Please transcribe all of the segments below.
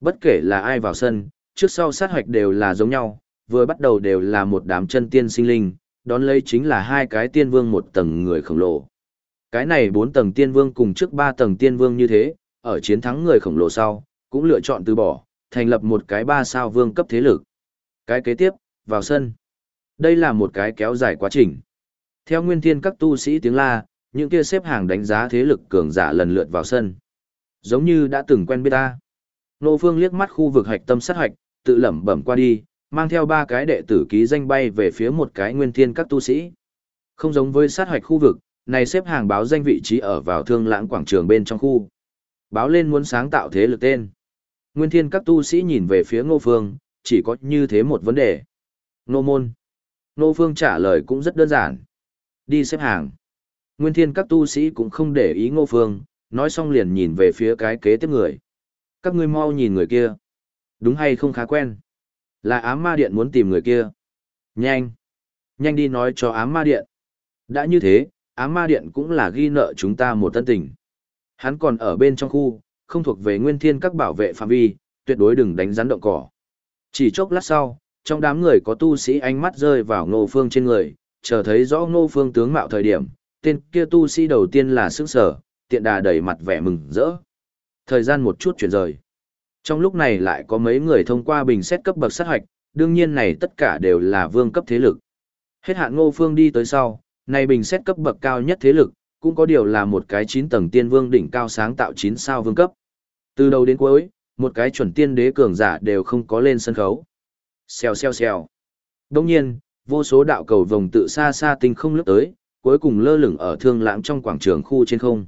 Bất kể là ai vào sân, trước sau sát hoạch đều là giống nhau, vừa bắt đầu đều là một đám chân tiên sinh linh, đón lấy chính là hai cái tiên vương một tầng người khổng lồ. Cái này bốn tầng tiên vương cùng trước ba tầng tiên vương như thế, ở chiến thắng người khổng lồ sau, cũng lựa chọn từ bỏ, thành lập một cái ba sao vương cấp thế lực. Cái kế tiếp, vào sân. Đây là một cái kéo dài quá trình. Theo nguyên thiên các tu sĩ tiếng la, những kia xếp hàng đánh giá thế lực cường giả lần lượt vào sân. Giống như đã từng quen biết ta. Nô Phương liếc mắt khu vực hạch tâm sát hạch, tự lẩm bẩm qua đi, mang theo ba cái đệ tử ký danh bay về phía một cái nguyên thiên các tu sĩ. Không giống với sát hạch khu vực, này xếp hàng báo danh vị trí ở vào thương lãng quảng trường bên trong khu. Báo lên muốn sáng tạo thế lực tên. Nguyên thiên các tu sĩ nhìn về phía ngô phương, chỉ có như thế một vấn đề. Ngô môn. Ngô phương trả lời cũng rất đơn giản. Đi xếp hàng. Nguyên thiên các tu sĩ cũng không để ý ngô phương, nói xong liền nhìn về phía cái kế tiếp người. Các ngươi mau nhìn người kia. Đúng hay không khá quen. Là ám ma điện muốn tìm người kia. Nhanh. Nhanh đi nói cho ám ma điện. Đã như thế, ám ma điện cũng là ghi nợ chúng ta một tân tình. Hắn còn ở bên trong khu, không thuộc về nguyên thiên các bảo vệ phạm vi, tuyệt đối đừng đánh rắn động cỏ. Chỉ chốc lát sau, trong đám người có tu sĩ ánh mắt rơi vào ngô phương trên người, chờ thấy rõ ngô phương tướng mạo thời điểm, tên kia tu sĩ đầu tiên là sức sở, tiện đà đẩy mặt vẻ mừng rỡ. Thời gian một chút chuyển rời. Trong lúc này lại có mấy người thông qua bình xét cấp bậc sát hoạch, đương nhiên này tất cả đều là vương cấp thế lực. Hết hạn ngô phương đi tới sau, này bình xét cấp bậc cao nhất thế lực, cũng có điều là một cái 9 tầng tiên vương đỉnh cao sáng tạo 9 sao vương cấp. Từ đầu đến cuối, một cái chuẩn tiên đế cường giả đều không có lên sân khấu. Xèo xèo xèo. Đồng nhiên, vô số đạo cầu vòng tự xa xa tinh không lướt tới, cuối cùng lơ lửng ở thương lãng trong quảng trường khu trên không.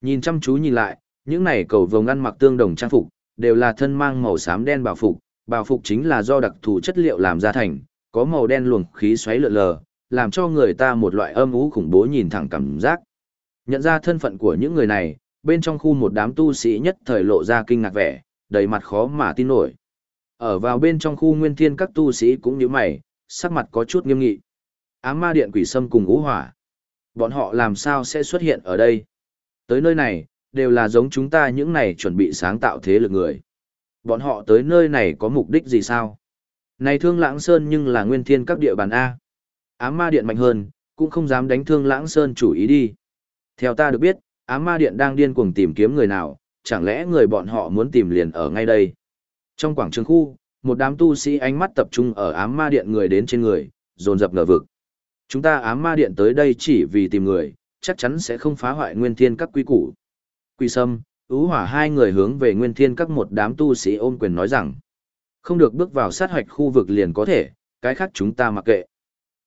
Nhìn chăm chú nhìn lại, những này cầu vồng ăn mặc tương đồng trang phục, đều là thân mang màu xám đen bảo phục, bảo phục chính là do đặc thù chất liệu làm ra thành, có màu đen luồng khí xoáy lượn lờ, làm cho người ta một loại âm u khủng bố nhìn thẳng cảm giác. Nhận ra thân phận của những người này, bên trong khu một đám tu sĩ nhất thời lộ ra kinh ngạc vẻ, đầy mặt khó mà tin nổi. Ở vào bên trong khu nguyên thiên các tu sĩ cũng như mày, sắc mặt có chút nghiêm nghị. Ám ma điện quỷ sâm cùng ngũ hỏa. Bọn họ làm sao sẽ xuất hiện ở đây? Tới nơi này, đều là giống chúng ta những này chuẩn bị sáng tạo thế lực người. Bọn họ tới nơi này có mục đích gì sao? Này thương lãng sơn nhưng là nguyên thiên các địa bàn A. Ám ma điện mạnh hơn, cũng không dám đánh thương lãng sơn chủ ý đi. Theo ta được biết, ám ma điện đang điên cuồng tìm kiếm người nào, chẳng lẽ người bọn họ muốn tìm liền ở ngay đây. Trong quảng trường khu, một đám tu sĩ ánh mắt tập trung ở ám ma điện người đến trên người, dồn dập ngờ vực. Chúng ta ám ma điện tới đây chỉ vì tìm người, chắc chắn sẽ không phá hoại nguyên thiên các quy củ. Quy sâm, ứ hỏa hai người hướng về nguyên thiên các một đám tu sĩ ôm quyền nói rằng, không được bước vào sát hoạch khu vực liền có thể, cái khác chúng ta mặc kệ.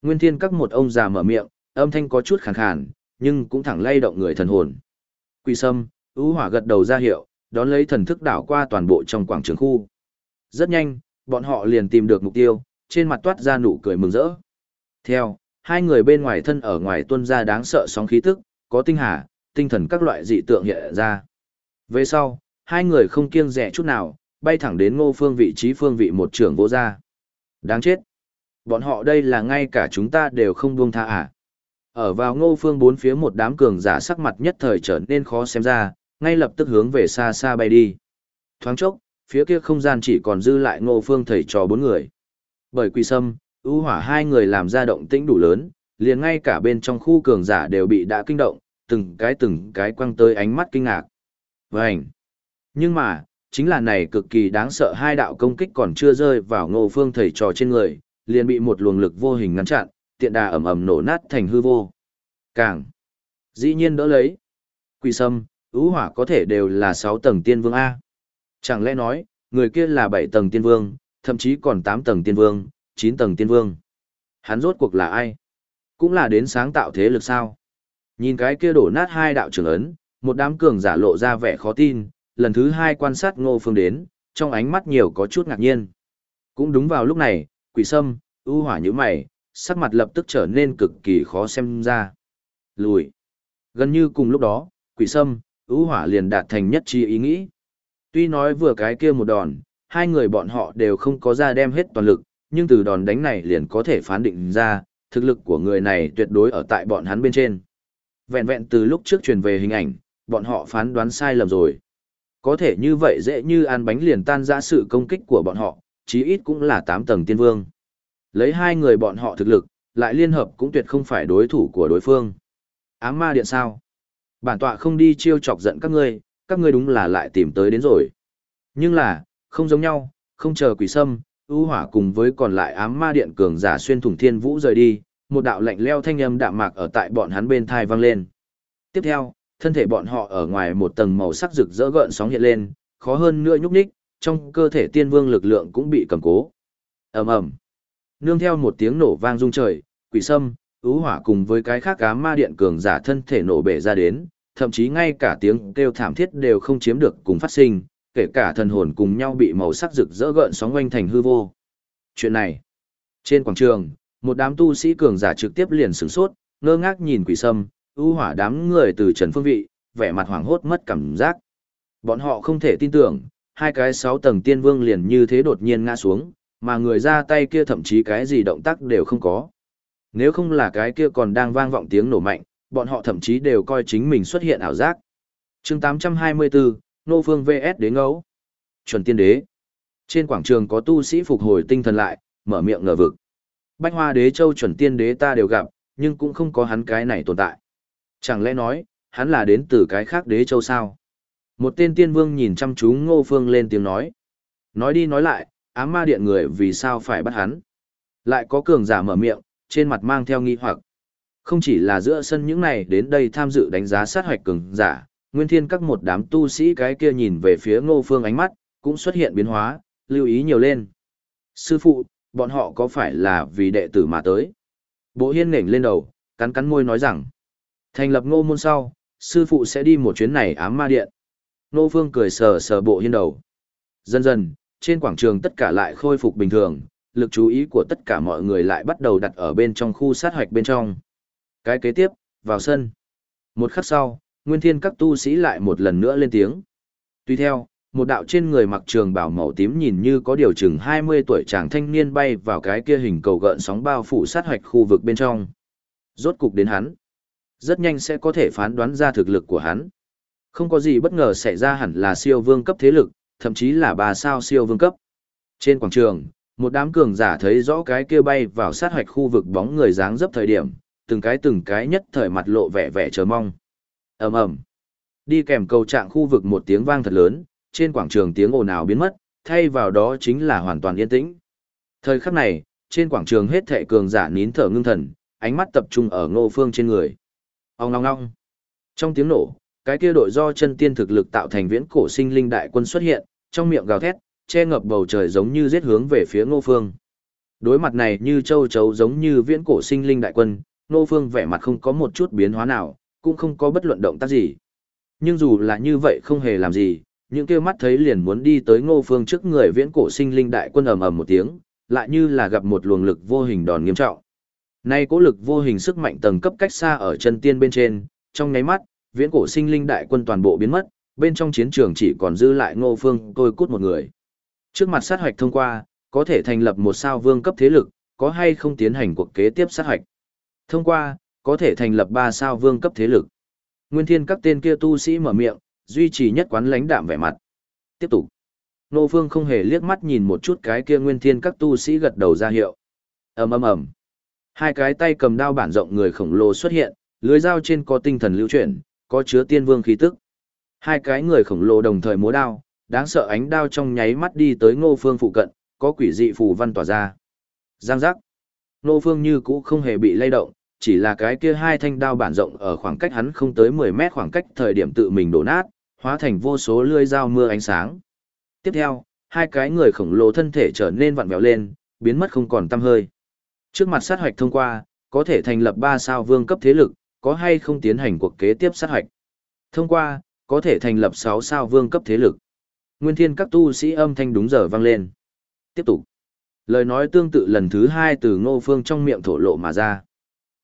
Nguyên thiên các một ông già mở miệng, âm thanh có chút khàn khàn, nhưng cũng thẳng lay động người thần hồn. Quy sâm, ứ hỏa gật đầu ra hiệu, đón lấy thần thức đảo qua toàn bộ trong quảng trường khu. Rất nhanh, bọn họ liền tìm được mục tiêu, trên mặt toát ra nụ cười mừng rỡ. Theo, hai người bên ngoài thân ở ngoài tuân ra đáng sợ sóng khí tức, có tinh hà, tinh thần các loại dị tượng hiện ra. Về sau, hai người không kiêng rẻ chút nào, bay thẳng đến ngô phương vị trí phương vị một trưởng vô gia. Đáng chết. Bọn họ đây là ngay cả chúng ta đều không buông tha à. Ở vào ngô phương bốn phía một đám cường giả sắc mặt nhất thời trở nên khó xem ra, ngay lập tức hướng về xa xa bay đi. Thoáng chốc, phía kia không gian chỉ còn dư lại ngô phương thầy trò bốn người. Bởi quỳ sâm, ưu hỏa hai người làm ra động tĩnh đủ lớn, liền ngay cả bên trong khu cường giả đều bị đã kinh động, từng cái từng cái quăng tới ánh mắt kinh ngạc. Vânh! Nhưng mà, chính là này cực kỳ đáng sợ hai đạo công kích còn chưa rơi vào ngô phương thầy trò trên người, liền bị một luồng lực vô hình ngăn chặn, tiện đà ầm ầm nổ nát thành hư vô. Càng! Dĩ nhiên đỡ lấy. Quỷ sâm, ưu hỏa có thể đều là 6 tầng tiên vương A. Chẳng lẽ nói, người kia là 7 tầng tiên vương, thậm chí còn 8 tầng tiên vương, 9 tầng tiên vương. Hắn rốt cuộc là ai? Cũng là đến sáng tạo thế lực sao? Nhìn cái kia đổ nát hai đạo trưởng ấn, một đám cường giả lộ ra vẻ khó tin, lần thứ hai quan sát ngô phương đến, trong ánh mắt nhiều có chút ngạc nhiên. Cũng đúng vào lúc này, quỷ sâm, ưu hỏa như mày, sắc mặt lập tức trở nên cực kỳ khó xem ra. Lùi. Gần như cùng lúc đó, quỷ sâm, ưu hỏa liền đạt thành nhất trí ý nghĩ. Tuy nói vừa cái kia một đòn, hai người bọn họ đều không có ra đem hết toàn lực, nhưng từ đòn đánh này liền có thể phán định ra, thực lực của người này tuyệt đối ở tại bọn hắn bên trên. Vẹn vẹn từ lúc trước truyền về hình ảnh, bọn họ phán đoán sai lầm rồi. Có thể như vậy dễ như ăn bánh liền tan ra sự công kích của bọn họ, chí ít cũng là 8 tầng tiên vương. Lấy hai người bọn họ thực lực, lại liên hợp cũng tuyệt không phải đối thủ của đối phương. Ám ma điện sao? Bản tọa không đi chiêu chọc giận các ngươi, các ngươi đúng là lại tìm tới đến rồi. Nhưng là, không giống nhau, không chờ quỷ sâm, ưu hỏa cùng với còn lại ám ma điện cường giả xuyên thủng thiên vũ rời đi, một đạo lạnh leo thanh âm đạm mạc ở tại bọn hắn bên thai vang lên. Tiếp theo, thân thể bọn họ ở ngoài một tầng màu sắc rực rỡ gợn sóng hiện lên, khó hơn nữa nhúc nhích, trong cơ thể tiên vương lực lượng cũng bị cầm cố. ầm ầm, nương theo một tiếng nổ vang rung trời, quỷ sâm, ứ hỏa cùng với cái khác ám ma điện cường giả thân thể nổ bể ra đến, thậm chí ngay cả tiếng kêu thảm thiết đều không chiếm được cùng phát sinh, kể cả thần hồn cùng nhau bị màu sắc rực rỡ gợn sóng quanh thành hư vô. Chuyện này, trên quảng trường, một đám tu sĩ cường giả trực tiếp liền sửng sốt, ngơ ngác nhìn quỷ sâm, ưu hỏa đám người từ trần phương vị, vẻ mặt hoảng hốt mất cảm giác. Bọn họ không thể tin tưởng, hai cái sáu tầng tiên vương liền như thế đột nhiên ngã xuống, mà người ra tay kia thậm chí cái gì động tác đều không có. Nếu không là cái kia còn đang vang vọng tiếng nổ mạnh, bọn họ thậm chí đều coi chính mình xuất hiện ảo giác. chương 824, Nô Phương VS Đế Ngẫu. Chuẩn tiên đế. Trên quảng trường có tu sĩ phục hồi tinh thần lại, mở miệng ngờ vực. Bách hoa đế châu chuẩn tiên đế ta đều gặp, nhưng cũng không có hắn cái này tồn tại. Chẳng lẽ nói, hắn là đến từ cái khác đế châu sao? Một tên tiên vương nhìn chăm chú ngô phương lên tiếng nói. Nói đi nói lại, ám ma điện người vì sao phải bắt hắn? Lại có cường giả mở miệng, trên mặt mang theo nghi hoặc. Không chỉ là giữa sân những này đến đây tham dự đánh giá sát hoạch cường giả, nguyên thiên các một đám tu sĩ cái kia nhìn về phía ngô phương ánh mắt, cũng xuất hiện biến hóa, lưu ý nhiều lên. Sư phụ, bọn họ có phải là vì đệ tử mà tới? Bộ hiên nghển lên đầu, cắn cắn môi nói rằng, thành lập ngô môn sau, sư phụ sẽ đi một chuyến này ám ma điện. nô phương cười sờ sờ bộ hiên đầu. Dần dần, trên quảng trường tất cả lại khôi phục bình thường, lực chú ý của tất cả mọi người lại bắt đầu đặt ở bên trong khu sát hoạch bên trong. Cái kế tiếp, vào sân. Một khắc sau, nguyên thiên các tu sĩ lại một lần nữa lên tiếng. Tuy theo, một đạo trên người mặc trường bảo màu tím nhìn như có điều chừng 20 tuổi chàng thanh niên bay vào cái kia hình cầu gợn sóng bao phủ sát hoạch khu vực bên trong. Rốt cục đến hắn. Rất nhanh sẽ có thể phán đoán ra thực lực của hắn. Không có gì bất ngờ xảy ra hẳn là siêu vương cấp thế lực, thậm chí là bà sao siêu vương cấp. Trên quảng trường, một đám cường giả thấy rõ cái kia bay vào sát hoạch khu vực bóng người dáng dấp thời điểm, từng cái từng cái nhất thời mặt lộ vẻ vẻ chờ mong. ầm ầm, đi kèm cầu trạng khu vực một tiếng vang thật lớn, trên quảng trường tiếng ồn ào biến mất, thay vào đó chính là hoàn toàn yên tĩnh. Thời khắc này, trên quảng trường hết thệ cường giả nín thở ngưng thần, ánh mắt tập trung ở Ngô Phương trên người. Ong ong ong. Trong tiếng nổ, cái kia đội do chân tiên thực lực tạo thành viễn cổ sinh linh đại quân xuất hiện, trong miệng gào thét, che ngập bầu trời giống như giết hướng về phía Ngô Phương. Đối mặt này như châu chấu giống như viễn cổ sinh linh đại quân, Ngô Phương vẻ mặt không có một chút biến hóa nào, cũng không có bất luận động tác gì. Nhưng dù là như vậy không hề làm gì, những kia mắt thấy liền muốn đi tới Ngô Phương trước người viễn cổ sinh linh đại quân ầm ầm một tiếng, lại như là gặp một luồng lực vô hình đòn nghiêm trọng. Nay cố lực vô hình sức mạnh tầng cấp cách xa ở chân tiên bên trên, trong nháy mắt, viễn cổ sinh linh đại quân toàn bộ biến mất, bên trong chiến trường chỉ còn dư lại Ngô Phương tôi cút một người. Trước mặt sát hoạch thông qua, có thể thành lập một sao vương cấp thế lực, có hay không tiến hành cuộc kế tiếp sát hoạch. Thông qua, có thể thành lập ba sao vương cấp thế lực. Nguyên thiên các tên kia tu sĩ mở miệng, duy trì nhất quán lãnh đạm vẻ mặt. Tiếp tục. Nô Phương không hề liếc mắt nhìn một chút cái kia nguyên thiên các tu sĩ gật đầu ra hiệu. ầm ầm ầm. Hai cái tay cầm đao bản rộng người khổng lồ xuất hiện, lưới dao trên có tinh thần lưu chuyển, có chứa tiên vương khí tức. Hai cái người khổng lồ đồng thời múa đao, đáng sợ ánh đao trong nháy mắt đi tới Ngô Phương phụ cận, có quỷ dị phù văn tỏa ra. Giang giác. Ngô Phương như cũ không hề bị lay động, chỉ là cái kia hai thanh đao bản rộng ở khoảng cách hắn không tới 10 mét khoảng cách thời điểm tự mình đổ nát, hóa thành vô số lưỡi dao mưa ánh sáng. Tiếp theo, hai cái người khổng lồ thân thể trở nên vặn vẹo lên, biến mất không còn tăm hơi. Trước mặt sát hoạch thông qua, có thể thành lập 3 sao vương cấp thế lực, có hay không tiến hành cuộc kế tiếp sát hoạch. Thông qua, có thể thành lập 6 sao vương cấp thế lực. Nguyên thiên các tu sĩ âm thanh đúng giờ vang lên. Tiếp tục. Lời nói tương tự lần thứ hai từ ngô phương trong miệng thổ lộ mà ra.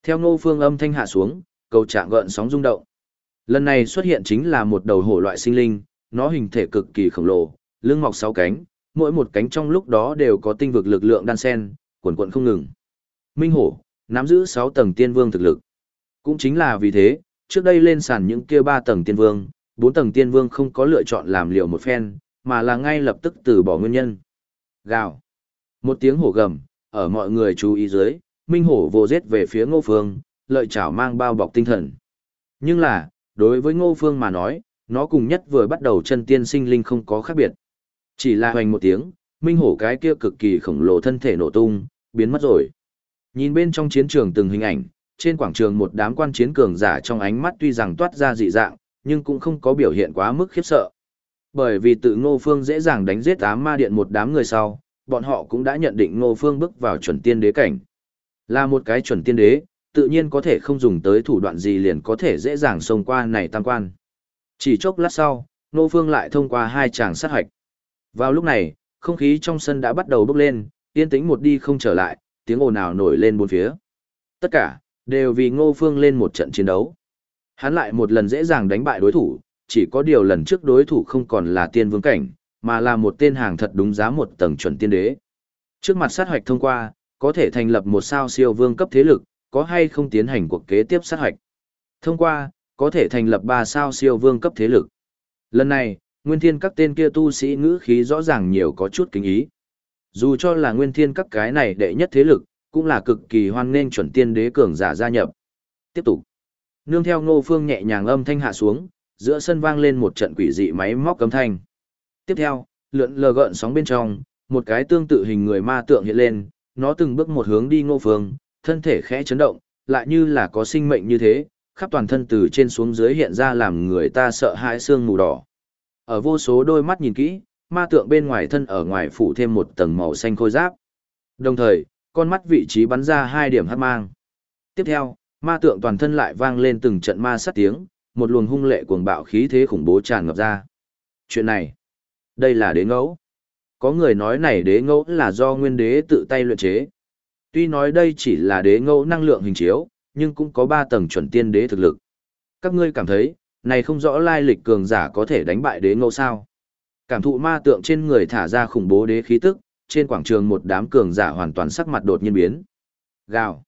Theo ngô phương âm thanh hạ xuống, cầu trạng gợn sóng rung động. Lần này xuất hiện chính là một đầu hổ loại sinh linh, nó hình thể cực kỳ khổng lồ, lưng mọc sáu cánh, mỗi một cánh trong lúc đó đều có tinh vực lực lượng đan sen, cuồn cuộn không ngừng. Minh hổ, nắm giữ 6 tầng tiên vương thực lực. Cũng chính là vì thế, trước đây lên sàn những kia 3 tầng tiên vương, bốn tầng tiên vương không có lựa chọn làm liều một phen, mà là ngay lập tức từ bỏ nguyên nhân. Gào. Một tiếng hổ gầm, ở mọi người chú ý dưới, Minh hổ vô giết về phía Ngô Phương, lợi chảo mang bao bọc tinh thần. Nhưng là, đối với Ngô Phương mà nói, nó cùng nhất vừa bắt đầu chân tiên sinh linh không có khác biệt. Chỉ là hoành một tiếng, Minh hổ cái kia cực kỳ khổng lồ thân thể nổ tung, biến mất rồi. Nhìn bên trong chiến trường từng hình ảnh, trên quảng trường một đám quan chiến cường giả trong ánh mắt tuy rằng toát ra dị dạng, nhưng cũng không có biểu hiện quá mức khiếp sợ. Bởi vì tự Ngô Phương dễ dàng đánh giết ám ma điện một đám người sau, bọn họ cũng đã nhận định Ngô Phương bước vào chuẩn tiên đế cảnh. Là một cái chuẩn tiên đế, tự nhiên có thể không dùng tới thủ đoạn gì liền có thể dễ dàng xông qua này tam quan. Chỉ chốc lát sau, Ngô Phương lại thông qua hai tràng sát hạch. Vào lúc này, không khí trong sân đã bắt đầu bốc lên, yên tĩnh một đi không trở lại, tiếng ồn ào nổi lên bốn phía. Tất cả, đều vì Ngô Phương lên một trận chiến đấu. Hắn lại một lần dễ dàng đánh bại đối thủ, chỉ có điều lần trước đối thủ không còn là tiên vương cảnh, mà là một tên hàng thật đúng giá một tầng chuẩn tiên đế. Trước mặt sát hoạch thông qua, có thể thành lập một sao siêu vương cấp thế lực, có hay không tiến hành cuộc kế tiếp sát hạch Thông qua, có thể thành lập ba sao siêu vương cấp thế lực. Lần này, nguyên thiên các tên kia tu sĩ ngữ khí rõ ràng nhiều có chút kính ý. Dù cho là nguyên thiên các cái này đệ nhất thế lực, cũng là cực kỳ hoan nghênh chuẩn tiên đế cường giả gia nhập. Tiếp tục. Nương theo ngô phương nhẹ nhàng âm thanh hạ xuống, giữa sân vang lên một trận quỷ dị máy móc cấm thanh. Tiếp theo, lượn lờ gợn sóng bên trong, một cái tương tự hình người ma tượng hiện lên, nó từng bước một hướng đi ngô phương, thân thể khẽ chấn động, lại như là có sinh mệnh như thế, khắp toàn thân từ trên xuống dưới hiện ra làm người ta sợ hãi xương mù đỏ. Ở vô số đôi mắt nhìn kỹ, ma tượng bên ngoài thân ở ngoài phủ thêm một tầng màu xanh khôi giáp. Đồng thời, con mắt vị trí bắn ra hai điểm hắt mang. Tiếp theo, ma tượng toàn thân lại vang lên từng trận ma sát tiếng, một luồng hung lệ cuồng bạo khí thế khủng bố tràn ngập ra. Chuyện này, đây là đế ngẫu. Có người nói này đế ngẫu là do nguyên đế tự tay luyện chế. Tuy nói đây chỉ là đế ngẫu năng lượng hình chiếu, nhưng cũng có ba tầng chuẩn tiên đế thực lực. Các ngươi cảm thấy, này không rõ lai lịch cường giả có thể đánh bại đế ngẫu sao? Cảm thụ ma tượng trên người thả ra khủng bố đế khí tức, trên quảng trường một đám cường giả hoàn toàn sắc mặt đột nhiên biến. Gào.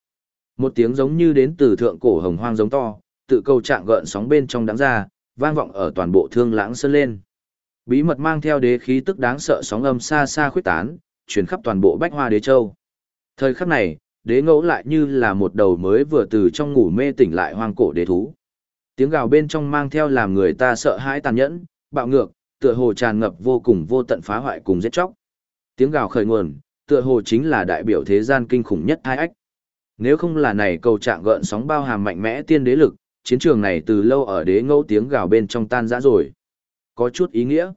Một tiếng giống như đến từ thượng cổ hồng hoang giống to, tự câu trạng gợn sóng bên trong đáng ra, vang vọng ở toàn bộ thương lãng sơn lên. Bí mật mang theo đế khí tức đáng sợ sóng âm xa xa khuyết tán, truyền khắp toàn bộ bách hoa đế châu. Thời khắc này, đế ngẫu lại như là một đầu mới vừa từ trong ngủ mê tỉnh lại hoang cổ đế thú. Tiếng gào bên trong mang theo làm người ta sợ hãi tàn nhẫn, bạo ngược, tựa hồ tràn ngập vô cùng vô tận phá hoại cùng giết chóc. Tiếng gào khởi nguồn, tựa hồ chính là đại biểu thế gian kinh khủng nhất hai ách. Nếu không là này cầu trạng gợn sóng bao hàm mạnh mẽ tiên đế lực, chiến trường này từ lâu ở đế ngẫu tiếng gào bên trong tan rã rồi. Có chút ý nghĩa.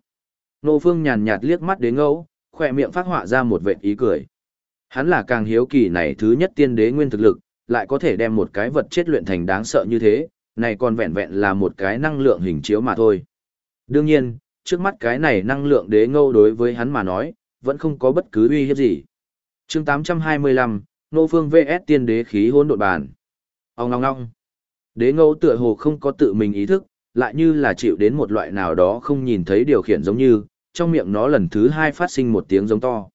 Nô Phương nhàn nhạt liếc mắt đế ngẫu, khỏe miệng phát họa ra một vệt ý cười. Hắn là càng hiếu kỳ này thứ nhất tiên đế nguyên thực lực, lại có thể đem một cái vật chết luyện thành đáng sợ như thế, này còn vẹn vẹn là một cái năng lượng hình chiếu mà thôi. Đương nhiên, trước mắt cái này năng lượng đế ngâu đối với hắn mà nói, vẫn không có bất cứ uy hiếp gì. chương 825, Nô Phương VS tiên đế khí hỗn đột bàn. Ông ngong ngong. Đế ngâu tựa hồ không có tự mình ý thức, lại như là chịu đến một loại nào đó không nhìn thấy điều khiển giống như, trong miệng nó lần thứ hai phát sinh một tiếng giống to.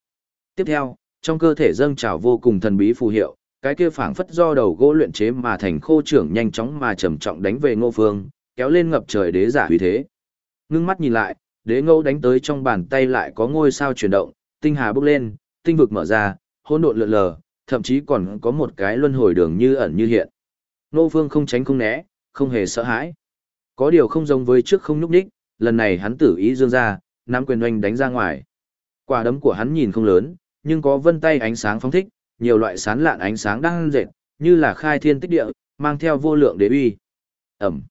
Tiếp theo, trong cơ thể dâng trào vô cùng thần bí phù hiệu, cái kia phảng phất do đầu gỗ luyện chế mà thành khô trưởng nhanh chóng mà trầm trọng đánh về ngô phương, kéo lên ngập trời đế giả uy thế. Ngưng mắt nhìn lại, đế ngô đánh tới trong bàn tay lại có ngôi sao chuyển động, tinh hà bốc lên, tinh vực mở ra, hỗn độn lượn lờ, thậm chí còn có một cái luân hồi đường như ẩn như hiện. Ngô phương không tránh không né, không hề sợ hãi. Có điều không giống với trước không nhúc nhích, lần này hắn tử ý dương ra, nắm quyền oanh đánh ra ngoài. Quả đấm của hắn nhìn không lớn, nhưng có vân tay ánh sáng phóng thích, nhiều loại sán lạn ánh sáng đang dệt, như là khai thiên tích địa, mang theo vô lượng đế uy. Ẩm.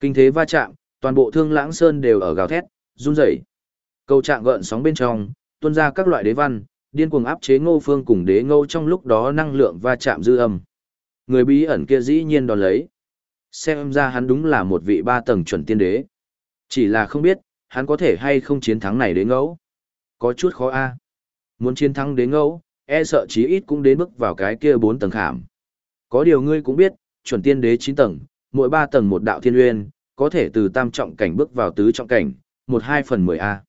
Kinh thế va chạm, toàn bộ thương lãng sơn đều ở gào thét, run rẩy. Cầu trạng gợn sóng bên trong, tuôn ra các loại đế văn, điên cuồng áp chế ngô phương cùng đế ngô trong lúc đó năng lượng va chạm dư âm. Người bí ẩn kia dĩ nhiên đón lấy. Xem ra hắn đúng là một vị ba tầng chuẩn tiên đế. Chỉ là không biết, hắn có thể hay không chiến thắng này đế ngẫu. Có chút khó a. Muốn chiến thắng đến ngẫu, e sợ chí ít cũng đến bước vào cái kia bốn tầng khảm. Có điều ngươi cũng biết, chuẩn tiên đế chín tầng, mỗi ba tầng một đạo thiên uyên, có thể từ tam trọng cảnh bước vào tứ trọng cảnh, một hai phần mười a.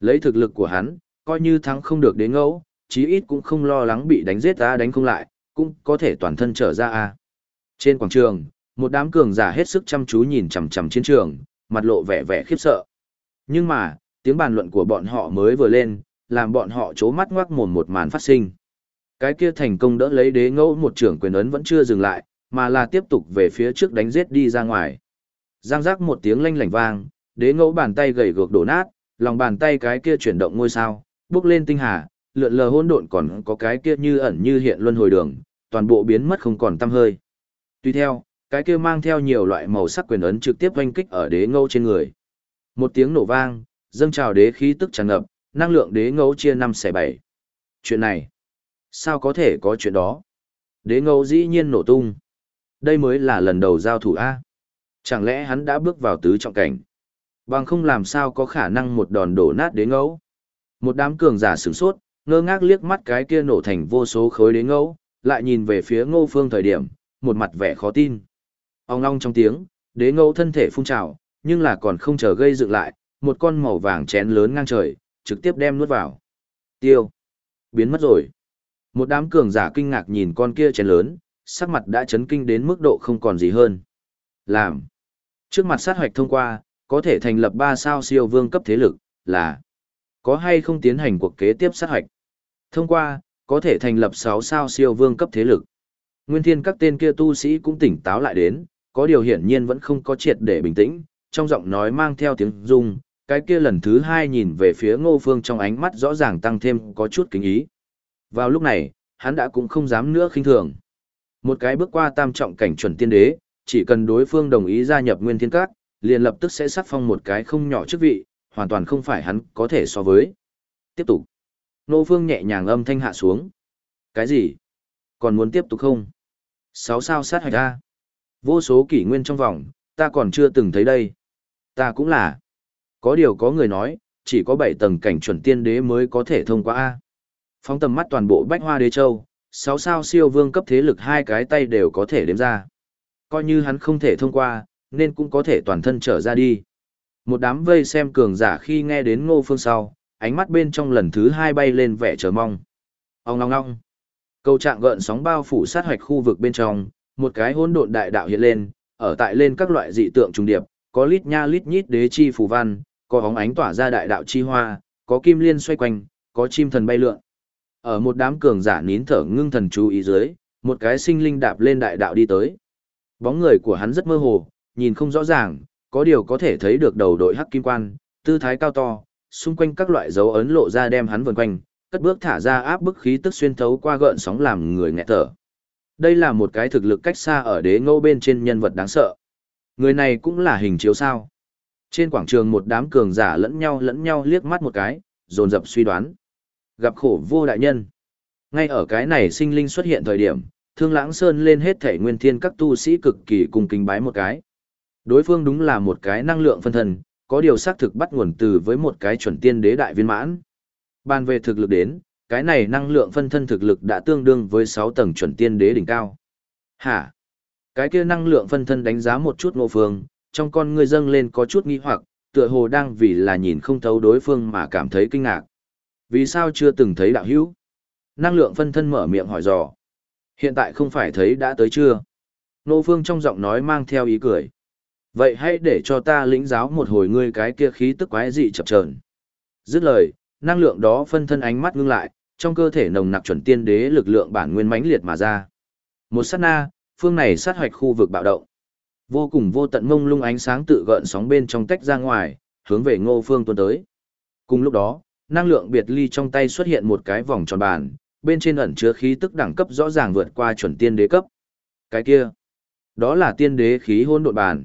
Lấy thực lực của hắn, coi như thắng không được đến ngẫu, chí ít cũng không lo lắng bị đánh giết ta đánh không lại, cũng có thể toàn thân trở ra a. Trên quảng trường, một đám cường giả hết sức chăm chú nhìn chằm chằm chiến trường, mặt lộ vẻ vẻ khiếp sợ. Nhưng mà, tiếng bàn luận của bọn họ mới vừa lên, làm bọn họ chố mắt ngoác mồm một màn phát sinh. Cái kia thành công đỡ lấy đế ngẫu một trưởng quyền ấn vẫn chưa dừng lại, mà là tiếp tục về phía trước đánh giết đi ra ngoài. Giang giác một tiếng lanh lảnh vang, đế ngẫu bàn tay gầy gược đổ nát, lòng bàn tay cái kia chuyển động ngôi sao, bước lên tinh hà, lượn lờ hỗn độn còn có cái kia như ẩn như hiện luân hồi đường, toàn bộ biến mất không còn tăm hơi. Tuy theo, cái kia mang theo nhiều loại màu sắc quyền ấn trực tiếp oanh kích ở đế ngẫu trên người. Một tiếng nổ vang, dâng trào đế khí tức tràn ngập, năng lượng đế ngẫu chia năm xẻ bảy. Chuyện này, sao có thể có chuyện đó? Đế ngẫu dĩ nhiên nổ tung. Đây mới là lần đầu giao thủ A. Chẳng lẽ hắn đã bước vào tứ trọng cảnh? Bằng không làm sao có khả năng một đòn đổ nát đế ngẫu. Một đám cường giả sửng sốt, ngơ ngác liếc mắt cái kia nổ thành vô số khối đế ngẫu, lại nhìn về phía ngô phương thời điểm, một mặt vẻ khó tin. Ông long trong tiếng, đế ngẫu thân thể phun trào, nhưng là còn không chờ gây dựng lại, một con màu vàng chén lớn ngang trời, trực tiếp đem nuốt vào. Tiêu. Biến mất rồi. Một đám cường giả kinh ngạc nhìn con kia chén lớn, sắc mặt đã chấn kinh đến mức độ không còn gì hơn. Làm. Trước mặt sát hoạch thông qua, có thể thành lập 3 sao siêu vương cấp thế lực, là có hay không tiến hành cuộc kế tiếp sát hoạch. Thông qua, có thể thành lập 6 sao siêu vương cấp thế lực. Nguyên thiên các tên kia tu sĩ cũng tỉnh táo lại đến, có điều hiển nhiên vẫn không có triệt để bình tĩnh, trong giọng nói mang theo tiếng rung, cái kia lần thứ hai nhìn về phía ngô phương trong ánh mắt rõ ràng tăng thêm có chút kính ý. Vào lúc này, hắn đã cũng không dám nữa khinh thường. Một cái bước qua tam trọng cảnh chuẩn tiên đế, chỉ cần đối phương đồng ý gia nhập nguyên thiên các, liền lập tức sẽ sắc phong một cái không nhỏ chức vị, hoàn toàn không phải hắn có thể so với. Tiếp tục. Ngô phương nhẹ nhàng âm thanh hạ xuống. Cái gì? Còn muốn tiếp tục không? Sáu sao sát hạch ra. Vô số kỷ nguyên trong vòng, ta còn chưa từng thấy đây. Ta cũng là. Có điều có người nói, chỉ có 7 tầng cảnh chuẩn tiên đế mới có thể thông qua A. Phóng tầm mắt toàn bộ bách hoa đế châu, 6 sao siêu vương cấp thế lực hai cái tay đều có thể đếm ra. Coi như hắn không thể thông qua, nên cũng có thể toàn thân trở ra đi. Một đám vây xem cường giả khi nghe đến ngô phương sau, ánh mắt bên trong lần thứ hai bay lên vẻ chờ mong. Ông ngong ngong. Cầu trạng gợn sóng bao phủ sát hoạch khu vực bên trong, một cái hỗn độn đại đạo hiện lên, ở tại lên các loại dị tượng trùng điệp, có lít nha lít nhít đế chi phù văn, có hóng ánh tỏa ra đại đạo chi hoa, có kim liên xoay quanh, có chim thần bay lượn. Ở một đám cường giả nín thở ngưng thần chú ý dưới, một cái sinh linh đạp lên đại đạo đi tới. Bóng người của hắn rất mơ hồ, nhìn không rõ ràng, có điều có thể thấy được đầu đội hắc kim quan, tư thái cao to, xung quanh các loại dấu ấn lộ ra đem hắn vần quanh, cất bước thả ra áp bức khí tức xuyên thấu qua gợn sóng làm người nghẹt thở. Đây là một cái thực lực cách xa ở đế ngô bên trên nhân vật đáng sợ. Người này cũng là hình chiếu sao. Trên quảng trường một đám cường giả lẫn nhau lẫn nhau liếc mắt một cái, dồn dập suy đoán. Gặp khổ vô đại nhân. Ngay ở cái này sinh linh xuất hiện thời điểm, thương lãng sơn lên hết thể nguyên thiên các tu sĩ cực kỳ cùng kính bái một cái. Đối phương đúng là một cái năng lượng phân thân, có điều xác thực bắt nguồn từ với một cái chuẩn tiên đế đại viên mãn. Bàn về thực lực đến, cái này năng lượng phân thân thực lực đã tương đương với 6 tầng chuẩn tiên đế đỉnh cao. Hả? Cái kia năng lượng phân thân đánh giá một chút ngô phương, trong con ngươi dâng lên có chút nghi hoặc, tựa hồ đang vì là nhìn không thấu đối phương mà cảm thấy kinh ngạc. Vì sao chưa từng thấy đạo hữu? Năng lượng phân thân mở miệng hỏi dò. Hiện tại không phải thấy đã tới chưa? Nô phương trong giọng nói mang theo ý cười. Vậy hãy để cho ta lĩnh giáo một hồi ngươi cái kia khí tức quái dị chập chờn. Dứt lời, năng lượng đó phân thân ánh mắt ngưng lại, trong cơ thể nồng nặc chuẩn tiên đế lực lượng bản nguyên mãnh liệt mà ra. Một sát na, phương này sát hoạch khu vực bạo động. Vô cùng vô tận mông lung ánh sáng tự gợn sóng bên trong tách ra ngoài, hướng về ngô phương tuôn tới. Cùng lúc đó, năng lượng biệt ly trong tay xuất hiện một cái vòng tròn bàn, bên trên ẩn chứa khí tức đẳng cấp rõ ràng vượt qua chuẩn tiên đế cấp. Cái kia, đó là tiên đế khí hỗn độn bàn.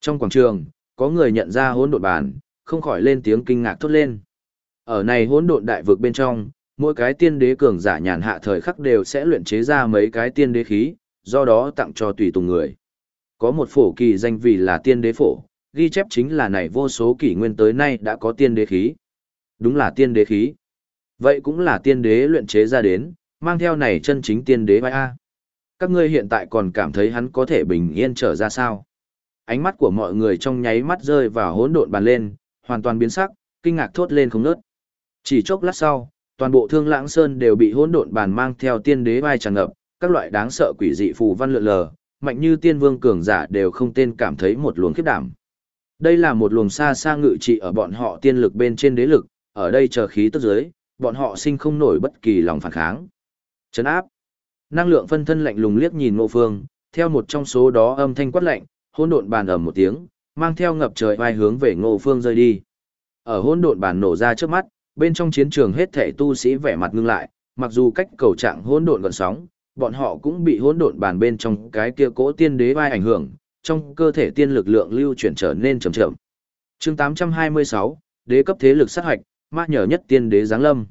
Trong quảng trường, có người nhận ra hỗn độn bàn, không khỏi lên tiếng kinh ngạc thốt lên. Ở này hỗn độn đại vực bên trong, mỗi cái tiên đế cường giả nhàn hạ thời khắc đều sẽ luyện chế ra mấy cái tiên đế khí, do đó tặng cho tùy tùng người. Có một phổ kỳ danh vì là tiên đế phổ, ghi chép chính là này vô số kỷ nguyên tới nay đã có tiên đế khí. Đúng là tiên đế khí. Vậy cũng là tiên đế luyện chế ra đến, mang theo này chân chính tiên đế vai A. Các ngươi hiện tại còn cảm thấy hắn có thể bình yên trở ra sao? Ánh mắt của mọi người trong nháy mắt rơi vào hỗn độn bàn lên, hoàn toàn biến sắc, kinh ngạc thốt lên không nớt. Chỉ chốc lát sau, toàn bộ thương lãng sơn đều bị hỗn độn bàn mang theo tiên đế vai tràn ngập, các loại đáng sợ quỷ dị phù văn lượn lờ, mạnh như tiên vương cường giả đều không tên cảm thấy một luồng khiếp đảm. Đây là một luồng xa xa ngự trị ở bọn họ tiên lực bên trên đế lực, ở đây chờ khí tức dưới, bọn họ sinh không nổi bất kỳ lòng phản kháng. Chấn áp. Năng lượng phân thân lạnh lùng liếc nhìn Ngô Phương, theo một trong số đó âm thanh quát lạnh, hỗn độn bàn ầm một tiếng, mang theo ngập trời vai hướng về Ngô Phương rơi đi. Ở hỗn độn bàn nổ ra trước mắt, bên trong chiến trường hết thảy tu sĩ vẻ mặt ngưng lại, mặc dù cách cầu trạng hỗn độn gần sóng, bọn họ cũng bị hỗn độn bàn bên trong cái kia cỗ tiên đế vai ảnh hưởng, trong cơ thể tiên lực lượng lưu chuyển trở nên chậm chậm. Chương 826, đế cấp thế lực sát hoạch, ma nhờ nhất tiên đế giáng lâm.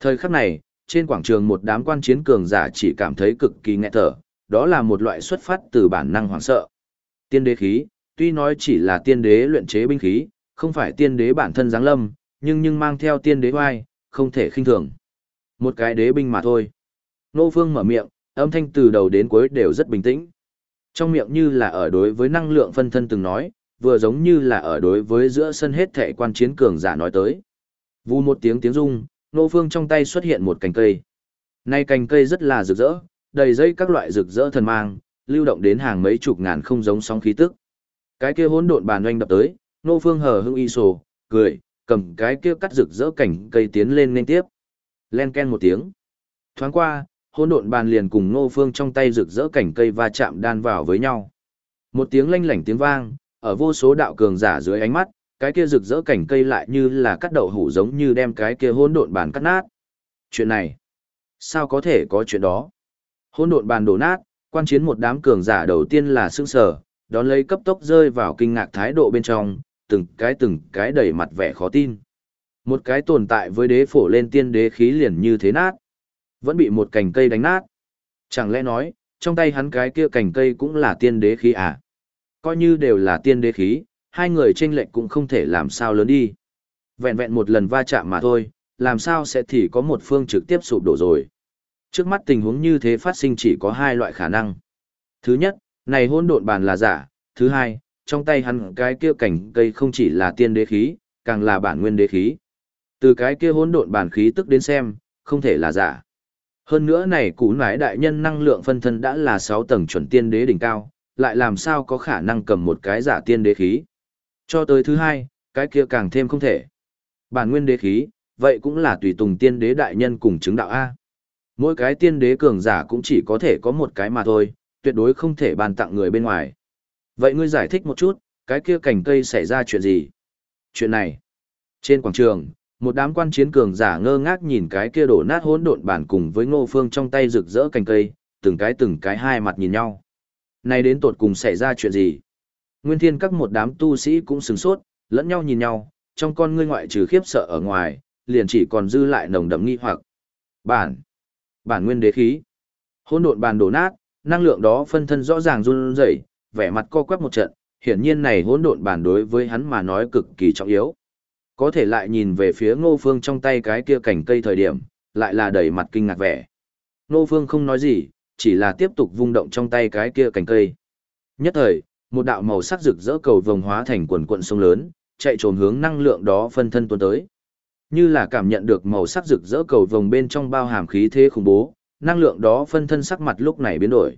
Thời khắc này, trên quảng trường một đám quan chiến cường giả chỉ cảm thấy cực kỳ nghẹt thở, đó là một loại xuất phát từ bản năng hoảng sợ. Tiên đế khí, tuy nói chỉ là tiên đế luyện chế binh khí, không phải tiên đế bản thân giáng lâm, nhưng nhưng mang theo tiên đế oai, không thể khinh thường. Một cái đế binh mà thôi. Nô vương mở miệng, âm thanh từ đầu đến cuối đều rất bình tĩnh. Trong miệng như là ở đối với năng lượng phân thân từng nói, vừa giống như là ở đối với giữa sân hết thệ quan chiến cường giả nói tới. Vù một tiếng tiếng rung, Nô Phương trong tay xuất hiện một cành cây. Nay cành cây rất là rực rỡ, đầy dây các loại rực rỡ thần mang, lưu động đến hàng mấy chục ngàn không giống sóng khí tức. Cái kia hỗn độn bàn oanh đập tới, Nô Phương hờ hững y sổ, cười, cầm cái kia cắt rực rỡ cảnh cây tiến lên nên tiếp. Len ken một tiếng. Thoáng qua, hỗn độn bàn liền cùng Nô Phương trong tay rực rỡ cảnh cây va chạm đan vào với nhau. Một tiếng lanh lảnh tiếng vang, ở vô số đạo cường giả dưới ánh mắt, cái kia rực rỡ cảnh cây lại như là cắt đậu hủ giống như đem cái kia hỗn độn bàn cắt nát. Chuyện này, sao có thể có chuyện đó? Hỗn độn bàn đổ nát, quan chiến một đám cường giả đầu tiên là sững sờ, đón lấy cấp tốc rơi vào kinh ngạc thái độ bên trong, từng cái từng cái đầy mặt vẻ khó tin. Một cái tồn tại với đế phổ lên tiên đế khí liền như thế nát, vẫn bị một cành cây đánh nát. Chẳng lẽ nói, trong tay hắn cái kia cành cây cũng là tiên đế khí à? Coi như đều là tiên đế khí, hai người tranh lệch cũng không thể làm sao lớn đi. Vẹn vẹn một lần va chạm mà thôi, làm sao sẽ thì có một phương trực tiếp sụp đổ rồi. Trước mắt tình huống như thế phát sinh chỉ có hai loại khả năng. Thứ nhất, này hỗn độn bàn là giả, thứ hai, trong tay hắn cái kia cảnh cây không chỉ là tiên đế khí, càng là bản nguyên đế khí. Từ cái kia hỗn độn bản khí tức đến xem, không thể là giả. Hơn nữa này cụ nái đại nhân năng lượng phân thân đã là 6 tầng chuẩn tiên đế đỉnh cao, lại làm sao có khả năng cầm một cái giả tiên đế khí. Cho tới thứ hai, cái kia càng thêm không thể. Bản nguyên đế khí, vậy cũng là tùy tùng tiên đế đại nhân cùng chứng đạo A. Mỗi cái tiên đế cường giả cũng chỉ có thể có một cái mà thôi, tuyệt đối không thể bàn tặng người bên ngoài. Vậy ngươi giải thích một chút, cái kia cành cây xảy ra chuyện gì? Chuyện này, trên quảng trường, một đám quan chiến cường giả ngơ ngác nhìn cái kia đổ nát hỗn độn bản cùng với ngô phương trong tay rực rỡ cành cây, từng cái từng cái hai mặt nhìn nhau. Này đến tột cùng xảy ra chuyện gì? Nguyên thiên các một đám tu sĩ cũng sừng sốt, lẫn nhau nhìn nhau, trong con ngươi ngoại trừ khiếp sợ ở ngoài, liền chỉ còn dư lại nồng đậm nghi hoặc. Bản, bản nguyên đế khí. Hỗn độn bản đổ nát, năng lượng đó phân thân rõ ràng run rẩy, vẻ mặt co quắp một trận, hiển nhiên này hỗn độn bản đối với hắn mà nói cực kỳ trọng yếu. Có thể lại nhìn về phía Ngô Phương trong tay cái kia cảnh cây thời điểm, lại là đầy mặt kinh ngạc vẻ. Ngô Phương không nói gì, chỉ là tiếp tục vung động trong tay cái kia cảnh cây. Nhất thời, một đạo màu sắc rực rỡ cầu vồng hóa thành quần quận sông lớn, chạy trồn hướng năng lượng đó phân thân tuôn tới. Như là cảm nhận được màu sắc rực rỡ cầu vồng bên trong bao hàm khí thế khủng bố, năng lượng đó phân thân sắc mặt lúc này biến đổi.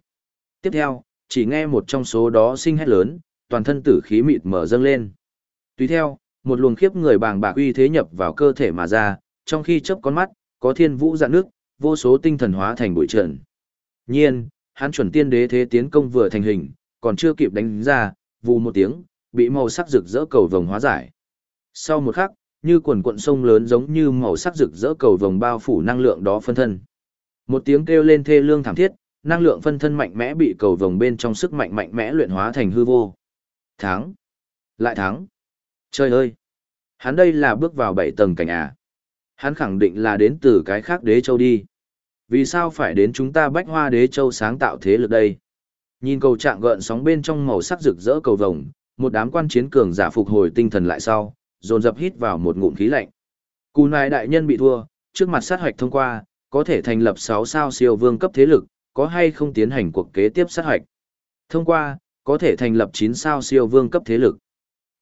Tiếp theo, chỉ nghe một trong số đó sinh hét lớn, toàn thân tử khí mịt mở dâng lên. Tùy theo, một luồng khiếp người bàng bạc uy thế nhập vào cơ thể mà ra, trong khi chớp con mắt, có thiên vũ dạng nước, vô số tinh thần hóa thành bụi trần. Nhiên, hắn chuẩn tiên đế thế tiến công vừa thành hình, còn chưa kịp đánh ra, vù một tiếng, bị màu sắc rực rỡ cầu vồng hóa giải. Sau một khắc, như quần cuộn sông lớn giống như màu sắc rực rỡ cầu vồng bao phủ năng lượng đó phân thân. Một tiếng kêu lên thê lương thảm thiết, năng lượng phân thân mạnh mẽ bị cầu vồng bên trong sức mạnh mạnh mẽ luyện hóa thành hư vô. Thắng. Lại thắng. Trời ơi. Hắn đây là bước vào bảy tầng cảnh à. Hắn khẳng định là đến từ cái khác đế châu đi. Vì sao phải đến chúng ta bách hoa đế châu sáng tạo thế lực đây? Nhìn cầu trạng gợn sóng bên trong màu sắc rực rỡ cầu vồng, một đám quan chiến cường giả phục hồi tinh thần lại sau, dồn dập hít vào một ngụm khí lạnh. Cú nai đại nhân bị thua, trước mặt sát hoạch thông qua, có thể thành lập 6 sao siêu vương cấp thế lực, có hay không tiến hành cuộc kế tiếp sát hoạch. Thông qua, có thể thành lập 9 sao siêu vương cấp thế lực.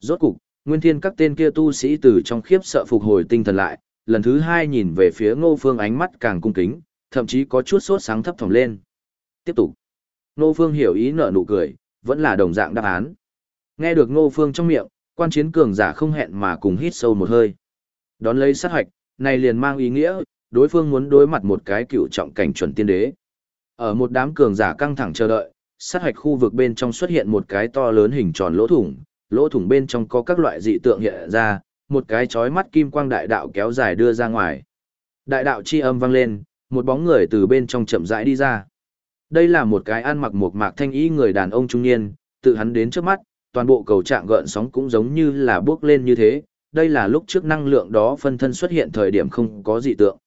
Rốt cục, nguyên thiên các tên kia tu sĩ từ trong khiếp sợ phục hồi tinh thần lại, lần thứ hai nhìn về phía ngô phương ánh mắt càng cung kính, thậm chí có chút sốt sáng thấp thỏm lên. Tiếp tục. Ngô phương hiểu ý nở nụ cười, vẫn là đồng dạng đáp án. Nghe được ngô phương trong miệng, Quan chiến cường giả không hẹn mà cùng hít sâu một hơi. Đón lấy sát hoạch, này liền mang ý nghĩa, đối phương muốn đối mặt một cái cựu trọng cảnh chuẩn tiên đế. Ở một đám cường giả căng thẳng chờ đợi, sát hoạch khu vực bên trong xuất hiện một cái to lớn hình tròn lỗ thủng, lỗ thủng bên trong có các loại dị tượng hiện ra, một cái chói mắt kim quang đại đạo kéo dài đưa ra ngoài. Đại đạo chi âm vang lên, một bóng người từ bên trong chậm rãi đi ra. Đây là một cái ăn mặc một mạc thanh ý người đàn ông trung niên, tự hắn đến trước mắt, toàn bộ cầu trạng gợn sóng cũng giống như là bước lên như thế, đây là lúc trước năng lượng đó phân thân xuất hiện thời điểm không có dị tượng.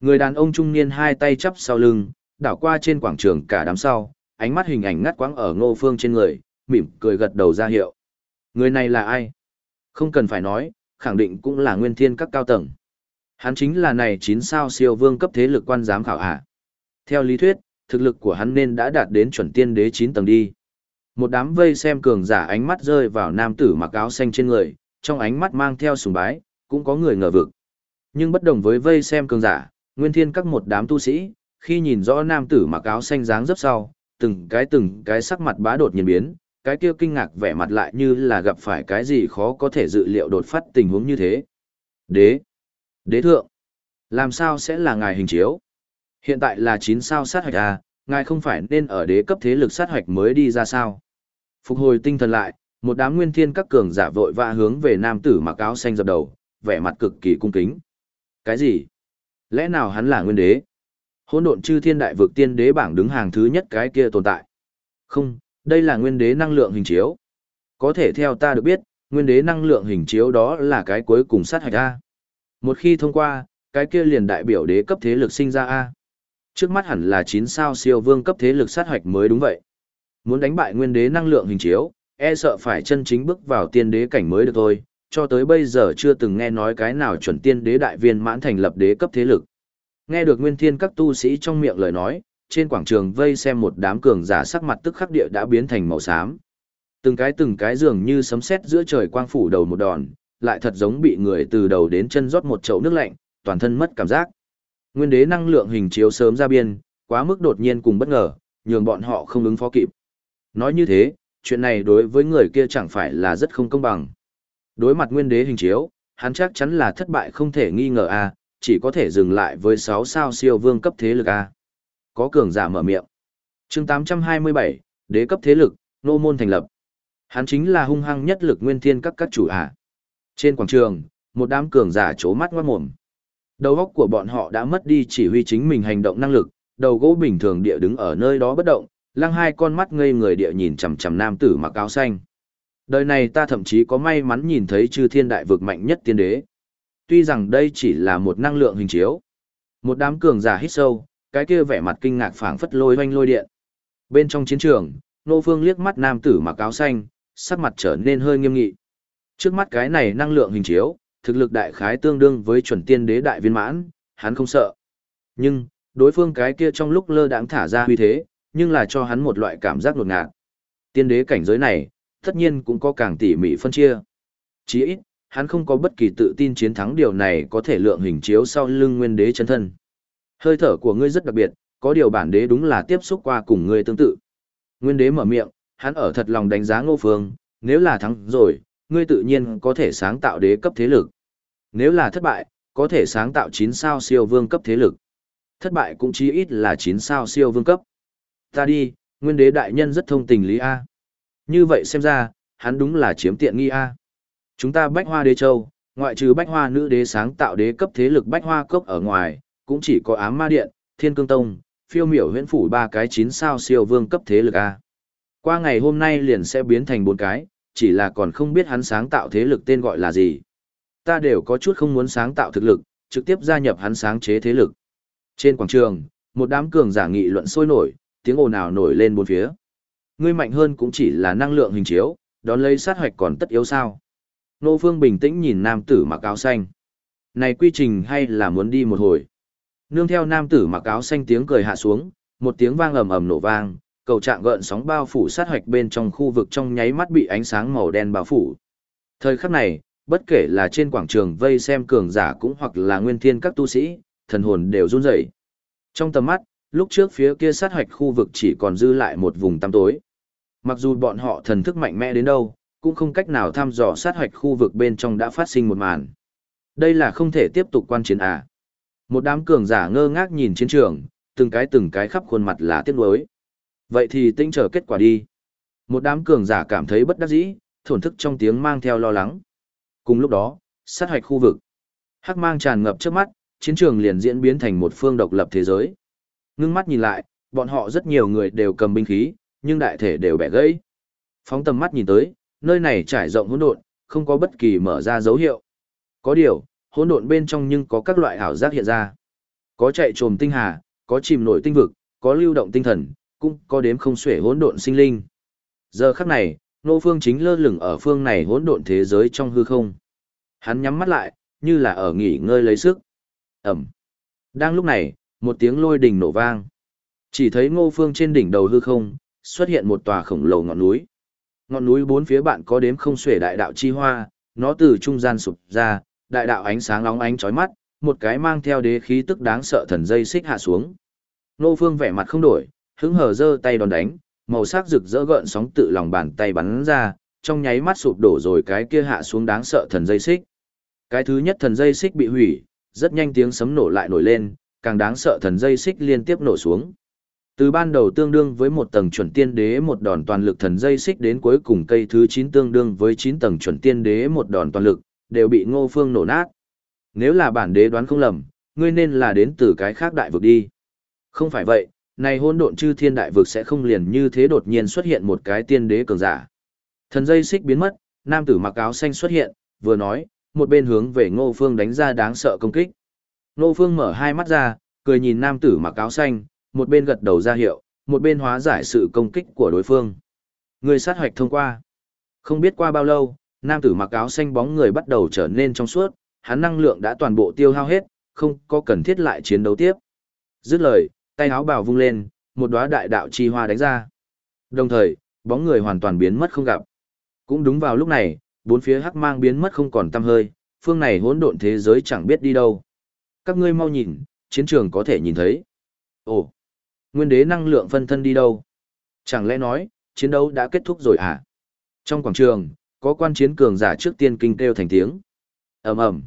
Người đàn ông trung niên hai tay chắp sau lưng, đảo qua trên quảng trường cả đám sau, ánh mắt hình ảnh ngắt quãng ở ngô phương trên người, mỉm cười gật đầu ra hiệu. Người này là ai? Không cần phải nói, khẳng định cũng là nguyên thiên các cao tầng. Hắn chính là này 9 sao siêu vương cấp thế lực quan giám khảo hạ. Theo lý thuyết, thực lực của hắn nên đã đạt đến chuẩn tiên đế 9 tầng đi. Một đám vây xem cường giả ánh mắt rơi vào nam tử mặc áo xanh trên người, trong ánh mắt mang theo sùng bái, cũng có người ngờ vực. Nhưng bất đồng với vây xem cường giả, nguyên thiên các một đám tu sĩ, khi nhìn rõ nam tử mặc áo xanh dáng dấp sau, từng cái từng cái sắc mặt bá đột nhiên biến, cái kia kinh ngạc vẻ mặt lại như là gặp phải cái gì khó có thể dự liệu đột phát tình huống như thế. Đế! Đế thượng! Làm sao sẽ là ngài hình chiếu? Hiện tại là 9 sao sát hoạch à, ngài không phải nên ở đế cấp thế lực sát hoạch mới đi ra sao? Phục hồi tinh thần lại, một đám nguyên thiên các cường giả vội vã hướng về nam tử mặc áo xanh dập đầu, vẻ mặt cực kỳ cung kính. Cái gì? Lẽ nào hắn là nguyên đế? Hỗn độn chư thiên đại vực tiên đế bảng đứng hàng thứ nhất cái kia tồn tại. Không, đây là nguyên đế năng lượng hình chiếu. Có thể theo ta được biết, nguyên đế năng lượng hình chiếu đó là cái cuối cùng sát hạch A. Một khi thông qua, cái kia liền đại biểu đế cấp thế lực sinh ra A. Trước mắt hẳn là 9 sao siêu vương cấp thế lực sát hạch mới đúng vậy. Muốn đánh bại nguyên đế năng lượng hình chiếu, e sợ phải chân chính bước vào tiên đế cảnh mới được thôi, cho tới bây giờ chưa từng nghe nói cái nào chuẩn tiên đế đại viên mãn thành lập đế cấp thế lực. Nghe được nguyên thiên các tu sĩ trong miệng lời nói, trên quảng trường vây xem một đám cường giả sắc mặt tức khắc địa đã biến thành màu xám. Từng cái từng cái dường như sấm sét giữa trời quang phủ đầu một đòn, lại thật giống bị người từ đầu đến chân rót một chậu nước lạnh, toàn thân mất cảm giác. Nguyên đế năng lượng hình chiếu sớm ra biên, quá mức đột nhiên cùng bất ngờ, nhường bọn họ không ứng phó kịp. Nói như thế, chuyện này đối với người kia chẳng phải là rất không công bằng. Đối mặt nguyên đế hình chiếu, hắn chắc chắn là thất bại không thể nghi ngờ a, chỉ có thể dừng lại với 6 sao siêu vương cấp thế lực a. Có cường giả mở miệng. Chương 827, đế cấp thế lực, nô môn thành lập. Hắn chính là hung hăng nhất lực nguyên thiên các các chủ a. Trên quảng trường, một đám cường giả chố mắt ngoát mồm. Đầu óc của bọn họ đã mất đi chỉ huy chính mình hành động năng lực, đầu gỗ bình thường địa đứng ở nơi đó bất động, lăng hai con mắt ngây người địa nhìn chằm chằm nam tử mặc áo xanh. Đời này ta thậm chí có may mắn nhìn thấy chư thiên đại vực mạnh nhất tiên đế. Tuy rằng đây chỉ là một năng lượng hình chiếu. Một đám cường giả hít sâu, cái kia vẻ mặt kinh ngạc phảng phất lôi hoanh lôi điện. Bên trong chiến trường, Nô Phương liếc mắt nam tử mặc áo xanh, sắc mặt trở nên hơi nghiêm nghị. Trước mắt cái này năng lượng hình chiếu, thực lực đại khái tương đương với chuẩn tiên đế đại viên mãn, hắn không sợ. Nhưng, đối phương cái kia trong lúc lơ đãng thả ra huy thế, nhưng là cho hắn một loại cảm giác đột ngạt. Tiên đế cảnh giới này, tất nhiên cũng có càng tỉ mỉ phân chia. Chỉ ít, hắn không có bất kỳ tự tin chiến thắng điều này có thể lượng hình chiếu sau lưng nguyên đế chân thân. Hơi thở của ngươi rất đặc biệt, có điều bản đế đúng là tiếp xúc qua cùng ngươi tương tự. Nguyên đế mở miệng, hắn ở thật lòng đánh giá ngô phương, nếu là thắng rồi, ngươi tự nhiên có thể sáng tạo đế cấp thế lực. Nếu là thất bại, có thể sáng tạo 9 sao siêu vương cấp thế lực. Thất bại cũng chí ít là 9 sao siêu vương cấp. Ta đi, nguyên đế đại nhân rất thông tình lý A. Như vậy xem ra, hắn đúng là chiếm tiện nghi A. Chúng ta bách hoa đế châu, ngoại trừ bách hoa nữ đế sáng tạo đế cấp thế lực bách hoa cốc ở ngoài, cũng chỉ có ám ma điện, thiên cương tông, phiêu miểu huyễn phủ ba cái 9 sao siêu vương cấp thế lực A. Qua ngày hôm nay liền sẽ biến thành bốn cái, chỉ là còn không biết hắn sáng tạo thế lực tên gọi là gì. Ta đều có chút không muốn sáng tạo thực lực, trực tiếp gia nhập hắn sáng chế thế lực. Trên quảng trường, một đám cường giả nghị luận sôi nổi, tiếng ồn ào nổi lên bốn phía. Ngươi mạnh hơn cũng chỉ là năng lượng hình chiếu, đón lấy sát hoạch còn tất yếu sao. Nô Phương bình tĩnh nhìn nam tử mặc áo xanh. Này quy trình hay là muốn đi một hồi. Nương theo nam tử mặc áo xanh tiếng cười hạ xuống, một tiếng vang ầm ầm nổ vang, cầu trạng gợn sóng bao phủ sát hoạch bên trong khu vực trong nháy mắt bị ánh sáng màu đen bao phủ. Thời khắc này, bất kể là trên quảng trường vây xem cường giả cũng hoặc là nguyên thiên các tu sĩ, thần hồn đều run rẩy. Trong tầm mắt, lúc trước phía kia sát hoạch khu vực chỉ còn dư lại một vùng tăm tối. Mặc dù bọn họ thần thức mạnh mẽ đến đâu, cũng không cách nào thăm dò sát hoạch khu vực bên trong đã phát sinh một màn. Đây là không thể tiếp tục quan chiến à. Một đám cường giả ngơ ngác nhìn chiến trường, từng cái từng cái khắp khuôn mặt là tiếc nuối. Vậy thì tinh chờ kết quả đi. Một đám cường giả cảm thấy bất đắc dĩ, thổn thức trong tiếng mang theo lo lắng. Cùng lúc đó, sát hoạch khu vực. Hắc mang tràn ngập trước mắt, chiến trường liền diễn biến thành một phương độc lập thế giới. Ngưng mắt nhìn lại, bọn họ rất nhiều người đều cầm binh khí, nhưng đại thể đều bẻ gãy. Phóng tầm mắt nhìn tới, nơi này trải rộng hỗn độn, không có bất kỳ mở ra dấu hiệu. Có điều, hỗn độn bên trong nhưng có các loại ảo giác hiện ra. Có chạy trồm tinh hà, có chìm nổi tinh vực, có lưu động tinh thần, cũng có đếm không xuể hỗn độn sinh linh. Giờ khắc này, Nô Phương chính lơ lửng ở phương này hỗn độn thế giới trong hư không. Hắn nhắm mắt lại, như là ở nghỉ ngơi lấy sức. Ẩm. Đang lúc này, một tiếng lôi đình nổ vang. Chỉ thấy Ngô Phương trên đỉnh đầu hư không, xuất hiện một tòa khổng lồ ngọn núi. Ngọn núi bốn phía bạn có đếm không xuể đại đạo chi hoa, nó từ trung gian sụp ra, đại đạo ánh sáng lóng ánh chói mắt, một cái mang theo đế khí tức đáng sợ thần dây xích hạ xuống. Nô Phương vẻ mặt không đổi, hứng hờ giơ tay đòn đánh, màu sắc rực rỡ gợn sóng tự lòng bàn tay bắn ra, trong nháy mắt sụp đổ rồi cái kia hạ xuống đáng sợ thần dây xích. Cái thứ nhất thần dây xích bị hủy, rất nhanh tiếng sấm nổ lại nổi lên, càng đáng sợ thần dây xích liên tiếp nổ xuống. Từ ban đầu tương đương với một tầng chuẩn tiên đế một đòn toàn lực thần dây xích đến cuối cùng cây thứ 9 tương đương với 9 tầng chuẩn tiên đế một đòn toàn lực, đều bị ngô phương nổ nát. Nếu là bản đế đoán không lầm, ngươi nên là đến từ cái khác đại vực đi. Không phải vậy, này hôn độn chư thiên đại vực sẽ không liền như thế đột nhiên xuất hiện một cái tiên đế cường giả. Thần dây xích biến mất, nam tử mặc áo xanh xuất hiện, vừa nói, một bên hướng về ngô phương đánh ra đáng sợ công kích. Ngô phương mở hai mắt ra, cười nhìn nam tử mặc áo xanh, một bên gật đầu ra hiệu, một bên hóa giải sự công kích của đối phương. Người sát hoạch thông qua. Không biết qua bao lâu, nam tử mặc áo xanh bóng người bắt đầu trở nên trong suốt, hắn năng lượng đã toàn bộ tiêu hao hết, không có cần thiết lại chiến đấu tiếp. Dứt lời, tay áo bào vung lên, một đóa đại đạo chi hoa đánh ra. Đồng thời, bóng người hoàn toàn biến mất không gặp. Cũng đúng vào lúc này, bốn phía hắc mang biến mất không còn tăm hơi, phương này hỗn độn thế giới chẳng biết đi đâu. Các ngươi mau nhìn, chiến trường có thể nhìn thấy. Ồ, nguyên đế năng lượng phân thân đi đâu? Chẳng lẽ nói, chiến đấu đã kết thúc rồi à? Trong quảng trường, có quan chiến cường giả trước tiên kinh kêu thành tiếng. ầm ầm,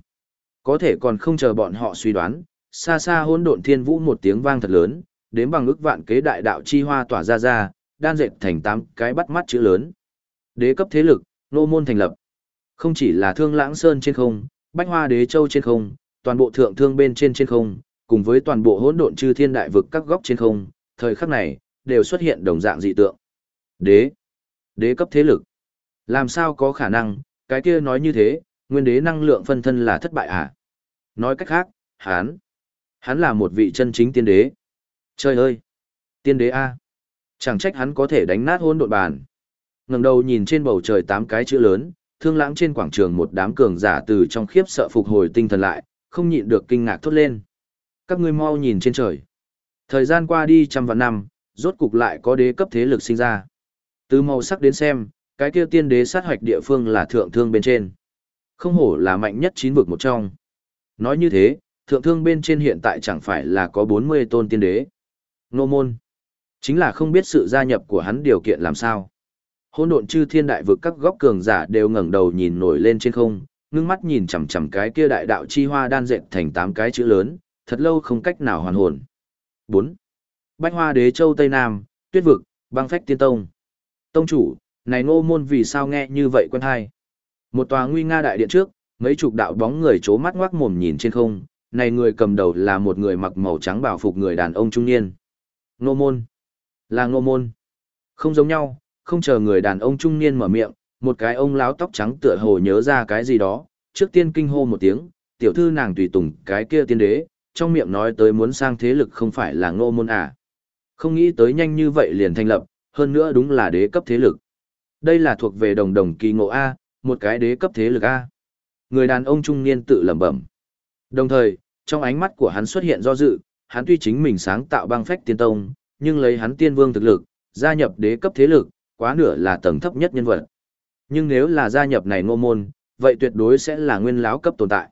Có thể còn không chờ bọn họ suy đoán, xa xa hỗn độn thiên vũ một tiếng vang thật lớn, đến bằng ức vạn kế đại đạo chi hoa tỏa ra ra, đan dệt thành tám cái bắt mắt chữ lớn. Đế cấp thế lực, nô môn thành lập. Không chỉ là thương lãng sơn trên không, bách hoa đế châu trên không, toàn bộ thượng thương bên trên trên không, cùng với toàn bộ hỗn độn chư thiên đại vực các góc trên không, thời khắc này, đều xuất hiện đồng dạng dị tượng. Đế. Đế cấp thế lực. Làm sao có khả năng, cái kia nói như thế, nguyên đế năng lượng phân thân là thất bại à? Nói cách khác, hắn, hắn là một vị chân chính tiên đế. Trời ơi! Tiên đế A. Chẳng trách hắn có thể đánh nát hôn độn bàn. ngẩng đầu nhìn trên bầu trời tám cái chữ lớn, thương lãng trên quảng trường một đám cường giả từ trong khiếp sợ phục hồi tinh thần lại, không nhịn được kinh ngạc thốt lên. Các ngươi mau nhìn trên trời. Thời gian qua đi trăm vạn năm, rốt cục lại có đế cấp thế lực sinh ra. Từ màu sắc đến xem, cái kia tiên đế sát hoạch địa phương là thượng thương bên trên. Không hổ là mạnh nhất chín vực một trong. Nói như thế, thượng thương bên trên hiện tại chẳng phải là có 40 tôn tiên đế. Nô môn. Chính là không biết sự gia nhập của hắn điều kiện làm sao. Hôn độn chư thiên đại vực các góc cường giả đều ngẩng đầu nhìn nổi lên trên không, ngưng mắt nhìn chằm chằm cái kia đại đạo chi hoa đan dệt thành tám cái chữ lớn, thật lâu không cách nào hoàn hồn. 4. Bách hoa đế châu Tây Nam, tuyết vực, băng phách tiên tông. Tông chủ, này ngô môn vì sao nghe như vậy quen hay? Một tòa nguy nga đại điện trước, mấy chục đạo bóng người chố mắt ngoác mồm nhìn trên không, này người cầm đầu là một người mặc màu trắng bảo phục người đàn ông trung niên. Ngô môn. Là ngô môn. Không giống nhau, không chờ người đàn ông trung niên mở miệng, một cái ông láo tóc trắng tựa hồ nhớ ra cái gì đó, trước tiên kinh hô một tiếng, tiểu thư nàng tùy tùng cái kia tiên đế, trong miệng nói tới muốn sang thế lực không phải là ngô môn à. Không nghĩ tới nhanh như vậy liền thành lập, hơn nữa đúng là đế cấp thế lực. Đây là thuộc về đồng đồng kỳ ngộ A, một cái đế cấp thế lực A. Người đàn ông trung niên tự lẩm bẩm. Đồng thời, trong ánh mắt của hắn xuất hiện do dự, hắn tuy chính mình sáng tạo băng phách tiên tông, nhưng lấy hắn tiên vương thực lực, gia nhập đế cấp thế lực, quá nửa là tầng thấp nhất nhân vật. Nhưng nếu là gia nhập này ngô môn, vậy tuyệt đối sẽ là nguyên láo cấp tồn tại.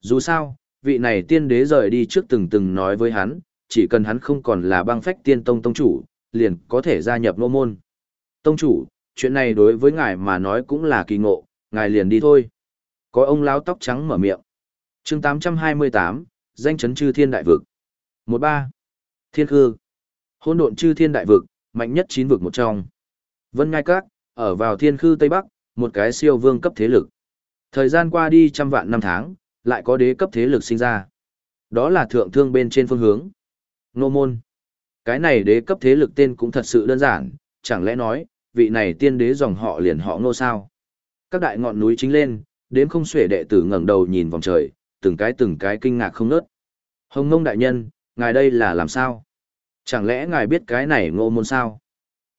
Dù sao, vị này tiên đế rời đi trước từng từng nói với hắn, chỉ cần hắn không còn là băng phách tiên tông tông chủ, liền có thể gia nhập ngô môn. Tông chủ, chuyện này đối với ngài mà nói cũng là kỳ ngộ, ngài liền đi thôi. Có ông lão tóc trắng mở miệng. chương 828, danh chấn chư thiên đại vực. 13. Thiên Khư. Hôn độn chư thiên đại vực, mạnh nhất chín vực một trong. Vân Ngai Các, ở vào thiên khư Tây Bắc, một cái siêu vương cấp thế lực. Thời gian qua đi trăm vạn năm tháng, lại có đế cấp thế lực sinh ra. Đó là thượng thương bên trên phương hướng. Nô môn. Cái này đế cấp thế lực tên cũng thật sự đơn giản, chẳng lẽ nói, vị này tiên đế dòng họ liền họ ngô sao. Các đại ngọn núi chính lên, đến không xuể đệ tử ngẩng đầu nhìn vòng trời, từng cái từng cái kinh ngạc không nớt. Hồng ngông đại nhân, ngài đây là làm sao? Chẳng lẽ ngài biết cái này ngô môn sao?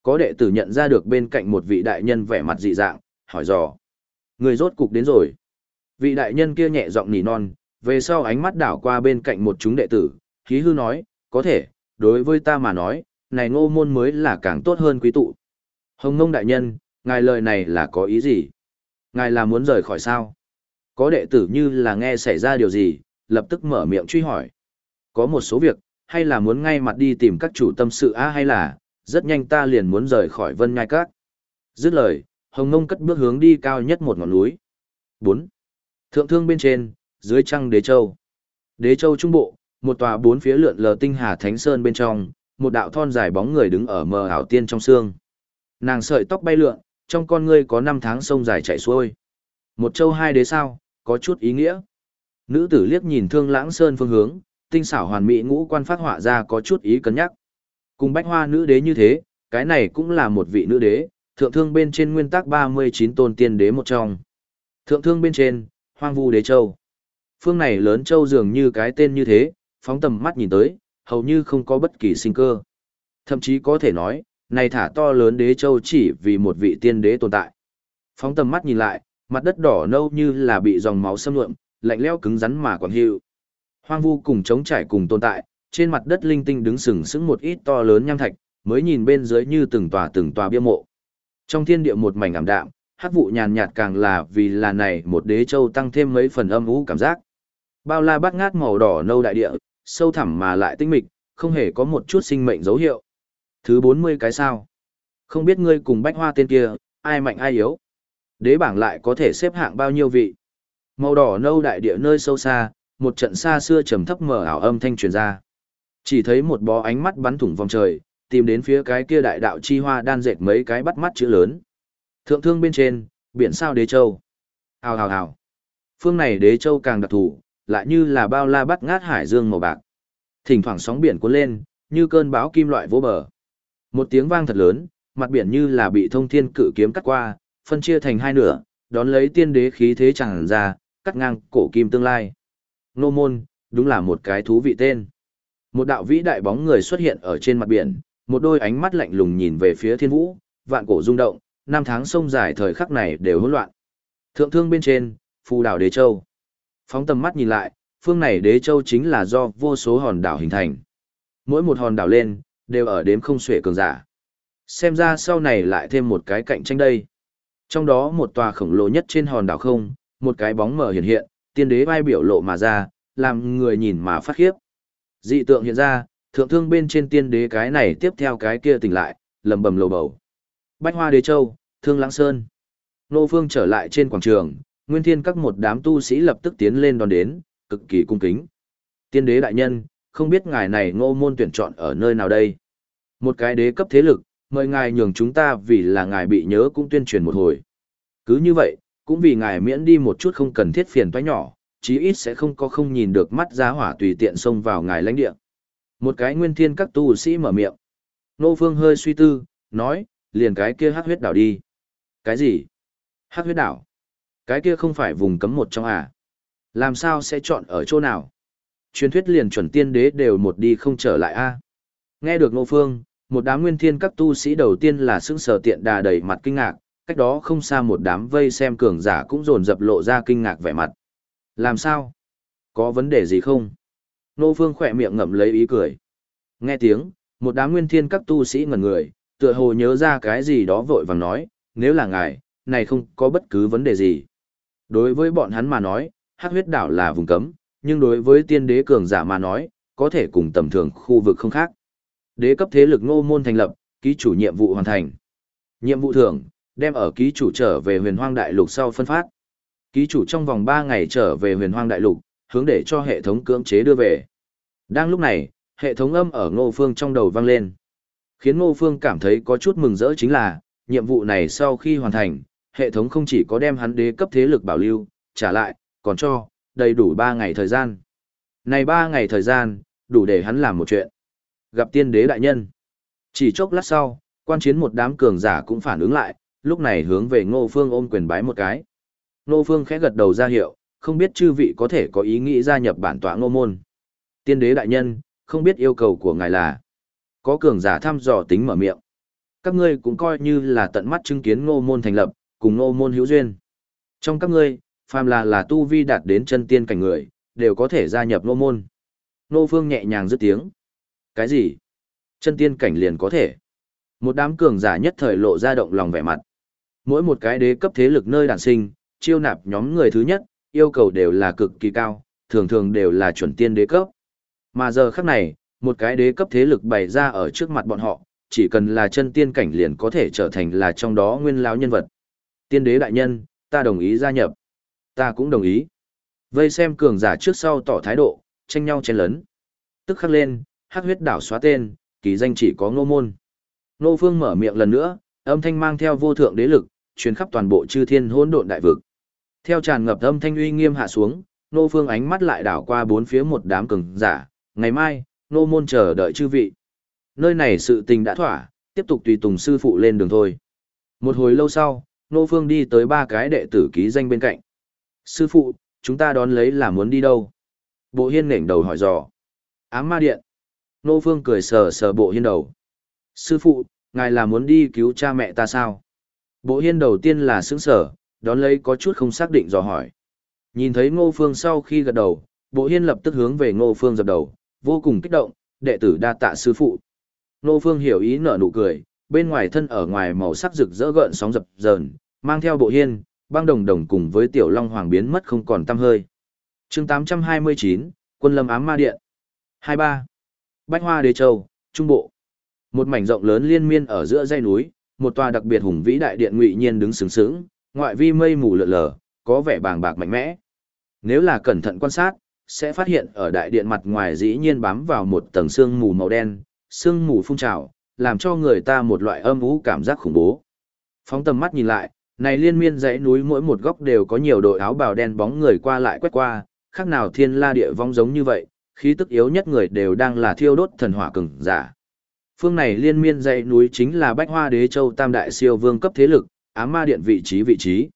Có đệ tử nhận ra được bên cạnh một vị đại nhân vẻ mặt dị dạng, hỏi dò. Người rốt cục đến rồi. Vị đại nhân kia nhẹ giọng nỉ non, về sau ánh mắt đảo qua bên cạnh một chúng đệ tử, khí hư nói, có thể, đối với ta mà nói, này ngô môn mới là càng tốt hơn quý tụ. Hồng ngông đại nhân, ngài lời này là có ý gì? Ngài là muốn rời khỏi sao? Có đệ tử như là nghe xảy ra điều gì, lập tức mở miệng truy hỏi. Có một số việc, hay là muốn ngay mặt đi tìm các chủ tâm sự á hay là, rất nhanh ta liền muốn rời khỏi vân ngai các. Dứt lời, Hồng Ngông cất bước hướng đi cao nhất một ngọn núi. 4. Thượng thương bên trên, dưới trăng đế châu. Đế châu trung bộ, một tòa bốn phía lượn lờ tinh hà thánh sơn bên trong, một đạo thon dài bóng người đứng ở mờ ảo tiên trong xương. Nàng sợi tóc bay lượn, trong con ngươi có năm tháng sông dài chảy xuôi. Một châu hai đế sao, có chút ý nghĩa. Nữ tử liếc nhìn thương lãng sơn phương hướng, tinh xảo hoàn mỹ ngũ quan phát họa ra có chút ý cân nhắc. Cùng bách hoa nữ đế như thế, cái này cũng là một vị nữ đế, thượng thương bên trên nguyên tắc 39 tôn tiên đế một trong. Thượng thương bên trên, hoang vu đế châu. Phương này lớn châu dường như cái tên như thế, phóng tầm mắt nhìn tới, hầu như không có bất kỳ sinh cơ. Thậm chí có thể nói, này thả to lớn đế châu chỉ vì một vị tiên đế tồn tại. Phóng tầm mắt nhìn lại, mặt đất đỏ nâu như là bị dòng máu xâm lượm, lạnh lẽo cứng rắn mà quảng hữu Hoang vu cùng chống trải cùng tồn tại, trên mặt đất linh tinh đứng sừng sững một ít to lớn nham thạch, mới nhìn bên dưới như từng tòa từng tòa bia mộ. Trong thiên địa một mảnh ảm đạm, hắc vụ nhàn nhạt càng là vì là này một đế châu tăng thêm mấy phần âm u cảm giác. Bao la bát ngát màu đỏ nâu đại địa, sâu thẳm mà lại tinh mịch, không hề có một chút sinh mệnh dấu hiệu. Thứ 40 cái sao? Không biết ngươi cùng bách hoa tên kia, ai mạnh ai yếu? Đế bảng lại có thể xếp hạng bao nhiêu vị? Màu đỏ nâu đại địa nơi sâu xa, một trận xa xưa trầm thấp mở ảo âm thanh truyền ra. Chỉ thấy một bó ánh mắt bắn thủng vòng trời, tìm đến phía cái kia đại đạo chi hoa đan dệt mấy cái bắt mắt chữ lớn. Thượng thương bên trên, biển sao đế châu. Hào hào hào. Phương này đế châu càng đặc thù, lại như là bao la bắt ngát hải dương màu bạc. Thỉnh thoảng sóng biển cuốn lên, như cơn bão kim loại vỗ bờ. Một tiếng vang thật lớn, mặt biển như là bị thông thiên cự kiếm cắt qua, phân chia thành hai nửa, đón lấy tiên đế khí thế chẳng ra, cắt ngang cổ kim tương lai. Nô môn, đúng là một cái thú vị tên. Một đạo vĩ đại bóng người xuất hiện ở trên mặt biển, một đôi ánh mắt lạnh lùng nhìn về phía thiên vũ, vạn cổ rung động, năm tháng sông dài thời khắc này đều hỗn loạn. Thượng thương bên trên, phù đảo đế châu. Phóng tầm mắt nhìn lại, phương này đế châu chính là do vô số hòn đảo hình thành. Mỗi một hòn đảo lên, đều ở đếm không xuể cường giả. Xem ra sau này lại thêm một cái cạnh tranh đây. Trong đó một tòa khổng lồ nhất trên hòn đảo không, một cái bóng mờ hiện hiện, tiên đế vai biểu lộ mà ra, làm người nhìn mà phát khiếp. Dị tượng hiện ra, thượng thương bên trên tiên đế cái này tiếp theo cái kia tỉnh lại, lầm bầm lầu bầu. Bách hoa đế châu, thương lãng sơn. Nô phương trở lại trên quảng trường, nguyên thiên các một đám tu sĩ lập tức tiến lên đón đến, cực kỳ cung kính. Tiên đế đại nhân, không biết ngài này ngô môn tuyển chọn ở nơi nào đây? Một cái đế cấp thế lực, mời ngài nhường chúng ta vì là ngài bị nhớ cũng tuyên truyền một hồi. Cứ như vậy, cũng vì ngài miễn đi một chút không cần thiết phiền toái nhỏ, chí ít sẽ không có không nhìn được mắt giá hỏa tùy tiện xông vào ngài lãnh địa. Một cái nguyên thiên các tu sĩ mở miệng. Nô Phương hơi suy tư, nói, liền cái kia hắc huyết đảo đi. Cái gì? Hắc huyết đảo? Cái kia không phải vùng cấm một trong à? Làm sao sẽ chọn ở chỗ nào? Truyền thuyết liền chuẩn tiên đế đều một đi không trở lại a. Nghe được Nô Phương, một đám nguyên thiên các tu sĩ đầu tiên là sững sờ tiện đà đầy mặt kinh ngạc, cách đó không xa một đám vây xem cường giả cũng dồn dập lộ ra kinh ngạc vẻ mặt. Làm sao? Có vấn đề gì không? Nô Phương khỏe miệng ngậm lấy ý cười. Nghe tiếng, một đám nguyên thiên các tu sĩ ngẩn người, tựa hồ nhớ ra cái gì đó vội vàng nói, nếu là ngài, này không có bất cứ vấn đề gì. Đối với bọn hắn mà nói, hắc huyết đảo là vùng cấm, nhưng đối với tiên đế cường giả mà nói, có thể cùng tầm thường khu vực không khác. Đế cấp thế lực ngô môn thành lập, ký chủ nhiệm vụ hoàn thành. Nhiệm vụ thưởng, đem ở ký chủ trở về huyền hoang đại lục sau phân phát. Ký chủ trong vòng 3 ngày trở về huyền hoang đại lục, hướng để cho hệ thống cưỡng chế đưa về. Đang lúc này, hệ thống âm ở Ngô Phương trong đầu vang lên. Khiến Ngô Phương cảm thấy có chút mừng rỡ chính là, nhiệm vụ này sau khi hoàn thành, hệ thống không chỉ có đem hắn đế cấp thế lực bảo lưu, trả lại, còn cho, đầy đủ 3 ngày thời gian. Này 3 ngày thời gian, đủ để hắn làm một chuyện. Gặp tiên đế đại nhân. Chỉ chốc lát sau, quan chiến một đám cường giả cũng phản ứng lại, lúc này hướng về Ngô Phương ôm quyền bái một cái. Ngô Phương khẽ gật đầu ra hiệu, không biết chư vị có thể có ý nghĩ gia nhập bản tọa Ngô Môn. Tiên đế đại nhân, không biết yêu cầu của ngài là. Có cường giả thăm dò tính mở miệng. Các ngươi cũng coi như là tận mắt chứng kiến Ngô Môn thành lập, cùng Ngô Môn hữu duyên. Trong các ngươi, phàm là là tu vi đạt đến chân tiên cảnh người, đều có thể gia nhập nô Môn. Nô Phương nhẹ nhàng dứt tiếng. Cái gì? Chân tiên cảnh liền có thể. Một đám cường giả nhất thời lộ ra động lòng vẻ mặt. Mỗi một cái đế cấp thế lực nơi đản sinh, chiêu nạp nhóm người thứ nhất, yêu cầu đều là cực kỳ cao, thường thường đều là chuẩn tiên đế cấp. Mà giờ khắc này, một cái đế cấp thế lực bày ra ở trước mặt bọn họ, chỉ cần là chân tiên cảnh liền có thể trở thành là trong đó nguyên lão nhân vật. Tiên đế đại nhân, ta đồng ý gia nhập. Ta cũng đồng ý. Vây xem cường giả trước sau tỏ thái độ, tranh nhau chen lấn. Tức khắc lên, hắc huyết đảo xóa tên, kỳ danh chỉ có ngô môn. Ngô phương mở miệng lần nữa, âm thanh mang theo vô thượng đế lực, truyền khắp toàn bộ chư thiên hỗn độn đại vực. Theo tràn ngập âm thanh uy nghiêm hạ xuống, Ngô phương ánh mắt lại đảo qua bốn phía một đám cường giả, ngày mai, Ngô môn chờ đợi chư vị. Nơi này sự tình đã thỏa, tiếp tục tùy tùng sư phụ lên đường thôi. Một hồi lâu sau, Ngô phương đi tới ba cái đệ tử ký danh bên cạnh. Sư phụ, chúng ta đón lấy là muốn đi đâu? Bộ hiên nểnh đầu hỏi dò. Ám ma điện. Nô Phương cười sờ sờ bộ hiên đầu. Sư phụ, ngài là muốn đi cứu cha mẹ ta sao? Bộ hiên đầu tiên là sững sở, đón lấy có chút không xác định dò hỏi. Nhìn thấy Ngô Phương sau khi gật đầu, bộ hiên lập tức hướng về Ngô Phương dập đầu, vô cùng kích động, đệ tử đa tạ sư phụ. Ngô Phương hiểu ý nở nụ cười, bên ngoài thân ở ngoài màu sắc rực rỡ gợn sóng dập dờn, mang theo bộ hiên, băng đồng đồng cùng với tiểu long hoàng biến mất không còn tăm hơi. chương 829, quân lâm ám ma điện. 23. Bách Hoa Đế Châu, Trung Bộ. Một mảnh rộng lớn liên miên ở giữa dãy núi, một tòa đặc biệt hùng vĩ đại điện ngụy nhiên đứng sướng sướng, ngoại vi mây mù lượn lờ, có vẻ bàng bạc mạnh mẽ. Nếu là cẩn thận quan sát, sẽ phát hiện ở đại điện mặt ngoài dĩ nhiên bám vào một tầng sương mù màu đen, sương mù phun trào, làm cho người ta một loại âm u cảm giác khủng bố. Phóng tầm mắt nhìn lại, này liên miên dãy núi mỗi một góc đều có nhiều đội áo bào đen bóng người qua lại quét qua, khác nào thiên la địa vong giống như vậy, khí tức yếu nhất người đều đang là thiêu đốt thần hỏa cường giả. Phương này liên miên dãy núi chính là Bách Hoa Đế Châu Tam Đại Siêu Vương cấp thế lực, ám ma điện vị trí vị trí.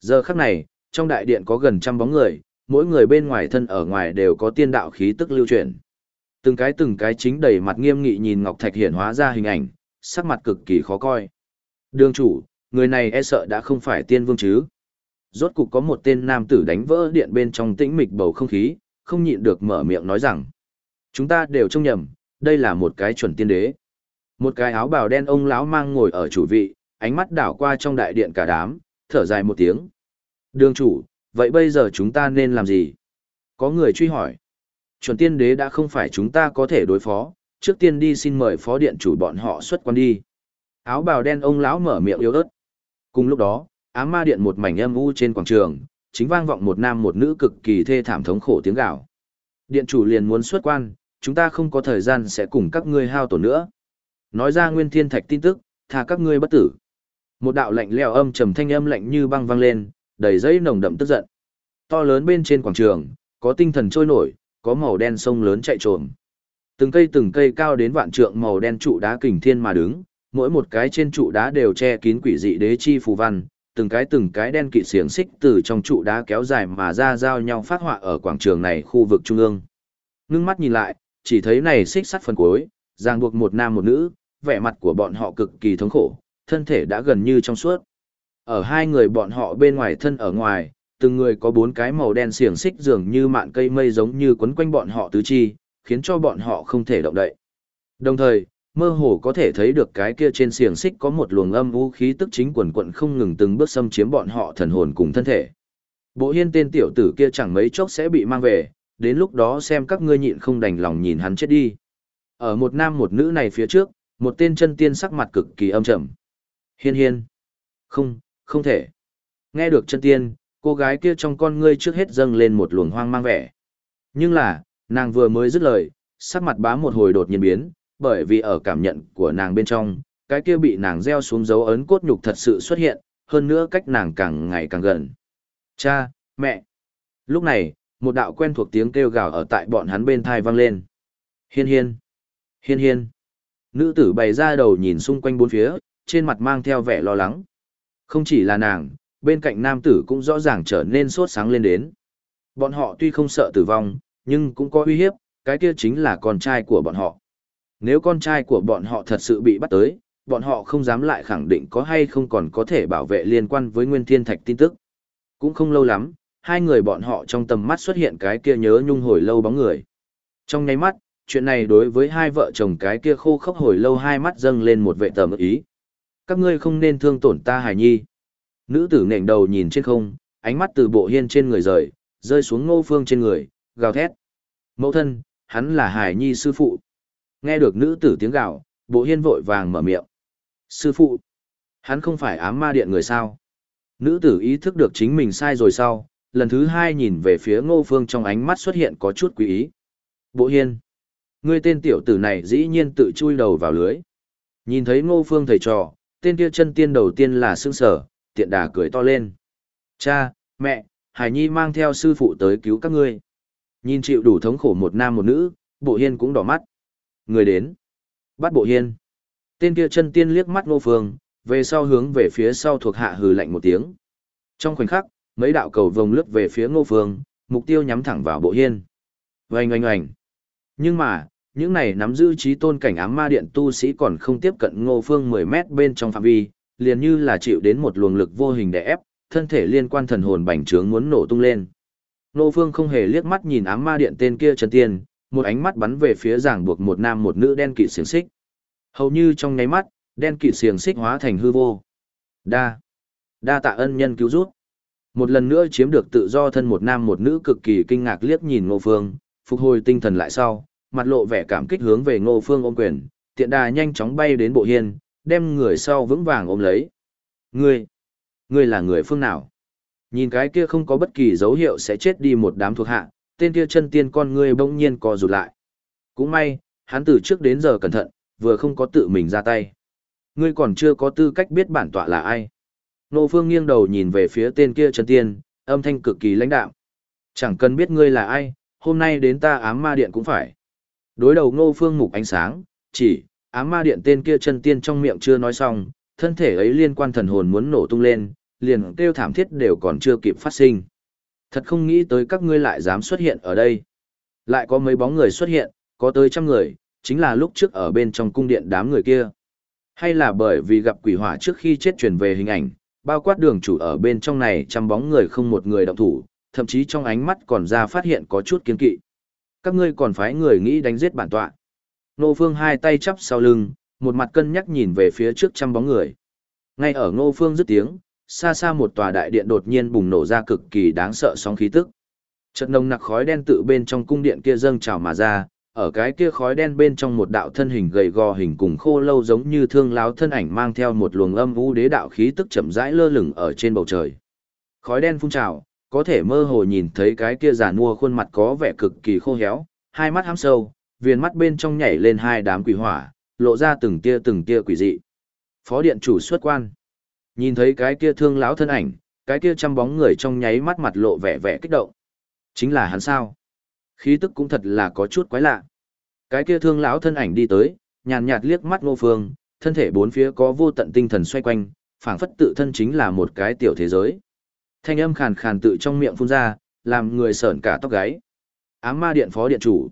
Giờ khắc này, trong đại điện có gần trăm bóng người, mỗi người bên ngoài thân ở ngoài đều có tiên đạo khí tức lưu chuyển. Từng cái từng cái chính đầy mặt nghiêm nghị nhìn Ngọc Thạch hiển hóa ra hình ảnh, sắc mặt cực kỳ khó coi. Đường chủ, người này e sợ đã không phải tiên vương chứ. Rốt cục có một tên nam tử đánh vỡ điện bên trong tĩnh mịch bầu không khí, không nhịn được mở miệng nói rằng. Chúng ta đều trông nhầm, đây là một cái chuẩn tiên đế. Một cái áo bào đen ông lão mang ngồi ở chủ vị, ánh mắt đảo qua trong đại điện cả đám, thở dài một tiếng. Đường chủ, vậy bây giờ chúng ta nên làm gì? Có người truy hỏi. Chuẩn tiên đế đã không phải chúng ta có thể đối phó, trước tiên đi xin mời phó điện chủ bọn họ xuất quan đi. Áo bào đen ông lão mở miệng yếu ớt. Cùng lúc đó, ám ma điện một mảnh âm u trên quảng trường, chính vang vọng một nam một nữ cực kỳ thê thảm thống khổ tiếng gào. Điện chủ liền muốn xuất quan, chúng ta không có thời gian sẽ cùng các ngươi hao tổn nữa. Nói ra nguyên thiên thạch tin tức, tha các ngươi bất tử. Một đạo lạnh lẽo âm trầm thanh âm lạnh như băng vang lên, đầy dây nồng đậm tức giận. To lớn bên trên quảng trường, có tinh thần trôi nổi, có màu đen sông lớn chạy trồm. Từng cây từng cây cao đến vạn trượng màu đen trụ đá kình thiên mà đứng, mỗi một cái trên trụ đá đều che kín quỷ dị đế chi phù văn, từng cái từng cái đen kỵ xiềng xích từ trong trụ đá kéo dài mà ra giao nhau phát họa ở quảng trường này khu vực trung ương. Ngưng mắt nhìn lại, chỉ thấy này xích sắt phần cuối, ràng buộc một nam một nữ, vẻ mặt của bọn họ cực kỳ thống khổ, thân thể đã gần như trong suốt. Ở hai người bọn họ bên ngoài thân ở ngoài, từng người có bốn cái màu đen xiềng xích dường như mạn cây mây giống như quấn quanh bọn họ tứ chi, khiến cho bọn họ không thể động đậy. Đồng thời, mơ hồ có thể thấy được cái kia trên xiềng xích có một luồng âm vũ khí tức chính quần quận không ngừng từng bước xâm chiếm bọn họ thần hồn cùng thân thể. Bộ hiên tên tiểu tử kia chẳng mấy chốc sẽ bị mang về, đến lúc đó xem các ngươi nhịn không đành lòng nhìn hắn chết đi. Ở một nam một nữ này phía trước, một tên chân tiên sắc mặt cực kỳ âm trầm. Hiên hiên. Không, không thể. Nghe được chân tiên, cô gái kia trong con ngươi trước hết dâng lên một luồng hoang mang vẻ. Nhưng là, nàng vừa mới dứt lời, sắc mặt bá một hồi đột nhiên biến, bởi vì ở cảm nhận của nàng bên trong, cái kia bị nàng gieo xuống dấu ấn cốt nhục thật sự xuất hiện, hơn nữa cách nàng càng ngày càng gần. Cha, mẹ. Lúc này, một đạo quen thuộc tiếng kêu gào ở tại bọn hắn bên thai vang lên. Hiên hiên. Hiên hiên. Nữ tử bày ra đầu nhìn xung quanh bốn phía, trên mặt mang theo vẻ lo lắng. Không chỉ là nàng, bên cạnh nam tử cũng rõ ràng trở nên sốt sáng lên đến. Bọn họ tuy không sợ tử vong, nhưng cũng có uy hiếp, cái kia chính là con trai của bọn họ. Nếu con trai của bọn họ thật sự bị bắt tới, bọn họ không dám lại khẳng định có hay không còn có thể bảo vệ liên quan với Nguyên Thiên Thạch tin tức. Cũng không lâu lắm, hai người bọn họ trong tầm mắt xuất hiện cái kia nhớ nhung hồi lâu bóng người. Trong nháy mắt, chuyện này đối với hai vợ chồng cái kia khô khốc hồi lâu hai mắt dâng lên một vệ tầm ý. Các ngươi không nên thương tổn ta hài nhi. Nữ tử nện đầu nhìn trên không, ánh mắt từ bộ hiên trên người rời, rơi xuống ngô phương trên người, gào thét. Mẫu thân, hắn là hài nhi sư phụ. Nghe được nữ tử tiếng gào, bộ hiên vội vàng mở miệng. Sư phụ, hắn không phải ám ma điện người sao. Nữ tử ý thức được chính mình sai rồi sau, lần thứ hai nhìn về phía ngô phương trong ánh mắt xuất hiện có chút quý ý. Bộ hiên, ngươi tên tiểu tử này dĩ nhiên tự chui đầu vào lưới. Nhìn thấy ngô phương thầy trò, tên kia chân tiên đầu tiên là sương sở, tiện đà cười to lên. Cha, mẹ, Hải Nhi mang theo sư phụ tới cứu các ngươi. Nhìn chịu đủ thống khổ một nam một nữ, bộ hiên cũng đỏ mắt. Người đến. Bắt bộ hiên. Tên kia chân tiên liếc mắt ngô phương, về sau hướng về phía sau thuộc hạ hừ lạnh một tiếng. Trong khoảnh khắc, mấy đạo cầu vồng lướt về phía ngô phương, mục tiêu nhắm thẳng vào bộ hiên. Oanh oanh oanh. Nhưng mà, những này nắm giữ trí tôn cảnh ám ma điện tu sĩ còn không tiếp cận ngô phương 10 mét bên trong phạm vi, liền như là chịu đến một luồng lực vô hình đè ép, thân thể liên quan thần hồn bành trướng muốn nổ tung lên. Ngô phương không hề liếc mắt nhìn ám ma điện tên kia chân tiên, một ánh mắt bắn về phía giảng buộc một nam một nữ đen kịt xiềng xích. Hầu như trong nháy mắt, đen kịt xiềng xích hóa thành hư vô. Đa, đa tạ ân nhân cứu giúp. Một lần nữa chiếm được tự do thân một nam một nữ cực kỳ kinh ngạc liếc nhìn Ngô Phương, phục hồi tinh thần lại sau, mặt lộ vẻ cảm kích hướng về Ngô Phương ôm quyền, tiện đà nhanh chóng bay đến bộ hiên, đem người sau vững vàng ôm lấy. Ngươi, ngươi là người phương nào? Nhìn cái kia không có bất kỳ dấu hiệu sẽ chết đi một đám thuộc hạ, tên kia chân tiên con ngươi bỗng nhiên co rụt lại. Cũng may, hắn từ trước đến giờ cẩn thận, vừa không có tự mình ra tay. Ngươi còn chưa có tư cách biết bản tọa là ai. Nô Phương nghiêng đầu nhìn về phía tên kia chân tiên, âm thanh cực kỳ lãnh đạm. Chẳng cần biết ngươi là ai, hôm nay đến ta ám ma điện cũng phải. Đối đầu Ngô Phương mục ánh sáng, chỉ, ám ma điện tên kia chân tiên trong miệng chưa nói xong, thân thể ấy liên quan thần hồn muốn nổ tung lên, liền kêu thảm thiết đều còn chưa kịp phát sinh. Thật không nghĩ tới các ngươi lại dám xuất hiện ở đây. Lại có mấy bóng người xuất hiện, có tới trăm người, chính là lúc trước ở bên trong cung điện đám người kia. Hay là bởi vì gặp quỷ hỏa trước khi chết truyền về hình ảnh, bao quát đường chủ ở bên trong này trăm bóng người không một người động thủ, thậm chí trong ánh mắt còn ra phát hiện có chút kiên kỵ. Các ngươi còn phái người nghĩ đánh giết bản tọa. Nô Phương hai tay chắp sau lưng, một mặt cân nhắc nhìn về phía trước trăm bóng người. Ngay ở Ngô Phương dứt tiếng, xa xa một tòa đại điện đột nhiên bùng nổ ra cực kỳ đáng sợ sóng khí tức. Chợt nồng nặc khói đen tự bên trong cung điện kia dâng trào mà ra, ở cái kia khói đen bên trong một đạo thân hình gầy gò hình cùng khô lâu giống như thương láo thân ảnh mang theo một luồng âm vũ đế đạo khí tức chậm rãi lơ lửng ở trên bầu trời. Khói đen phun trào, có thể mơ hồ nhìn thấy cái kia giàn mua khuôn mặt có vẻ cực kỳ khô héo, hai mắt hám sâu, viền mắt bên trong nhảy lên hai đám quỷ hỏa, lộ ra từng tia từng tia quỷ dị. Phó điện chủ xuất quan. Nhìn thấy cái kia thương lão thân ảnh, cái kia chăm bóng người trong nháy mắt mặt lộ vẻ vẻ kích động. Chính là hắn sao? Khí tức cũng thật là có chút quái lạ. Cái kia thương lão thân ảnh đi tới, nhàn nhạt liếc mắt Ngô Phương, thân thể bốn phía có vô tận tinh thần xoay quanh, phảng phất tự thân chính là một cái tiểu thế giới. Thanh âm khàn khàn tự trong miệng phun ra, làm người sởn cả tóc gáy. Ám ma điện phó điện chủ.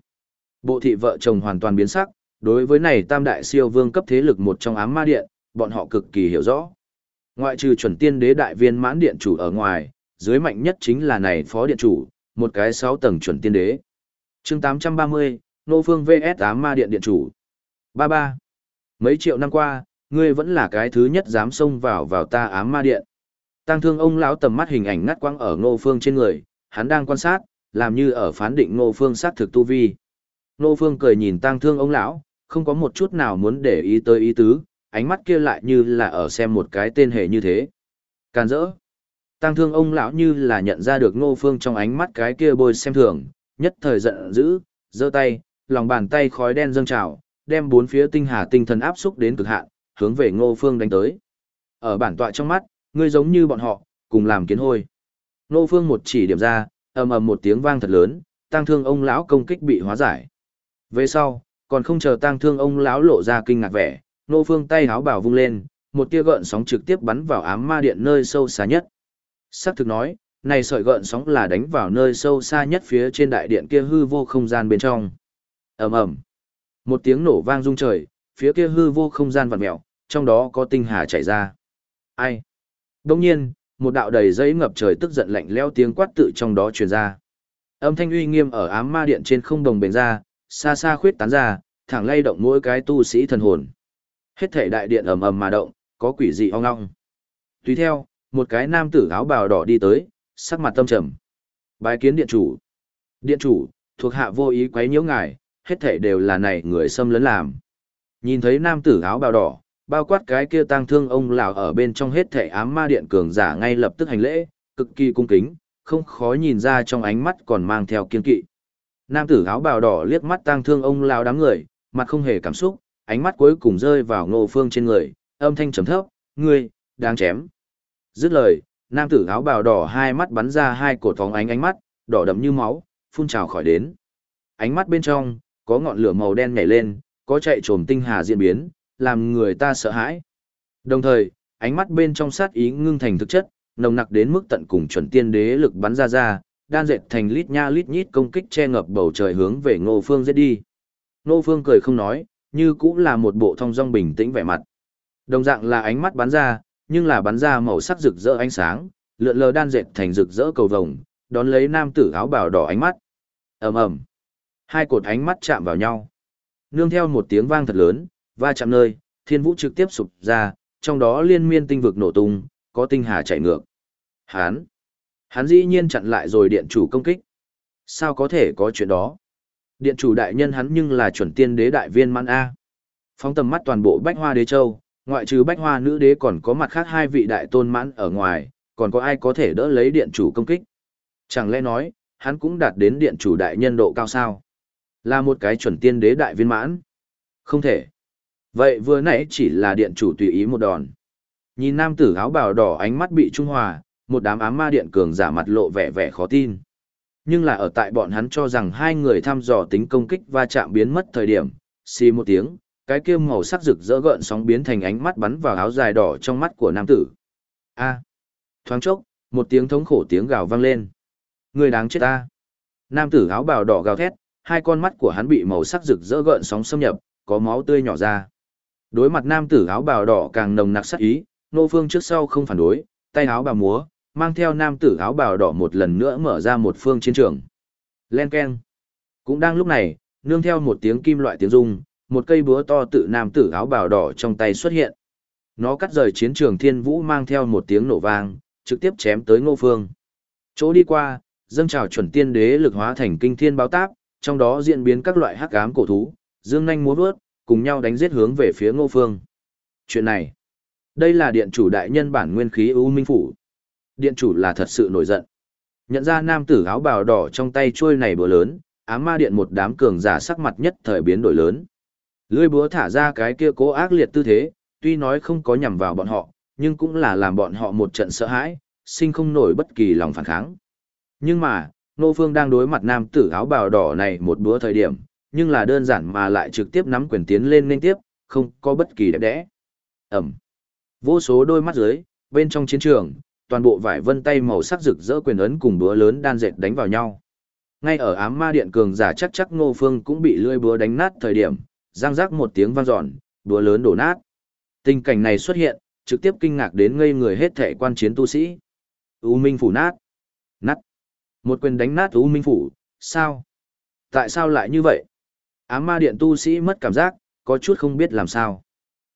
Bộ thị vợ chồng hoàn toàn biến sắc, đối với này tam đại siêu vương cấp thế lực một trong ám ma điện, bọn họ cực kỳ hiểu rõ. Ngoại trừ chuẩn tiên đế đại viên mãn điện chủ ở ngoài, dưới mạnh nhất chính là này phó điện chủ, một cái sáu tầng chuẩn tiên đế. chương 830, Nô Phương VS tám ma điện điện chủ. 33. Mấy triệu năm qua, ngươi vẫn là cái thứ nhất dám xông vào vào ta ám ma điện. Tăng thương ông lão tầm mắt hình ảnh ngắt quăng ở Ngô Phương trên người, hắn đang quan sát, làm như ở phán định Ngô Phương sát thực tu vi. Ngô Phương cười nhìn tăng thương ông lão, không có một chút nào muốn để ý tới ý tứ, ánh mắt kia lại như là ở xem một cái tên hệ như thế. Càn rỡ. Tăng thương ông lão như là nhận ra được ngô phương trong ánh mắt cái kia bôi xem thường, nhất thời giận dữ, giơ tay, lòng bàn tay khói đen dâng trào, đem bốn phía tinh hà tinh thần áp xúc đến cực hạn, hướng về ngô phương đánh tới. Ở bản tọa trong mắt, ngươi giống như bọn họ, cùng làm kiến hôi. Ngô phương một chỉ điểm ra, ầm ầm một tiếng vang thật lớn, tăng thương ông lão công kích bị hóa giải. Về sau, còn không chờ tăng thương ông lão lộ ra kinh ngạc vẻ, Nô phương tay háo bảo vung lên, một tia gợn sóng trực tiếp bắn vào ám ma điện nơi sâu xa nhất. Sắc thực nói, này sợi gợn sóng là đánh vào nơi sâu xa nhất phía trên đại điện kia hư vô không gian bên trong. ầm ầm, một tiếng nổ vang rung trời, phía kia hư vô không gian vặn mèo, trong đó có tinh hà chảy ra. Ai? Đống nhiên, một đạo đầy giấy ngập trời tức giận lạnh lẽo tiếng quát tự trong đó truyền ra. Âm thanh uy nghiêm ở ám ma điện trên không đồng bền ra, xa xa khuyết tán ra, thẳng lay động mỗi cái tu sĩ thần hồn. Hết thể đại điện ầm ầm mà động, có quỷ dị ong ong. Tùy theo, một cái nam tử áo bào đỏ đi tới, sắc mặt tâm trầm. Bái kiến điện chủ. Điện chủ, thuộc hạ vô ý quấy nhiễu ngài, hết thể đều là này người xâm lấn làm. Nhìn thấy nam tử áo bào đỏ, bao quát cái kia tang thương ông lão ở bên trong hết thể ám ma điện cường giả ngay lập tức hành lễ, cực kỳ cung kính, không khó nhìn ra trong ánh mắt còn mang theo kiên kỵ. Nam tử áo bào đỏ liếc mắt tang thương ông lão đám người, mặt không hề cảm xúc, ánh mắt cuối cùng rơi vào ngô phương trên người, âm thanh trầm thấp, ngươi, đang chém. Dứt lời, nam tử áo bào đỏ hai mắt bắn ra hai cột phóng ánh ánh mắt, đỏ đậm như máu, phun trào khỏi đến. Ánh mắt bên trong, có ngọn lửa màu đen nhảy lên, có chạy trồm tinh hà diễn biến, làm người ta sợ hãi. Đồng thời, ánh mắt bên trong sát ý ngưng thành thực chất, nồng nặc đến mức tận cùng chuẩn tiên đế lực bắn ra ra, đan dệt thành lít nha lít nhít công kích che ngập bầu trời hướng về Ngô Phương giết đi. Ngô Phương cười không nói, như cũng là một bộ thông dong bình tĩnh vẻ mặt. Đồng dạng là ánh mắt bắn ra, nhưng là bắn ra màu sắc rực rỡ ánh sáng, lượn lờ đan dệt thành rực rỡ cầu vồng, đón lấy nam tử áo bào đỏ ánh mắt. Ầm ầm. Hai cột ánh mắt chạm vào nhau. Nương theo một tiếng vang thật lớn, va chạm nơi, thiên vũ trực tiếp sụp ra, trong đó liên miên tinh vực nổ tung, có tinh hà chạy ngược. Hán. Hắn dĩ nhiên chặn lại rồi điện chủ công kích. Sao có thể có chuyện đó? Điện chủ đại nhân hắn nhưng là chuẩn tiên đế đại viên mãn A. Phóng tầm mắt toàn bộ bách hoa đế châu, ngoại trừ bách hoa nữ đế còn có mặt khác hai vị đại tôn mãn ở ngoài, còn có ai có thể đỡ lấy điện chủ công kích. Chẳng lẽ nói, hắn cũng đạt đến điện chủ đại nhân độ cao sao? Là một cái chuẩn tiên đế đại viên mãn? Không thể. Vậy vừa nãy chỉ là điện chủ tùy ý một đòn. Nhìn nam tử áo bào đỏ ánh mắt bị trung hòa, một đám ám ma điện cường giả mặt lộ vẻ vẻ khó tin. Nhưng là ở tại bọn hắn cho rằng hai người thăm dò tính công kích va chạm biến mất thời điểm, xì một tiếng, cái kia màu sắc rực rỡ gợn sóng biến thành ánh mắt bắn vào áo dài đỏ trong mắt của nam tử. A. Thoáng chốc, một tiếng thống khổ tiếng gào vang lên. Người đáng chết ta. Nam tử áo bào đỏ gào thét, hai con mắt của hắn bị màu sắc rực rỡ gợn sóng xâm nhập, có máu tươi nhỏ ra. Đối mặt nam tử áo bào đỏ càng nồng nặc sát ý, nô phương trước sau không phản đối, tay áo bào múa, mang theo nam tử áo bào đỏ một lần nữa mở ra một phương chiến trường. Len keng. Cũng đang lúc này, nương theo một tiếng kim loại tiếng rung, một cây búa to tự nam tử áo bào đỏ trong tay xuất hiện. Nó cắt rời chiến trường thiên vũ mang theo một tiếng nổ vang, trực tiếp chém tới ngô phương. Chỗ đi qua, dâng trào chuẩn tiên đế lực hóa thành kinh thiên báo táp, trong đó diễn biến các loại hắc ám cổ thú, dương nhanh múa vớt, cùng nhau đánh giết hướng về phía ngô phương. Chuyện này, đây là điện chủ đại nhân bản nguyên khí U minh phủ. Điện chủ là thật sự nổi giận. Nhận ra nam tử áo bào đỏ trong tay chuôi này bữa lớn, ám ma điện một đám cường giả sắc mặt nhất thời biến đổi lớn. Lưỡi búa thả ra cái kia cố ác liệt tư thế, tuy nói không có nhằm vào bọn họ, nhưng cũng là làm bọn họ một trận sợ hãi, sinh không nổi bất kỳ lòng phản kháng. Nhưng mà, Nô Phương đang đối mặt nam tử áo bào đỏ này một búa thời điểm, nhưng là đơn giản mà lại trực tiếp nắm quyền tiến lên nên tiếp, không có bất kỳ đẹp đẽ. Ẩm. Vô số đôi mắt dưới, bên trong chiến trường, toàn bộ vải vân tay màu sắc rực rỡ quyền ấn cùng búa lớn đan dệt đánh vào nhau. Ngay ở ám ma điện cường giả chắc chắc Ngô Phương cũng bị lưỡi búa đánh nát thời điểm, giang rắc một tiếng vang dọn, búa lớn đổ nát. Tình cảnh này xuất hiện, trực tiếp kinh ngạc đến ngây người hết thể quan chiến tu sĩ. U Minh phủ nát. Nát. Một quyền đánh nát U Minh phủ, sao? Tại sao lại như vậy? Ám ma điện tu sĩ mất cảm giác, có chút không biết làm sao.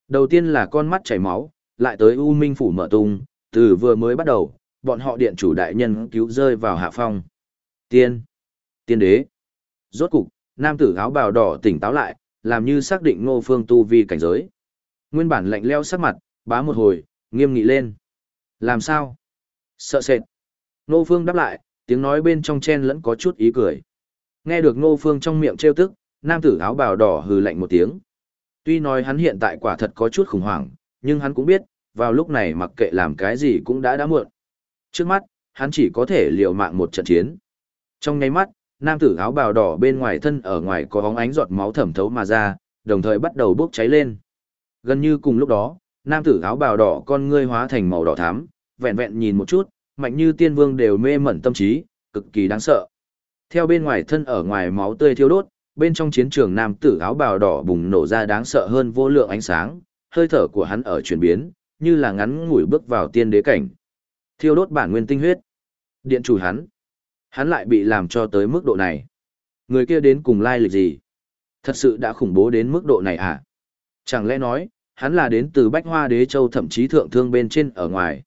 Đầu tiên là con mắt chảy máu, lại tới U Minh phủ mở tung, từ vừa mới bắt đầu, bọn họ điện chủ đại nhân cứu rơi vào hạ phong. Tiên. Tiên đế. Rốt cục, nam tử áo bào đỏ tỉnh táo lại, làm như xác định ngô phương tu vi cảnh giới. Nguyên bản lạnh leo sắc mặt, bá một hồi, nghiêm nghị lên. Làm sao? Sợ sệt. Ngô Phương đáp lại, tiếng nói bên trong chen lẫn có chút ý cười. Nghe được Ngô Phương trong miệng trêu tức, nam tử áo bào đỏ hừ lạnh một tiếng. Tuy nói hắn hiện tại quả thật có chút khủng hoảng, nhưng hắn cũng biết, vào lúc này mặc kệ làm cái gì cũng đã đã muộn. Trước mắt, hắn chỉ có thể liều mạng một trận chiến. Trong nháy mắt, nam tử áo bào đỏ bên ngoài thân ở ngoài có bóng ánh giọt máu thẩm thấu mà ra, đồng thời bắt đầu bốc cháy lên. Gần như cùng lúc đó, nam tử áo bào đỏ con ngươi hóa thành màu đỏ thắm, vẹn vẹn nhìn một chút, mạnh như tiên vương đều mê mẩn tâm trí, cực kỳ đáng sợ. Theo bên ngoài thân ở ngoài máu tươi thiêu đốt, bên trong chiến trường nam tử áo bào đỏ bùng nổ ra đáng sợ hơn vô lượng ánh sáng, hơi thở của hắn ở chuyển biến, như là ngắn ngủi bước vào tiên đế cảnh. Thiêu đốt bản nguyên tinh huyết. Điện chủ hắn. Hắn lại bị làm cho tới mức độ này. Người kia đến cùng lai lịch gì? Thật sự đã khủng bố đến mức độ này à? Chẳng lẽ nói, hắn là đến từ Bách Hoa Đế Châu thậm chí thượng thương bên trên ở ngoài.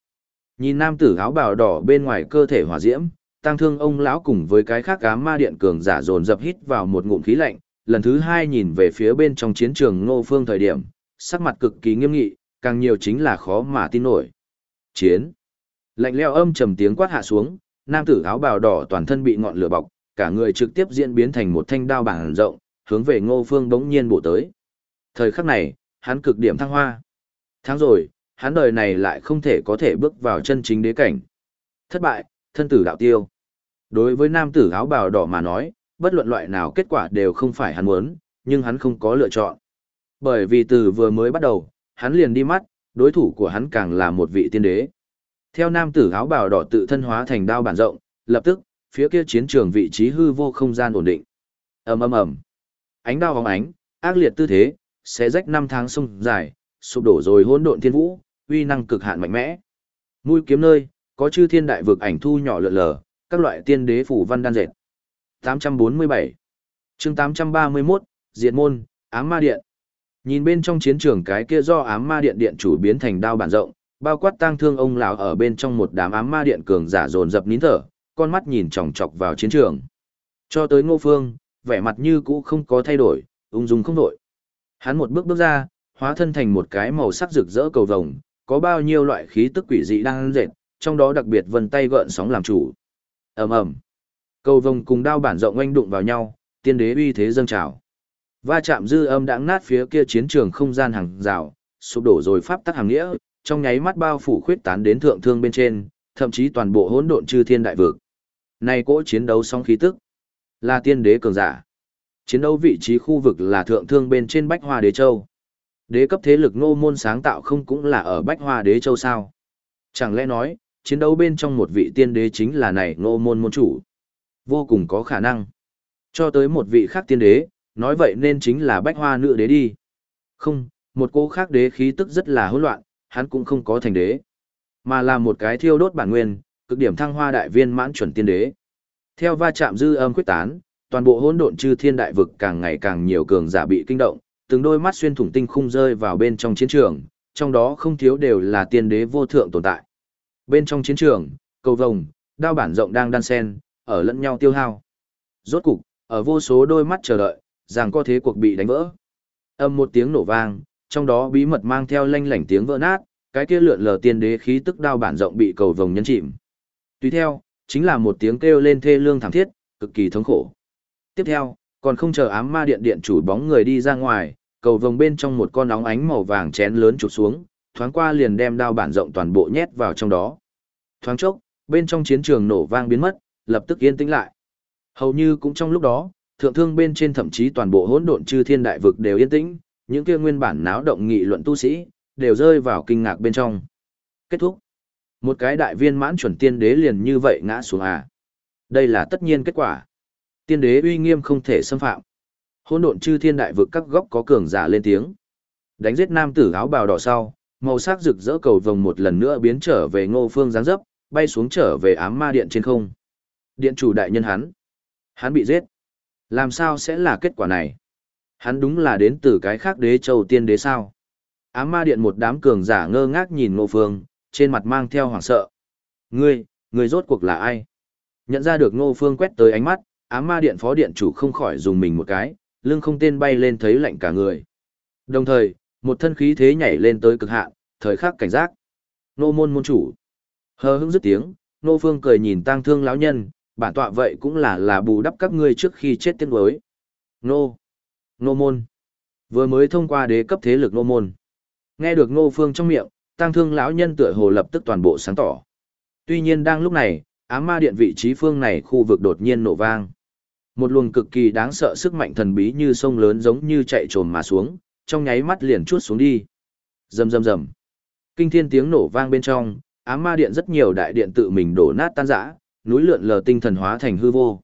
Nhìn nam tử áo bào đỏ bên ngoài cơ thể hỏa diễm, tăng thương ông lão cùng với cái khác ám ma điện cường giả dồn dập hít vào một ngụm khí lạnh, lần thứ hai nhìn về phía bên trong chiến trường Ngô Phương thời điểm, sắc mặt cực kỳ nghiêm nghị, càng nhiều chính là khó mà tin nổi. Chiến. Lạnh leo âm trầm tiếng quát hạ xuống, nam tử áo bào đỏ toàn thân bị ngọn lửa bọc, cả người trực tiếp diễn biến thành một thanh đao bảng rộng, hướng về Ngô Phương bỗng nhiên bổ tới. Thời khắc này, hắn cực điểm thăng hoa. Tháng rồi, hắn đời này lại không thể có thể bước vào chân chính đế cảnh. Thất bại, thân tử đạo tiêu. Đối với nam tử áo bào đỏ mà nói, bất luận loại nào kết quả đều không phải hắn muốn, nhưng hắn không có lựa chọn. Bởi vì từ vừa mới bắt đầu, hắn liền đi mắt, đối thủ của hắn càng là một vị tiên đế. Theo nam tử áo bào đỏ tự thân hóa thành đao bản rộng, lập tức, phía kia chiến trường vị trí hư vô không gian ổn định. ầm ầm ầm, ánh đao bóng ánh, ác liệt tư thế, sẽ rách năm tháng sông dài, sụp đổ rồi hỗn độn thiên vũ, uy năng cực hạn mạnh mẽ. Mũi kiếm nơi, có chư thiên đại vực ảnh thu nhỏ lượn lờ, các loại tiên đế phủ văn đan dệt. 847 chương 831, Diệt môn, ám ma điện. Nhìn bên trong chiến trường cái kia do ám ma điện điện chủ biến thành đao bản rộng, bao quát tang thương ông lão ở bên trong một đám ám ma điện cường giả dồn dập nín thở, con mắt nhìn chòng chọc vào chiến trường. Cho tới Ngô Phương, vẻ mặt như cũ không có thay đổi, ung dung không đổi. Hắn một bước bước ra, hóa thân thành một cái màu sắc rực rỡ cầu vồng, có bao nhiêu loại khí tức quỷ dị đang dệt, trong đó đặc biệt vân tay gợn sóng làm chủ. Ầm ầm. Cầu vồng cùng đao bản rộng oanh đụng vào nhau, tiên đế uy thế dâng trào. Va chạm dư âm đãng nát phía kia chiến trường không gian hàng rào, sụp đổ rồi pháp tắc hàng nghĩa, trong nháy mắt bao phủ khuyết tán đến thượng thương bên trên, thậm chí toàn bộ hỗn độn chư thiên đại vực. Này cỗ chiến đấu song khí tức, là tiên đế cường giả. Chiến đấu vị trí khu vực là thượng thương bên trên Bách Hoa Đế Châu. Đế cấp thế lực ngô môn sáng tạo không cũng là ở Bách Hoa Đế Châu sao? Chẳng lẽ nói, chiến đấu bên trong một vị tiên đế chính là này ngô môn môn chủ? Vô cùng có khả năng. Cho tới một vị khác tiên đế, nói vậy nên chính là Bách Hoa nữ đế đi. Không, một cô khác đế khí tức rất là hỗn loạn, hắn cũng không có thành đế, mà là một cái thiêu đốt bản nguyên, cực điểm thăng hoa đại viên mãn chuẩn tiên đế. Theo va chạm dư âm quyết tán, toàn bộ hỗn độn chư thiên đại vực càng ngày càng nhiều cường giả bị kinh động, từng đôi mắt xuyên thủng tinh khung rơi vào bên trong chiến trường, trong đó không thiếu đều là tiên đế vô thượng tồn tại. Bên trong chiến trường, cầu vồng, đao bản rộng đang đan sen, ở lẫn nhau tiêu hao. Rốt cục, ở vô số đôi mắt chờ đợi, rằng có thế cuộc bị đánh vỡ. Âm một tiếng nổ vang, trong đó bí mật mang theo lanh lảnh tiếng vỡ nát, cái kia lượn lờ tiên đế khí tức đao bản rộng bị cầu vồng nhấn chìm. Tuy theo, chính là một tiếng kêu lên thê lương thảm thiết, cực kỳ thống khổ. Tiếp theo, còn không chờ ám ma điện điện chủ bóng người đi ra ngoài, cầu vồng bên trong một con óng ánh màu vàng chén lớn chụp xuống, thoáng qua liền đem đao bản rộng toàn bộ nhét vào trong đó. Thoáng chốc, bên trong chiến trường nổ vang biến mất, lập tức yên tĩnh lại. Hầu như cũng trong lúc đó, thượng thương bên trên thậm chí toàn bộ hỗn độn chư thiên đại vực đều yên tĩnh, những kia nguyên bản náo động nghị luận tu sĩ, đều rơi vào kinh ngạc bên trong. Kết thúc. Một cái đại viên mãn chuẩn tiên đế liền như vậy ngã xuống à. Đây là tất nhiên kết quả. Tiên đế uy nghiêm không thể xâm phạm. hỗn độn chư thiên đại vực các góc có cường giả lên tiếng. Đánh giết nam tử áo bào đỏ sau, màu sắc rực rỡ cầu vồng một lần nữa biến trở về ngô phương giáng dấp, bay xuống trở về ám ma điện trên không. Điện chủ đại nhân hắn. Hắn bị giết. Làm sao sẽ là kết quả này? Hắn đúng là đến từ cái khác đế châu tiên đế sao? Ám ma điện một đám cường giả ngơ ngác nhìn ngô phương, trên mặt mang theo hoảng sợ. Ngươi, ngươi rốt cuộc là ai? Nhận ra được ngô phương quét tới ánh mắt, ám ma điện phó điện chủ không khỏi dùng mình một cái, lưng không tên bay lên thấy lạnh cả người. Đồng thời, một thân khí thế nhảy lên tới cực hạn, thời khắc cảnh giác. Nô môn môn chủ. Hờ hững dứt tiếng, Nô Phương cười nhìn tang thương lão nhân, bản tọa vậy cũng là là bù đắp các ngươi trước khi chết tiếng đối. Nô. Nô môn. Vừa mới thông qua đế cấp thế lực nô môn. Nghe được Nô Phương trong miệng, tăng thương lão nhân tựa hồ lập tức toàn bộ sáng tỏ. Tuy nhiên đang lúc này, ám ma điện vị trí phương này khu vực đột nhiên nổ vang. Một luồng cực kỳ đáng sợ sức mạnh thần bí như sông lớn giống như chạy trồm mà xuống, trong nháy mắt liền chuốt xuống đi. Rầm rầm rầm. Kinh thiên tiếng nổ vang bên trong, ám ma điện rất nhiều đại điện tự mình đổ nát tan rã, núi lượn lờ tinh thần hóa thành hư vô.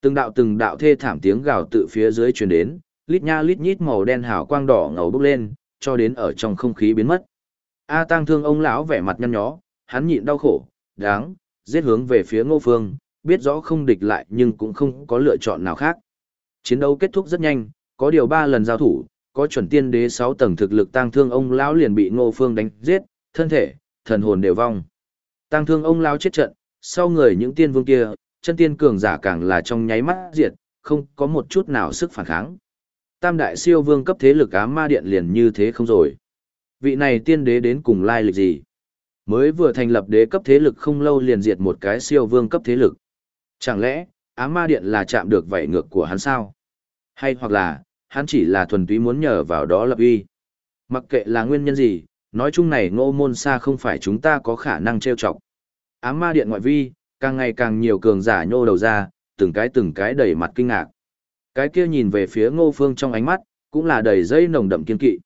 Từng đạo từng đạo thê thảm tiếng gào tự phía dưới truyền đến, lít nha lít nhít màu đen hào quang đỏ ngầu bốc lên, cho đến ở trong không khí biến mất. A Tăng Thương ông lão vẻ mặt nhăn nhó, hắn nhịn đau khổ, đáng, giết hướng về phía Ngô Phương, biết rõ không địch lại nhưng cũng không có lựa chọn nào khác. Chiến đấu kết thúc rất nhanh, có điều ba lần giao thủ, có chuẩn tiên đế 6 tầng thực lực tăng thương ông lão liền bị Ngô Phương đánh giết, thân thể, thần hồn đều vong. Tăng thương ông lão chết trận, sau người những tiên vương kia, chân tiên cường giả càng là trong nháy mắt diệt, không có một chút nào sức phản kháng. Tam đại siêu vương cấp thế lực ám ma điện liền như thế không rồi. Vị này tiên đế đến cùng lai lịch gì? Mới vừa thành lập đế cấp thế lực không lâu liền diệt một cái siêu vương cấp thế lực. Chẳng lẽ, ám ma điện là chạm được vảy ngược của hắn sao? Hay hoặc là, hắn chỉ là thuần túy muốn nhờ vào đó lập uy? Mặc kệ là nguyên nhân gì, nói chung này ngô môn xa không phải chúng ta có khả năng trêu chọc. Ám ma điện ngoại vi, càng ngày càng nhiều cường giả nhô đầu ra, từng cái từng cái đầy mặt kinh ngạc. Cái kia nhìn về phía ngô phương trong ánh mắt, cũng là đầy dây nồng đậm kiên kỵ.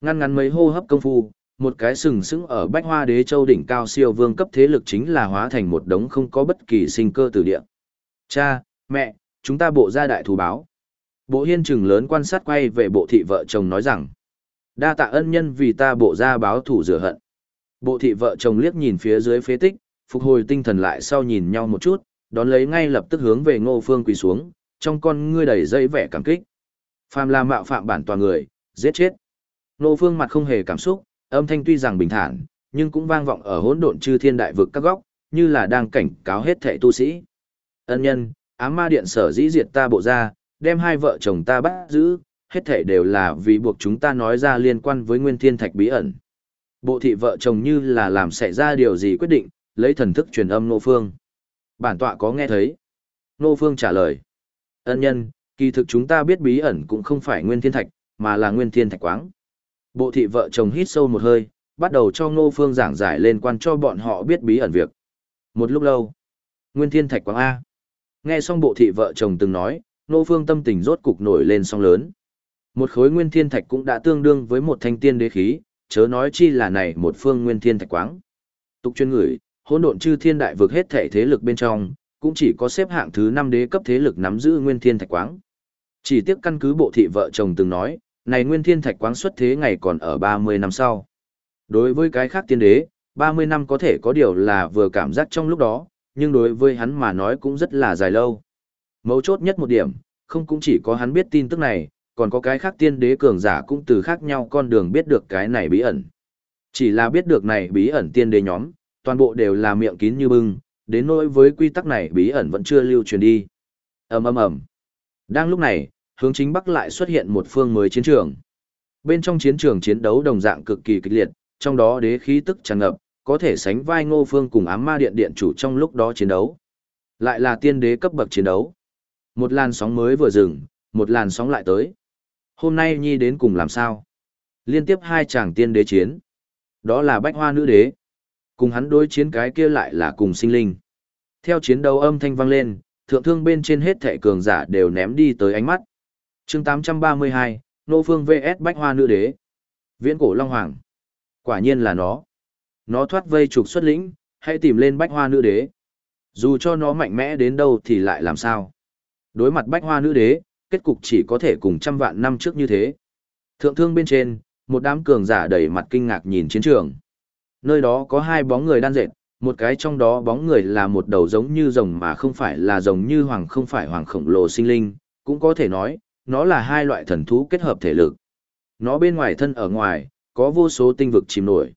Ngăn ngắn mấy hô hấp công phu, một cái sừng sững ở bách hoa đế châu đỉnh cao siêu vương cấp thế lực chính là hóa thành một đống không có bất kỳ sinh cơ từ địa. Cha, mẹ, chúng ta bộ ra đại thù báo. Bộ hiên trừng lớn quan sát quay về bộ thị vợ chồng nói rằng, đa tạ ân nhân vì ta bộ ra báo thủ rửa hận. Bộ thị vợ chồng liếc nhìn phía dưới phế tích, phục hồi tinh thần lại sau nhìn nhau một chút, đón lấy ngay lập tức hướng về ngô phương quỳ xuống, trong con ngươi đầy dây vẻ cảm kích. Phàm là mạo phạm bản tòa người, giết chết. Ngô phương mặt không hề cảm xúc, âm thanh tuy rằng bình thản, nhưng cũng vang vọng ở hỗn độn chư thiên đại vực các góc, như là đang cảnh cáo hết thảy tu sĩ. Ân nhân, ám ma điện sở dĩ diệt ta bộ ra, đem hai vợ chồng ta bắt giữ, hết thảy đều là vì buộc chúng ta nói ra liên quan với nguyên thiên thạch bí ẩn. Bộ thị vợ chồng như là làm xảy ra điều gì quyết định, lấy thần thức truyền âm Nô Phương. Bản tọa có nghe thấy. Nô Phương trả lời. Ân nhân, kỳ thực chúng ta biết bí ẩn cũng không phải nguyên thiên thạch, mà là nguyên thiên thạch quáng. Bộ thị vợ chồng hít sâu một hơi, bắt đầu cho Ngô Phương giảng giải lên quan cho bọn họ biết bí ẩn việc. Một lúc lâu, Nguyên Thiên Thạch Quang A. Nghe xong bộ thị vợ chồng từng nói, Ngô Phương tâm tình rốt cục nổi lên song lớn. Một khối Nguyên Thiên Thạch cũng đã tương đương với một thanh tiên đế khí, chớ nói chi là này một phương Nguyên Thiên Thạch Quang. Tục chuyên ngửi, hỗn độn chư thiên đại vực hết thể thế lực bên trong, cũng chỉ có xếp hạng thứ 5 đế cấp thế lực nắm giữ Nguyên Thiên Thạch Quang. Chỉ tiếc căn cứ bộ thị vợ chồng từng nói, này nguyên thiên thạch quáng xuất thế ngày còn ở 30 năm sau. Đối với cái khác tiên đế, 30 năm có thể có điều là vừa cảm giác trong lúc đó, nhưng đối với hắn mà nói cũng rất là dài lâu. Mấu chốt nhất một điểm, không cũng chỉ có hắn biết tin tức này, còn có cái khác tiên đế cường giả cũng từ khác nhau con đường biết được cái này bí ẩn. Chỉ là biết được này bí ẩn tiên đế nhóm, toàn bộ đều là miệng kín như bưng, đến nỗi với quy tắc này bí ẩn vẫn chưa lưu truyền đi. ầm ầm ầm. Đang lúc này, hướng chính bắc lại xuất hiện một phương mới chiến trường. Bên trong chiến trường chiến đấu đồng dạng cực kỳ kịch liệt, trong đó đế khí tức tràn ngập, có thể sánh vai Ngô Phương cùng ám ma điện điện chủ trong lúc đó chiến đấu. Lại là tiên đế cấp bậc chiến đấu. Một làn sóng mới vừa dừng, một làn sóng lại tới. Hôm nay Nhi đến cùng làm sao? Liên tiếp hai chàng tiên đế chiến. Đó là bách hoa nữ đế. Cùng hắn đối chiến cái kia lại là cùng sinh linh. Theo chiến đấu âm thanh vang lên, thượng thương bên trên hết thệ cường giả đều ném đi tới ánh mắt chương 832, Nô Phương VS Bách Hoa Nữ Đế. Viễn cổ Long Hoàng. Quả nhiên là nó. Nó thoát vây trục xuất lĩnh, hãy tìm lên Bách Hoa Nữ Đế. Dù cho nó mạnh mẽ đến đâu thì lại làm sao. Đối mặt Bách Hoa Nữ Đế, kết cục chỉ có thể cùng trăm vạn năm trước như thế. Thượng thương bên trên, một đám cường giả đầy mặt kinh ngạc nhìn chiến trường. Nơi đó có hai bóng người đan dệt, một cái trong đó bóng người là một đầu giống như rồng mà không phải là rồng như hoàng không phải hoàng khổng lồ sinh linh, cũng có thể nói, nó là hai loại thần thú kết hợp thể lực. Nó bên ngoài thân ở ngoài, có vô số tinh vực chìm nổi.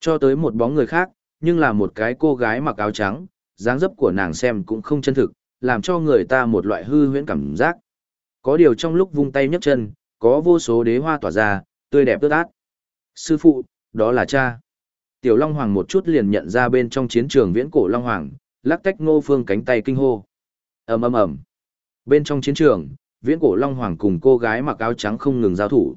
Cho tới một bóng người khác, nhưng là một cái cô gái mặc áo trắng, dáng dấp của nàng xem cũng không chân thực, làm cho người ta một loại hư huyễn cảm giác. Có điều trong lúc vung tay nhấc chân, có vô số đế hoa tỏa ra, tươi đẹp tươi át. Sư phụ, đó là cha. Tiểu Long Hoàng một chút liền nhận ra bên trong chiến trường viễn cổ Long Hoàng, lắc tách ngô phương cánh tay kinh hô. ầm ầm ầm. Bên trong chiến trường, viễn cổ Long Hoàng cùng cô gái mặc áo trắng không ngừng giao thủ.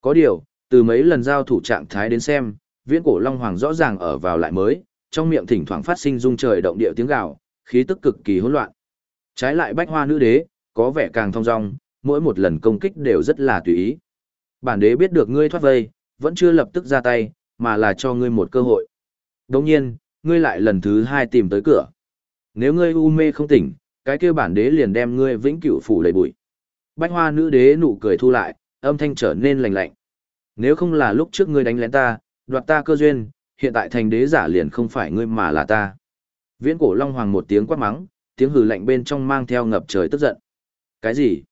Có điều, từ mấy lần giao thủ trạng thái đến xem, viễn cổ Long Hoàng rõ ràng ở vào lại mới, trong miệng thỉnh thoảng phát sinh rung trời động địa tiếng gào, khí tức cực kỳ hỗn loạn. Trái lại bách hoa nữ đế, có vẻ càng thong dong, mỗi một lần công kích đều rất là tùy ý. Bản đế biết được ngươi thoát vây, vẫn chưa lập tức ra tay, mà là cho ngươi một cơ hội. Đồng nhiên, ngươi lại lần thứ hai tìm tới cửa. Nếu ngươi u mê không tỉnh, cái kia bản đế liền đem ngươi vĩnh cửu phủ đầy bụi. Bách hoa nữ đế nụ cười thu lại, âm thanh trở nên lạnh lạnh. Nếu không là lúc trước ngươi đánh lén ta, đoạt ta cơ duyên, hiện tại thành đế giả liền không phải ngươi mà là ta. Viễn cổ Long Hoàng một tiếng quát mắng, tiếng hừ lạnh bên trong mang theo ngập trời tức giận. Cái gì?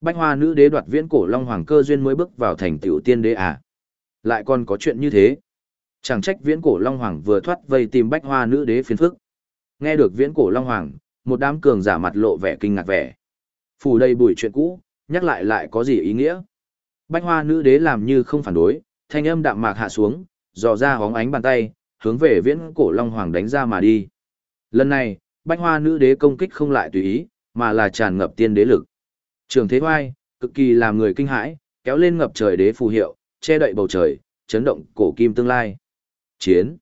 Bách hoa nữ đế đoạt viễn cổ Long Hoàng cơ duyên mới bước vào thành tiểu tiên đế à? Lại còn có chuyện như thế. Chẳng trách viễn cổ Long Hoàng vừa thoát vây tìm bách hoa nữ đế phiền phức. Nghe được viễn cổ Long Hoàng, một đám cường giả mặt lộ vẻ kinh ngạc vẻ. Phủ đầy bụi chuyện cũ, nhắc lại lại có gì ý nghĩa? Bách hoa nữ đế làm như không phản đối, thanh âm đạm mạc hạ xuống, dò ra hóng ánh bàn tay, hướng về viễn cổ Long Hoàng đánh ra mà đi. Lần này, bách hoa nữ đế công kích không lại tùy ý, mà là tràn ngập tiên đế lực. Trường thế hoai, cực kỳ làm người kinh hãi, kéo lên ngập trời đế phù hiệu, che đậy bầu trời, chấn động cổ kim tương lai. Chiến.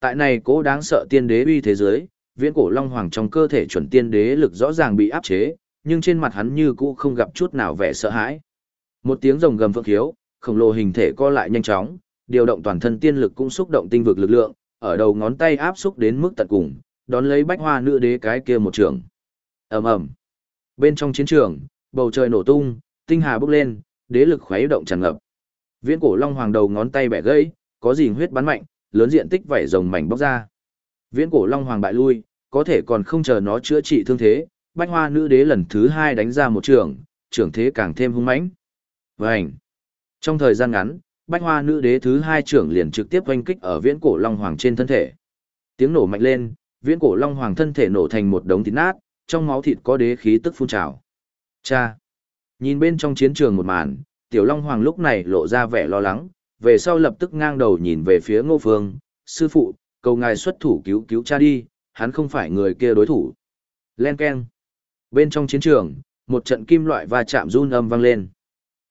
Tại này cố đáng sợ tiên đế uy thế giới, viễn cổ long hoàng trong cơ thể chuẩn tiên đế lực rõ ràng bị áp chế, nhưng trên mặt hắn như cũ không gặp chút nào vẻ sợ hãi. Một tiếng rồng gầm vượng khiếu, khổng lồ hình thể co lại nhanh chóng, điều động toàn thân tiên lực cũng xúc động tinh vực lực lượng, ở đầu ngón tay áp xúc đến mức tận cùng, đón lấy bách hoa nữ đế cái kia một trường. ầm ầm Bên trong chiến trường, bầu trời nổ tung, tinh hà bốc lên, đế lực khuấy động tràn ngập. Viễn cổ long hoàng đầu ngón tay bẻ gãy, có gì huyết bắn mạnh, lớn diện tích vảy rồng mảnh bóc ra. Viễn cổ long hoàng bại lui, có thể còn không chờ nó chữa trị thương thế, bách hoa nữ đế lần thứ hai đánh ra một trường, trưởng thế càng thêm hung mãnh. Vành. Trong thời gian ngắn, bách hoa nữ đế thứ hai trưởng liền trực tiếp oanh kích ở viễn cổ long hoàng trên thân thể. Tiếng nổ mạnh lên, viễn cổ long hoàng thân thể nổ thành một đống thịt nát, trong máu thịt có đế khí tức phun trào. Cha! Nhìn bên trong chiến trường một màn, tiểu long hoàng lúc này lộ ra vẻ lo lắng, về sau lập tức ngang đầu nhìn về phía ngô phương, sư phụ, cầu ngài xuất thủ cứu cứu cha đi, hắn không phải người kia đối thủ. Len Ken. Bên trong chiến trường, một trận kim loại va chạm run âm vang lên.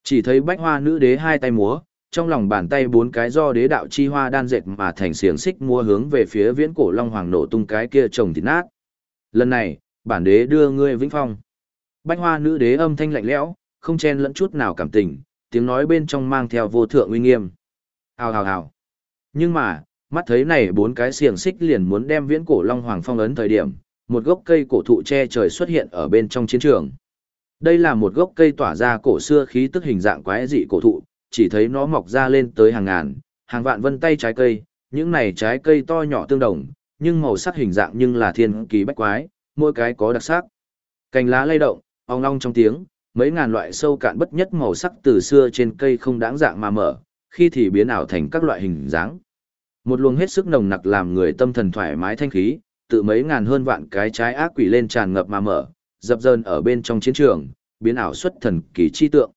Chỉ thấy bách hoa nữ đế hai tay múa, trong lòng bàn tay bốn cái do đế đạo chi hoa đan dệt mà thành xiềng xích mua hướng về phía viễn cổ long hoàng nổ tung cái kia trồng thịt nát. Lần này, bản đế đưa ngươi vĩnh phong. Bách hoa nữ đế âm thanh lạnh lẽo, không chen lẫn chút nào cảm tình, tiếng nói bên trong mang theo vô thượng uy nghiêm. Hào hào hào. Nhưng mà, mắt thấy này bốn cái xiềng xích liền muốn đem viễn cổ long hoàng phong ấn thời điểm, một gốc cây cổ thụ che trời xuất hiện ở bên trong chiến trường. Đây là một gốc cây tỏa ra cổ xưa khí tức hình dạng quái dị cổ thụ, chỉ thấy nó mọc ra lên tới hàng ngàn, hàng vạn vân tay trái cây, những này trái cây to nhỏ tương đồng, nhưng màu sắc hình dạng nhưng là thiên kỳ bách quái, mỗi cái có đặc sắc. Cành lá lay động, ong long trong tiếng, mấy ngàn loại sâu cạn bất nhất màu sắc từ xưa trên cây không đáng dạng mà mở, khi thì biến ảo thành các loại hình dáng. Một luồng hết sức nồng nặc làm người tâm thần thoải mái thanh khí, tự mấy ngàn hơn vạn cái trái ác quỷ lên tràn ngập mà mở, dập dờn ở bên trong chiến trường, biến ảo xuất thần kỳ chi tượng.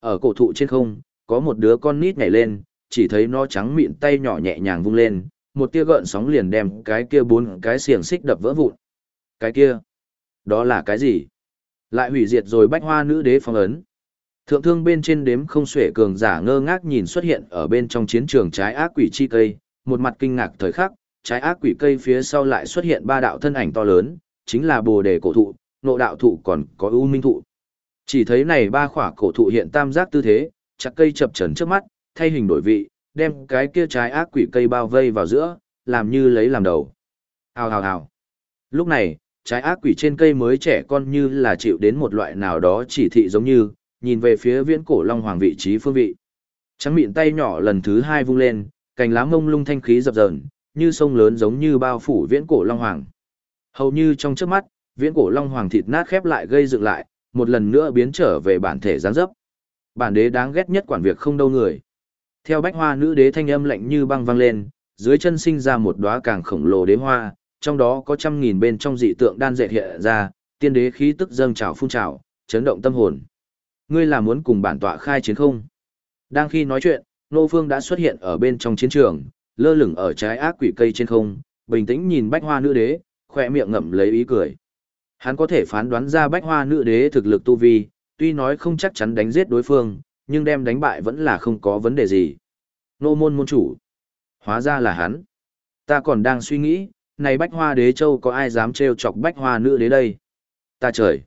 Ở cổ thụ trên không, có một đứa con nít nhảy lên, chỉ thấy nó trắng mịn tay nhỏ nhẹ nhàng vung lên, một tia gợn sóng liền đem cái kia bốn cái xiềng xích đập vỡ vụn. Cái kia, đó là cái gì? Lại hủy diệt rồi bách hoa nữ đế phong ấn. Thượng thương bên trên đếm không xuể cường giả ngơ ngác nhìn xuất hiện ở bên trong chiến trường trái ác quỷ chi cây, một mặt kinh ngạc thời khắc, trái ác quỷ cây phía sau lại xuất hiện ba đạo thân ảnh to lớn, chính là bồ đề cổ thụ, nộ đạo thụ còn có ưu minh thụ. Chỉ thấy này ba khỏa cổ thụ hiện tam giác tư thế, chặt cây chập trần trước mắt, thay hình đổi vị, đem cái kia trái ác quỷ cây bao vây vào giữa, làm như lấy làm đầu. Hào hào hào. Lúc này, trái ác quỷ trên cây mới trẻ con như là chịu đến một loại nào đó chỉ thị giống như, nhìn về phía viễn cổ long hoàng vị trí phương vị. Trắng miệng tay nhỏ lần thứ hai vung lên, cành lá mông lung thanh khí dập dờn, như sông lớn giống như bao phủ viễn cổ long hoàng. Hầu như trong trước mắt, viễn cổ long hoàng thịt nát khép lại gây dựng lại, một lần nữa biến trở về bản thể dáng dấp. Bản đế đáng ghét nhất quản việc không đâu người. Theo bách hoa nữ đế thanh âm lạnh như băng vang lên, dưới chân sinh ra một đóa càng khổng lồ đế hoa, trong đó có trăm nghìn bên trong dị tượng đan dệt hiện ra, tiên đế khí tức dâng trào phun trào, chấn động tâm hồn. Ngươi là muốn cùng bản tọa khai chiến không? Đang khi nói chuyện, Nô Phương đã xuất hiện ở bên trong chiến trường, lơ lửng ở trái ác quỷ cây trên không, bình tĩnh nhìn bách hoa nữ đế, khỏe miệng ngậm lấy ý cười. Hắn có thể phán đoán ra bách hoa nữ đế thực lực tu vi, tuy nói không chắc chắn đánh giết đối phương, nhưng đem đánh bại vẫn là không có vấn đề gì. Nô môn môn chủ. Hóa ra là hắn. Ta còn đang suy nghĩ, này bách hoa đế châu có ai dám trêu chọc bách hoa nữ đế đây? Ta trời!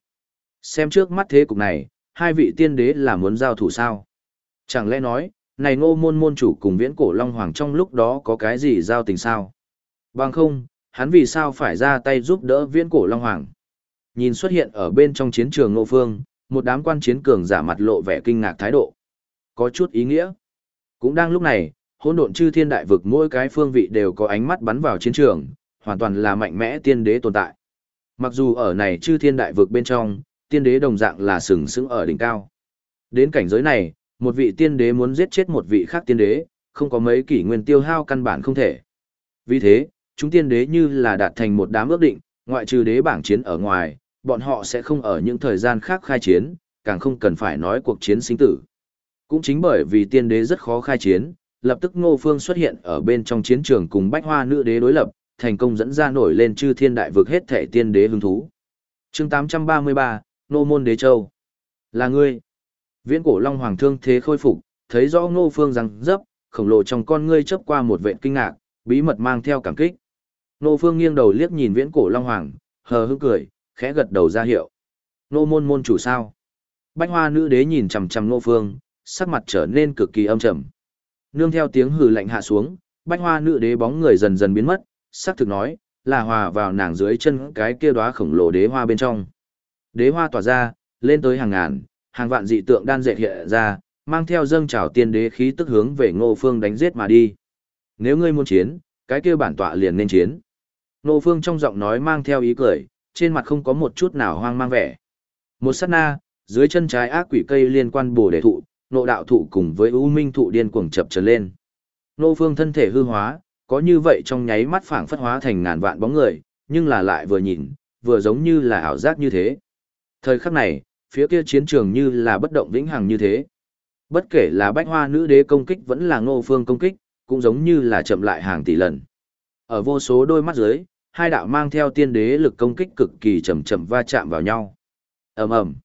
Xem trước mắt thế cục này, hai vị tiên đế là muốn giao thủ sao? Chẳng lẽ nói, này ngô môn môn chủ cùng viễn cổ long hoàng trong lúc đó có cái gì giao tình sao? Bằng không, hắn vì sao phải ra tay giúp đỡ viễn cổ long hoàng? Nhìn xuất hiện ở bên trong chiến trường ngô phương, một đám quan chiến cường giả mặt lộ vẻ kinh ngạc thái độ. Có chút ý nghĩa. Cũng đang lúc này, hỗn độn chư thiên đại vực mỗi cái phương vị đều có ánh mắt bắn vào chiến trường, hoàn toàn là mạnh mẽ tiên đế tồn tại. Mặc dù ở này chư thiên đại vực bên trong, tiên đế đồng dạng là sừng sững ở đỉnh cao. Đến cảnh giới này, một vị tiên đế muốn giết chết một vị khác tiên đế, không có mấy kỷ nguyên tiêu hao căn bản không thể. Vì thế, chúng tiên đế như là đạt thành một đám ước định, ngoại trừ đế bảng chiến ở ngoài, bọn họ sẽ không ở những thời gian khác khai chiến, càng không cần phải nói cuộc chiến sinh tử. Cũng chính bởi vì tiên đế rất khó khai chiến, lập tức Ngô Phương xuất hiện ở bên trong chiến trường cùng Bách Hoa nữ đế đối lập, thành công dẫn ra nổi lên chư thiên đại vực hết thể tiên đế hứng thú. chương 833, Nô Môn Đế Châu. Là ngươi. Viễn cổ Long Hoàng thương thế khôi phục, thấy rõ Ngô Phương rằng dấp, khổng lồ trong con ngươi chớp qua một vệt kinh ngạc, bí mật mang theo cảm kích. Ngô Phương nghiêng đầu liếc nhìn Viễn cổ Long Hoàng, hờ hững cười, khẽ gật đầu ra hiệu. Nô môn môn chủ sao? Bách Hoa nữ đế nhìn chằm chằm Ngô Phương, sắc mặt trở nên cực kỳ âm trầm. Nương theo tiếng hừ lạnh hạ xuống, Bách Hoa nữ đế bóng người dần dần biến mất, xác thực nói, là hòa vào nàng dưới chân cái kia đóa khổng lồ đế hoa bên trong. Đế hoa tỏa ra, lên tới hàng ngàn, hàng vạn dị tượng đan dệt hiện ra, mang theo dâng trào tiên đế khí tức hướng về Ngô Phương đánh giết mà đi. Nếu ngươi muốn chiến, cái kia bản tọa liền nên chiến. Ngô Phương trong giọng nói mang theo ý cười, trên mặt không có một chút nào hoang mang vẻ. Một sát na, dưới chân trái ác quỷ cây liên quan bổ đề thụ, nộ đạo thụ cùng với u minh thụ điên cuồng chập trần lên. Ngô Phương thân thể hư hóa, có như vậy trong nháy mắt phảng phất hóa thành ngàn vạn bóng người, nhưng là lại vừa nhìn, vừa giống như là ảo giác như thế. Thời khắc này, phía kia chiến trường như là bất động vĩnh hằng như thế. Bất kể là bách hoa nữ đế công kích vẫn là ngô phương công kích, cũng giống như là chậm lại hàng tỷ lần. Ở vô số đôi mắt dưới, hai đạo mang theo tiên đế lực công kích cực kỳ chậm chậm va chạm vào nhau. ầm ầm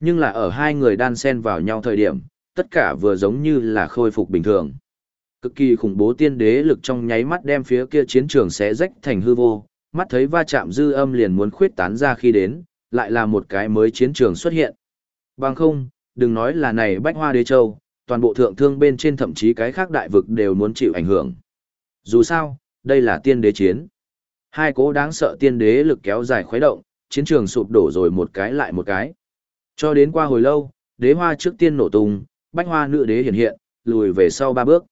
Nhưng là ở hai người đan xen vào nhau thời điểm, tất cả vừa giống như là khôi phục bình thường cực kỳ khủng bố tiên đế lực trong nháy mắt đem phía kia chiến trường xé rách thành hư vô, mắt thấy va chạm dư âm liền muốn khuyết tán ra khi đến, lại là một cái mới chiến trường xuất hiện. Bằng không, đừng nói là này bách hoa đế châu, toàn bộ thượng thương bên trên thậm chí cái khác đại vực đều muốn chịu ảnh hưởng. Dù sao, đây là tiên đế chiến. Hai cố đáng sợ tiên đế lực kéo dài khuấy động, chiến trường sụp đổ rồi một cái lại một cái. Cho đến qua hồi lâu, đế hoa trước tiên nổ tung, bách hoa nữ đế hiện hiện, lùi về sau ba bước.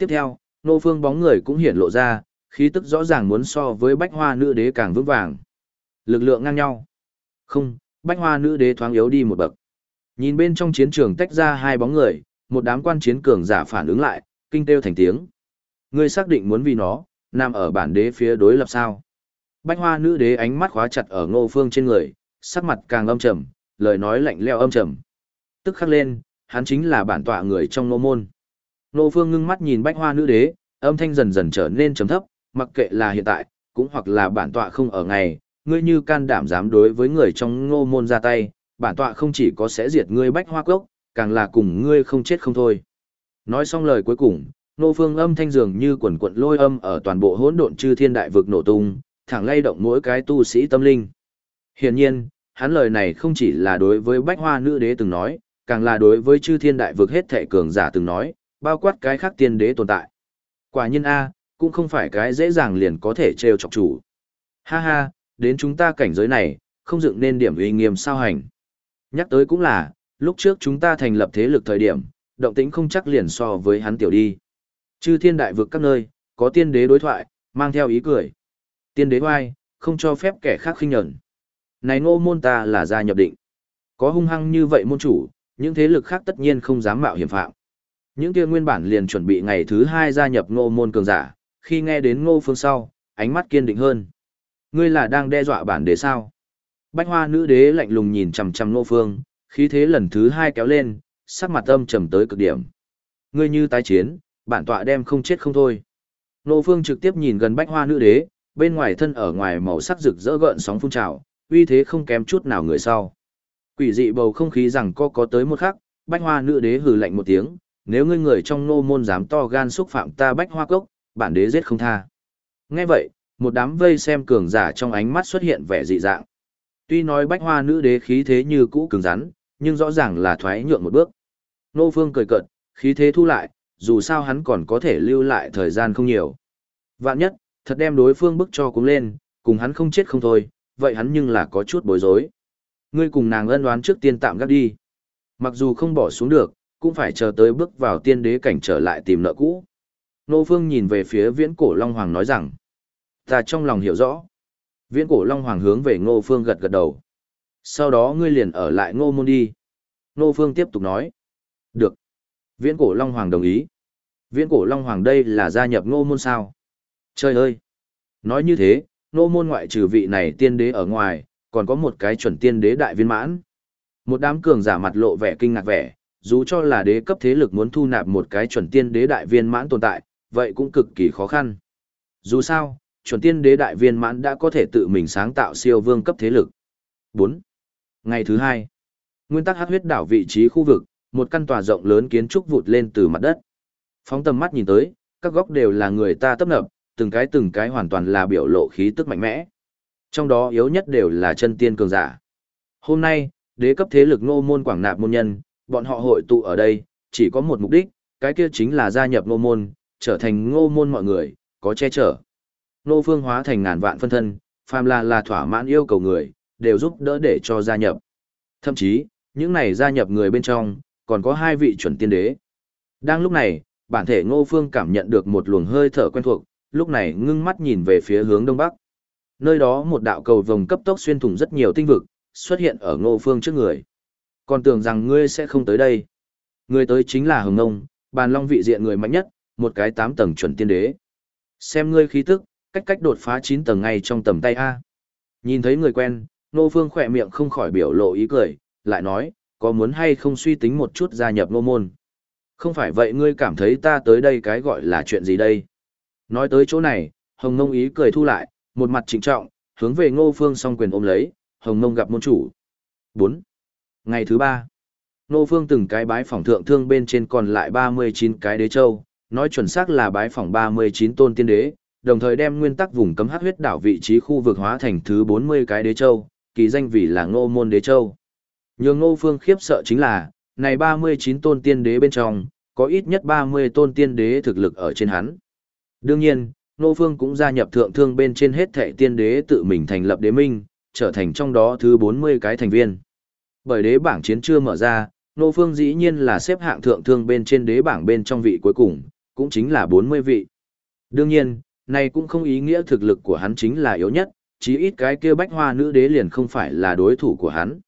Tiếp theo, nô phương bóng người cũng hiển lộ ra, khí tức rõ ràng muốn so với bách hoa nữ đế càng vững vàng. Lực lượng ngang nhau. Không, bách hoa nữ đế thoáng yếu đi một bậc. Nhìn bên trong chiến trường tách ra hai bóng người, một đám quan chiến cường giả phản ứng lại, kinh kêu thành tiếng. Ngươi xác định muốn vì nó, nằm ở bản đế phía đối lập sao. Bách hoa nữ đế ánh mắt khóa chặt ở ngô phương trên người, sắc mặt càng âm trầm, lời nói lạnh leo âm trầm. Tức khắc lên, hắn chính là bản tọa người trong nô môn. Nô Phương ngưng mắt nhìn bách hoa nữ đế, âm thanh dần dần trở nên trầm thấp, mặc kệ là hiện tại, cũng hoặc là bản tọa không ở ngày, ngươi như can đảm dám đối với người trong ngô môn ra tay, bản tọa không chỉ có sẽ diệt ngươi bách hoa cốc, càng là cùng ngươi không chết không thôi. Nói xong lời cuối cùng, nô phương âm thanh dường như quần quận lôi âm ở toàn bộ hỗn độn chư thiên đại vực nổ tung, thẳng lay động mỗi cái tu sĩ tâm linh. Hiển nhiên, hắn lời này không chỉ là đối với bách hoa nữ đế từng nói, càng là đối với chư thiên đại vực hết thệ cường giả từng nói, bao quát cái khác tiên đế tồn tại. Quả nhiên A, cũng không phải cái dễ dàng liền có thể trêu chọc chủ. Ha ha, đến chúng ta cảnh giới này, không dựng nên điểm uy nghiêm sao hành. Nhắc tới cũng là, lúc trước chúng ta thành lập thế lực thời điểm, động tĩnh không chắc liền so với hắn tiểu đi. Chư thiên đại vực các nơi, có tiên đế đối thoại, mang theo ý cười. Tiên đế oai, không cho phép kẻ khác khinh nhẫn. Này ngô môn ta là gia nhập định. Có hung hăng như vậy môn chủ, những thế lực khác tất nhiên không dám mạo hiểm phạm. Những kia nguyên bản liền chuẩn bị ngày thứ hai gia nhập ngô môn cường giả, khi nghe đến ngô phương sau, ánh mắt kiên định hơn. Ngươi là đang đe dọa bản đế sao? Bách hoa nữ đế lạnh lùng nhìn chằm chằm ngô phương, khí thế lần thứ hai kéo lên, sắc mặt âm trầm tới cực điểm. Ngươi như tái chiến, bản tọa đem không chết không thôi. Ngô Phương trực tiếp nhìn gần bách hoa nữ đế, bên ngoài thân ở ngoài màu sắc rực rỡ gợn sóng phun trào, uy thế không kém chút nào người sau. Quỷ dị bầu không khí rằng có có tới một khắc, bách hoa nữ đế hừ lạnh một tiếng, nếu ngươi người trong nô môn dám to gan xúc phạm ta bách hoa cốc, bản đế giết không tha. Nghe vậy, một đám vây xem cường giả trong ánh mắt xuất hiện vẻ dị dạng. Tuy nói bách hoa nữ đế khí thế như cũ cứng rắn, nhưng rõ ràng là thoái nhượng một bước. Nô Phương cười cợt, khí thế thu lại, dù sao hắn còn có thể lưu lại thời gian không nhiều. Vạn nhất, thật đem đối phương bức cho cũng lên, cùng hắn không chết không thôi, vậy hắn nhưng là có chút bối rối. Ngươi cùng nàng ân đoán trước tiên tạm gác đi. Mặc dù không bỏ xuống được, cũng phải chờ tới bước vào tiên đế cảnh trở lại tìm nợ cũ. Nô Phương nhìn về phía viễn cổ Long Hoàng nói rằng, ta trong lòng hiểu rõ. Viễn cổ Long Hoàng hướng về Ngô Phương gật gật đầu. Sau đó ngươi liền ở lại Ngô Môn đi. Ngô Phương tiếp tục nói. Được. Viễn cổ Long Hoàng đồng ý. Viễn cổ Long Hoàng đây là gia nhập Ngô Môn sao? Trời ơi! Nói như thế, Ngô Môn ngoại trừ vị này tiên đế ở ngoài, còn có một cái chuẩn tiên đế đại viên mãn. Một đám cường giả mặt lộ vẻ kinh ngạc vẻ, dù cho là đế cấp thế lực muốn thu nạp một cái chuẩn tiên đế đại viên mãn tồn tại, vậy cũng cực kỳ khó khăn. Dù sao, chuẩn tiên đế đại viên mãn đã có thể tự mình sáng tạo siêu vương cấp thế lực. 4. Ngày thứ hai, nguyên tắc hắc huyết đảo vị trí khu vực, một căn tòa rộng lớn kiến trúc vụt lên từ mặt đất. Phóng tầm mắt nhìn tới, các góc đều là người ta tấp nập, từng cái từng cái hoàn toàn là biểu lộ khí tức mạnh mẽ. Trong đó yếu nhất đều là chân tiên cường giả. Hôm nay, đế cấp thế lực ngô môn quảng nạp môn nhân, bọn họ hội tụ ở đây, chỉ có một mục đích, cái kia chính là gia nhập ngô môn, trở thành ngô môn mọi người, có che chở. Ngô phương hóa thành ngàn vạn phân thân, phàm là là thỏa mãn yêu cầu người, đều giúp đỡ để cho gia nhập. Thậm chí, những này gia nhập người bên trong, còn có hai vị chuẩn tiên đế. Đang lúc này, bản thể ngô phương cảm nhận được một luồng hơi thở quen thuộc, lúc này ngưng mắt nhìn về phía hướng đông bắc. Nơi đó một đạo cầu vồng cấp tốc xuyên thủng rất nhiều tinh vực, xuất hiện ở ngô phương trước người. Còn tưởng rằng ngươi sẽ không tới đây. ngươi tới chính là Hồng Nông, bàn long vị diện người mạnh nhất, một cái tám tầng chuẩn tiên đế. Xem ngươi khí tức, cách cách đột phá 9 tầng ngay trong tầm tay A. Nhìn thấy người quen, Ngô Phương khỏe miệng không khỏi biểu lộ ý cười, lại nói, có muốn hay không suy tính một chút gia nhập ngô môn. Không phải vậy ngươi cảm thấy ta tới đây cái gọi là chuyện gì đây? Nói tới chỗ này, Hồng Nông ý cười thu lại, một mặt trịnh trọng, hướng về Ngô Phương song quyền ôm lấy, Hồng Nông gặp môn chủ. 4. Ngày thứ 3. Nô Phương từng cái bái phỏng thượng thương bên trên còn lại 39 cái đế châu, nói chuẩn xác là bái phỏng 39 tôn tiên đế, đồng thời đem nguyên tắc vùng cấm hắc huyết đảo vị trí khu vực hóa thành thứ 40 cái đế châu, kỳ danh vì là Ngô môn đế châu. Nhường Ngô Phương khiếp sợ chính là, này 39 tôn tiên đế bên trong, có ít nhất 30 tôn tiên đế thực lực ở trên hắn. Đương nhiên, Ngô Phương cũng gia nhập thượng thương bên trên hết thệ tiên đế tự mình thành lập đế minh, trở thành trong đó thứ 40 cái thành viên. Bởi đế bảng chiến chưa mở ra, nô Phương dĩ nhiên là xếp hạng thượng thương bên trên đế bảng bên trong vị cuối cùng, cũng chính là 40 vị. Đương nhiên, này cũng không ý nghĩa thực lực của hắn chính là yếu nhất, chí ít cái kia bách hoa nữ đế liền không phải là đối thủ của hắn.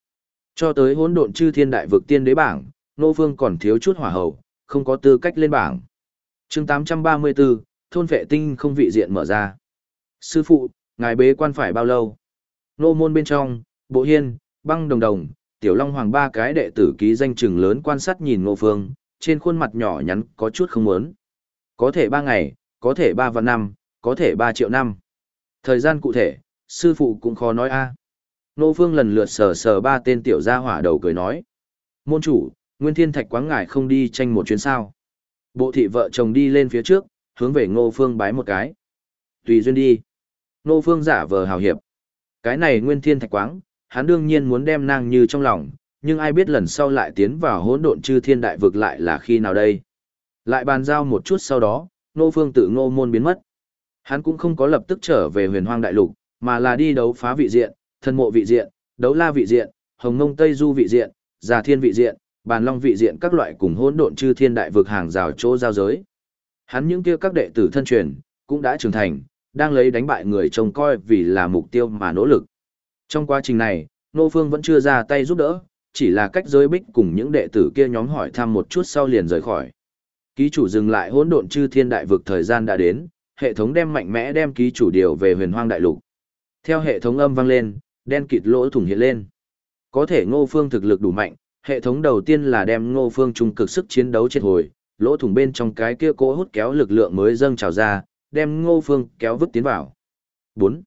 Cho tới hỗn độn chư thiên đại vực tiên đế bảng, Nô Phương còn thiếu chút hỏa hầu, không có tư cách lên bảng. chương 834, thôn vệ tinh không vị diện mở ra. Sư phụ, ngài bế quan phải bao lâu? Nô môn bên trong, bộ hiên, băng đồng đồng, tiểu long hoàng ba cái đệ tử ký danh chừng lớn quan sát nhìn Ngô Phương, trên khuôn mặt nhỏ nhắn có chút không muốn. Có thể ba ngày, có thể ba vạn năm, có thể ba triệu năm. Thời gian cụ thể, sư phụ cũng khó nói a. Ngô Phương lần lượt sờ sờ ba tên tiểu gia hỏa đầu cười nói. Môn chủ, Nguyên Thiên Thạch quáng ngài không đi tranh một chuyến sao. Bộ thị vợ chồng đi lên phía trước, hướng về Ngô Phương bái một cái. Tùy duyên đi. Ngô Phương giả vờ hào hiệp. Cái này Nguyên Thiên Thạch quáng, hắn đương nhiên muốn đem nàng như trong lòng, nhưng ai biết lần sau lại tiến vào hỗn độn chư thiên đại vực lại là khi nào đây. Lại bàn giao một chút sau đó, Ngô Phương tự ngô môn biến mất. Hắn cũng không có lập tức trở về huyền hoang đại lục, mà là đi đấu phá vị diện, thân mộ vị diện, đấu la vị diện, hồng ngông tây du vị diện, già thiên vị diện, bàn long vị diện các loại cùng hỗn độn chư thiên đại vực hàng rào chỗ giao giới. Hắn những kia các đệ tử thân truyền, cũng đã trưởng thành, đang lấy đánh bại người trông coi vì là mục tiêu mà nỗ lực. Trong quá trình này, Nô Phương vẫn chưa ra tay giúp đỡ, chỉ là cách giới bích cùng những đệ tử kia nhóm hỏi thăm một chút sau liền rời khỏi. Ký chủ dừng lại hỗn độn chư thiên đại vực thời gian đã đến, hệ thống đem mạnh mẽ đem ký chủ điều về huyền hoang đại lục. Theo hệ thống âm vang lên, đen kịt lỗ thủng hiện lên. Có thể ngô phương thực lực đủ mạnh, hệ thống đầu tiên là đem ngô phương trung cực sức chiến đấu chết hồi, lỗ thủng bên trong cái kia cố hút kéo lực lượng mới dâng trào ra, đem Ngô Phương kéo vứt tiến vào. 4.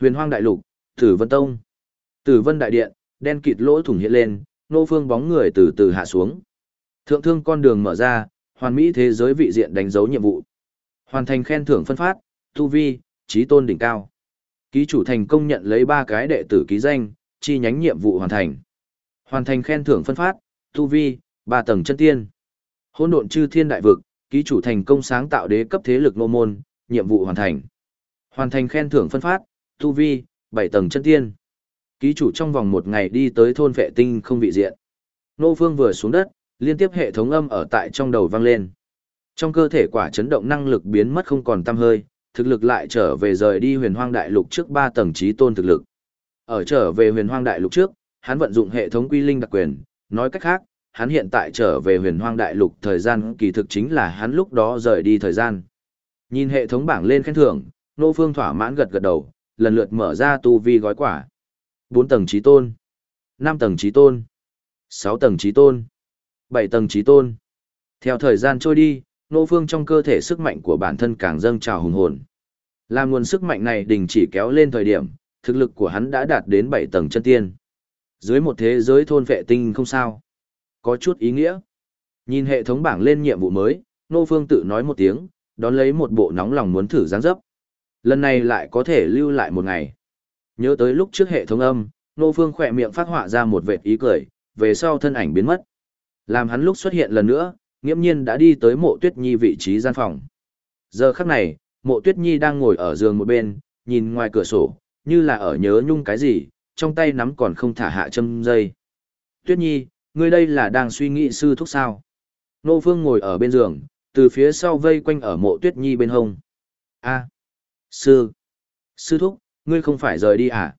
Huyền Hoang Đại Lục, Tử Vân Tông. Tử Vân Đại Điện, đen kịt lỗ thủng hiện lên, Nô Phương bóng người từ từ hạ xuống. Thượng thương con đường mở ra, hoàn mỹ thế giới vị diện đánh dấu nhiệm vụ. Hoàn thành khen thưởng phân phát, tu vi, trí tôn đỉnh cao. Ký chủ thành công nhận lấy ba cái đệ tử ký danh, chi nhánh nhiệm vụ hoàn thành. Hoàn thành khen thưởng phân phát, tu vi, ba tầng chân tiên. Hỗn độn chư thiên đại vực, ký chủ thành công sáng tạo đế cấp thế lực nô môn, nhiệm vụ hoàn thành. Hoàn thành khen thưởng phân phát, tu vi, bảy tầng chân tiên. Ký chủ trong vòng một ngày đi tới thôn vệ tinh không vị diện. Nô Phương vừa xuống đất, liên tiếp hệ thống âm ở tại trong đầu vang lên. Trong cơ thể quả chấn động năng lực biến mất không còn tăm hơi, thực lực lại trở về rời đi huyền hoang đại lục trước 3 tầng trí tôn thực lực. Ở trở về huyền hoang đại lục trước, hắn vận dụng hệ thống quy linh đặc quyền, nói cách khác, hắn hiện tại trở về huyền hoang đại lục thời gian kỳ thực chính là hắn lúc đó rời đi thời gian. Nhìn hệ thống bảng lên khen thưởng, Nô Phương thỏa mãn gật gật đầu, lần lượt mở ra tu vi gói quả. 4 tầng trí tôn, 5 tầng trí tôn, 6 tầng trí tôn, 7 tầng trí tôn. Theo thời gian trôi đi, Nô Phương trong cơ thể sức mạnh của bản thân càng dâng trào hùng hồn. Làm nguồn sức mạnh này đình chỉ kéo lên thời điểm, thực lực của hắn đã đạt đến 7 tầng chân tiên. Dưới một thế giới thôn vệ tinh không sao. Có chút ý nghĩa. Nhìn hệ thống bảng lên nhiệm vụ mới, Nô Phương tự nói một tiếng, đón lấy một bộ nóng lòng muốn thử dáng dấp. Lần này lại có thể lưu lại một ngày. Nhớ tới lúc trước hệ thống âm, Nô Phương khỏe miệng phát họa ra một vệt ý cười, về sau thân ảnh biến mất. Làm hắn lúc xuất hiện lần nữa, nghiễm nhiên đã đi tới mộ tuyết nhi vị trí gian phòng. Giờ khắc này, mộ tuyết nhi đang ngồi ở giường một bên, nhìn ngoài cửa sổ, như là ở nhớ nhung cái gì, trong tay nắm còn không thả hạ châm dây. Tuyết nhi, ngươi đây là đang suy nghĩ sư thúc sao? Nô Phương ngồi ở bên giường, từ phía sau vây quanh ở mộ tuyết nhi bên hông. a sư, sư thúc, ngươi không phải rời đi à?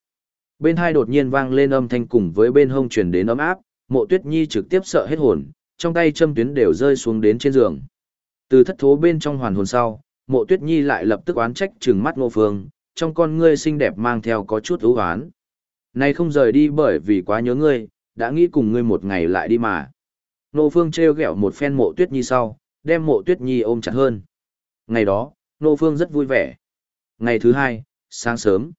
Bên hai đột nhiên vang lên âm thanh cùng với bên hông truyền đến ấm áp, mộ tuyết nhi trực tiếp sợ hết hồn, trong tay châm tuyến đều rơi xuống đến trên giường. Từ thất thố bên trong hoàn hồn sau, mộ tuyết nhi lại lập tức oán trách trừng mắt ngô phương, trong con ngươi xinh đẹp mang theo có chút ưu oán. Nay không rời đi bởi vì quá nhớ ngươi, đã nghĩ cùng ngươi một ngày lại đi mà. Nô Phương treo gẹo một phen mộ tuyết nhi sau, đem mộ tuyết nhi ôm chặt hơn. Ngày đó, Nô Phương rất vui vẻ. Ngày thứ hai, sáng sớm,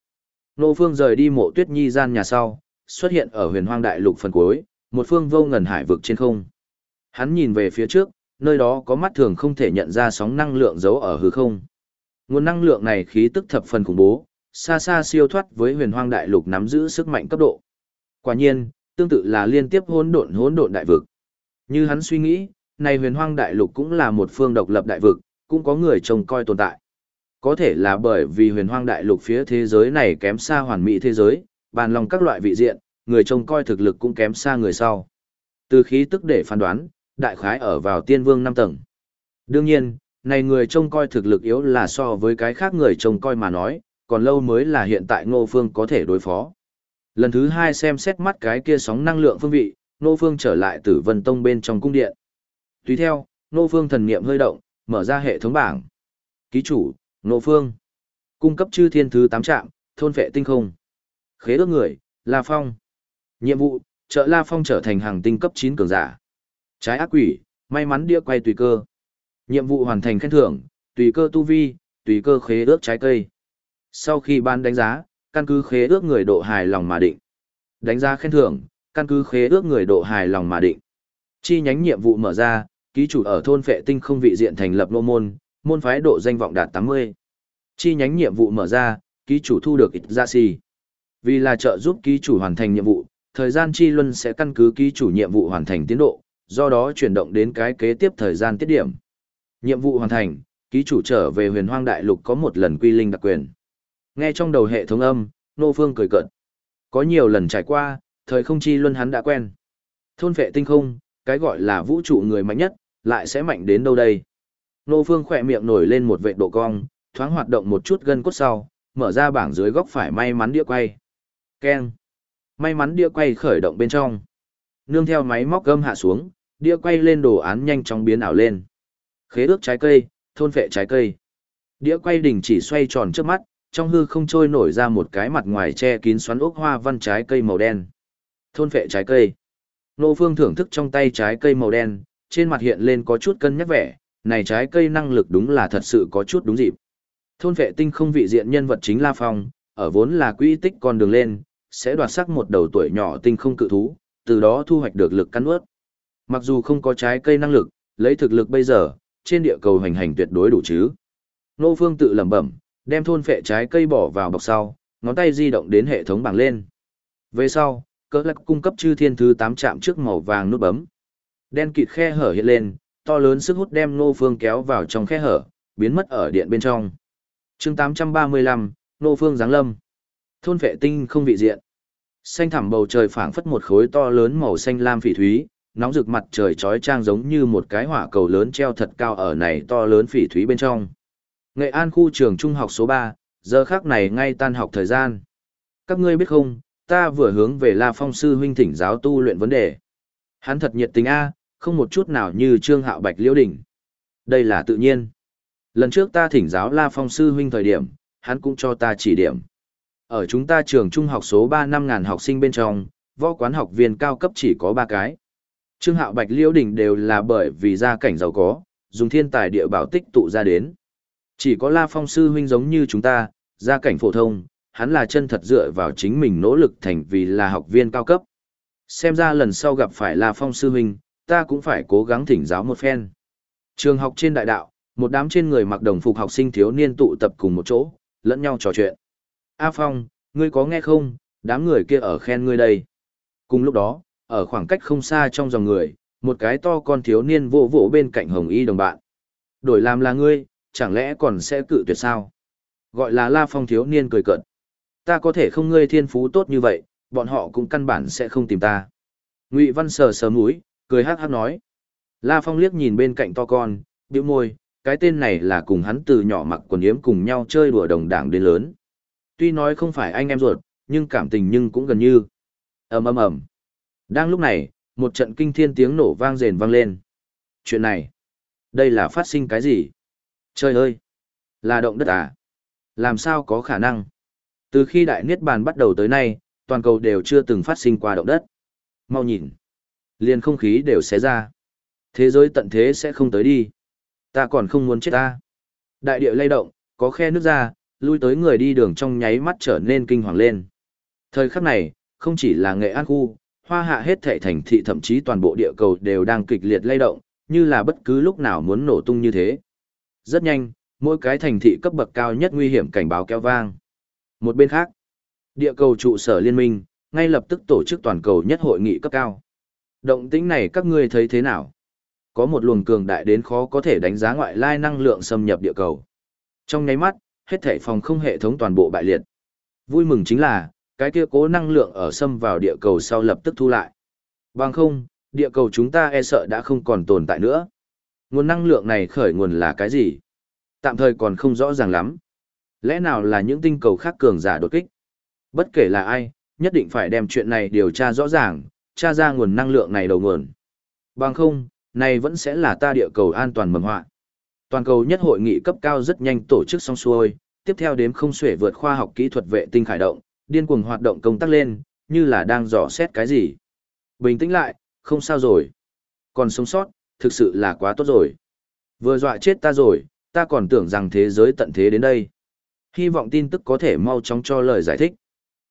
Nô Phương rời đi mộ tuyết nhi gian nhà sau, xuất hiện ở huyền hoang đại lục phần cuối, một phương vô ngần hải vực trên không. Hắn nhìn về phía trước, nơi đó có mắt thường không thể nhận ra sóng năng lượng giấu ở hư không. Nguồn năng lượng này khí tức thập phần khủng bố, xa xa siêu thoát với huyền hoang đại lục nắm giữ sức mạnh cấp độ. Quả nhiên, tương tự là liên tiếp hỗn độn hỗn độn đại vực. Như hắn suy nghĩ, này huyền hoang đại lục cũng là một phương độc lập đại vực, cũng có người trông coi tồn tại. Có thể là bởi vì huyền hoang đại lục phía thế giới này kém xa hoàn mỹ thế giới, bàn lòng các loại vị diện, người trông coi thực lực cũng kém xa người sau. Từ khí tức để phán đoán, đại khái ở vào tiên vương 5 tầng. Đương nhiên, này người trông coi thực lực yếu là so với cái khác người trông coi mà nói, còn lâu mới là hiện tại ngô phương có thể đối phó. Lần thứ hai xem xét mắt cái kia sóng năng lượng phương vị, ngô phương trở lại tử vân tông bên trong cung điện. Tùy theo, ngô phương thần niệm hơi động, mở ra hệ thống bảng. Ký chủ, Ngộ phương. Cung cấp chư thiên thứ 8 trạm, thôn vệ tinh không. Khế ước người, La Phong. Nhiệm vụ, trợ La Phong trở thành hàng tinh cấp 9 cường giả. Trái ác quỷ, may mắn đĩa quay tùy cơ. Nhiệm vụ hoàn thành khen thưởng, tùy cơ tu vi, tùy cơ khế ước trái cây. Sau khi ban đánh giá, căn cứ khế ước người độ hài lòng mà định. Đánh giá khen thưởng, căn cứ khế ước người độ hài lòng mà định. Chi nhánh nhiệm vụ mở ra, ký chủ ở thôn phệ tinh không vị diện thành lập nô môn, môn phái độ danh vọng đạt 80. Chi nhánh nhiệm vụ mở ra, ký chủ thu được ít ra xì. Vì là trợ giúp ký chủ hoàn thành nhiệm vụ, thời gian chi luân sẽ căn cứ ký chủ nhiệm vụ hoàn thành tiến độ, do đó chuyển động đến cái kế tiếp thời gian tiết điểm. Nhiệm vụ hoàn thành, ký chủ trở về huyền hoang đại lục có một lần quy linh đặc quyền. Nghe trong đầu hệ thống âm, Nô Phương cười cợt. Có nhiều lần trải qua, thời không chi luân hắn đã quen. Thôn vệ tinh không, cái gọi là vũ trụ người mạnh nhất, lại sẽ mạnh đến đâu đây? Nô Phương khỏe miệng nổi lên một vệt độ cong, thoáng hoạt động một chút gân cốt sau, mở ra bảng dưới góc phải may mắn đĩa quay. Keng. May mắn đĩa quay khởi động bên trong. Nương theo máy móc gâm hạ xuống, đĩa quay lên đồ án nhanh chóng biến ảo lên. Khế ước trái cây, thôn vệ trái cây. Đĩa quay đỉnh chỉ xoay tròn trước mắt, trong hư không trôi nổi ra một cái mặt ngoài che kín xoắn ốc hoa văn trái cây màu đen. Thôn vệ trái cây. Nô Phương thưởng thức trong tay trái cây màu đen, trên mặt hiện lên có chút cân nhắc vẻ, này trái cây năng lực đúng là thật sự có chút đúng dịp. Thôn vệ tinh không vị diện nhân vật chính La Phong, ở vốn là quỹ tích con đường lên, sẽ đoạt sắc một đầu tuổi nhỏ tinh không cự thú, từ đó thu hoạch được lực cắn ướt. Mặc dù không có trái cây năng lực, lấy thực lực bây giờ, trên địa cầu hành hành tuyệt đối đủ chứ. Nô Phương tự lẩm bẩm, đem thôn phệ trái cây bỏ vào bọc sau, ngón tay di động đến hệ thống bảng lên. Về sau, cỡ lắc cung cấp chư thiên thứ 8 chạm trước màu vàng nút bấm. Đen kịt khe hở hiện lên, to lớn sức hút đem Nô Phương kéo vào trong khe hở, biến mất ở điện bên trong. chương 835, Nô Phương giáng lâm. Thôn vệ tinh không vị diện. Xanh thẳm bầu trời phảng phất một khối to lớn màu xanh lam phỉ thúy, nóng rực mặt trời trói trang giống như một cái hỏa cầu lớn treo thật cao ở này to lớn phỉ thúy bên trong. Nghệ An khu trường trung học số 3, giờ khác này ngay tan học thời gian. Các ngươi biết không, ta vừa hướng về La Phong sư huynh thỉnh giáo tu luyện vấn đề. Hắn thật nhiệt tình a, không một chút nào như Trương Hạo Bạch Liễu Đỉnh. Đây là tự nhiên. Lần trước ta thỉnh giáo La Phong sư huynh thời điểm, hắn cũng cho ta chỉ điểm. Ở chúng ta trường trung học số 3 năm ngàn học sinh bên trong, võ quán học viên cao cấp chỉ có 3 cái. Trương Hạo Bạch Liễu Đỉnh đều là bởi vì gia cảnh giàu có, dùng thiên tài địa bảo tích tụ ra đến. Chỉ có La Phong sư huynh giống như chúng ta, gia cảnh phổ thông, hắn là chân thật dựa vào chính mình nỗ lực thành vì là học viên cao cấp. Xem ra lần sau gặp phải La Phong sư huynh, ta cũng phải cố gắng thỉnh giáo một phen. Trường học trên đại đạo, một đám trên người mặc đồng phục học sinh thiếu niên tụ tập cùng một chỗ, lẫn nhau trò chuyện. A Phong, ngươi có nghe không, đám người kia ở khen ngươi đây. Cùng lúc đó, ở khoảng cách không xa trong dòng người, một cái to con thiếu niên vỗ vỗ bên cạnh hồng y đồng bạn. Đổi làm là ngươi, chẳng lẽ còn sẽ cự tuyệt sao? Gọi là La Phong thiếu niên cười cợt. Ta có thể không ngươi thiên phú tốt như vậy, bọn họ cũng căn bản sẽ không tìm ta. Ngụy Văn sờ sờ mũi, cười hắc hắc nói. La Phong liếc nhìn bên cạnh to con, bĩu môi, cái tên này là cùng hắn từ nhỏ mặc quần yếm cùng nhau chơi đùa đồng đảng đến lớn. Tuy nói không phải anh em ruột, nhưng cảm tình nhưng cũng gần như. ầm ầm ầm. Đang lúc này, một trận kinh thiên tiếng nổ vang rền vang lên. Chuyện này, đây là phát sinh cái gì? Trời ơi! Là động đất à? Làm sao có khả năng? Từ khi đại niết bàn bắt đầu tới nay, toàn cầu đều chưa từng phát sinh qua động đất. Mau nhìn! Liền không khí đều xé ra. Thế giới tận thế sẽ không tới đi. Ta còn không muốn chết ta. Đại địa lay động, có khe nước ra, lui tới người đi đường trong nháy mắt trở nên kinh hoàng lên. Thời khắc này, không chỉ là nghệ an khu, hoa hạ hết thệ thành thị thậm chí toàn bộ địa cầu đều đang kịch liệt lay động, như là bất cứ lúc nào muốn nổ tung như thế. Rất nhanh, mỗi cái thành thị cấp bậc cao nhất nguy hiểm cảnh báo kêu vang. Một bên khác, địa cầu trụ sở liên minh, ngay lập tức tổ chức toàn cầu nhất hội nghị cấp cao. Động tĩnh này các ngươi thấy thế nào? Có một luồng cường đại đến khó có thể đánh giá ngoại lai năng lượng xâm nhập địa cầu. Trong nháy mắt, hết thảy phòng không hệ thống toàn bộ bại liệt. Vui mừng chính là, cái kia cố năng lượng ở xâm vào địa cầu sau lập tức thu lại. Bằng không, địa cầu chúng ta e sợ đã không còn tồn tại nữa. Nguồn năng lượng này khởi nguồn là cái gì? Tạm thời còn không rõ ràng lắm. Lẽ nào là những tinh cầu khác cường giả đột kích? Bất kể là ai, nhất định phải đem chuyện này điều tra rõ ràng, tra ra nguồn năng lượng này đầu nguồn. Bằng không, này vẫn sẽ là ta địa cầu an toàn mầm họa. Toàn cầu nhất hội nghị cấp cao rất nhanh tổ chức xong xuôi, tiếp theo đếm không xuể vượt khoa học kỹ thuật vệ tinh khởi động, điên cuồng hoạt động công tác lên, như là đang dò xét cái gì. Bình tĩnh lại, không sao rồi. Còn sống sót, thực sự là quá tốt rồi. Vừa dọa chết ta rồi, ta còn tưởng rằng thế giới tận thế đến đây. Hy vọng tin tức có thể mau chóng cho lời giải thích.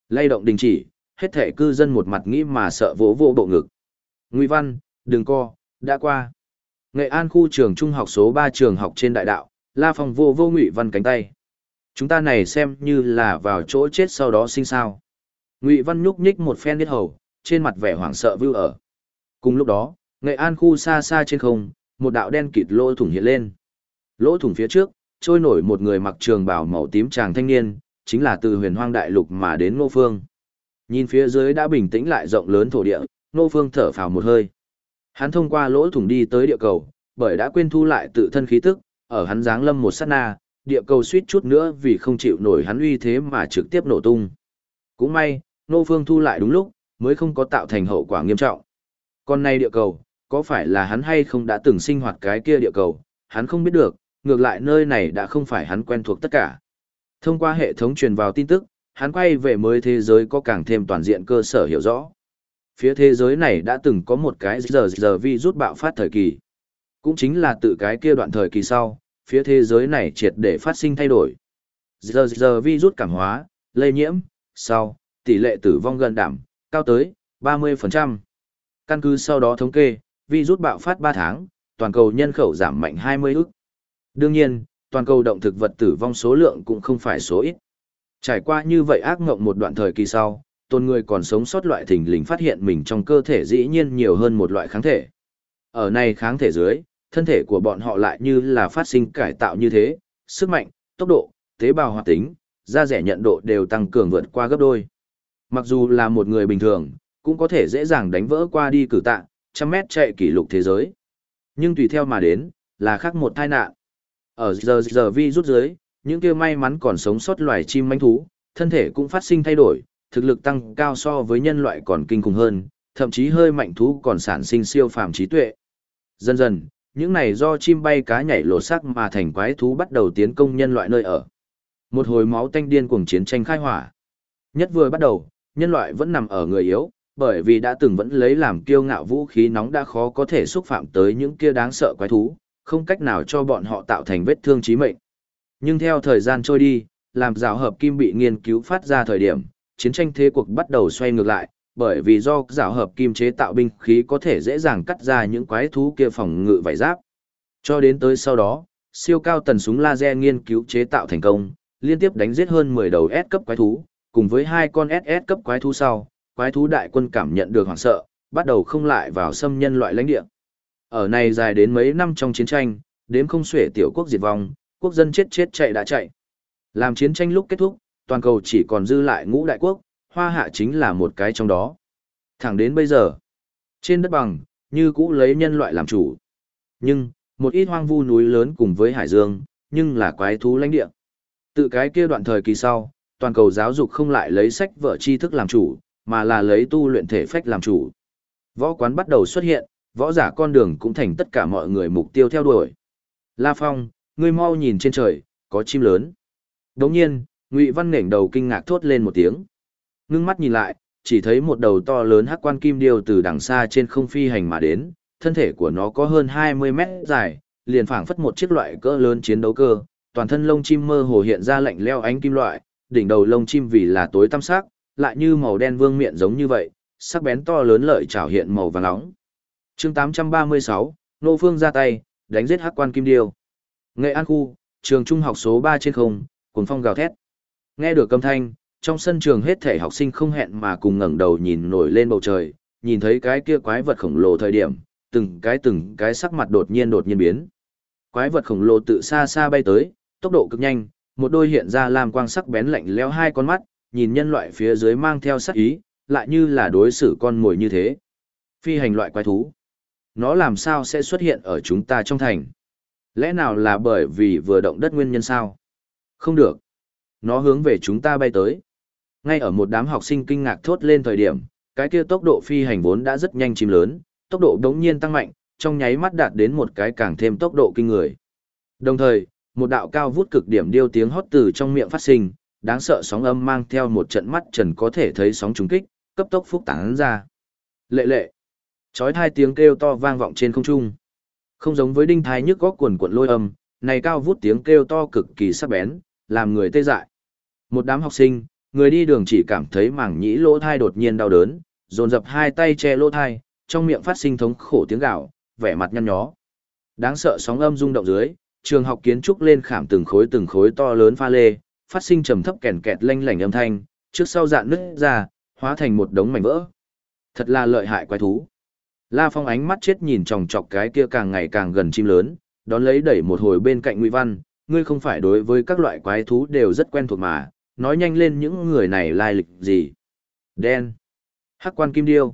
Lay động đình chỉ, hết thể cư dân một mặt nghĩ mà sợ vỗ vỗ bộ ngực. Ngụy Văn, đừng co, đã qua. Nghệ An khu trường trung học số 3 trường học trên đại đạo, La Phong vô vô Ngụy Văn cánh tay. Chúng ta này xem như là vào chỗ chết sau đó sinh sao. Ngụy Văn nhúc nhích một phen biết hầu, trên mặt vẻ hoảng sợ vưu ở. Cùng lúc đó, Nghệ An khu xa xa trên không, một đạo đen kịt lỗ thủng hiện lên. Lỗ thủng phía trước, trôi nổi một người mặc trường bào màu tím chàng thanh niên, chính là từ huyền hoang đại lục mà đến Ngô Phương. Nhìn phía dưới đã bình tĩnh lại rộng lớn thổ địa, Nô Phương thở phào một hơi. Hắn thông qua lỗ thủng đi tới địa cầu, bởi đã quên thu lại tự thân khí tức, ở hắn giáng lâm một sát na, địa cầu suýt chút nữa vì không chịu nổi hắn uy thế mà trực tiếp nổ tung. Cũng may, Nô Phương thu lại đúng lúc, mới không có tạo thành hậu quả nghiêm trọng. Còn này địa cầu, có phải là hắn hay không đã từng sinh hoạt cái kia địa cầu, hắn không biết được, ngược lại nơi này đã không phải hắn quen thuộc tất cả. Thông qua hệ thống truyền vào tin tức, hắn quay về mới thế giới có càng thêm toàn diện cơ sở hiểu rõ. Phía thế giới này đã từng có một cái giờ giờ vi rút bạo phát thời kỳ. Cũng chính là tự cái kia đoạn thời kỳ sau, phía thế giới này triệt để phát sinh thay đổi. giờ giờ virus cảm hóa, lây nhiễm, sau, tỷ lệ tử vong gần đảm, cao tới 30%. Căn cứ sau đó thống kê, virus bạo phát 3 tháng, toàn cầu nhân khẩu giảm mạnh 20 ức. Đương nhiên, toàn cầu động thực vật tử vong số lượng cũng không phải số ít. Trải qua như vậy ác ngộng một đoạn thời kỳ sau, tôn người còn sống sót loại thình lình phát hiện mình trong cơ thể dĩ nhiên nhiều hơn một loại kháng thể. Ở này kháng thể dưới, thân thể của bọn họ lại như là phát sinh cải tạo như thế, sức mạnh, tốc độ, tế bào hoạt tính, da rẻ nhận độ đều tăng cường vượt qua gấp đôi. Mặc dù là một người bình thường, cũng có thể dễ dàng đánh vỡ qua đi cử tạ, trăm mét chạy kỷ lục thế giới. Nhưng tùy theo mà đến, là khác một tai nạn. Ở giờ giờ vi rút dưới, những kia may mắn còn sống sót loài chim manh thú, thân thể cũng phát sinh thay đổi, thực lực tăng cao so với nhân loại còn kinh khủng hơn, thậm chí hơi mạnh thú còn sản sinh siêu phàm trí tuệ. Dần dần, những này do chim bay cá nhảy lột xác mà thành quái thú bắt đầu tiến công nhân loại nơi ở. Một hồi máu tanh điên cuồng chiến tranh khai hỏa. Nhất vừa bắt đầu, nhân loại vẫn nằm ở người yếu, bởi vì đã từng vẫn lấy làm kiêu ngạo vũ khí nóng đã khó có thể xúc phạm tới những kia đáng sợ quái thú, không cách nào cho bọn họ tạo thành vết thương chí mệnh. Nhưng theo thời gian trôi đi, làm rào hợp kim bị nghiên cứu phát ra thời điểm, chiến tranh thế cuộc bắt đầu xoay ngược lại, bởi vì do rào hợp kim chế tạo binh khí có thể dễ dàng cắt ra những quái thú kia phòng ngự vải giáp. Cho đến tới sau đó, siêu cao tần súng laser nghiên cứu chế tạo thành công, liên tiếp đánh giết hơn 10 đầu S cấp quái thú, cùng với hai con SS cấp quái thú sau, quái thú đại quân cảm nhận được hoảng sợ, bắt đầu không lại vào xâm nhân loại lãnh địa. Ở này dài đến mấy năm trong chiến tranh, đếm không xuể tiểu quốc diệt vong, quốc dân chết chết chạy đã chạy. Làm chiến tranh lúc kết thúc, toàn cầu chỉ còn dư lại ngũ đại quốc, hoa hạ chính là một cái trong đó. Thẳng đến bây giờ, trên đất bằng, như cũ lấy nhân loại làm chủ. Nhưng, một ít hoang vu núi lớn cùng với hải dương, nhưng là quái thú lãnh địa. Tự cái kia đoạn thời kỳ sau, toàn cầu giáo dục không lại lấy sách vở tri thức làm chủ, mà là lấy tu luyện thể phách làm chủ. Võ quán bắt đầu xuất hiện, võ giả con đường cũng thành tất cả mọi người mục tiêu theo đuổi. La Phong, ngươi mau nhìn trên trời, có chim lớn. Đồng nhiên, Ngụy Văn nghển đầu kinh ngạc thốt lên một tiếng. Ngưng mắt nhìn lại, chỉ thấy một đầu to lớn hắc quan kim điêu từ đằng xa trên không phi hành mà đến, thân thể của nó có hơn 20 mét dài, liền phảng phất một chiếc loại cỡ lớn chiến đấu cơ, toàn thân lông chim mơ hồ hiện ra lạnh leo ánh kim loại, đỉnh đầu lông chim vì là tối tăm sắc, lại như màu đen vương miệng giống như vậy, sắc bén to lớn lợi trảo hiện màu vàng nóng. Chương 836, Nô Phương ra tay, đánh giết hắc quan kim điêu. Nghệ An khu, trường trung học số 3 trên không, cuồng phong gào thét. Nghe được âm thanh, trong sân trường hết thể học sinh không hẹn mà cùng ngẩng đầu nhìn nổi lên bầu trời, nhìn thấy cái kia quái vật khổng lồ thời điểm, từng cái từng cái sắc mặt đột nhiên đột nhiên biến. Quái vật khổng lồ tự xa xa bay tới, tốc độ cực nhanh, một đôi hiện ra làm quang sắc bén lạnh lẽo hai con mắt, nhìn nhân loại phía dưới mang theo sắc ý, lại như là đối xử con mồi như thế. Phi hành loại quái thú. Nó làm sao sẽ xuất hiện ở chúng ta trong thành? Lẽ nào là bởi vì vừa động đất nguyên nhân sao? Không được. Nó hướng về chúng ta bay tới. Ngay ở một đám học sinh kinh ngạc thốt lên thời điểm, cái kia tốc độ phi hành vốn đã rất nhanh chìm lớn, tốc độ đống nhiên tăng mạnh, trong nháy mắt đạt đến một cái càng thêm tốc độ kinh người. Đồng thời, một đạo cao vút cực điểm điêu tiếng hót từ trong miệng phát sinh, đáng sợ sóng âm mang theo một trận mắt trần có thể thấy sóng trùng kích, cấp tốc phúc tán ra. Lệ lệ. Chói hai tiếng kêu to vang vọng trên không trung. Không giống với đinh thái nhức góc quần cuộn lôi âm, này cao vút tiếng kêu to cực kỳ sắc bén, làm người tê dại. Một đám học sinh, người đi đường chỉ cảm thấy mảng nhĩ lỗ thai đột nhiên đau đớn, dồn dập hai tay che lỗ thai, trong miệng phát sinh thống khổ tiếng gạo, vẻ mặt nhăn nhó. Đáng sợ sóng âm rung động dưới, trường học kiến trúc lên khảm từng khối từng khối to lớn pha lê, phát sinh trầm thấp kèn kẹt lanh lảnh âm thanh, trước sau dạn nứt ra, hóa thành một đống mảnh vỡ. Thật là lợi hại quái thú. La Phong ánh mắt chết nhìn chòng chọc cái kia càng ngày càng gần chim lớn, đón lấy đẩy một hồi bên cạnh Ngụy Văn, ngươi không phải đối với các loại quái thú đều rất quen thuộc mà, nói nhanh lên những người này lai lịch gì. Đen. Hắc quan kim điêu.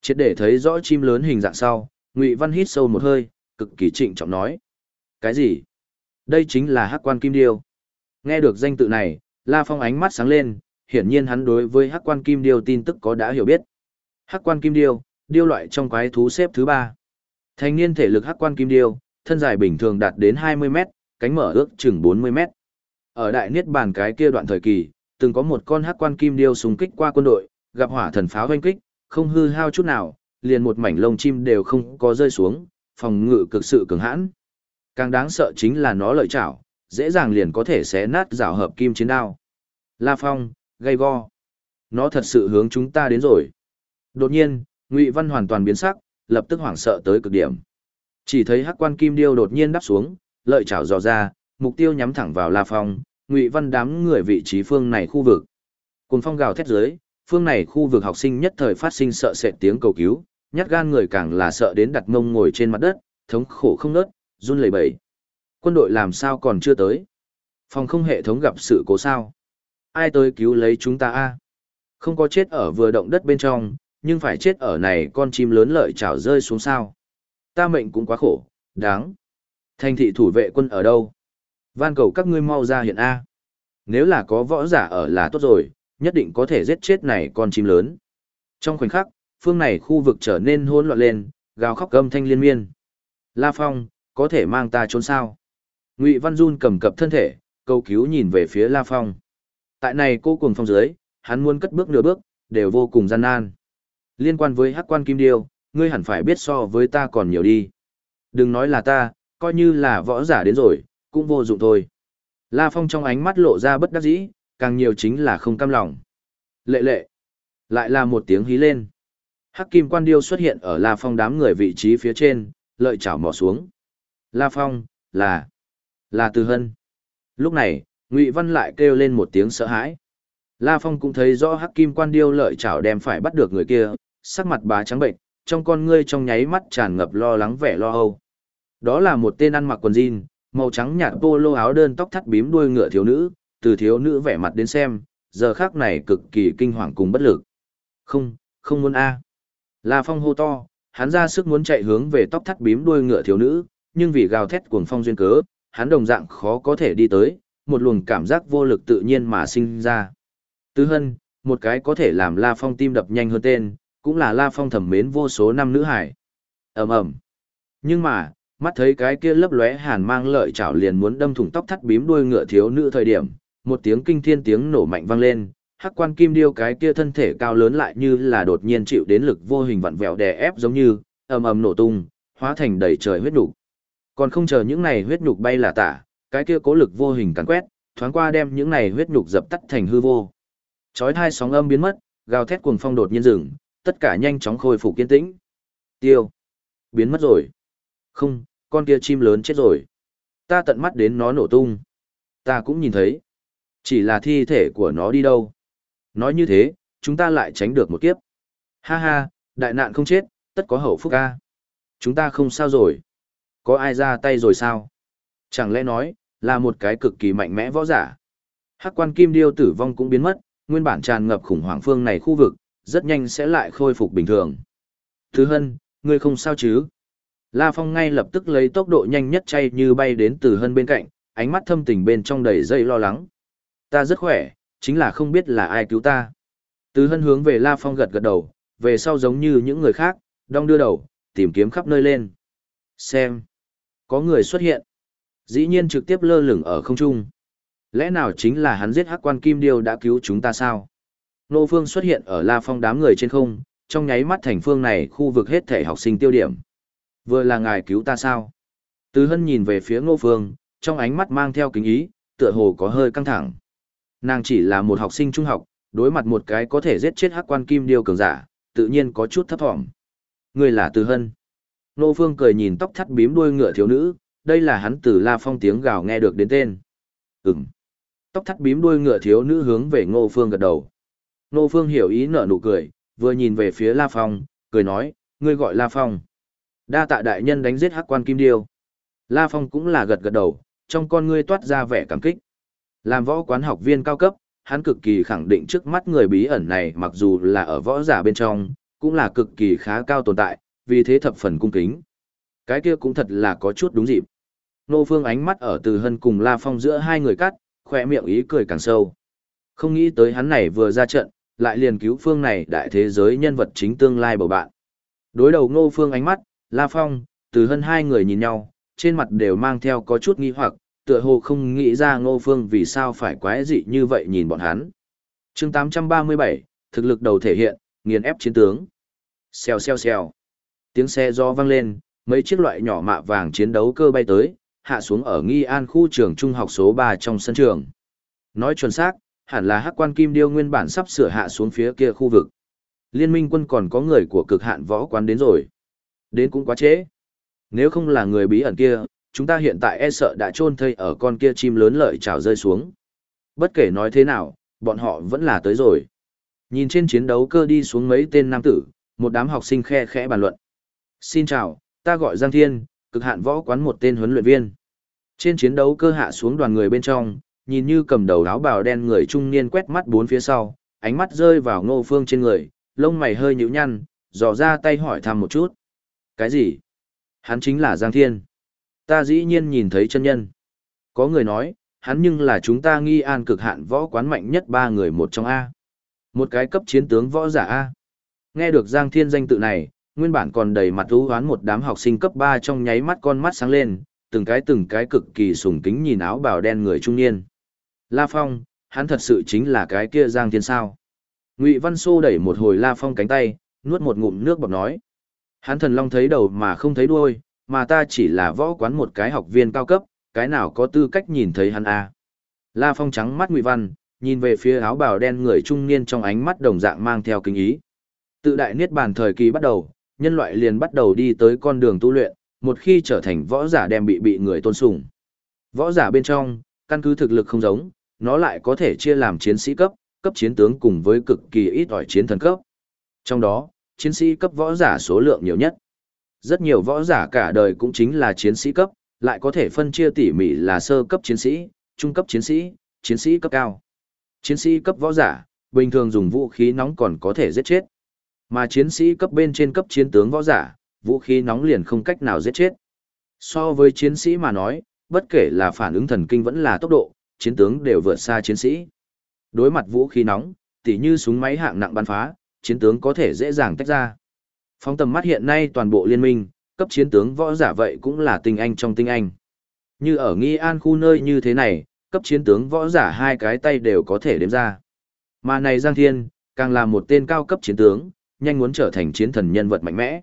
Chết để thấy rõ chim lớn hình dạng sau, Ngụy Văn hít sâu một hơi, cực kỳ trịnh trọng nói. Cái gì? Đây chính là hắc quan kim điêu. Nghe được danh tự này, La Phong ánh mắt sáng lên, hiển nhiên hắn đối với hắc quan kim điêu tin tức có đã hiểu biết. Hắc quan kim điêu, điêu loại trong quái thú xếp thứ ba. Thành niên thể lực hắc quan kim điêu, thân dài bình thường đạt đến 20 mét, cánh mở ước chừng 40 mét. Ở đại niết bàn cái kia đoạn thời kỳ, từng có một con hắc quan kim điêu xung kích qua quân đội, gặp hỏa thần pháo hoanh kích, không hư hao chút nào, liền một mảnh lông chim đều không có rơi xuống, phòng ngự cực sự cường hãn. Càng đáng sợ chính là nó lợi chảo, dễ dàng liền có thể xé nát rào hợp kim chiến đao. La Phong, gây go. Nó thật sự hướng chúng ta đến rồi. Đột nhiên, Ngụy Văn hoàn toàn biến sắc, lập tức hoảng sợ tới cực điểm. Chỉ thấy hắc quan kim điêu đột nhiên đáp xuống, lợi chảo dò ra, mục tiêu nhắm thẳng vào La Phong, Ngụy Văn đám người vị trí phương này khu vực. Cùng phong gào thét dưới, phương này khu vực học sinh nhất thời phát sinh sợ sệt tiếng cầu cứu, nhát gan người càng là sợ đến đặt mông ngồi trên mặt đất, thống khổ không nớt, run lẩy bẩy. Quân đội làm sao còn chưa tới? Phòng không hệ thống gặp sự cố sao? Ai tới cứu lấy chúng ta a? Không có chết ở vừa động đất bên trong, nhưng phải chết ở này con chim lớn lợi chảo rơi xuống sao? Ta mệnh cũng quá khổ, đáng. Thành thị thủ vệ quân ở đâu? Van cầu các ngươi mau ra hiện A. Nếu là có võ giả ở là tốt rồi, nhất định có thể giết chết này con chim lớn. Trong khoảnh khắc, phương này khu vực trở nên hỗn loạn lên, gào khóc gầm thanh liên miên. La Phong, có thể mang ta trốn sao? Ngụy Văn jun cầm cập thân thể, cầu cứu nhìn về phía La Phong. Tại này cô cùng phong dưới, hắn muốn cất bước nửa bước, đều vô cùng gian nan. Liên quan với hắc quan kim điêu, ngươi hẳn phải biết so với ta còn nhiều đi. Đừng nói là ta, coi như là võ giả đến rồi, cũng vô dụng thôi. La Phong trong ánh mắt lộ ra bất đắc dĩ, càng nhiều chính là không cam lòng. Lệ lệ. Lại là một tiếng hí lên. Hắc kim quan điêu xuất hiện ở La Phong đám người vị trí phía trên, lợi chảo mò xuống. La Phong, là, là Từ Hân. Lúc này, Ngụy Văn lại kêu lên một tiếng sợ hãi. La Phong cũng thấy rõ Hắc kim quan điêu lợi chảo đem phải bắt được người kia, sắc mặt bá trắng bệnh, trong con ngươi trong nháy mắt tràn ngập lo lắng vẻ lo âu. Đó là một tên ăn mặc quần jean, màu trắng nhạt polo áo đơn tóc thắt bím đuôi ngựa thiếu nữ, từ thiếu nữ vẻ mặt đến xem, giờ khác này cực kỳ kinh hoàng cùng bất lực. Không, không muốn a. La Phong hô to, hắn ra sức muốn chạy hướng về tóc thắt bím đuôi ngựa thiếu nữ, nhưng vì gào thét cuồng phong duyên cớ, hắn đồng dạng khó có thể đi tới, một luồng cảm giác vô lực tự nhiên mà sinh ra. Tứ Hân, một cái có thể làm La Phong tim đập nhanh hơn tên, cũng là La Phong thẩm mến vô số năm nữ hải. Ầm ầm. Nhưng mà, mắt thấy cái kia lấp lóe hàn mang lợi chảo liền muốn đâm thủng tóc thắt bím đuôi ngựa thiếu nữ thời điểm, một tiếng kinh thiên tiếng nổ mạnh vang lên, hắc quan kim điêu cái kia thân thể cao lớn lại như là đột nhiên chịu đến lực vô hình vặn vẹo đè ép giống như, ầm ầm nổ tung, hóa thành đầy trời huyết nhục. Còn không chờ những này huyết nhục bay là tả, cái kia cố lực vô hình càn quét, thoáng qua đem những này huyết nhục dập tắt thành hư vô. Chói hai sóng âm biến mất, gào thét cuồng phong đột nhiên dừng, tất cả nhanh chóng khôi phục kiên tĩnh. Tiêu. Biến mất rồi. Không, con kia chim lớn chết rồi. Ta tận mắt đến nó nổ tung. Ta cũng nhìn thấy. Chỉ là thi thể của nó đi đâu. Nói như thế, chúng ta lại tránh được một kiếp. Ha ha, đại nạn không chết, tất có hậu phúc ca. Chúng ta không sao rồi. Có ai ra tay rồi sao? Chẳng lẽ nói, là một cái cực kỳ mạnh mẽ võ giả. Hắc quan kim điêu tử vong cũng biến mất, nguyên bản tràn ngập khủng hoảng phương này khu vực, rất nhanh sẽ lại khôi phục bình thường. Thứ hân, ngươi không sao chứ? La Phong ngay lập tức lấy tốc độ nhanh nhất chay như bay đến từ hân bên cạnh, ánh mắt thâm tình bên trong đầy dây lo lắng. Ta rất khỏe, chính là không biết là ai cứu ta. Từ hân hướng về La Phong gật gật đầu, về sau giống như những người khác, đong đưa đầu, tìm kiếm khắp nơi lên. Xem, có người xuất hiện. Dĩ nhiên trực tiếp lơ lửng ở không trung. Lẽ nào chính là hắn giết hắc quan kim điêu đã cứu chúng ta sao? Nô Phương xuất hiện ở La Phong đám người trên không, trong nháy mắt thành phương này khu vực hết thể học sinh tiêu điểm. Vừa là ngài cứu ta sao? Từ hân nhìn về phía Ngô Phương, trong ánh mắt mang theo kính ý, tựa hồ có hơi căng thẳng. Nàng chỉ là một học sinh trung học, đối mặt một cái có thể giết chết hắc quan kim điêu cường giả, tự nhiên có chút thấp thỏm. Người là Từ hân. Ngô Phương cười nhìn tóc thắt bím đuôi ngựa thiếu nữ, đây là hắn từ La Phong tiếng gào nghe được đến tên. Ừm. Tóc thắt bím đuôi ngựa thiếu nữ hướng về Ngô Phương gật đầu. Nô Phương hiểu ý nở nụ cười, vừa nhìn về phía La Phong, cười nói, ngươi gọi La Phong. Đa tạ đại nhân đánh giết hắc quan kim điêu. La Phong cũng là gật gật đầu, trong con ngươi toát ra vẻ cảm kích. Làm võ quán học viên cao cấp, hắn cực kỳ khẳng định trước mắt người bí ẩn này mặc dù là ở võ giả bên trong, cũng là cực kỳ khá cao tồn tại, vì thế thập phần cung kính. Cái kia cũng thật là có chút đúng dịp. Nô Phương ánh mắt ở từ hân cùng La Phong giữa hai người cắt, khỏe miệng ý cười càng sâu. Không nghĩ tới hắn này vừa ra trận, lại liền cứu phương này đại thế giới nhân vật chính tương lai bầu bạn. Đối đầu Ngô Phương ánh mắt, La Phong, từ hơn hai người nhìn nhau, trên mặt đều mang theo có chút nghi hoặc, tựa hồ không nghĩ ra Ngô Phương vì sao phải quái dị như vậy nhìn bọn hắn. chương 837, thực lực đầu thể hiện, nghiền ép chiến tướng. Xèo xèo xèo. Tiếng xe do vang lên, mấy chiếc loại nhỏ mạ vàng chiến đấu cơ bay tới, hạ xuống ở Nghi An khu trường trung học số 3 trong sân trường. Nói chuẩn xác, hẳn là hắc quan kim điêu nguyên bản sắp sửa hạ xuống phía kia khu vực. Liên minh quân còn có người của cực hạn võ quán đến rồi. Đến cũng quá trễ. Nếu không là người bí ẩn kia, chúng ta hiện tại e sợ đã chôn thây ở con kia chim lớn lợi trào rơi xuống. Bất kể nói thế nào, bọn họ vẫn là tới rồi. Nhìn trên chiến đấu cơ đi xuống mấy tên nam tử, một đám học sinh khe khẽ bàn luận. Xin chào, ta gọi Giang Thiên, cực hạn võ quán một tên huấn luyện viên. Trên chiến đấu cơ hạ xuống đoàn người bên trong, nhìn như cầm đầu áo bào đen người trung niên quét mắt bốn phía sau, ánh mắt rơi vào ngô phương trên người, lông mày hơi nhíu nhăn, dò ra tay hỏi thăm một chút. Cái gì? Hắn chính là Giang Thiên. Ta dĩ nhiên nhìn thấy chân nhân. Có người nói, hắn nhưng là chúng ta nghi an cực hạn võ quán mạnh nhất ba người một trong A. Một cái cấp chiến tướng võ giả A. Nghe được Giang Thiên danh tự này, nguyên bản còn đầy mặt ú hoán một đám học sinh cấp 3 trong nháy mắt con mắt sáng lên, từng cái từng cái cực kỳ sùng kính nhìn áo bào đen người trung niên. La Phong, hắn thật sự chính là cái kia Giang Thiên sao. Ngụy Văn Xô đẩy một hồi La Phong cánh tay, nuốt một ngụm nước bọt nói. Hắn thần long thấy đầu mà không thấy đuôi, mà ta chỉ là võ quán một cái học viên cao cấp, cái nào có tư cách nhìn thấy hắn à. La Phong trắng mắt Ngụy Văn, nhìn về phía áo bào đen người trung niên trong ánh mắt đồng dạng mang theo kính ý. Tự đại niết bàn thời kỳ bắt đầu, nhân loại liền bắt đầu đi tới con đường tu luyện, một khi trở thành võ giả đem bị bị người tôn sùng. Võ giả bên trong, căn cứ thực lực không giống, nó lại có thể chia làm chiến sĩ cấp, cấp chiến tướng cùng với cực kỳ ít ỏi chiến thần cấp. Trong đó, chiến sĩ cấp võ giả số lượng nhiều nhất. Rất nhiều võ giả cả đời cũng chính là chiến sĩ cấp, lại có thể phân chia tỉ mỉ là sơ cấp chiến sĩ, trung cấp chiến sĩ, chiến sĩ cấp cao. Chiến sĩ cấp võ giả, bình thường dùng vũ khí nóng còn có thể giết chết. Mà chiến sĩ cấp bên trên cấp chiến tướng võ giả, vũ khí nóng liền không cách nào giết chết. So với chiến sĩ mà nói, bất kể là phản ứng thần kinh vẫn là tốc độ, chiến tướng đều vượt xa chiến sĩ. Đối mặt vũ khí nóng, tỉ như súng máy hạng nặng bắn phá, chiến tướng có thể dễ dàng tách ra. Phóng tầm mắt hiện nay toàn bộ liên minh, cấp chiến tướng võ giả vậy cũng là tinh anh trong tinh anh. Như ở Nghi An khu nơi như thế này, cấp chiến tướng võ giả hai cái tay đều có thể đếm ra. Mà này Giang Thiên, càng là một tên cao cấp chiến tướng, nhanh muốn trở thành chiến thần nhân vật mạnh mẽ.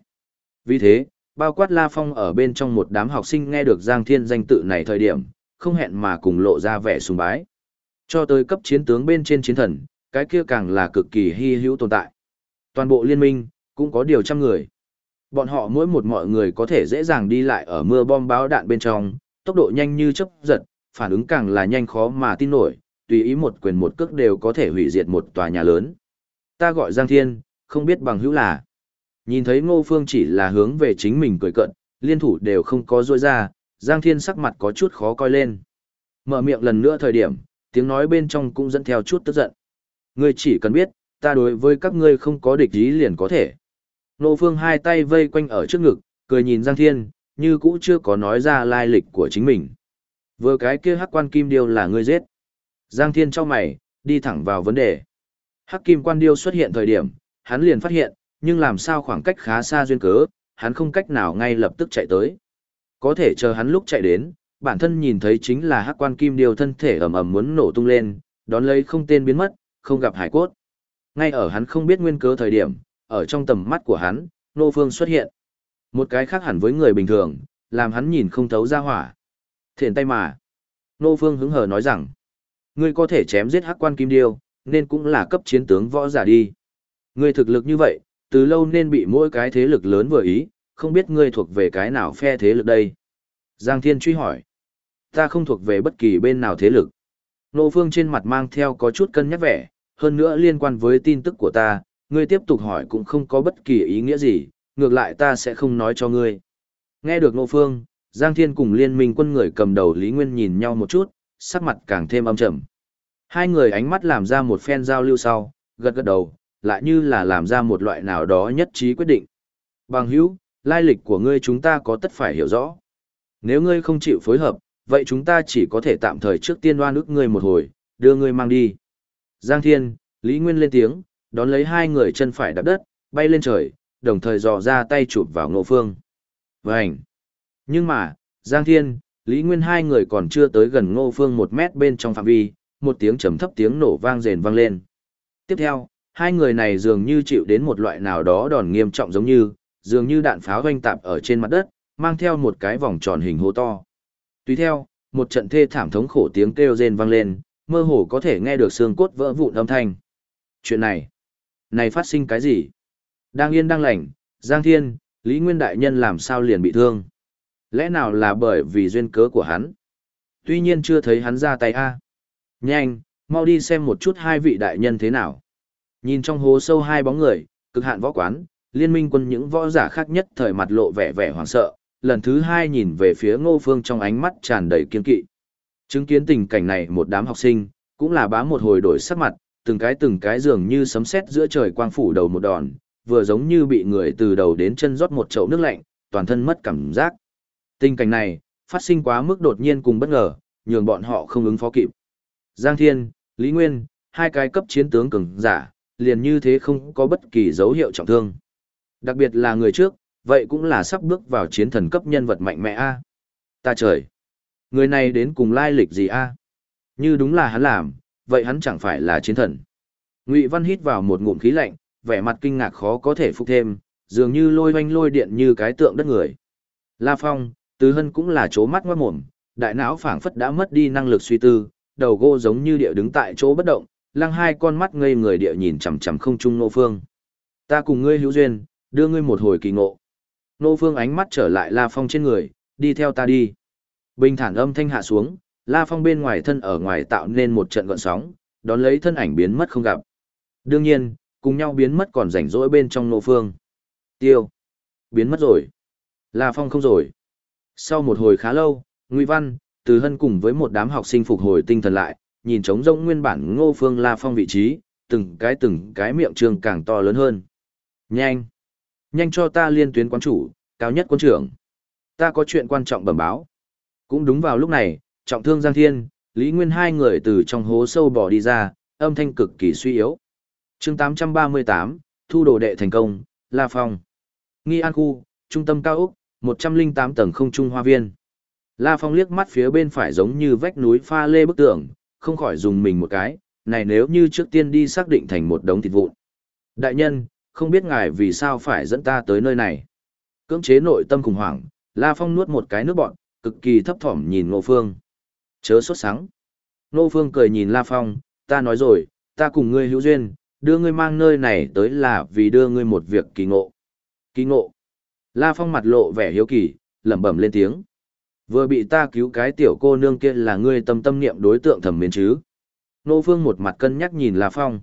Vì thế, bao quát La Phong ở bên trong một đám học sinh nghe được Giang Thiên danh tự này thời điểm, không hẹn mà cùng lộ ra vẻ sùng bái. Cho tới cấp chiến tướng bên trên chiến thần, cái kia càng là cực kỳ hy hữu tồn tại. Toàn bộ liên minh, cũng có điều trăm người. Bọn họ mỗi một mọi người có thể dễ dàng đi lại ở mưa bom báo đạn bên trong, tốc độ nhanh như chớp giật, phản ứng càng là nhanh khó mà tin nổi, tùy ý một quyền một cước đều có thể hủy diệt một tòa nhà lớn. Ta gọi Giang Thiên, không biết bằng hữu là. Nhìn thấy Ngô Phương chỉ là hướng về chính mình cười cận, liên thủ đều không có rôi ra, Giang Thiên sắc mặt có chút khó coi lên. Mở miệng lần nữa thời điểm, tiếng nói bên trong cũng dẫn theo chút tức giận. Ngươi chỉ cần biết, ta đối với các ngươi không có địch ý liền có thể. Nô Phương hai tay vây quanh ở trước ngực, cười nhìn Giang Thiên, như cũ chưa có nói ra lai lịch của chính mình. Vừa cái kia hắc quan kim điêu là ngươi giết. Giang Thiên cho mày, đi thẳng vào vấn đề. Hắc kim quan điêu xuất hiện thời điểm, hắn liền phát hiện, nhưng làm sao khoảng cách khá xa duyên cớ, hắn không cách nào ngay lập tức chạy tới. Có thể chờ hắn lúc chạy đến, bản thân nhìn thấy chính là hắc quan kim điêu thân thể ầm ầm muốn nổ tung lên, đón lấy không tên biến mất, không gặp hải cốt. Ngay ở hắn không biết nguyên cớ thời điểm, ở trong tầm mắt của hắn, nô phương xuất hiện. Một cái khác hẳn với người bình thường, làm hắn nhìn không thấu ra hỏa. Thiện tay mà. Nô phương hứng hờ nói rằng, ngươi có thể chém giết hắc quan kim điêu, nên cũng là cấp chiến tướng võ giả đi. Ngươi thực lực như vậy, từ lâu nên bị mỗi cái thế lực lớn vừa ý, không biết ngươi thuộc về cái nào phe thế lực đây. Giang Thiên truy hỏi. Ta không thuộc về bất kỳ bên nào thế lực. Nô Phương trên mặt mang theo có chút cân nhắc vẻ, hơn nữa liên quan với tin tức của ta, ngươi tiếp tục hỏi cũng không có bất kỳ ý nghĩa gì, ngược lại ta sẽ không nói cho ngươi. Nghe được Nô Phương, Giang Thiên cùng liên minh quân người cầm đầu Lý Nguyên nhìn nhau một chút, sắc mặt càng thêm âm trầm. Hai người ánh mắt làm ra một phen giao lưu sau, gật gật đầu, lại như là làm ra một loại nào đó nhất trí quyết định. Bằng hữu, lai lịch của ngươi chúng ta có tất phải hiểu rõ. Nếu ngươi không chịu phối hợp, vậy chúng ta chỉ có thể tạm thời trước tiên đoan ức ngươi một hồi, đưa ngươi mang đi. Giang Thiên, Lý Nguyên lên tiếng, đón lấy hai người chân phải đạp đất, bay lên trời, đồng thời dò ra tay chụp vào ngộ phương. Vânh! Nhưng mà, Giang Thiên, Lý Nguyên hai người còn chưa tới gần ngô phương một mét bên trong phạm vi, một tiếng trầm thấp tiếng nổ vang rền vang lên. Tiếp theo, hai người này dường như chịu đến một loại nào đó đòn nghiêm trọng giống như, dường như đạn pháo hoanh tạp ở trên mặt đất, mang theo một cái vòng tròn hình hố to. Tùy theo, một trận thê thảm thống khổ tiếng kêu rên vang lên, mơ hồ có thể nghe được xương cốt vỡ vụn âm thanh. Chuyện này, này phát sinh cái gì? Đang yên đang lành, Giang Thiên, Lý Nguyên Đại Nhân làm sao liền bị thương? Lẽ nào là bởi vì duyên cớ của hắn? Tuy nhiên chưa thấy hắn ra tay a. Nhanh, mau đi xem một chút hai vị đại nhân thế nào. Nhìn trong hố sâu hai bóng người, cực hạn võ quán, liên minh quân những võ giả khác nhất thời mặt lộ vẻ vẻ hoảng sợ, lần thứ hai nhìn về phía ngô phương trong ánh mắt tràn đầy kiên kỵ. Chứng kiến tình cảnh này một đám học sinh, cũng là bá một hồi đổi sắc mặt, từng cái từng cái dường như sấm sét giữa trời quang phủ đầu một đòn, vừa giống như bị người từ đầu đến chân rót một chậu nước lạnh, toàn thân mất cảm giác. Tình cảnh này, phát sinh quá mức đột nhiên cùng bất ngờ, nhường bọn họ không ứng phó kịp. Giang Thiên, Lý Nguyên, hai cái cấp chiến tướng cường giả, liền như thế không có bất kỳ dấu hiệu trọng thương. Đặc biệt là người trước, vậy cũng là sắp bước vào chiến thần cấp nhân vật mạnh mẽ a. Ta trời, người này đến cùng lai lịch gì a? Như đúng là hắn làm, vậy hắn chẳng phải là chiến thần. Ngụy Văn hít vào một ngụm khí lạnh, vẻ mặt kinh ngạc khó có thể phục thêm, dường như lôi oanh lôi điện như cái tượng đất người. La Phong, tứ Hân cũng là chố mắt ngoát mồm, đại não phảng phất đã mất đi năng lực suy tư, đầu gô giống như địa đứng tại chỗ bất động, lăng hai con mắt ngây người địa nhìn chằm chằm không trung nô phương. Ta cùng ngươi hữu duyên, đưa ngươi một hồi kỳ ngộ. Nô phương ánh mắt trở lại La Phong trên người, đi theo ta đi. Bình thản âm thanh hạ xuống, La Phong bên ngoài thân ở ngoài tạo nên một trận gọn sóng, đón lấy thân ảnh biến mất không gặp. Đương nhiên, cùng nhau biến mất còn rảnh rỗi bên trong nô phương. Tiêu. Biến mất rồi. La Phong không rồi. Sau một hồi khá lâu, Ngụy Văn, Từ Hân cùng với một đám học sinh phục hồi tinh thần lại, nhìn trống rỗng nguyên bản Ngô Phương La Phong vị trí, từng cái từng cái miệng trường càng to lớn hơn. Nhanh! Nhanh cho ta liên tuyến quán chủ, cao nhất quân trưởng. Ta có chuyện quan trọng bẩm báo. Cũng đúng vào lúc này, trọng thương Giang Thiên, Lý Nguyên hai người từ trong hố sâu bỏ đi ra, âm thanh cực kỳ suy yếu. chương 838, thu đồ đệ thành công, La Phong. Nghi An Khu, trung tâm cao Úc, 108 tầng không trung hoa viên. La Phong liếc mắt phía bên phải giống như vách núi pha lê bức tường, không khỏi dùng mình một cái, này nếu như trước tiên đi xác định thành một đống thịt vụn. Đại nhân, không biết ngài vì sao phải dẫn ta tới nơi này. Cưỡng chế nội tâm khủng hoảng, La Phong nuốt một cái nước bọn, cực kỳ thấp thỏm nhìn Ngô Phương. Chớ sốt sáng. Ngô Phương cười nhìn La Phong, ta nói rồi, ta cùng ngươi hữu duyên, đưa ngươi mang nơi này tới là vì đưa ngươi một việc kỳ ngộ. Kỳ ngộ. La Phong mặt lộ vẻ hiếu kỳ, lẩm bẩm lên tiếng. Vừa bị ta cứu cái tiểu cô nương kia là ngươi tâm tâm niệm đối tượng thẩm miến chứ. Nô Phương một mặt cân nhắc nhìn La Phong.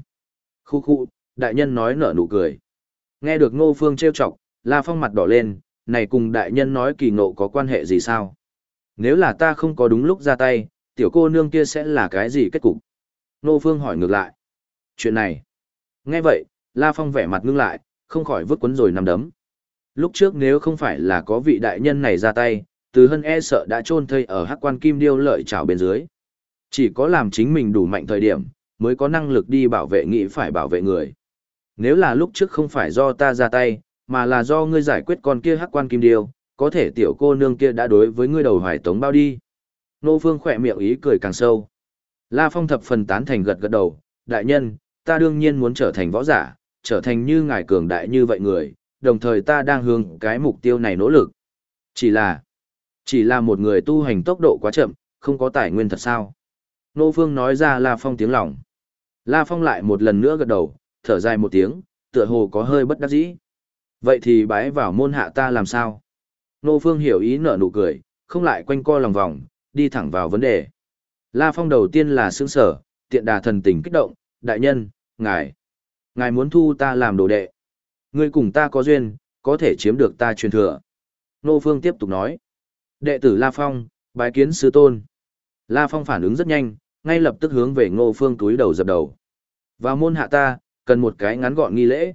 Khu khu, đại nhân nói nở nụ cười. Nghe được Nô Phương trêu chọc, La Phong mặt đỏ lên, này cùng đại nhân nói kỳ ngộ có quan hệ gì sao? Nếu là ta không có đúng lúc ra tay, tiểu cô nương kia sẽ là cái gì kết cục? Nô Phương hỏi ngược lại. Chuyện này. Nghe vậy, La Phong vẻ mặt ngưng lại, không khỏi vứt quấn rồi nằm đấm. Lúc trước nếu không phải là có vị đại nhân này ra tay, từ hân e sợ đã chôn thây ở hắc quan kim điêu lợi trào bên dưới. Chỉ có làm chính mình đủ mạnh thời điểm, mới có năng lực đi bảo vệ nghĩ phải bảo vệ người. Nếu là lúc trước không phải do ta ra tay, mà là do ngươi giải quyết con kia hắc quan kim điêu, có thể tiểu cô nương kia đã đối với ngươi đầu hoài tống bao đi. Nô Phương khỏe miệng ý cười càng sâu. La Phong thập phần tán thành gật gật đầu, đại nhân, ta đương nhiên muốn trở thành võ giả, trở thành như ngài cường đại như vậy người, đồng thời ta đang hướng cái mục tiêu này nỗ lực. Chỉ là, chỉ là một người tu hành tốc độ quá chậm, không có tài nguyên thật sao. Nô Phương nói ra La Phong tiếng lòng. La Phong lại một lần nữa gật đầu, thở dài một tiếng, tựa hồ có hơi bất đắc dĩ. Vậy thì bái vào môn hạ ta làm sao? Nô Phương hiểu ý nở nụ cười, không lại quanh co lòng vòng, đi thẳng vào vấn đề. La Phong đầu tiên là sướng sở, tiện đà thần tình kích động, đại nhân, ngài, ngài muốn thu ta làm đồ đệ. Ngươi cùng ta có duyên, có thể chiếm được ta truyền thừa. Nô Phương tiếp tục nói. Đệ tử La Phong, bái kiến sư tôn. La Phong phản ứng rất nhanh, ngay lập tức hướng về Ngô Phương túi đầu dập đầu. Vào môn hạ ta, cần một cái ngắn gọn nghi lễ.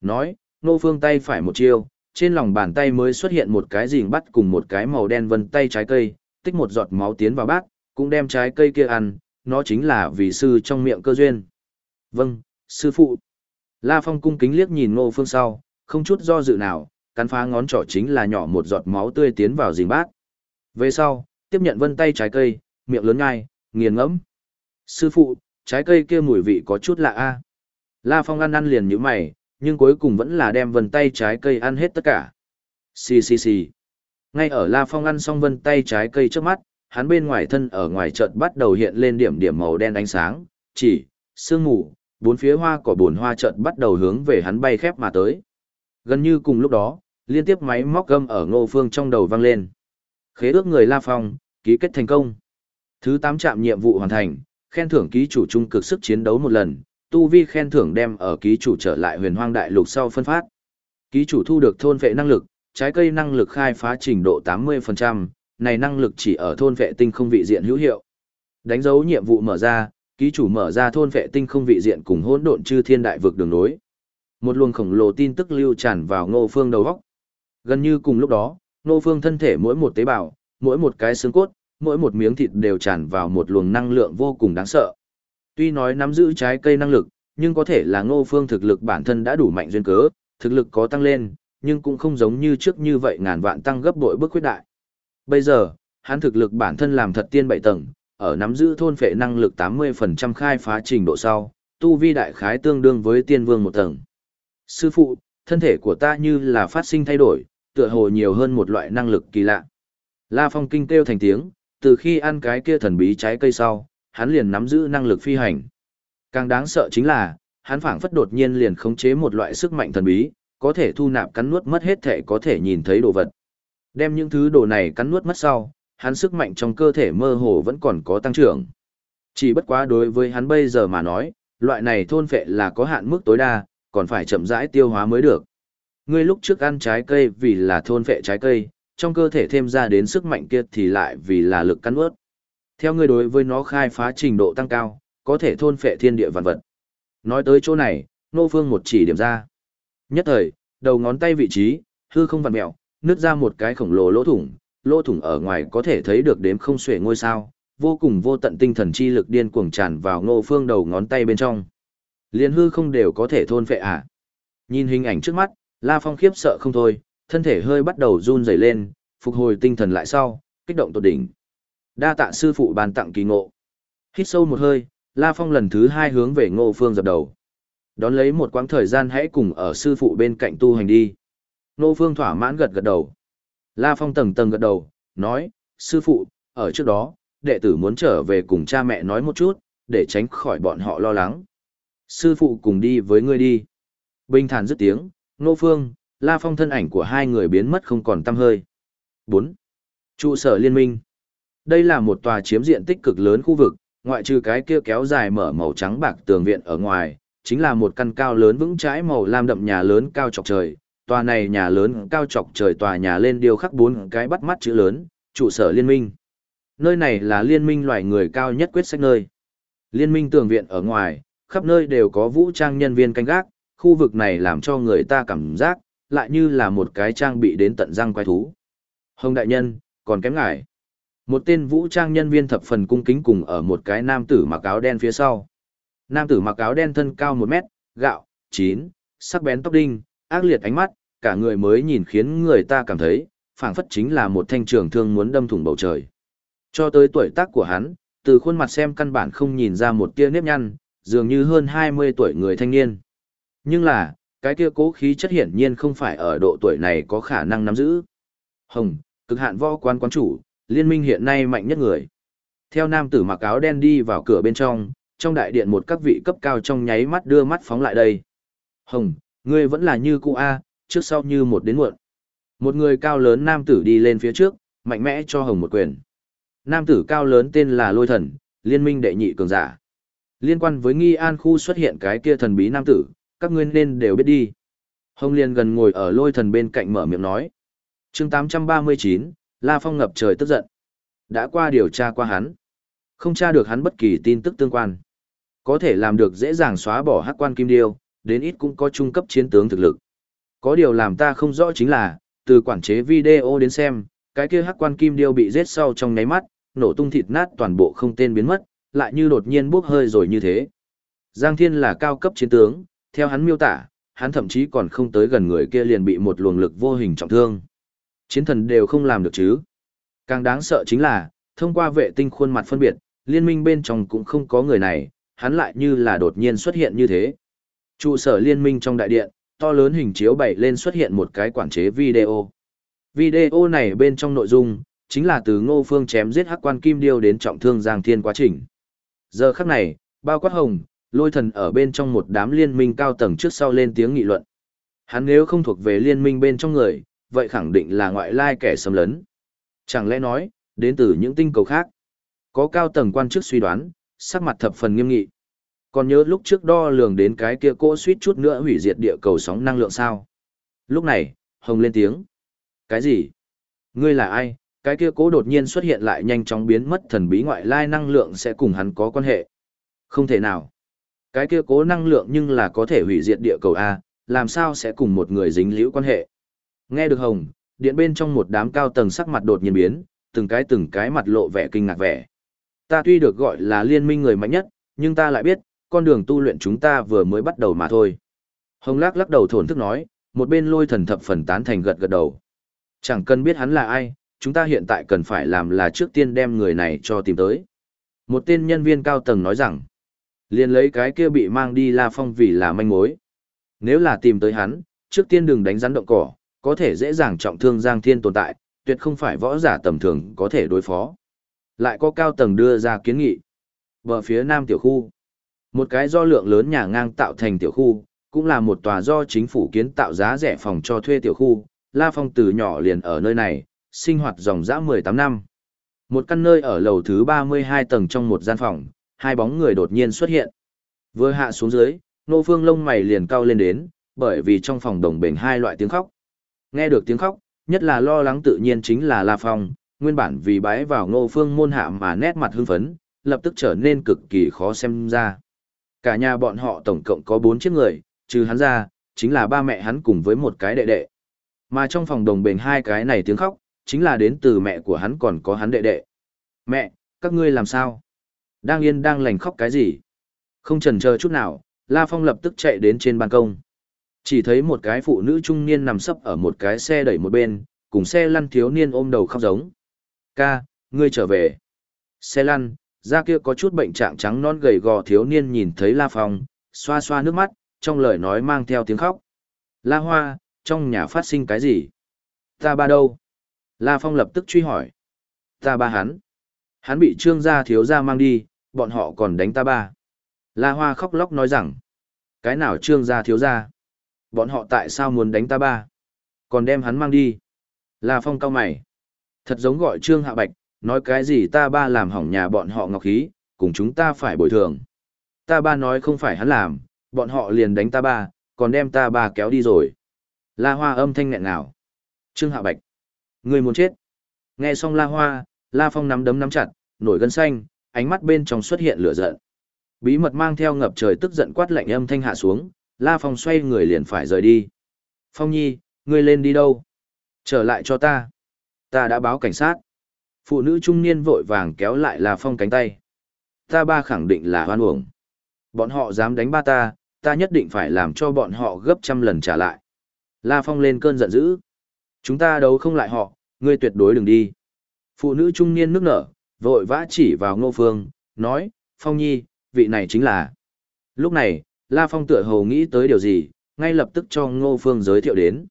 Nói, nô Phương tay phải một chiêu, trên lòng bàn tay mới xuất hiện một cái rình bắt cùng một cái màu đen vân tay trái cây, tích một giọt máu tiến vào bát, cũng đem trái cây kia ăn, nó chính là vì sư trong miệng cơ duyên. Vâng, sư phụ. La Phong cung kính liếc nhìn nô Phương sau, không chút do dự nào, cắn phá ngón trỏ chính là nhỏ một giọt máu tươi tiến vào rình bát. Về sau, tiếp nhận vân tay trái cây, miệng lớn ngai, nghiền ngẫm. Sư phụ, trái cây kia mùi vị có chút lạ a. La Phong ăn ăn liền như mày, nhưng cuối cùng vẫn là đem vân tay trái cây ăn hết tất cả. Xì xì xì. Ngay ở La Phong ăn xong vân tay trái cây trước mắt, hắn bên ngoài thân ở ngoài chợt bắt đầu hiện lên điểm điểm màu đen ánh sáng, chỉ, sương mù, bốn phía hoa cỏ bồn hoa chợt bắt đầu hướng về hắn bay khép mà tới. Gần như cùng lúc đó, liên tiếp máy móc gâm ở ngô phương trong đầu vang lên. Khế ước người La Phong, ký kết thành công. Thứ 8 trạm nhiệm vụ hoàn thành, khen thưởng ký chủ trung cực sức chiến đấu một lần, tu vi khen thưởng đem ở ký chủ trở lại huyền hoang đại lục sau phân phát. Ký chủ thu được thôn vệ năng lực, trái cây năng lực khai phá trình độ 80%, này năng lực chỉ ở thôn vệ tinh không vị diện hữu hiệu. Đánh dấu nhiệm vụ mở ra, ký chủ mở ra thôn vệ tinh không vị diện cùng hỗn độn chư thiên đại vực đường nối. Một luồng khổng lồ tin tức lưu tràn vào Ngô Phương đầu óc. Gần như cùng lúc đó, Ngô Phương thân thể mỗi một tế bào, mỗi một cái xương cốt, mỗi một miếng thịt đều tràn vào một luồng năng lượng vô cùng đáng sợ. Tuy nói nắm giữ trái cây năng lực, nhưng có thể là Ngô Phương thực lực bản thân đã đủ mạnh duyên cớ, thực lực có tăng lên, nhưng cũng không giống như trước như vậy ngàn vạn tăng gấp bội bước quyết đại. Bây giờ, hắn thực lực bản thân làm thật tiên bảy tầng, ở nắm giữ thôn phệ năng lực 80% khai phá trình độ sau, tu vi đại khái tương đương với tiên vương một tầng. Sư phụ, thân thể của ta như là phát sinh thay đổi, tựa hồ nhiều hơn một loại năng lực kỳ lạ. La Phong kinh kêu thành tiếng, từ khi ăn cái kia thần bí trái cây sau, hắn liền nắm giữ năng lực phi hành. Càng đáng sợ chính là, hắn phảng phất đột nhiên liền khống chế một loại sức mạnh thần bí, có thể thu nạp cắn nuốt mất hết thể có thể nhìn thấy đồ vật. Đem những thứ đồ này cắn nuốt mất sau, hắn sức mạnh trong cơ thể mơ hồ vẫn còn có tăng trưởng. Chỉ bất quá đối với hắn bây giờ mà nói, loại này thôn phệ là có hạn mức tối đa, còn phải chậm rãi tiêu hóa mới được. Ngươi lúc trước ăn trái cây vì là thôn phệ trái cây, trong cơ thể thêm ra đến sức mạnh kia thì lại vì là lực cắn nuốt. Theo ngươi đối với nó khai phá trình độ tăng cao, có thể thôn phệ thiên địa vạn vật. Nói tới chỗ này, Nô Phương một chỉ điểm ra. Nhất thời, đầu ngón tay vị trí, hư không vặn mẹo, nứt ra một cái khổng lồ lỗ thủng, lỗ thủng ở ngoài có thể thấy được đếm không xuể ngôi sao, vô cùng vô tận tinh thần chi lực điên cuồng tràn vào Ngô Phương đầu ngón tay bên trong. Liên hư không đều có thể thôn phệ à? Nhìn hình ảnh trước mắt, La Phong khiếp sợ không thôi, thân thể hơi bắt đầu run rẩy lên, phục hồi tinh thần lại sau, kích động tột đỉnh. Đa tạ sư phụ bàn tặng kỳ ngộ. Hít sâu một hơi, La Phong lần thứ hai hướng về Ngô Phương dập đầu. Đón lấy một quãng thời gian hãy cùng ở sư phụ bên cạnh tu hành đi. Ngô Phương thỏa mãn gật gật đầu. La Phong tầng tầng gật đầu, nói, sư phụ, ở trước đó, đệ tử muốn trở về cùng cha mẹ nói một chút, để tránh khỏi bọn họ lo lắng. Sư phụ cùng đi với ngươi đi. Bình thản dứt tiếng, Ngô Phương, La Phong thân ảnh của hai người biến mất không còn tăm hơi. 4. Trụ sở liên minh. Đây là một tòa chiếm diện tích cực lớn khu vực, ngoại trừ cái kia kéo dài mở màu trắng bạc tường viện ở ngoài, chính là một căn cao lớn vững chãi màu lam đậm nhà lớn cao chọc trời. Tòa này nhà lớn cao chọc trời tòa nhà lên điêu khắc bốn cái bắt mắt chữ lớn, trụ sở liên minh. Nơi này là liên minh loài người cao nhất quyết sách nơi. Liên minh tường viện ở ngoài, khắp nơi đều có vũ trang nhân viên canh gác, khu vực này làm cho người ta cảm giác, lại như là một cái trang bị đến tận răng quái thú. Hồng đại nhân, còn kém ngài. Một tên vũ trang nhân viên thập phần cung kính cùng ở một cái nam tử mặc áo đen phía sau. Nam tử mặc áo đen thân cao một mét, gạo, chín, sắc bén tóc đinh, ác liệt ánh mắt, cả người mới nhìn khiến người ta cảm thấy, phảng phất chính là một thanh trường thương muốn đâm thủng bầu trời. Cho tới tuổi tác của hắn, từ khuôn mặt xem căn bản không nhìn ra một tia nếp nhăn, dường như hơn 20 tuổi người thanh niên. Nhưng là, cái kia cố khí chất hiển nhiên không phải ở độ tuổi này có khả năng nắm giữ. Hồng, cực hạn võ quan quán chủ, liên minh hiện nay mạnh nhất người. Theo nam tử mặc áo đen đi vào cửa bên trong, trong đại điện một các vị cấp cao trong nháy mắt đưa mắt phóng lại đây. Hồng, ngươi vẫn là như cũ A, trước sau như một đến muộn. Một người cao lớn nam tử đi lên phía trước, mạnh mẽ cho Hồng một quyền. Nam tử cao lớn tên là Lôi Thần, liên minh đệ nhị cường giả. Liên quan với nghi an khu xuất hiện cái kia thần bí nam tử, các ngươi nên đều biết đi. Hồng Liên gần ngồi ở lôi thần bên cạnh mở miệng nói. chương 839, La Phong ngập trời tức giận. Đã qua điều tra qua hắn. Không tra được hắn bất kỳ tin tức tương quan. Có thể làm được dễ dàng xóa bỏ hắc quan kim điêu, đến ít cũng có trung cấp chiến tướng thực lực. Có điều làm ta không rõ chính là, từ quản chế video đến xem, cái kia hắc quan kim điêu bị giết sau trong nháy mắt, nổ tung thịt nát toàn bộ không tên biến mất, lại như đột nhiên bốc hơi rồi như thế. Giang Thiên là cao cấp chiến tướng, theo hắn miêu tả, hắn thậm chí còn không tới gần người kia liền bị một luồng lực vô hình trọng thương. Chiến thần đều không làm được chứ. Càng đáng sợ chính là, thông qua vệ tinh khuôn mặt phân biệt, liên minh bên trong cũng không có người này, hắn lại như là đột nhiên xuất hiện như thế. Trụ sở liên minh trong đại điện, to lớn hình chiếu bày lên xuất hiện một cái quản chế video. Video này bên trong nội dung, Chính là từ ngô phương chém giết hắc quan kim điêu đến trọng thương Giang Thiên quá trình. Giờ khắc này, bao quát hồng, lôi thần ở bên trong một đám liên minh cao tầng trước sau lên tiếng nghị luận. Hắn nếu không thuộc về liên minh bên trong người, vậy khẳng định là ngoại lai kẻ xâm lấn. Chẳng lẽ nói, đến từ những tinh cầu khác. Có cao tầng quan chức suy đoán, sắc mặt thập phần nghiêm nghị. Còn nhớ lúc trước đo lường đến cái kia cỗ suýt chút nữa hủy diệt địa cầu sóng năng lượng sao? Lúc này, Hồng lên tiếng. Cái gì? Ngươi là ai? Cái kia cố đột nhiên xuất hiện lại nhanh chóng biến mất thần bí ngoại lai năng lượng sẽ cùng hắn có quan hệ. Không thể nào. Cái kia cố năng lượng nhưng là có thể hủy diệt địa cầu A, làm sao sẽ cùng một người dính liễu quan hệ. Nghe được Hồng, điện bên trong một đám cao tầng sắc mặt đột nhiên biến, từng cái từng cái mặt lộ vẻ kinh ngạc vẻ. Ta tuy được gọi là liên minh người mạnh nhất, nhưng ta lại biết, con đường tu luyện chúng ta vừa mới bắt đầu mà thôi. Hồng lắc lắc đầu thổn thức nói, một bên lôi thần thập phần tán thành gật gật đầu. Chẳng cần biết hắn là ai, chúng ta hiện tại cần phải làm là trước tiên đem người này cho tìm tới. Một tên nhân viên cao tầng nói rằng, liền lấy cái kia bị mang đi La Phong vì là manh mối. Nếu là tìm tới hắn, trước tiên đừng đánh rắn động cỏ, có thể dễ dàng trọng thương Giang Thiên tồn tại, tuyệt không phải võ giả tầm thường có thể đối phó. Lại có cao tầng đưa ra kiến nghị. Bờ phía nam tiểu khu. Một cái do lượng lớn nhà ngang tạo thành tiểu khu, cũng là một tòa do chính phủ kiến tạo giá rẻ phòng cho thuê tiểu khu. La Phong từ nhỏ liền ở nơi này, sinh hoạt dòng dã 18 năm. Một căn nơi ở lầu thứ 32 tầng trong một gian phòng, hai bóng người đột nhiên xuất hiện. Vừa hạ xuống dưới, nô phương lông mày liền cao lên đến, bởi vì trong phòng đồng bền hai loại tiếng khóc. Nghe được tiếng khóc, nhất là lo lắng tự nhiên chính là La Phong, nguyên bản vì bái vào ngô phương môn hạ mà nét mặt hưng phấn, lập tức trở nên cực kỳ khó xem ra. Cả nhà bọn họ tổng cộng có bốn chiếc người, trừ hắn ra, chính là ba mẹ hắn cùng với một cái đệ đệ. Mà trong phòng đồng bền hai cái này tiếng khóc, chính là đến từ mẹ của hắn còn có hắn đệ đệ. Mẹ, các ngươi làm sao? Đang yên đang lành khóc cái gì? Không chần chờ chút nào, La Phong lập tức chạy đến trên ban công. Chỉ thấy một cái phụ nữ trung niên nằm sấp ở một cái xe đẩy một bên, cùng xe lăn thiếu niên ôm đầu khóc giống. Ca, ngươi trở về. Xe lăn, da kia có chút bệnh trạng trắng non gầy gò thiếu niên nhìn thấy La Phong, xoa xoa nước mắt, trong lời nói mang theo tiếng khóc. La Hoa, trong nhà phát sinh cái gì? Ta ba đâu? La Phong lập tức truy hỏi. Ta ba hắn. Hắn bị trương gia thiếu gia mang đi, bọn họ còn đánh ta ba. La Hoa khóc lóc nói rằng. Cái nào trương gia thiếu gia? Bọn họ tại sao muốn đánh ta ba? Còn đem hắn mang đi. La Phong cao mày. Thật giống gọi trương hạ bạch, nói cái gì ta ba làm hỏng nhà bọn họ ngọc khí, cùng chúng ta phải bồi thường. Ta ba nói không phải hắn làm, bọn họ liền đánh ta ba, còn đem ta ba kéo đi rồi. La Hoa âm thanh nghẹn ngào. Trương Hạ Bạch. Người muốn chết. Nghe xong La Hoa, La Phong nắm đấm nắm chặt, nổi gân xanh, ánh mắt bên trong xuất hiện lửa giận. Bí mật mang theo ngập trời tức giận quát lạnh âm thanh hạ xuống, La Phong xoay người liền phải rời đi. Phong Nhi, ngươi lên đi đâu? Trở lại cho ta. Ta đã báo cảnh sát. Phụ nữ trung niên vội vàng kéo lại La Phong cánh tay. Ta ba khẳng định là hoan uổng. Bọn họ dám đánh ba ta, ta nhất định phải làm cho bọn họ gấp trăm lần trả lại. La Phong lên cơn giận dữ. Chúng ta đấu không lại họ, ngươi tuyệt đối đừng đi. Phụ nữ trung niên nước nở, vội vã chỉ vào ngô phương, nói, Phong Nhi, vị này chính là. Lúc này, La Phong tựa hồ nghĩ tới điều gì, ngay lập tức cho ngô phương giới thiệu đến.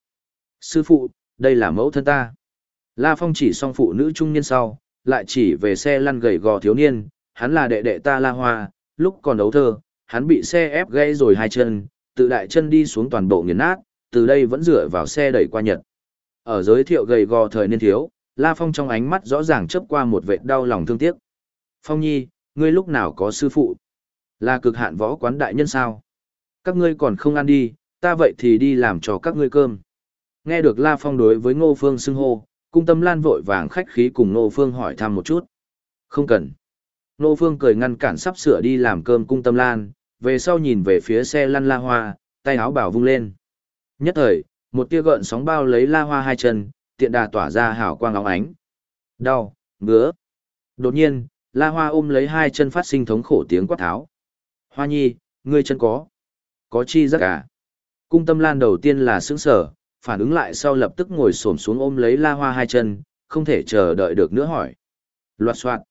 Sư phụ, đây là mẫu thân ta. La Phong chỉ song phụ nữ trung niên sau, lại chỉ về xe lăn gầy gò thiếu niên, hắn là đệ đệ ta La Hoa, lúc còn đấu thơ, hắn bị xe ép gãy rồi hai chân, tự đại chân đi xuống toàn bộ nghiền nát, từ đây vẫn dựa vào xe đẩy qua Nhật. Ở giới thiệu gầy gò thời niên thiếu, La Phong trong ánh mắt rõ ràng chớp qua một vệt đau lòng thương tiếc. Phong Nhi, ngươi lúc nào có sư phụ? Là cực hạn võ quán đại nhân sao? Các ngươi còn không ăn đi, ta vậy thì đi làm cho các ngươi cơm. Nghe được La Phong đối với Ngô Phương xưng hô, cung tâm lan vội vàng khách khí cùng Ngô Phương hỏi thăm một chút. Không cần. Ngô Phương cười ngăn cản sắp sửa đi làm cơm cung tâm lan, về sau nhìn về phía xe lăn la hoa, tay áo bảo vung lên. Nhất thời, một tia gợn sóng bao lấy la hoa hai chân, tiện đà tỏa ra hào quang óng ánh. Đau, ngứa. Đột nhiên, la hoa ôm lấy hai chân phát sinh thống khổ tiếng quát tháo. Hoa nhi, ngươi chân có. Có chi rất à? Cung tâm lan đầu tiên là sững sở, phản ứng lại sau lập tức ngồi xổm xuống ôm lấy la hoa hai chân, không thể chờ đợi được nữa hỏi. Loạt soạn.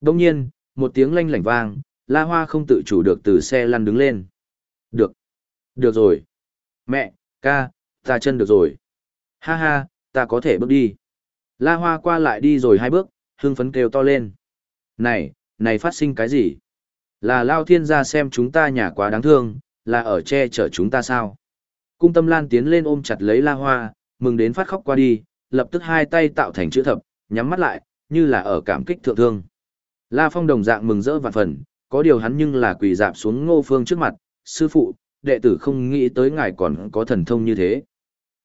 Đông nhiên, một tiếng lanh lảnh vang, la hoa không tự chủ được từ xe lăn đứng lên. Được. Được rồi. Mẹ, ca, ta chân được rồi. Ha ha, ta có thể bước đi. La Hoa qua lại đi rồi hai bước, hưng phấn kêu to lên. Này, này phát sinh cái gì? Là Lao Thiên gia xem chúng ta nhà quá đáng thương, là ở che chở chúng ta sao? Cung tâm lan tiến lên ôm chặt lấy La Hoa, mừng đến phát khóc qua đi, lập tức hai tay tạo thành chữ thập, nhắm mắt lại, như là ở cảm kích thượng thương. La Phong đồng dạng mừng rỡ vạn phần, có điều hắn nhưng là quỳ dạp xuống ngô phương trước mặt, sư phụ, đệ tử không nghĩ tới ngài còn có thần thông như thế.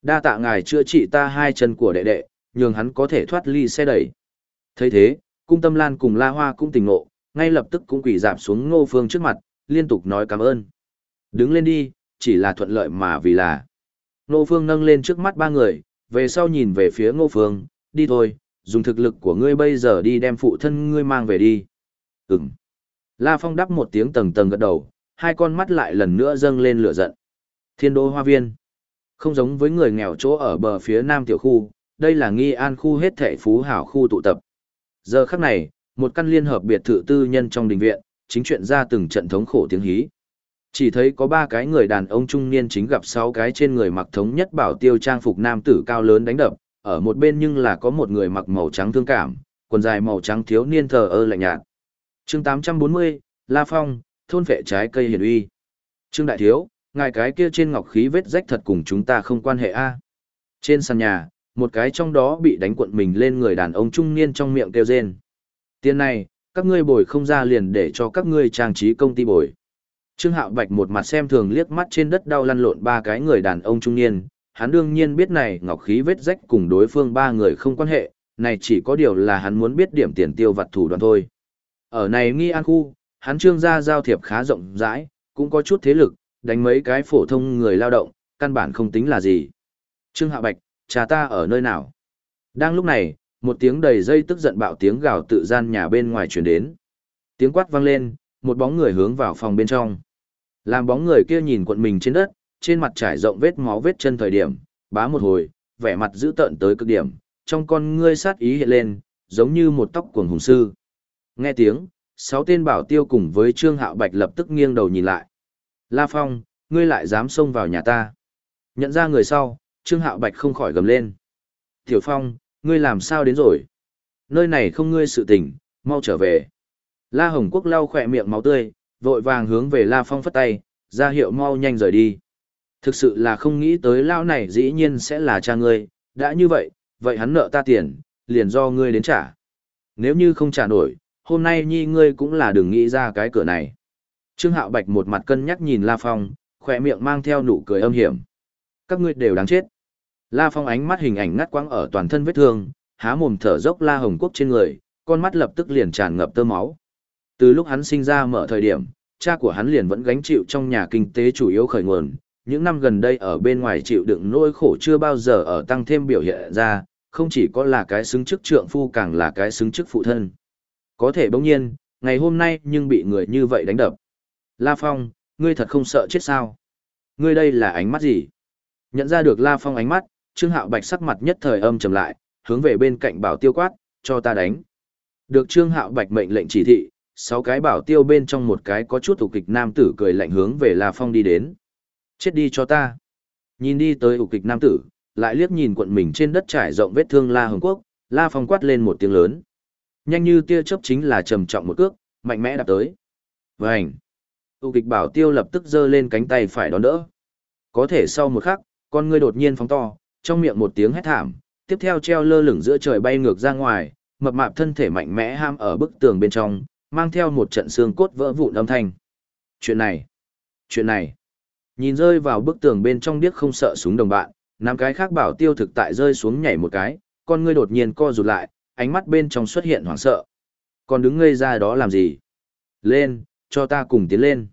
Đa tạ ngài chữa trị ta hai chân của đệ đệ, nhường hắn có thể thoát ly xe đẩy. thấy thế, cung tâm lan cùng La Hoa cũng tỉnh ngộ, ngay lập tức cũng quỳ dạp xuống ngô phương trước mặt, liên tục nói cảm ơn. Đứng lên đi, chỉ là thuận lợi mà vì là. Ngô phương nâng lên trước mắt ba người, về sau nhìn về phía ngô phương, đi thôi, dùng thực lực của ngươi bây giờ đi đem phụ thân ngươi mang về đi. Ừm. La Phong đắp một tiếng tầng tầng gật đầu, hai con mắt lại lần nữa dâng lên lửa giận. Thiên đô hoa viên. Không giống với người nghèo chỗ ở bờ phía nam tiểu khu, đây là nghi an khu hết thệ phú hảo khu tụ tập. Giờ khắc này, một căn liên hợp biệt thự tư nhân trong đình viện, chính chuyện ra từng trận thống khổ tiếng hí. Chỉ thấy có ba cái người đàn ông trung niên chính gặp sáu cái trên người mặc thống nhất bảo tiêu trang phục nam tử cao lớn đánh đập, ở một bên nhưng là có một người mặc màu trắng thương cảm, quần dài màu trắng thiếu niên thờ ơ lạnh nhạt. Chương 840, La Phong, thôn vệ trái cây hiển uy. Trương Đại Thiếu, ngài cái kia trên ngọc khí vết rách thật cùng chúng ta không quan hệ a. Trên sàn nhà, một cái trong đó bị đánh cuộn mình lên người đàn ông trung niên trong miệng kêu rên. Tiền này, các ngươi bồi không ra liền để cho các ngươi trang trí công ty bồi. Trương Hạo Bạch một mặt xem thường liếc mắt trên đất đau lăn lộn ba cái người đàn ông trung niên, hắn đương nhiên biết này ngọc khí vết rách cùng đối phương ba người không quan hệ, này chỉ có điều là hắn muốn biết điểm tiền tiêu vặt thủ đoạn thôi. Ở này nghi an khu, hắn trương gia giao thiệp khá rộng rãi, cũng có chút thế lực, đánh mấy cái phổ thông người lao động, căn bản không tính là gì. Trương Hạ Bạch, cha ta ở nơi nào? Đang lúc này, một tiếng đầy dây tức giận bạo tiếng gào tự gian nhà bên ngoài truyền đến. Tiếng quát vang lên, một bóng người hướng vào phòng bên trong. Làm bóng người kia nhìn quận mình trên đất, trên mặt trải rộng vết máu vết chân thời điểm, bá một hồi, vẻ mặt dữ tợn tới cực điểm, trong con ngươi sát ý hiện lên, giống như một tóc cuồng hùng sư. Nghe tiếng, sáu tên bảo tiêu cùng với Trương Hạo Bạch lập tức nghiêng đầu nhìn lại. La Phong, ngươi lại dám xông vào nhà ta. Nhận ra người sau, Trương Hạo Bạch không khỏi gầm lên. Tiểu Phong, ngươi làm sao đến rồi? Nơi này không ngươi sự tình, mau trở về. La Hồng Quốc lau khỏe miệng máu tươi, vội vàng hướng về La Phong phất tay, ra hiệu mau nhanh rời đi. Thực sự là không nghĩ tới lao này dĩ nhiên sẽ là cha ngươi, đã như vậy, vậy hắn nợ ta tiền, liền do ngươi đến trả. Nếu như không trả nổi, hôm nay nhi ngươi cũng là đừng nghĩ ra cái cửa này. Trương Hạo Bạch một mặt cân nhắc nhìn La Phong, khỏe miệng mang theo nụ cười âm hiểm. Các ngươi đều đáng chết. La Phong ánh mắt hình ảnh ngắt quãng ở toàn thân vết thương, há mồm thở dốc La Hồng Quốc trên người, con mắt lập tức liền tràn ngập tơ máu. Từ lúc hắn sinh ra mở thời điểm, cha của hắn liền vẫn gánh chịu trong nhà kinh tế chủ yếu khởi nguồn, những năm gần đây ở bên ngoài chịu đựng nỗi khổ chưa bao giờ ở tăng thêm biểu hiện ra, không chỉ có là cái xứng chức trượng phu càng là cái xứng chức phụ thân. Có thể bỗng nhiên, ngày hôm nay nhưng bị người như vậy đánh đập. La Phong, ngươi thật không sợ chết sao? Ngươi đây là ánh mắt gì? Nhận ra được La Phong ánh mắt, Trương Hạo Bạch sắc mặt nhất thời âm trầm lại, hướng về bên cạnh bảo tiêu quát, cho ta đánh. Được Trương Hạo Bạch mệnh lệnh chỉ thị, sáu cái bảo tiêu bên trong một cái có chút thủ kịch nam tử cười lạnh hướng về La Phong đi đến. Chết đi cho ta. Nhìn đi tới thủ kịch nam tử, lại liếc nhìn quận mình trên đất trải rộng vết thương La Hồng Quốc, La Phong quát lên một tiếng lớn. Nhanh như tia chớp chính là trầm trọng một cước, mạnh mẽ đạp tới. Vành. thủ kịch bảo tiêu lập tức giơ lên cánh tay phải đón đỡ. Có thể sau một khắc, con ngươi đột nhiên phóng to, trong miệng một tiếng hét thảm, tiếp theo treo lơ lửng giữa trời bay ngược ra ngoài, mập mạp thân thể mạnh mẽ ham ở bức tường bên trong, mang theo một trận xương cốt vỡ vụn âm thanh. Chuyện này, chuyện này. Nhìn rơi vào bức tường bên trong điếc không sợ súng đồng bạn, năm cái khác bảo tiêu thực tại rơi xuống nhảy một cái, con ngươi đột nhiên co rụt lại, ánh mắt bên trong xuất hiện hoảng sợ. Còn đứng ngây ra đó làm gì? Lên, cho ta cùng tiến lên.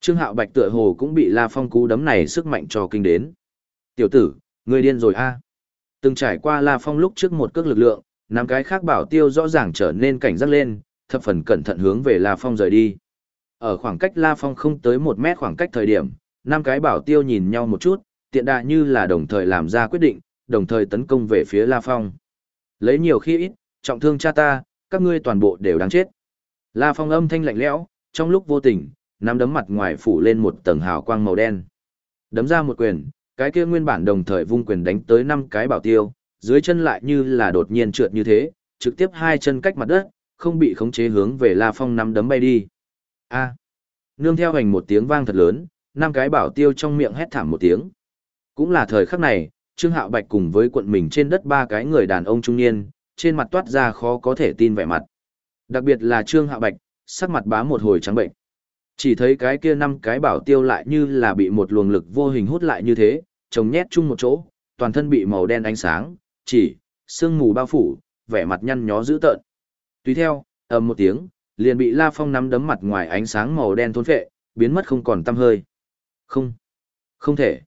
Trương Hạo Bạch tựa hồ cũng bị La Phong cú đấm này sức mạnh cho kinh đến. Tiểu tử, ngươi điên rồi a? Từng trải qua La Phong lúc trước một cước lực lượng, năm cái khác bảo tiêu rõ ràng trở nên cảnh giác lên, thập phần cẩn thận hướng về La Phong rời đi. Ở khoảng cách La Phong không tới một mét khoảng cách thời điểm, năm cái bảo tiêu nhìn nhau một chút, tiện đại như là đồng thời làm ra quyết định, đồng thời tấn công về phía La Phong. Lấy nhiều khi ít, trọng thương cha ta, các ngươi toàn bộ đều đáng chết. La Phong âm thanh lạnh lẽo, trong lúc vô tình, nắm đấm mặt ngoài phủ lên một tầng hào quang màu đen. Đấm ra một quyền, cái kia nguyên bản đồng thời vung quyền đánh tới năm cái bảo tiêu, dưới chân lại như là đột nhiên trượt như thế, trực tiếp hai chân cách mặt đất, không bị khống chế hướng về La Phong nắm đấm bay đi. A. Nương theo hành một tiếng vang thật lớn, năm cái bảo tiêu trong miệng hét thảm một tiếng. Cũng là thời khắc này, Trương Hạo Bạch cùng với quận mình trên đất ba cái người đàn ông trung niên, trên mặt toát ra khó có thể tin vẻ mặt. Đặc biệt là Trương Hạo Bạch, sắc mặt bá một hồi trắng bệnh. Chỉ thấy cái kia năm cái bảo tiêu lại như là bị một luồng lực vô hình hút lại như thế, chồng nhét chung một chỗ, toàn thân bị màu đen ánh sáng, chỉ, sương mù bao phủ, vẻ mặt nhăn nhó dữ tợn. Tùy theo, ầm một tiếng, liền bị La Phong nắm đấm mặt ngoài ánh sáng màu đen thôn phệ, biến mất không còn tăm hơi. Không, không thể.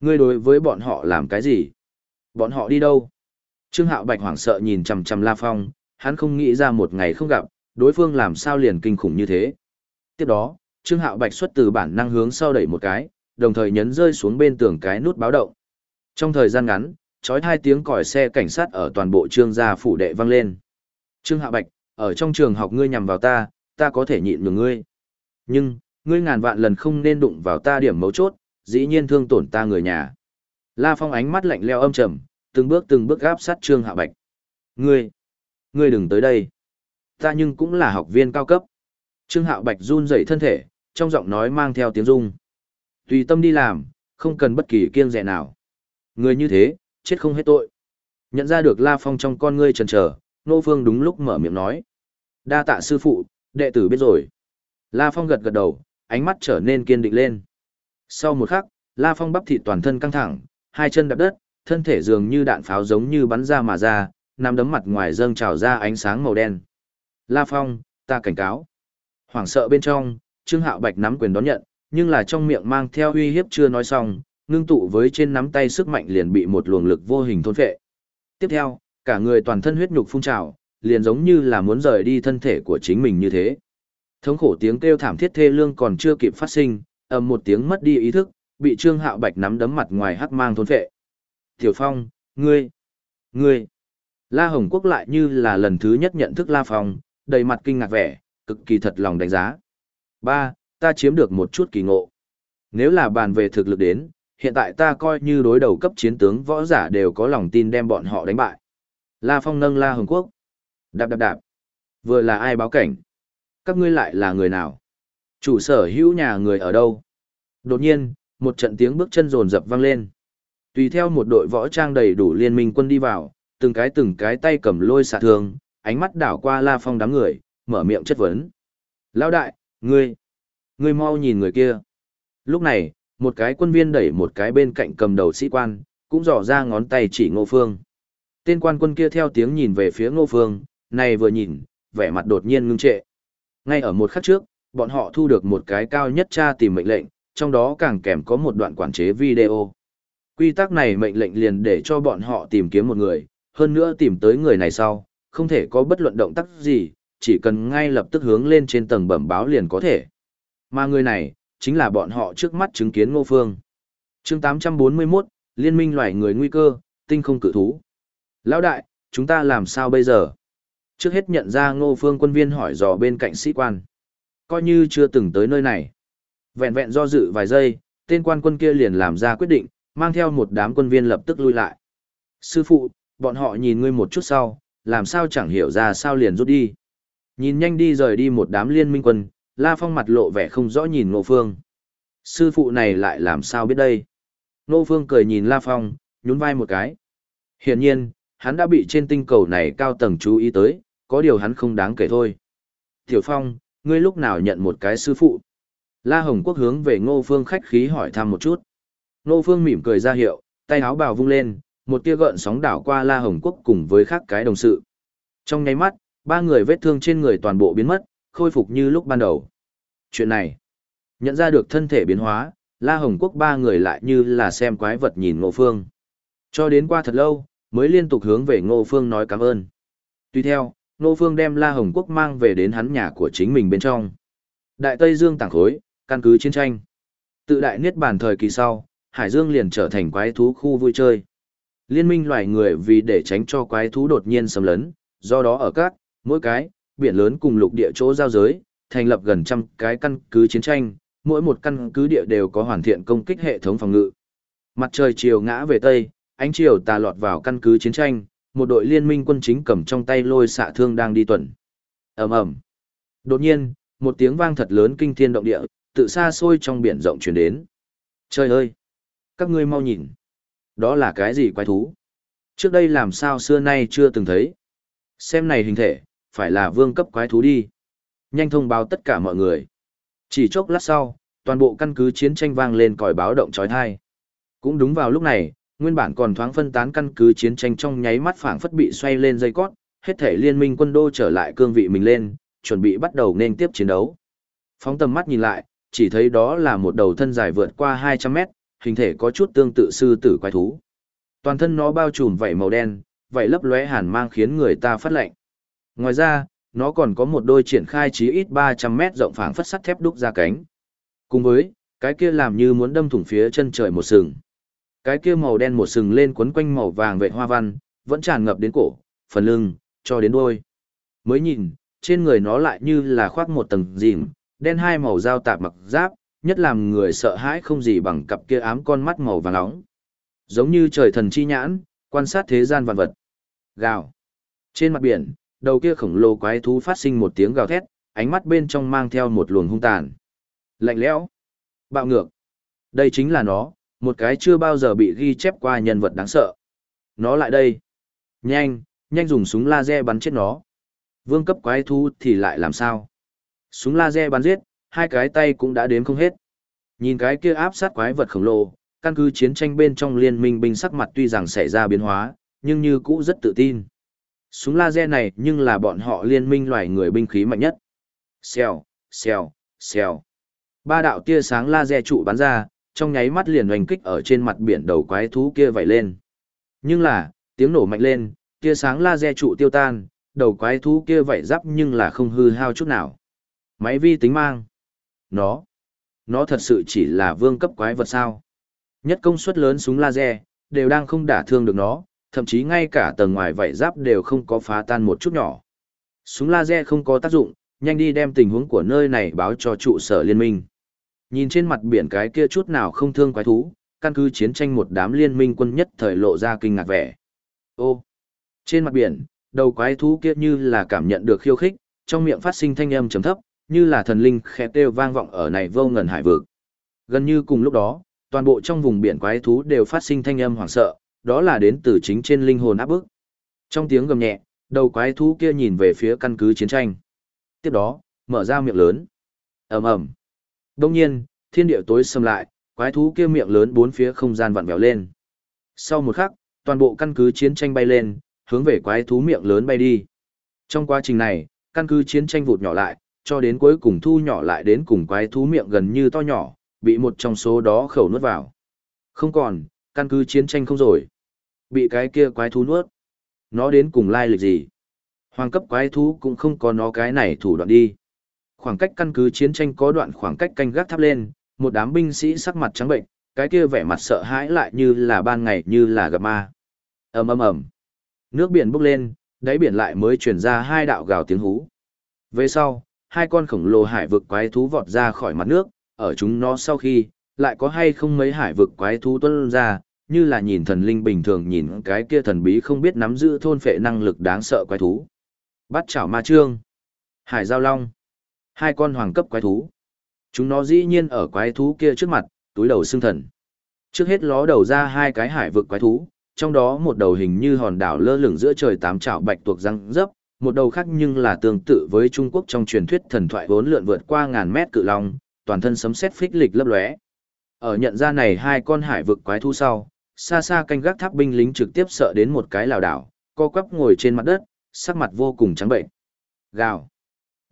Ngươi đối với bọn họ làm cái gì? Bọn họ đi đâu? Trương Hạo Bạch hoảng sợ nhìn chằm chằm La Phong, hắn không nghĩ ra một ngày không gặp, đối phương làm sao liền kinh khủng như thế. Tiếp đó, Trương Hạo Bạch xuất từ bản năng hướng sau đẩy một cái, đồng thời nhấn rơi xuống bên tường cái nút báo động. Trong thời gian ngắn, chói hai tiếng còi xe cảnh sát ở toàn bộ trương gia phủ đệ vang lên. Trương Hạ Bạch, ở trong trường học ngươi nhằm vào ta, ta có thể nhịn nhường ngươi. Nhưng, ngươi ngàn vạn lần không nên đụng vào ta điểm mấu chốt, dĩ nhiên thương tổn ta người nhà. La Phong ánh mắt lạnh leo âm trầm, từng bước từng bước gáp sát Trương Hạ Bạch. Ngươi, ngươi đừng tới đây. Ta nhưng cũng là học viên cao cấp. Trương Hạo Bạch run rẩy thân thể, trong giọng nói mang theo tiếng rung. Tùy tâm đi làm, không cần bất kỳ kiêng dè nào. Người như thế, chết không hết tội. Nhận ra được La Phong trong con ngươi trần trở, Nô Phương đúng lúc mở miệng nói. Đa tạ sư phụ, đệ tử biết rồi. La Phong gật gật đầu, ánh mắt trở nên kiên định lên. Sau một khắc, La Phong bắp thịt toàn thân căng thẳng, hai chân đạp đất, thân thể dường như đạn pháo giống như bắn ra mà ra, nằm đấm mặt ngoài dâng trào ra ánh sáng màu đen. La Phong, ta cảnh cáo. Hoảng sợ bên trong, Trương Hạo Bạch nắm quyền đón nhận, nhưng là trong miệng mang theo uy hiếp chưa nói xong, ngưng tụ với trên nắm tay sức mạnh liền bị một luồng lực vô hình thôn phệ. Tiếp theo, cả người toàn thân huyết nhục phun trào, liền giống như là muốn rời đi thân thể của chính mình như thế. Thống khổ tiếng kêu thảm thiết thê lương còn chưa kịp phát sinh, ầm một tiếng mất đi ý thức, bị Trương Hạo Bạch nắm đấm mặt ngoài hắc mang thôn phệ. "Tiểu Phong, ngươi, ngươi." La Hồng Quốc lại như là lần thứ nhất nhận thức La Phong, đầy mặt kinh ngạc vẻ, cực kỳ thật lòng đánh giá. Ba, ta chiếm được một chút kỳ ngộ. Nếu là bàn về thực lực đến, hiện tại ta coi như đối đầu cấp chiến tướng võ giả đều có lòng tin đem bọn họ đánh bại. La Phong nâng La Hồng Quốc. Đạp đạp đạp. Vừa là ai báo cảnh? Các ngươi lại là người nào? Chủ sở hữu nhà người ở đâu? Đột nhiên, một trận tiếng bước chân rồn rập vang lên. Tùy theo một đội võ trang đầy đủ liên minh quân đi vào, từng cái từng cái tay cầm lôi xạ thương, ánh mắt đảo qua La Phong đám người, mở miệng chất vấn. Lão đại, ngươi, ngươi mau nhìn người kia. Lúc này, một cái quân viên đẩy một cái bên cạnh cầm đầu sĩ quan, cũng dò ra ngón tay chỉ ngô phương. Tên quan quân kia theo tiếng nhìn về phía ngô phương, này vừa nhìn, vẻ mặt đột nhiên ngưng trệ. Ngay ở một khắc trước, bọn họ thu được một cái cao nhất tra tìm mệnh lệnh, trong đó càng kèm có một đoạn quản chế video. Quy tắc này mệnh lệnh liền để cho bọn họ tìm kiếm một người, hơn nữa tìm tới người này sau, không thể có bất luận động tác gì, chỉ cần ngay lập tức hướng lên trên tầng bẩm báo liền có thể. Mà người này, chính là bọn họ trước mắt chứng kiến ngô phương. chương 841, Liên minh loài người nguy cơ, tinh không cự thú. Lão đại, chúng ta làm sao bây giờ? Trước hết nhận ra ngô phương quân viên hỏi dò bên cạnh sĩ quan. Coi như chưa từng tới nơi này. Vẹn vẹn do dự vài giây, tên quan quân kia liền làm ra quyết định, mang theo một đám quân viên lập tức lui lại. Sư phụ, bọn họ nhìn ngươi một chút sau, làm sao chẳng hiểu ra sao liền rút đi. Nhìn nhanh đi rời đi một đám liên minh quân, La Phong mặt lộ vẻ không rõ nhìn Ngô Phương. Sư phụ này lại làm sao biết đây? Ngô Phương cười nhìn La Phong, nhún vai một cái. Hiển nhiên, hắn đã bị trên tinh cầu này cao tầng chú ý tới, có điều hắn không đáng kể thôi. Tiểu Phong, ngươi lúc nào nhận một cái sư phụ? La Hồng Quốc hướng về Ngô Phương khách khí hỏi thăm một chút. Ngô Phương mỉm cười ra hiệu, tay áo bào vung lên, một tia gợn sóng đảo qua La Hồng Quốc cùng với khác cái đồng sự. Trong nháy mắt, ba người vết thương trên người toàn bộ biến mất, khôi phục như lúc ban đầu. Chuyện này, nhận ra được thân thể biến hóa, La Hồng Quốc ba người lại như là xem quái vật nhìn Ngô Phương. Cho đến qua thật lâu, mới liên tục hướng về Ngô Phương nói cảm ơn. Tuy theo, Ngô Phương đem La Hồng Quốc mang về đến hắn nhà của chính mình bên trong. Đại Tây Dương tảng khối, căn cứ chiến tranh. Tự đại niết bàn thời kỳ sau, Hải Dương liền trở thành quái thú khu vui chơi. Liên minh loài người vì để tránh cho quái thú đột nhiên xâm lấn, do đó ở các, mỗi cái, biển lớn cùng lục địa chỗ giao giới, thành lập gần trăm cái căn cứ chiến tranh, mỗi một căn cứ địa đều có hoàn thiện công kích hệ thống phòng ngự. Mặt trời chiều ngã về tây, Ánh chiều tà lọt vào căn cứ chiến tranh, một đội liên minh quân chính cầm trong tay lôi xạ thương đang đi tuần. ầm ầm. Đột nhiên, một tiếng vang thật lớn kinh thiên động địa, tự xa xôi trong biển rộng truyền đến. Trời ơi! Các ngươi mau nhìn! Đó là cái gì quái thú? Trước đây làm sao xưa nay chưa từng thấy? Xem này hình thể, phải là vương cấp quái thú đi. Nhanh thông báo tất cả mọi người. Chỉ chốc lát sau, toàn bộ căn cứ chiến tranh vang lên còi báo động trói thai. Cũng đúng vào lúc này, nguyên bản còn thoáng phân tán căn cứ chiến tranh trong nháy mắt phảng phất bị xoay lên dây cót, hết thể liên minh quân đô trở lại cương vị mình lên, chuẩn bị bắt đầu nên tiếp chiến đấu. Phóng tầm mắt nhìn lại, chỉ thấy đó là một đầu thân dài vượt qua 200 mét, hình thể có chút tương tự sư tử quái thú. Toàn thân nó bao trùm vảy màu đen, vảy lấp lóe hàn mang khiến người ta phát lạnh. Ngoài ra, nó còn có một đôi triển khai chí ít 300 mét rộng phảng phất sắt thép đúc ra cánh. Cùng với, cái kia làm như muốn đâm thủng phía chân trời một sừng. Cái kia màu đen một sừng lên quấn quanh màu vàng vệ hoa văn, vẫn tràn ngập đến cổ, phần lưng, cho đến đuôi. Mới nhìn, trên người nó lại như là khoác một tầng dìm, đen hai màu dao tạp mặc giáp, nhất làm người sợ hãi không gì bằng cặp kia ám con mắt màu vàng nóng. Giống như trời thần chi nhãn, quan sát thế gian vạn vật. Gào. Trên mặt biển, đầu kia khổng lồ quái thú phát sinh một tiếng gào thét, ánh mắt bên trong mang theo một luồng hung tàn. Lạnh lẽo, bạo ngược. Đây chính là nó, một cái chưa bao giờ bị ghi chép qua nhân vật đáng sợ. Nó lại đây. Nhanh, nhanh dùng súng laser bắn chết nó. Vương cấp quái thú thì lại làm sao? Súng laser bắn giết, hai cái tay cũng đã đếm không hết. Nhìn cái kia áp sát quái vật khổng lồ, căn cứ chiến tranh bên trong liên minh binh sắc mặt tuy rằng xảy ra biến hóa, nhưng như cũ rất tự tin. Súng laser này nhưng là bọn họ liên minh loài người binh khí mạnh nhất. Xèo, xèo, xèo. Ba đạo tia sáng laser trụ bắn ra, trong nháy mắt liền oanh kích ở trên mặt biển đầu quái thú kia vẩy lên. Nhưng là, tiếng nổ mạnh lên, tia sáng laser trụ tiêu tan, đầu quái thú kia vẩy giáp nhưng là không hư hao chút nào. Máy vi tính mang. Nó. Nó thật sự chỉ là vương cấp quái vật sao. Nhất công suất lớn súng laser, đều đang không đả thương được nó, thậm chí ngay cả tầng ngoài vảy giáp đều không có phá tan một chút nhỏ. Súng laser không có tác dụng, nhanh đi đem tình huống của nơi này báo cho trụ sở liên minh. Nhìn trên mặt biển cái kia chút nào không thương quái thú, căn cứ chiến tranh một đám liên minh quân nhất thời lộ ra kinh ngạc vẻ. Ô! Trên mặt biển, đầu quái thú kia như là cảm nhận được khiêu khích, trong miệng phát sinh thanh âm trầm thấp, như là thần linh khẽ kêu vang vọng ở này vô ngần hải vực. Gần như cùng lúc đó, toàn bộ trong vùng biển quái thú đều phát sinh thanh âm hoảng sợ, đó là đến từ chính trên linh hồn áp bức. Trong tiếng gầm nhẹ, đầu quái thú kia nhìn về phía căn cứ chiến tranh. Tiếp đó, mở ra miệng lớn. ầm ầm. Đông nhiên, thiên địa tối sầm lại, quái thú kia miệng lớn bốn phía không gian vặn vẹo lên. Sau một khắc, toàn bộ căn cứ chiến tranh bay lên, hướng về quái thú miệng lớn bay đi. Trong quá trình này, căn cứ chiến tranh vụt nhỏ lại, cho đến cuối cùng thu nhỏ lại đến cùng quái thú miệng gần như to nhỏ, bị một trong số đó khẩu nuốt vào. Không còn, căn cứ chiến tranh không rồi. Bị cái kia quái thú nuốt. Nó đến cùng lai lịch gì? Hoàng cấp quái thú cũng không có nó cái này thủ đoạn đi. Khoảng cách căn cứ chiến tranh có đoạn khoảng cách canh gác thắp lên, một đám binh sĩ sắc mặt trắng bệnh, cái kia vẻ mặt sợ hãi lại như là ban ngày như là gặp ma. ầm ầm ầm, nước biển bốc lên, đáy biển lại mới truyền ra hai đạo gào tiếng hú. Về sau, hai con khổng lồ hải vực quái thú vọt ra khỏi mặt nước, ở chúng nó sau khi, lại có hay không mấy hải vực quái thú tuôn ra, như là nhìn thần linh bình thường nhìn cái kia thần bí không biết nắm giữ thôn phệ năng lực đáng sợ quái thú. Bắt chảo ma trương, hải giao long, hai con hoàng cấp quái thú. Chúng nó dĩ nhiên ở quái thú kia trước mặt, túi đầu xương thần. Trước hết ló đầu ra hai cái hải vực quái thú, trong đó một đầu hình như hòn đảo lơ lửng giữa trời tám chảo bạch tuộc răng dấp, một đầu khác nhưng là tương tự với Trung Quốc trong truyền thuyết thần thoại vốn lượn vượt qua ngàn mét cự long, toàn thân sấm sét phích lịch lấp lóe. Ở nhận ra này hai con hải vực quái thú sau, xa xa canh gác tháp binh lính trực tiếp sợ đến một cái lảo đảo, co quắp ngồi trên mặt đất, sắc mặt vô cùng trắng bệnh. Gào.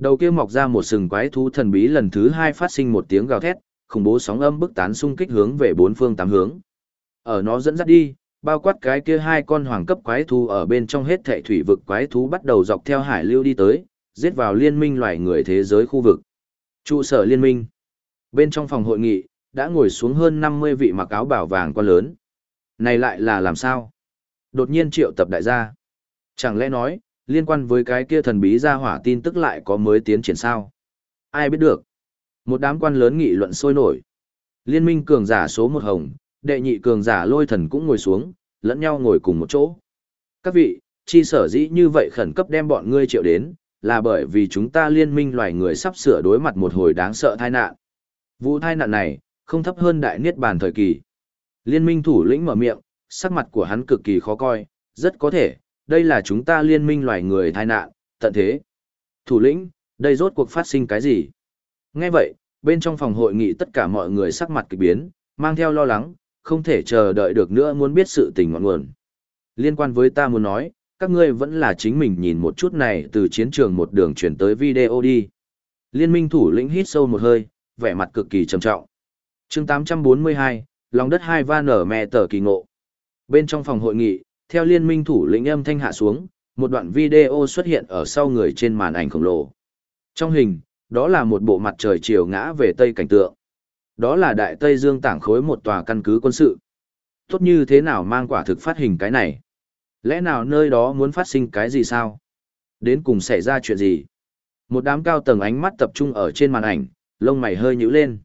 Đầu kia mọc ra một sừng quái thú thần bí lần thứ hai phát sinh một tiếng gào thét, khủng bố sóng âm bức tán xung kích hướng về bốn phương tám hướng. Ở nó dẫn dắt đi, bao quát cái kia hai con hoàng cấp quái thú ở bên trong hết thệ thủy vực quái thú bắt đầu dọc theo hải lưu đi tới, giết vào liên minh loài người thế giới khu vực. Trụ sở liên minh. Bên trong phòng hội nghị, đã ngồi xuống hơn 50 vị mặc áo bảo vàng quan lớn. Này lại là làm sao? Đột nhiên triệu tập đại gia. Chẳng lẽ nói, liên quan với cái kia thần bí ra hỏa tin tức lại có mới tiến triển sao? Ai biết được? Một đám quan lớn nghị luận sôi nổi. Liên minh cường giả số một hồng, đệ nhị cường giả lôi thần cũng ngồi xuống, lẫn nhau ngồi cùng một chỗ. Các vị, chi sở dĩ như vậy khẩn cấp đem bọn ngươi triệu đến, là bởi vì chúng ta liên minh loài người sắp sửa đối mặt một hồi đáng sợ tai nạn. Vụ tai nạn này, không thấp hơn đại niết bàn thời kỳ. Liên minh thủ lĩnh mở miệng, sắc mặt của hắn cực kỳ khó coi, rất có thể, đây là chúng ta liên minh loài người tai nạn, tận thế. Thủ lĩnh, đây rốt cuộc phát sinh cái gì? Nghe vậy, bên trong phòng hội nghị tất cả mọi người sắc mặt kỳ biến, mang theo lo lắng, không thể chờ đợi được nữa muốn biết sự tình ngọn nguồn. Liên quan với ta muốn nói, các ngươi vẫn là chính mình nhìn một chút này từ chiến trường một đường chuyển tới video đi. Liên minh thủ lĩnh hít sâu một hơi, vẻ mặt cực kỳ trầm trọng. chương 842, lòng đất hai va nở mẹ tờ kỳ ngộ. Bên trong phòng hội nghị, theo liên minh thủ lĩnh âm thanh hạ xuống, một đoạn video xuất hiện ở sau người trên màn ảnh khổng lồ. Trong hình, đó là một bộ mặt trời chiều ngã về tây cảnh tượng. Đó là Đại Tây Dương tảng khối một tòa căn cứ quân sự. Tốt như thế nào mang quả thực phát hình cái này? Lẽ nào nơi đó muốn phát sinh cái gì sao? Đến cùng xảy ra chuyện gì? Một đám cao tầng ánh mắt tập trung ở trên màn ảnh, lông mày hơi nhíu lên.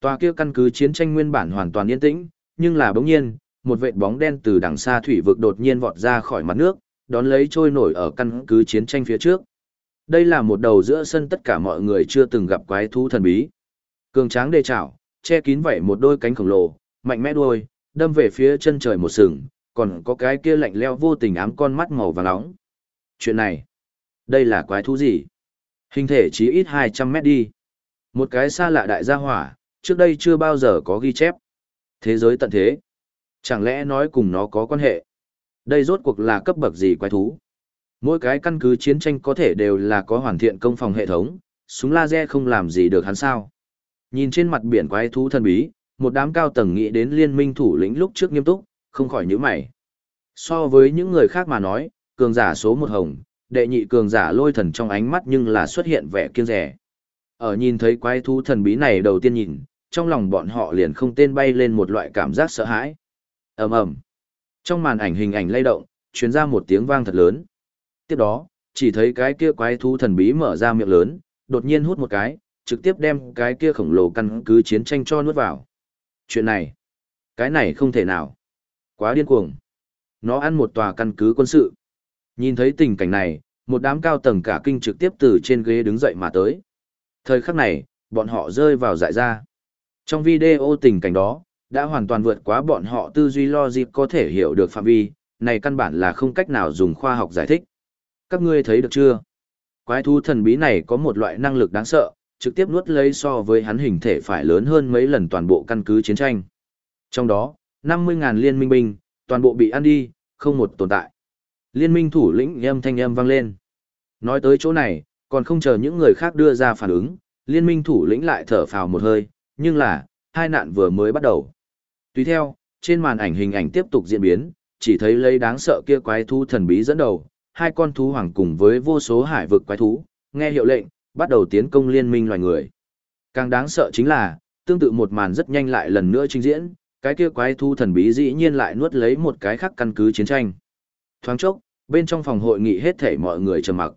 Tòa kia căn cứ chiến tranh nguyên bản hoàn toàn yên tĩnh, nhưng là bỗng nhiên, một vệt bóng đen từ đằng xa thủy vực đột nhiên vọt ra khỏi mặt nước, đón lấy trôi nổi ở căn cứ chiến tranh phía trước. Đây là một đầu giữa sân tất cả mọi người chưa từng gặp quái thú thần bí. Cường tráng đề chảo, che kín vảy một đôi cánh khổng lồ, mạnh mẽ đuôi, đâm về phía chân trời một sừng, còn có cái kia lạnh leo vô tình ám con mắt màu vàng nóng. Chuyện này, đây là quái thú gì? Hình thể chỉ ít 200 mét đi. Một cái xa lạ đại gia hỏa, trước đây chưa bao giờ có ghi chép. Thế giới tận thế. Chẳng lẽ nói cùng nó có quan hệ? Đây rốt cuộc là cấp bậc gì quái thú? Mỗi cái căn cứ chiến tranh có thể đều là có hoàn thiện công phòng hệ thống, súng laser không làm gì được hắn sao. Nhìn trên mặt biển quái thú thần bí, một đám cao tầng nghĩ đến liên minh thủ lĩnh lúc trước nghiêm túc, không khỏi nhíu mày. So với những người khác mà nói, cường giả số một hồng, đệ nhị cường giả lôi thần trong ánh mắt nhưng là xuất hiện vẻ kiêng rẻ. Ở nhìn thấy quái thú thần bí này đầu tiên nhìn, trong lòng bọn họ liền không tên bay lên một loại cảm giác sợ hãi ầm ầm Trong màn ảnh hình ảnh lay động, truyền ra một tiếng vang thật lớn. Tiếp đó, chỉ thấy cái kia quái thú thần bí mở ra miệng lớn, đột nhiên hút một cái, trực tiếp đem cái kia khổng lồ căn cứ chiến tranh cho nuốt vào. Chuyện này, cái này không thể nào. Quá điên cuồng. Nó ăn một tòa căn cứ quân sự. Nhìn thấy tình cảnh này, một đám cao tầng cả kinh trực tiếp từ trên ghế đứng dậy mà tới. Thời khắc này, bọn họ rơi vào dại ra. Trong video tình cảnh đó, đã hoàn toàn vượt quá bọn họ tư duy logic có thể hiểu được phạm vi, này căn bản là không cách nào dùng khoa học giải thích. Các ngươi thấy được chưa? Quái thú thần bí này có một loại năng lực đáng sợ, trực tiếp nuốt lấy so với hắn hình thể phải lớn hơn mấy lần toàn bộ căn cứ chiến tranh. Trong đó, 50.000 liên minh binh, toàn bộ bị ăn đi, không một tồn tại. Liên minh thủ lĩnh âm thanh âm vang lên. Nói tới chỗ này, còn không chờ những người khác đưa ra phản ứng, liên minh thủ lĩnh lại thở phào một hơi, nhưng là, hai nạn vừa mới bắt đầu. Tùy theo, trên màn ảnh hình ảnh tiếp tục diễn biến, chỉ thấy lấy đáng sợ kia quái thú thần bí dẫn đầu, hai con thú hoàng cùng với vô số hải vực quái thú, nghe hiệu lệnh, bắt đầu tiến công liên minh loài người. Càng đáng sợ chính là, tương tự một màn rất nhanh lại lần nữa trình diễn, cái kia quái thú thần bí dĩ nhiên lại nuốt lấy một cái khác căn cứ chiến tranh. Thoáng chốc, bên trong phòng hội nghị hết thảy mọi người trầm mặc.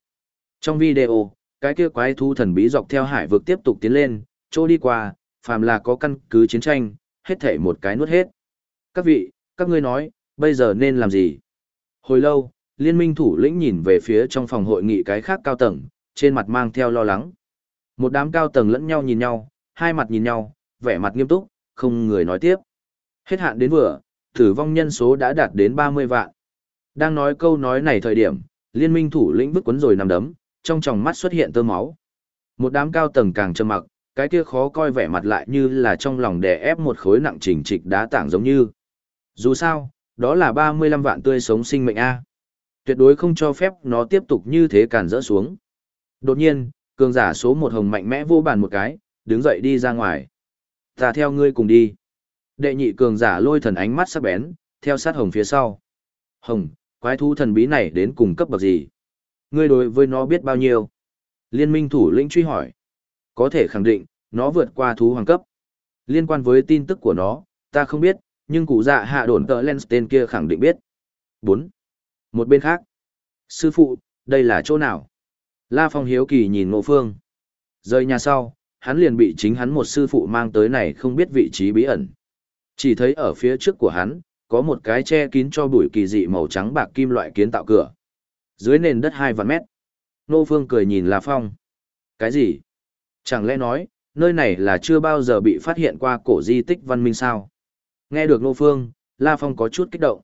Trong video, cái kia quái thú thần bí dọc theo hải vực tiếp tục tiến lên, chỗ đi qua, phàm là có căn cứ chiến tranh, hết thảy một cái nuốt hết. Các vị, các ngươi nói, bây giờ nên làm gì? Hồi lâu, liên minh thủ lĩnh nhìn về phía trong phòng hội nghị cái khác cao tầng, trên mặt mang theo lo lắng. Một đám cao tầng lẫn nhau nhìn nhau, hai mặt nhìn nhau, vẻ mặt nghiêm túc, không người nói tiếp. Hết hạn đến vừa, tử vong nhân số đã đạt đến 30 vạn. Đang nói câu nói này thời điểm, liên minh thủ lĩnh bức quấn rồi nằm đấm, trong tròng mắt xuất hiện tơ máu. Một đám cao tầng càng trầm mặc, cái kia khó coi vẻ mặt lại như là trong lòng đè ép một khối nặng chỉnh trịch đá tảng giống như. Dù sao, đó là 35 vạn tươi sống sinh mệnh A. Tuyệt đối không cho phép nó tiếp tục như thế càn rỡ xuống. Đột nhiên, cường giả số một hồng mạnh mẽ vô bàn một cái, đứng dậy đi ra ngoài. Ta theo ngươi cùng đi. Đệ nhị cường giả lôi thần ánh mắt sắc bén, theo sát hồng phía sau. Hồng, quái thú thần bí này đến cùng cấp bậc gì? Ngươi đối với nó biết bao nhiêu? Liên minh thủ lĩnh truy hỏi. Có thể khẳng định, nó vượt qua thú hoàng cấp. Liên quan với tin tức của nó, ta không biết, nhưng cụ dạ hạ đồn tờ lens tên kia khẳng định biết. 4. Một bên khác. Sư phụ, đây là chỗ nào? La Phong hiếu kỳ nhìn ngộ phương. Rời nhà sau, hắn liền bị chính hắn một sư phụ mang tới này không biết vị trí bí ẩn. Chỉ thấy ở phía trước của hắn, có một cái che kín cho bụi kỳ dị màu trắng bạc kim loại kiến tạo cửa. Dưới nền đất hai vạn mét. Nô Phương cười nhìn La Phong. Cái gì? Chẳng lẽ nói, nơi này là chưa bao giờ bị phát hiện qua cổ di tích văn minh sao? Nghe được Nô Phương, La Phong có chút kích động.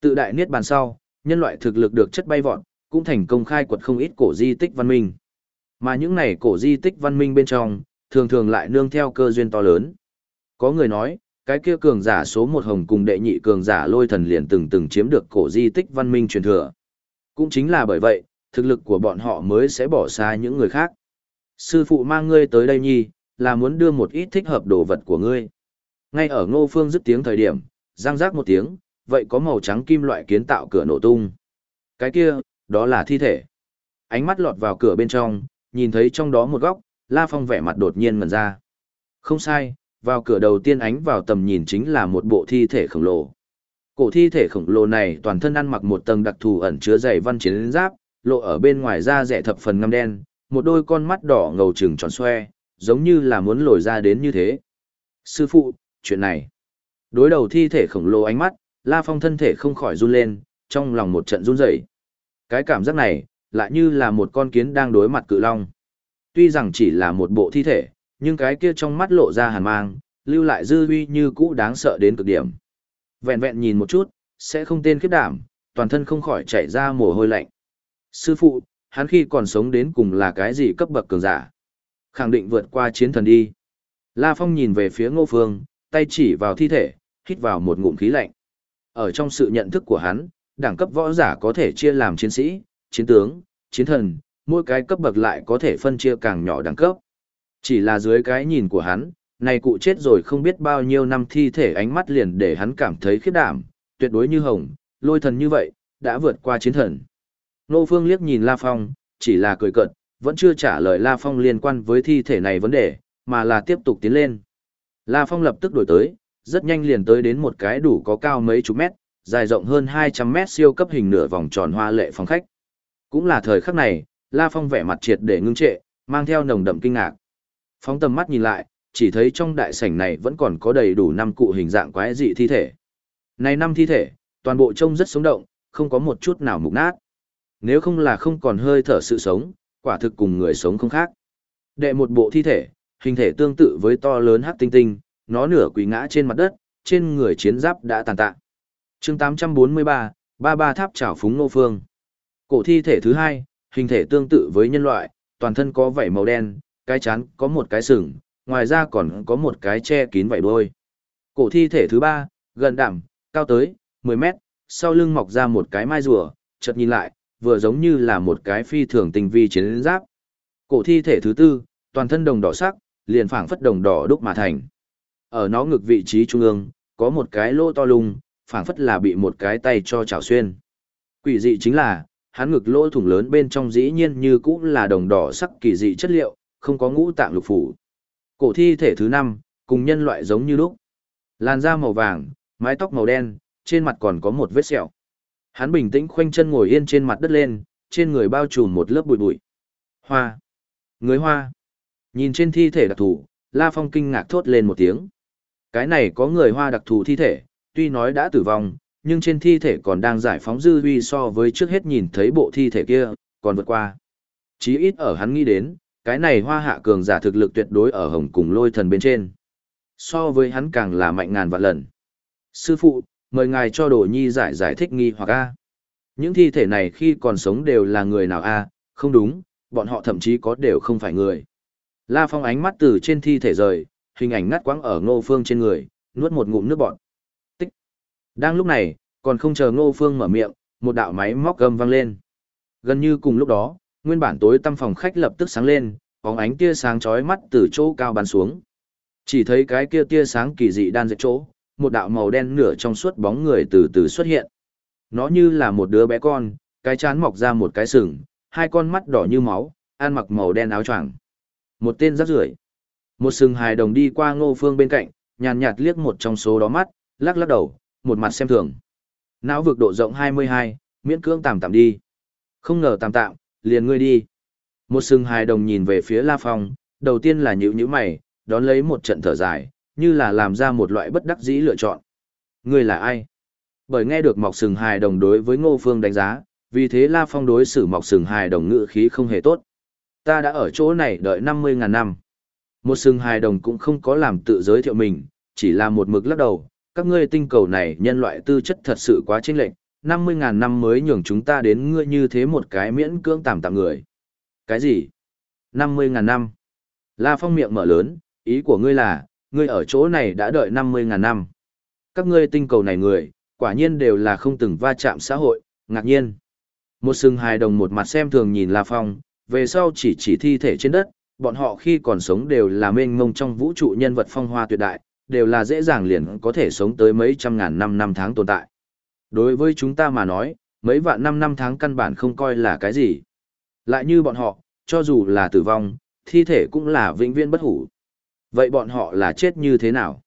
Tự đại niết bàn sau, nhân loại thực lực được chất bay vọt, cũng thành công khai quật không ít cổ di tích văn minh. Mà những này cổ di tích văn minh bên trong, thường thường lại nương theo cơ duyên to lớn. Có người nói, cái kia cường giả số một hồng cùng đệ nhị cường giả lôi thần liền từng từng chiếm được cổ di tích văn minh truyền thừa. Cũng chính là bởi vậy, thực lực của bọn họ mới sẽ bỏ xa những người khác. Sư phụ mang ngươi tới đây nhi, là muốn đưa một ít thích hợp đồ vật của ngươi. Ngay ở ngô phương dứt tiếng thời điểm, răng rác một tiếng, vậy có màu trắng kim loại kiến tạo cửa nổ tung. Cái kia, đó là thi thể. Ánh mắt lọt vào cửa bên trong, nhìn thấy trong đó một góc, La Phong vẻ mặt đột nhiên ngẩn ra. Không sai, vào cửa đầu tiên ánh vào tầm nhìn chính là một bộ thi thể khổng lồ. Cổ thi thể khổng lồ này toàn thân ăn mặc một tầng đặc thù ẩn chứa dày văn chiến giáp, lộ ở bên ngoài da rẻ thập phần ngăm đen, một đôi con mắt đỏ ngầu trừng tròn xoe, giống như là muốn lồi ra đến như thế. Sư phụ, chuyện này. Đối đầu thi thể khổng lồ ánh mắt, La Phong thân thể không khỏi run lên, trong lòng một trận run rẩy. Cái cảm giác này, lại như là một con kiến đang đối mặt cự long. Tuy rằng chỉ là một bộ thi thể, nhưng cái kia trong mắt lộ ra hàn mang, lưu lại dư uy như cũ đáng sợ đến cực điểm. Vẹn vẹn nhìn một chút, sẽ không tên khiếp đảm, toàn thân không khỏi chảy ra mồ hôi lạnh. Sư phụ, hắn khi còn sống đến cùng là cái gì cấp bậc cường giả? Khẳng định vượt qua chiến thần đi. La Phong nhìn về phía ngô phương, tay chỉ vào thi thể, hít vào một ngụm khí lạnh. Ở trong sự nhận thức của hắn, đẳng cấp võ giả có thể chia làm chiến sĩ, chiến tướng, chiến thần, mỗi cái cấp bậc lại có thể phân chia càng nhỏ đẳng cấp. Chỉ là dưới cái nhìn của hắn, này cụ chết rồi không biết bao nhiêu năm thi thể ánh mắt liền để hắn cảm thấy khiếp đảm, tuyệt đối như hồng, lôi thần như vậy, đã vượt qua chiến thần. Nô Phương liếc nhìn La Phong, chỉ là cười cợt, vẫn chưa trả lời La Phong liên quan với thi thể này vấn đề, mà là tiếp tục tiến lên. La Phong lập tức đổi tới, rất nhanh liền tới đến một cái đủ có cao mấy chục mét, dài rộng hơn 200 mét siêu cấp hình nửa vòng tròn hoa lệ phòng khách. Cũng là thời khắc này, La Phong vẻ mặt triệt để ngưng trệ, mang theo nồng đậm kinh ngạc. Phóng tầm mắt nhìn lại, chỉ thấy trong đại sảnh này vẫn còn có đầy đủ năm cụ hình dạng quái dị thi thể. Này năm thi thể, toàn bộ trông rất sống động, không có một chút nào mục nát. Nếu không là không còn hơi thở sự sống, quả thực cùng người sống không khác. Đệ một bộ thi thể, hình thể tương tự với to lớn hắc tinh tinh, nó nửa quỳ ngã trên mặt đất, trên người chiến giáp đã tàn tạ. chương 843, ba ba tháp trảo phúng nô phương. Cổ thi thể thứ hai, hình thể tương tự với nhân loại, toàn thân có vảy màu đen, cái chán có một cái sừng, ngoài ra còn có một cái che kín vảy đuôi. Cổ thi thể thứ ba, gần đảm, cao tới 10 mét, sau lưng mọc ra một cái mai rùa, chợt nhìn lại, vừa giống như là một cái phi thường tinh vi chiến giáp. Cổ thi thể thứ tư, toàn thân đồng đỏ sắc, liền phảng phất đồng đỏ đúc mà thành. Ở nó ngực vị trí trung ương, có một cái lỗ to lung, phảng phất là bị một cái tay cho chảo xuyên. Quỷ dị chính là, hắn ngực lỗ thủng lớn bên trong dĩ nhiên như cũng là đồng đỏ sắc kỳ dị chất liệu, không có ngũ tạng lục phủ. Cổ thi thể thứ năm, cùng nhân loại giống như lúc. Làn da màu vàng, mái tóc màu đen, trên mặt còn có một vết sẹo. Hắn bình tĩnh khoanh chân ngồi yên trên mặt đất lên, trên người bao trùm một lớp bụi bụi. Hoa. Người hoa. Nhìn trên thi thể đặc thù, La Phong kinh ngạc thốt lên một tiếng. Cái này có người hoa đặc thù thi thể, tuy nói đã tử vong, nhưng trên thi thể còn đang giải phóng dư huy so với trước hết nhìn thấy bộ thi thể kia, còn vượt qua. Chí ít ở hắn nghĩ đến, cái này hoa hạ cường giả thực lực tuyệt đối ở hồng cùng lôi thần bên trên. So với hắn càng là mạnh ngàn vạn lần. Sư phụ, mời ngài cho đồ nhi giải giải thích nghi hoặc A. Những thi thể này khi còn sống đều là người nào A, không đúng, bọn họ thậm chí có đều không phải người. La Phong ánh mắt từ trên thi thể rời, hình ảnh ngắt quãng ở ngô phương trên người, nuốt một ngụm nước bọt. Tích. Đang lúc này, còn không chờ ngô phương mở miệng, một đạo máy móc gầm vang lên. Gần như cùng lúc đó, nguyên bản tối tăm phòng khách lập tức sáng lên, bóng ánh tia sáng chói mắt từ chỗ cao bắn xuống. Chỉ thấy cái kia tia sáng kỳ dị đan dệt chỗ, một đạo màu đen nửa trong suốt bóng người từ từ xuất hiện. Nó như là một đứa bé con, cái chán mọc ra một cái sừng, hai con mắt đỏ như máu, ăn mặc màu đen áo choàng. Một tên rác rưởi. Một sừng hài đồng đi qua Ngô Phương bên cạnh, nhàn nhạt liếc một trong số đó mắt, lắc lắc đầu, một mặt xem thường. Não vực độ rộng 22, miễn cưỡng tạm tạm đi. Không ngờ tạm tạm, liền ngươi đi. Một sừng hài đồng nhìn về phía La Phong, đầu tiên là nhíu nhíu mày, đón lấy một trận thở dài, như là làm ra một loại bất đắc dĩ lựa chọn. người là ai? Bởi nghe được mọc sừng hài đồng đối với Ngô Phương đánh giá, vì thế La Phong đối xử mọc sừng hài đồng ngự khí không hề tốt. Ta đã ở chỗ này đợi 50.000 năm. Một sừng hài đồng cũng không có làm tự giới thiệu mình, chỉ là một mực lắc đầu. Các ngươi tinh cầu này nhân loại tư chất thật sự quá chênh lệch, 50.000 năm mới nhường chúng ta đến ngươi như thế một cái miễn cưỡng tạm tạm người. Cái gì? 50.000 năm. La Phong miệng mở lớn, ý của ngươi là, ngươi ở chỗ này đã đợi 50.000 năm. Các ngươi tinh cầu này người, quả nhiên đều là không từng va chạm xã hội, ngạc nhiên. Một sừng hài đồng một mặt xem thường nhìn La Phong, về sau chỉ chỉ thi thể trên đất, bọn họ khi còn sống đều là mênh mông trong vũ trụ nhân vật phong hoa tuyệt đại, đều là dễ dàng liền có thể sống tới mấy trăm ngàn năm năm tháng tồn tại. Đối với chúng ta mà nói, mấy vạn năm năm tháng căn bản không coi là cái gì. Lại như bọn họ, cho dù là tử vong, thi thể cũng là vĩnh viễn bất hủ. Vậy bọn họ là chết như thế nào?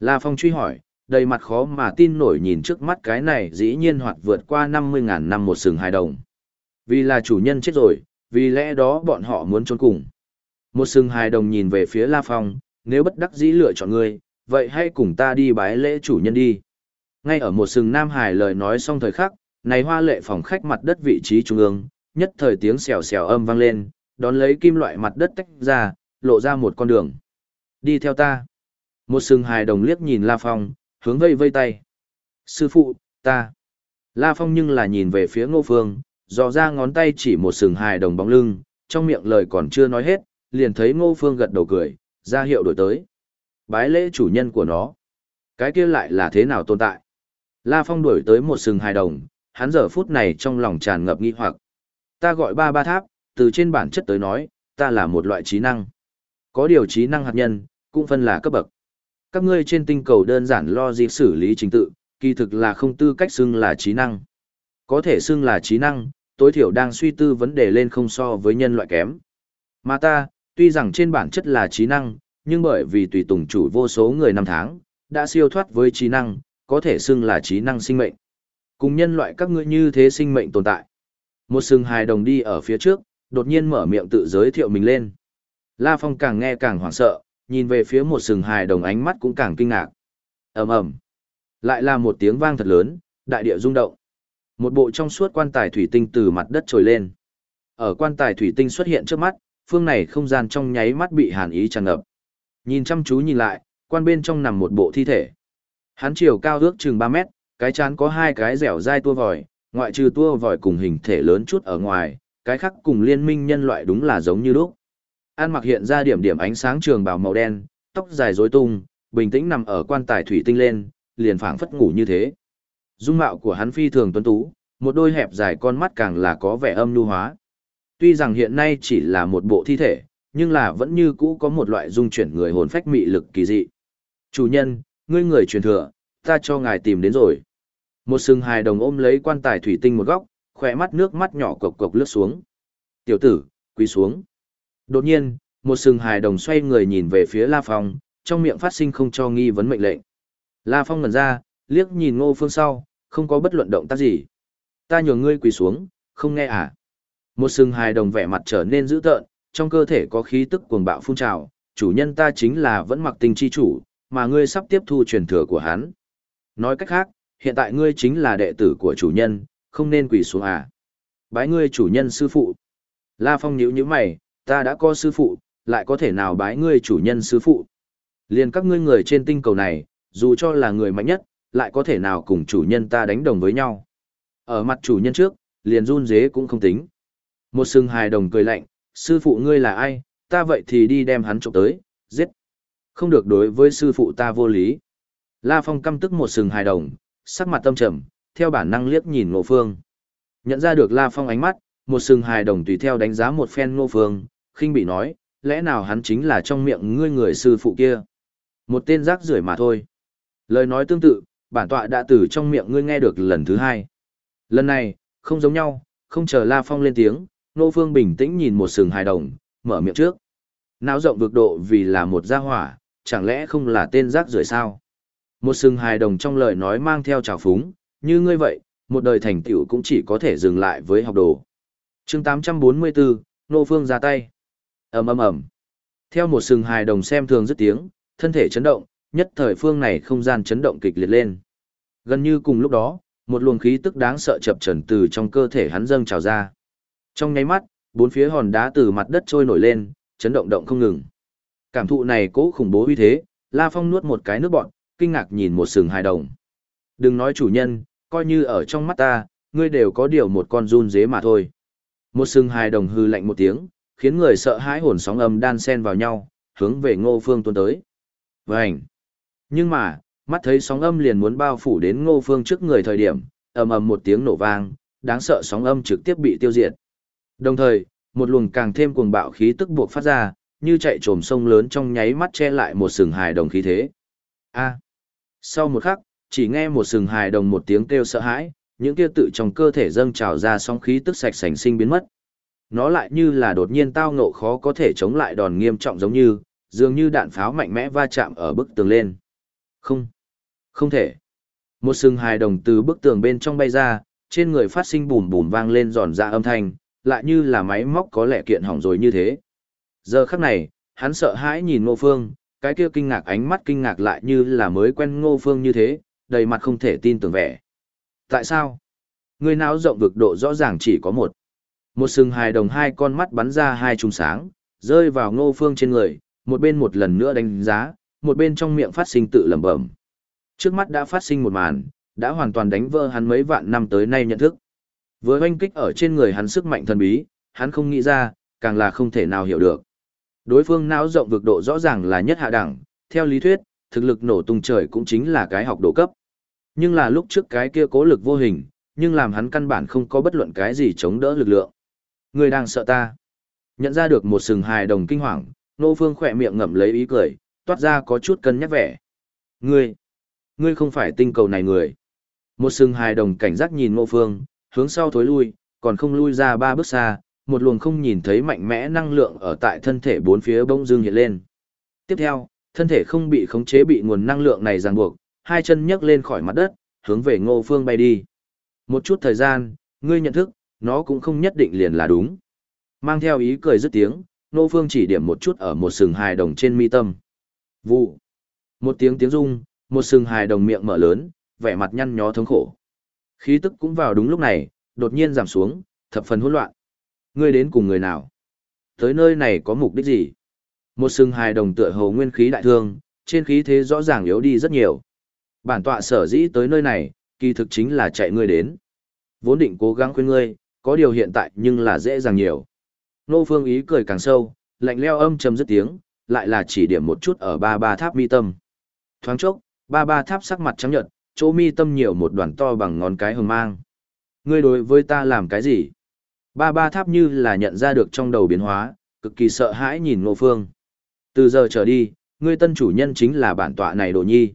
La Phong truy hỏi, đầy mặt khó mà tin nổi nhìn trước mắt cái này dĩ nhiên hoạt vượt qua 50.000 năm một sừng hài đồng. Vì là chủ nhân chết rồi, vì lẽ đó bọn họ muốn trốn cùng. Một sừng hài đồng nhìn về phía La Phong, nếu bất đắc dĩ lựa chọn ngươi, vậy hãy cùng ta đi bái lễ chủ nhân đi. Ngay ở một sừng Nam Hải lời nói xong thời khắc, này hoa lệ phòng khách mặt đất vị trí trung ương, nhất thời tiếng xèo xèo âm vang lên, đón lấy kim loại mặt đất tách ra, lộ ra một con đường. Đi theo ta. Một sừng hài đồng liếc nhìn La Phong, hướng vây vây tay. Sư phụ, ta. La Phong nhưng là nhìn về phía ngô phương, dò ra ngón tay chỉ một sừng hài đồng bóng lưng, trong miệng lời còn chưa nói hết, liền thấy ngô phương gật đầu cười, ra hiệu đổi tới. Bái lễ chủ nhân của nó. Cái kia lại là thế nào tồn tại? La Phong đuổi tới một sừng hài đồng, hắn giờ phút này trong lòng tràn ngập nghi hoặc. Ta gọi ba ba tháp, từ trên bản chất tới nói, ta là một loại trí năng. Có điều trí năng hạt nhân, cũng phân là cấp bậc. Các ngươi trên tinh cầu đơn giản lo dịp xử lý trình tự, kỳ thực là không tư cách xưng là trí năng. Có thể xưng là trí năng, tối thiểu đang suy tư vấn đề lên không so với nhân loại kém. Mà ta, tuy rằng trên bản chất là trí năng, nhưng bởi vì tùy tùng chủ vô số người năm tháng, đã siêu thoát với trí năng, có thể xưng là trí năng sinh mệnh. Cùng nhân loại các ngươi như thế sinh mệnh tồn tại. Một sừng hài đồng đi ở phía trước, đột nhiên mở miệng tự giới thiệu mình lên. La Phong càng nghe càng hoảng sợ, nhìn về phía một sừng hài đồng ánh mắt cũng càng kinh ngạc. ầm ầm, lại là một tiếng vang thật lớn, đại địa rung động. Một bộ trong suốt quan tài thủy tinh từ mặt đất trồi lên. Ở quan tài thủy tinh xuất hiện trước mắt, phương này không gian trong nháy mắt bị hàn ý tràn ngập. Nhìn chăm chú nhìn lại, quan bên trong nằm một bộ thi thể. Hắn chiều cao ước chừng 3 mét, cái chán có hai cái dẻo dai tua vòi, ngoại trừ tua vòi cùng hình thể lớn chút ở ngoài, cái khác cùng liên minh nhân loại đúng là giống như lúc. An mặc hiện ra điểm điểm ánh sáng trường bào màu đen, tóc dài rối tung, bình tĩnh nằm ở quan tài thủy tinh lên, liền phảng phất ngủ như thế. Dung mạo của hắn phi thường tuấn tú, một đôi hẹp dài con mắt càng là có vẻ âm nhu hóa. Tuy rằng hiện nay chỉ là một bộ thi thể, nhưng là vẫn như cũ có một loại dung chuyển người hồn phách mị lực kỳ dị. Chủ nhân, ngươi người truyền thừa, ta cho ngài tìm đến rồi. Một sừng hài đồng ôm lấy quan tài thủy tinh một góc, khỏe mắt nước mắt nhỏ cộc cộc lướt xuống. Tiểu tử, quỳ xuống. Đột nhiên, một sừng hài đồng xoay người nhìn về phía La Phong, trong miệng phát sinh không cho nghi vấn mệnh lệnh. La Phong ngẩn ra, liếc nhìn ngô phương sau, không có bất luận động tác gì. Ta nhường ngươi quỳ xuống, không nghe à? Một sừng hài đồng vẻ mặt trở nên dữ tợn, trong cơ thể có khí tức cuồng bạo phun trào, chủ nhân ta chính là vẫn mặc tình chi chủ, mà ngươi sắp tiếp thu truyền thừa của hắn. Nói cách khác, hiện tại ngươi chính là đệ tử của chủ nhân, không nên quỳ xuống à. Bái ngươi chủ nhân sư phụ. La Phong nhíu nhíu mày, ta đã có sư phụ, lại có thể nào bái ngươi chủ nhân sư phụ. Liền các ngươi người trên tinh cầu này, dù cho là người mạnh nhất, lại có thể nào cùng chủ nhân ta đánh đồng với nhau. Ở mặt chủ nhân trước, liền run dế cũng không tính. Một sừng hài đồng cười lạnh, sư phụ ngươi là ai, ta vậy thì đi đem hắn trộm tới, giết. Không được đối với sư phụ ta vô lý. La Phong căm tức một sừng hài đồng, sắc mặt tâm trầm, theo bản năng liếc nhìn Ngô Phương. Nhận ra được La Phong ánh mắt, một sừng hài đồng tùy theo đánh giá một phen Ngô Phương, khinh bị nói, lẽ nào hắn chính là trong miệng ngươi người sư phụ kia. Một tên rác rưởi mà thôi. Lời nói tương tự, bản tọa đã từ trong miệng ngươi nghe được lần thứ hai. Lần này, không giống nhau, không chờ La Phong lên tiếng, Nô Phương bình tĩnh nhìn một sừng hài đồng, mở miệng trước. Não rộng vực độ vì là một gia hỏa, chẳng lẽ không là tên rác rưởi sao? Một sừng hài đồng trong lời nói mang theo trào phúng, như ngươi vậy, một đời thành tựu cũng chỉ có thể dừng lại với học đồ. chương 844, Nô Phương ra tay ầm ầm ầm Theo một sừng hài đồng xem thường dứt tiếng, thân thể chấn động, nhất thời phương này không gian chấn động kịch liệt lên. Gần như cùng lúc đó, một luồng khí tức đáng sợ chập trần từ trong cơ thể hắn dâng trào ra. Trong nháy mắt, bốn phía hòn đá từ mặt đất trôi nổi lên, chấn động động không ngừng. Cảm thụ này cố khủng bố uy thế, La Phong nuốt một cái nước bọt, kinh ngạc nhìn một sừng hài đồng. Đừng nói chủ nhân, coi như ở trong mắt ta, ngươi đều có điều một con run dế mà thôi. Một sừng hài đồng hư lạnh một tiếng, khiến người sợ hãi hồn sóng âm đan xen vào nhau, hướng về ngô phương tuôn tới. Vành. Nhưng mà, mắt thấy sóng âm liền muốn bao phủ đến ngô phương trước người thời điểm, ầm ầm một tiếng nổ vang, đáng sợ sóng âm trực tiếp bị tiêu diệt. Đồng thời, một luồng càng thêm cuồng bạo khí tức buộc phát ra, như chạy trồm sông lớn trong nháy mắt che lại một sừng hài đồng khí thế. A. Sau một khắc, chỉ nghe một sừng hài đồng một tiếng kêu sợ hãi, những kia tự trong cơ thể dâng trào ra sóng khí tức sạch sành sinh biến mất. Nó lại như là đột nhiên tao ngộ khó có thể chống lại đòn nghiêm trọng giống như, dường như đạn pháo mạnh mẽ va chạm ở bức tường lên. Không. Không thể. Một sừng hài đồng từ bức tường bên trong bay ra, trên người phát sinh bùm bùm vang lên giòn ra âm thanh, lại như là máy móc có lẽ kiện hỏng rồi như thế. Giờ khắc này, hắn sợ hãi nhìn Ngô Phương, cái kia kinh ngạc ánh mắt kinh ngạc lại như là mới quen Ngô Phương như thế, đầy mặt không thể tin tưởng vẻ. Tại sao? Người não rộng vực độ rõ ràng chỉ có một. Một sừng hài đồng hai con mắt bắn ra hai trùng sáng, rơi vào Ngô Phương trên người, một bên một lần nữa đánh giá, một bên trong miệng phát sinh tự lẩm bẩm. Trước mắt đã phát sinh một màn, đã hoàn toàn đánh vỡ hắn mấy vạn năm tới nay nhận thức. Với oanh kích ở trên người hắn sức mạnh thần bí, hắn không nghĩ ra, càng là không thể nào hiểu được. Đối phương não rộng vực độ rõ ràng là nhất hạ đẳng, theo lý thuyết, thực lực nổ tung trời cũng chính là cái học độ cấp. Nhưng là lúc trước cái kia cố lực vô hình, nhưng làm hắn căn bản không có bất luận cái gì chống đỡ lực lượng. Ngươi đang sợ ta. Nhận ra được một sừng hài đồng kinh hoàng, nô phương khỏe miệng ngậm lấy ý cười, toát ra có chút cân nhắc vẻ. Ngươi, ngươi không phải tinh cầu này người. Một sừng hài đồng cảnh giác nhìn nô phương, hướng sau thối lui, còn không lui ra ba bước xa, một luồng không nhìn thấy mạnh mẽ năng lượng ở tại thân thể bốn phía bỗng dưng hiện lên. Tiếp theo, thân thể không bị khống chế bị nguồn năng lượng này ràng buộc, hai chân nhấc lên khỏi mặt đất, hướng về ngô phương bay đi. Một chút thời gian, ngươi nhận thức, nó cũng không nhất định liền là đúng. Mang theo ý cười dứt tiếng, Nô phương chỉ điểm một chút ở một sừng hài đồng trên mi tâm. Vụ. Một tiếng tiếng rung, một sừng hài đồng miệng mở lớn, vẻ mặt nhăn nhó thống khổ. Khí tức cũng vào đúng lúc này, đột nhiên giảm xuống, thập phần hỗn loạn. Ngươi đến cùng người nào? Tới nơi này có mục đích gì? Một sừng hài đồng tựa hồ nguyên khí đại thương, trên khí thế rõ ràng yếu đi rất nhiều. Bản tọa sở dĩ tới nơi này, kỳ thực chính là chạy ngươi đến. Vốn định cố gắng khuyên ngươi, có điều hiện tại nhưng là dễ dàng nhiều. Nô phương ý cười càng sâu, lạnh leo âm trầm dứt tiếng, lại là chỉ điểm một chút ở ba ba tháp mi tâm. Thoáng chốc, ba ba tháp sắc mặt trắng nhợt, chỗ mi tâm nhiều một đoàn to bằng ngón cái hồng mang. Ngươi đối với ta làm cái gì? Ba ba tháp như là nhận ra được trong đầu biến hóa, cực kỳ sợ hãi nhìn Ngô Phương. Từ giờ trở đi, ngươi tân chủ nhân chính là bản tọa này đồ nhi.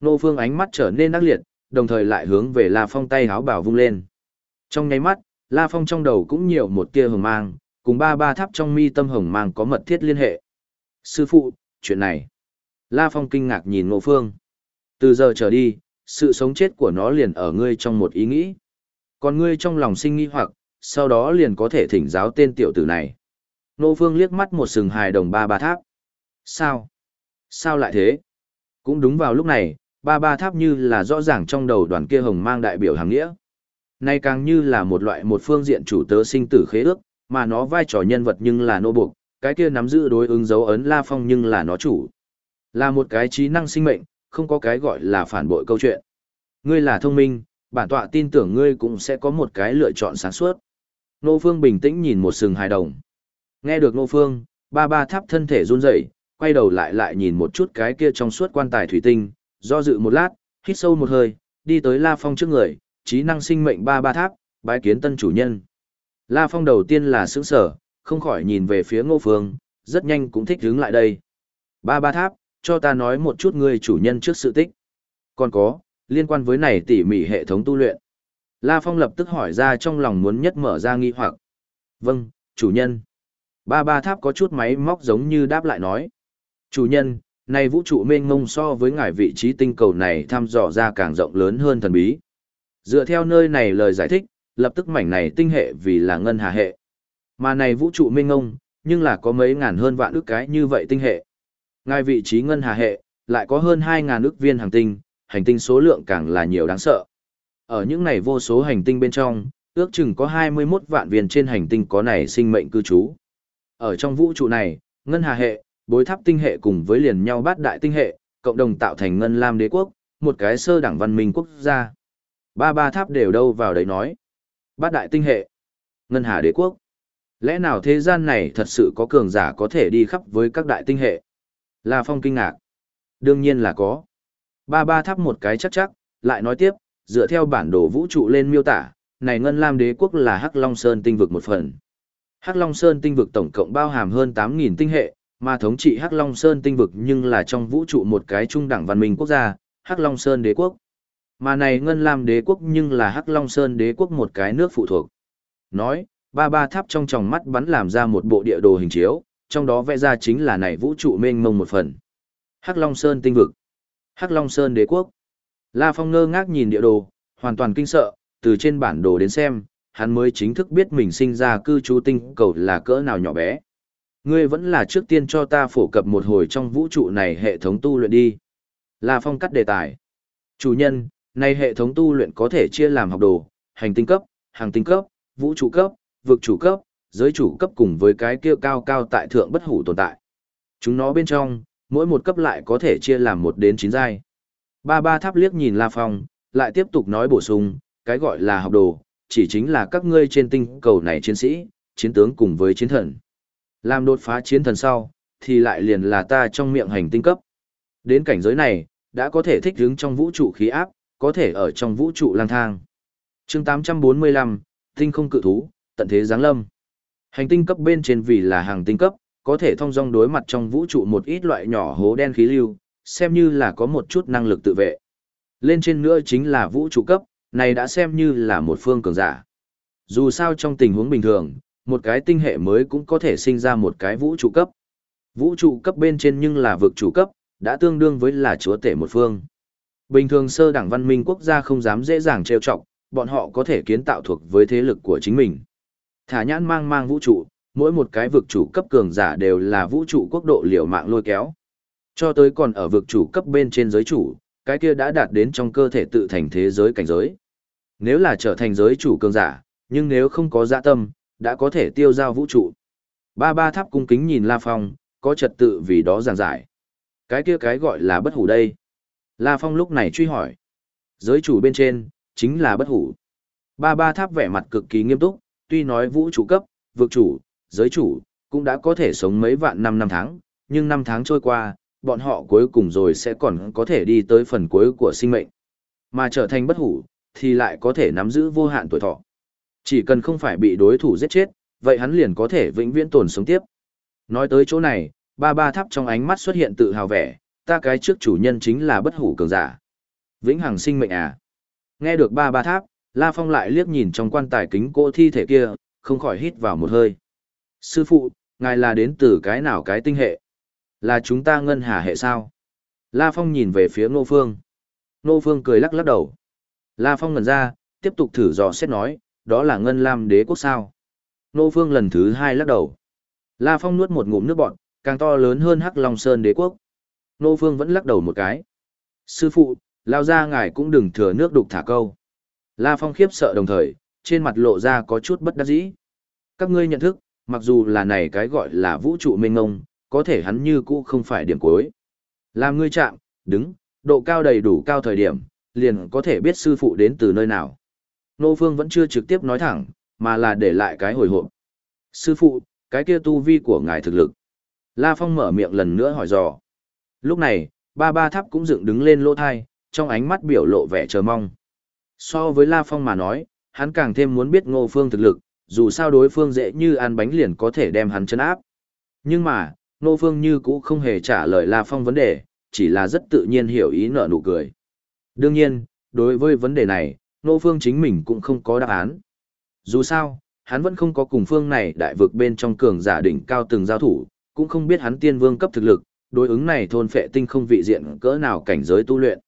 Ngô Phương ánh mắt trở nên ác liệt, đồng thời lại hướng về La Phong tay háo bảo vung lên. Trong nháy mắt, La Phong trong đầu cũng nhiều một tia hồng mang, cùng ba ba tháp trong mi tâm hồng mang có mật thiết liên hệ. Sư phụ, chuyện này. La Phong kinh ngạc nhìn Ngô Phương. Từ giờ trở đi, sự sống chết của nó liền ở ngươi trong một ý nghĩ. Còn ngươi trong lòng sinh nghi hoặc, sau đó liền có thể thỉnh giáo tên tiểu tử này. Ngô Phương liếc mắt một sừng hài đồng ba ba tháp. Sao? Sao lại thế? Cũng đúng vào lúc này, ba ba tháp như là rõ ràng trong đầu đoàn kia hồng mang đại biểu hàng nghĩa. Nay càng như là một loại một phương diện chủ tớ sinh tử khế ước, mà nó vai trò nhân vật nhưng là nô buộc, cái kia nắm giữ đối ứng dấu ấn La Phong nhưng là nó chủ. Là một cái trí năng sinh mệnh, không có cái gọi là phản bội câu chuyện. Ngươi là thông minh, bản tọa tin tưởng ngươi cũng sẽ có một cái lựa chọn sáng suốt. Nô Phương bình tĩnh nhìn một sừng hài đồng. Nghe được Nô Phương, ba ba tháp thân thể run rẩy, quay đầu lại lại nhìn một chút cái kia trong suốt quan tài thủy tinh, do dự một lát, hít sâu một hơi, đi tới La Phong trước người, trí năng sinh mệnh ba ba tháp, bái kiến tân chủ nhân. La Phong đầu tiên là sững sở, không khỏi nhìn về phía Ngô Phương, rất nhanh cũng thích hướng lại đây. Ba ba tháp, cho ta nói một chút ngươi chủ nhân trước sự tích. Còn có, liên quan với này tỉ mỉ hệ thống tu luyện. La Phong lập tức hỏi ra trong lòng muốn nhất mở ra nghi hoặc. Vâng, chủ nhân. Ba ba tháp có chút máy móc giống như đáp lại nói. Chủ nhân, này vũ trụ mênh mông so với ngài vị trí tinh cầu này thăm dò ra càng rộng lớn hơn thần bí. Dựa theo nơi này lời giải thích, lập tức mảnh này tinh hệ vì là ngân hà hệ. Mà này vũ trụ mênh ông nhưng là có mấy ngàn hơn vạn ước cái như vậy tinh hệ. ngay vị trí ngân hà hệ, lại có hơn 2.000 ước viên hành tinh, hành tinh số lượng càng là nhiều đáng sợ. Ở những này vô số hành tinh bên trong, ước chừng có 21 vạn viên trên hành tinh có này sinh mệnh cư trú. Ở trong vũ trụ này, ngân hà hệ, bối tháp tinh hệ cùng với liền nhau bát đại tinh hệ, cộng đồng tạo thành ngân lam đế quốc, một cái sơ đẳng văn minh quốc gia. Ba ba tháp đều đâu vào đấy nói. Bát đại tinh hệ, ngân hà đế quốc. Lẽ nào thế gian này thật sự có cường giả có thể đi khắp với các đại tinh hệ? La Phong kinh ngạc. Đương nhiên là có. Ba ba tháp một cái chắc chắc, lại nói tiếp, dựa theo bản đồ vũ trụ lên miêu tả, này Ngân Lam đế quốc là Hắc Long Sơn tinh vực một phần. Hắc Long Sơn tinh vực tổng cộng bao hàm hơn 8.000 tinh hệ, mà thống trị Hắc Long Sơn tinh vực nhưng là trong vũ trụ một cái trung đẳng văn minh quốc gia, Hắc Long Sơn đế quốc. Mà này Ngân Lam đế quốc nhưng là Hắc Long Sơn đế quốc một cái nước phụ thuộc. Nói, ba ba tháp trong tròng mắt bắn làm ra một bộ địa đồ hình chiếu, trong đó vẽ ra chính là này vũ trụ mênh mông một phần. Hắc Long Sơn tinh vực. Hắc Long Sơn đế quốc. La Phong ngơ ngác nhìn địa đồ, hoàn toàn kinh sợ, từ trên bản đồ đến xem, hắn mới chính thức biết mình sinh ra cư trú tinh cầu là cỡ nào nhỏ bé. Ngươi vẫn là trước tiên cho ta phổ cập một hồi trong vũ trụ này hệ thống tu luyện đi. La Phong cắt đề tài. Chủ nhân, này hệ thống tu luyện có thể chia làm học đồ, hành tinh cấp, hàng tinh cấp, vũ trụ cấp, vực chủ cấp, giới chủ cấp cùng với cái kia cao cao tại thượng bất hủ tồn tại. Chúng nó bên trong, mỗi một cấp lại có thể chia làm một đến chín giai. Ba ba tháp liếc nhìn La Phong, lại tiếp tục nói bổ sung, cái gọi là học đồ, chỉ chính là các ngươi trên tinh cầu này chiến sĩ, chiến tướng cùng với chiến thần. Làm đột phá chiến thần sau, thì lại liền là ta trong miệng hành tinh cấp. Đến cảnh giới này, đã có thể thích ứng trong vũ trụ khí áp, có thể ở trong vũ trụ lang thang. chương 845, tinh không cự thú, tận thế giáng lâm. Hành tinh cấp bên trên vì là hàng tinh cấp, có thể thông dong đối mặt trong vũ trụ một ít loại nhỏ hố đen khí lưu, xem như là có một chút năng lực tự vệ. Lên trên nữa chính là vũ trụ cấp, này đã xem như là một phương cường giả. Dù sao trong tình huống bình thường, một cái tinh hệ mới cũng có thể sinh ra một cái vũ trụ cấp. Vũ trụ cấp bên trên nhưng là vực chủ cấp, đã tương đương với là chúa tể một phương. Bình thường sơ đẳng văn minh quốc gia không dám dễ dàng trêu chọc, bọn họ có thể kiến tạo thuộc với thế lực của chính mình. Thả nhãn mang mang vũ trụ, mỗi một cái vực chủ cấp cường giả đều là vũ trụ quốc độ liều mạng lôi kéo. Cho tới còn ở vực chủ cấp bên trên giới chủ, cái kia đã đạt đến trong cơ thể tự thành thế giới cảnh giới. Nếu là trở thành giới chủ cường giả, nhưng nếu không có dạ tâm, đã có thể tiêu giao vũ trụ. Ba ba tháp cung kính nhìn La Phong, có trật tự vì đó giảng giải. Cái kia cái gọi là bất hủ đây. La Phong lúc này truy hỏi. Giới chủ bên trên, chính là bất hủ. Ba ba tháp vẻ mặt cực kỳ nghiêm túc, tuy nói vũ trụ cấp, vực chủ, giới chủ, cũng đã có thể sống mấy vạn năm năm tháng, nhưng năm tháng trôi qua, bọn họ cuối cùng rồi sẽ còn có thể đi tới phần cuối của sinh mệnh. Mà trở thành bất hủ, thì lại có thể nắm giữ vô hạn tuổi thọ. Chỉ cần không phải bị đối thủ giết chết, vậy hắn liền có thể vĩnh viễn tồn sống tiếp. Nói tới chỗ này, ba ba tháp trong ánh mắt xuất hiện tự hào vẻ, ta cái trước chủ nhân chính là bất hủ cường giả. Vĩnh hằng sinh mệnh à. Nghe được ba ba tháp, La Phong lại liếc nhìn trong quan tài kính cô thi thể kia, không khỏi hít vào một hơi. Sư phụ, ngài là đến từ cái nào cái tinh hệ? Là chúng ta ngân hà hệ sao? La Phong nhìn về phía Ngô Phương. Ngô Phương cười lắc lắc đầu. La Phong ngần ra, tiếp tục thử dò xét nói, đó là ngân lam đế quốc sao? Ngô Phương lần thứ hai lắc đầu. La Phong nuốt một ngụm nước bọt, càng to lớn hơn Hắc Long Sơn đế quốc. Nô Phương vẫn lắc đầu một cái. Sư phụ, lao ra ngài cũng đừng thừa nước đục thả câu. La Phong khiếp sợ đồng thời, trên mặt lộ ra có chút bất đắc dĩ. Các ngươi nhận thức, mặc dù là này cái gọi là vũ trụ mênh ngông, có thể hắn như cũ không phải điểm cuối. Làm ngươi chạm, đứng, độ cao đầy đủ cao thời điểm, liền có thể biết sư phụ đến từ nơi nào. Nô Phương vẫn chưa trực tiếp nói thẳng, mà là để lại cái hồi hộp. Sư phụ, cái kia tu vi của ngài thực lực. La Phong mở miệng lần nữa hỏi dò. Lúc này, ba ba tháp cũng dựng đứng lên lỗ thai, trong ánh mắt biểu lộ vẻ chờ mong. So với La Phong mà nói, hắn càng thêm muốn biết Ngô Phương thực lực, dù sao đối phương dễ như ăn bánh liền có thể đem hắn chân áp. Nhưng mà, Ngô Phương như cũ không hề trả lời La Phong vấn đề, chỉ là rất tự nhiên hiểu ý nở nụ cười. Đương nhiên, đối với vấn đề này, Ngô Phương chính mình cũng không có đáp án. Dù sao, hắn vẫn không có cùng phương này đại vực bên trong cường giả đỉnh cao từng giao thủ, cũng không biết hắn tiên vương cấp thực lực, đối ứng này thôn phệ tinh không vị diện cỡ nào cảnh giới tu luyện.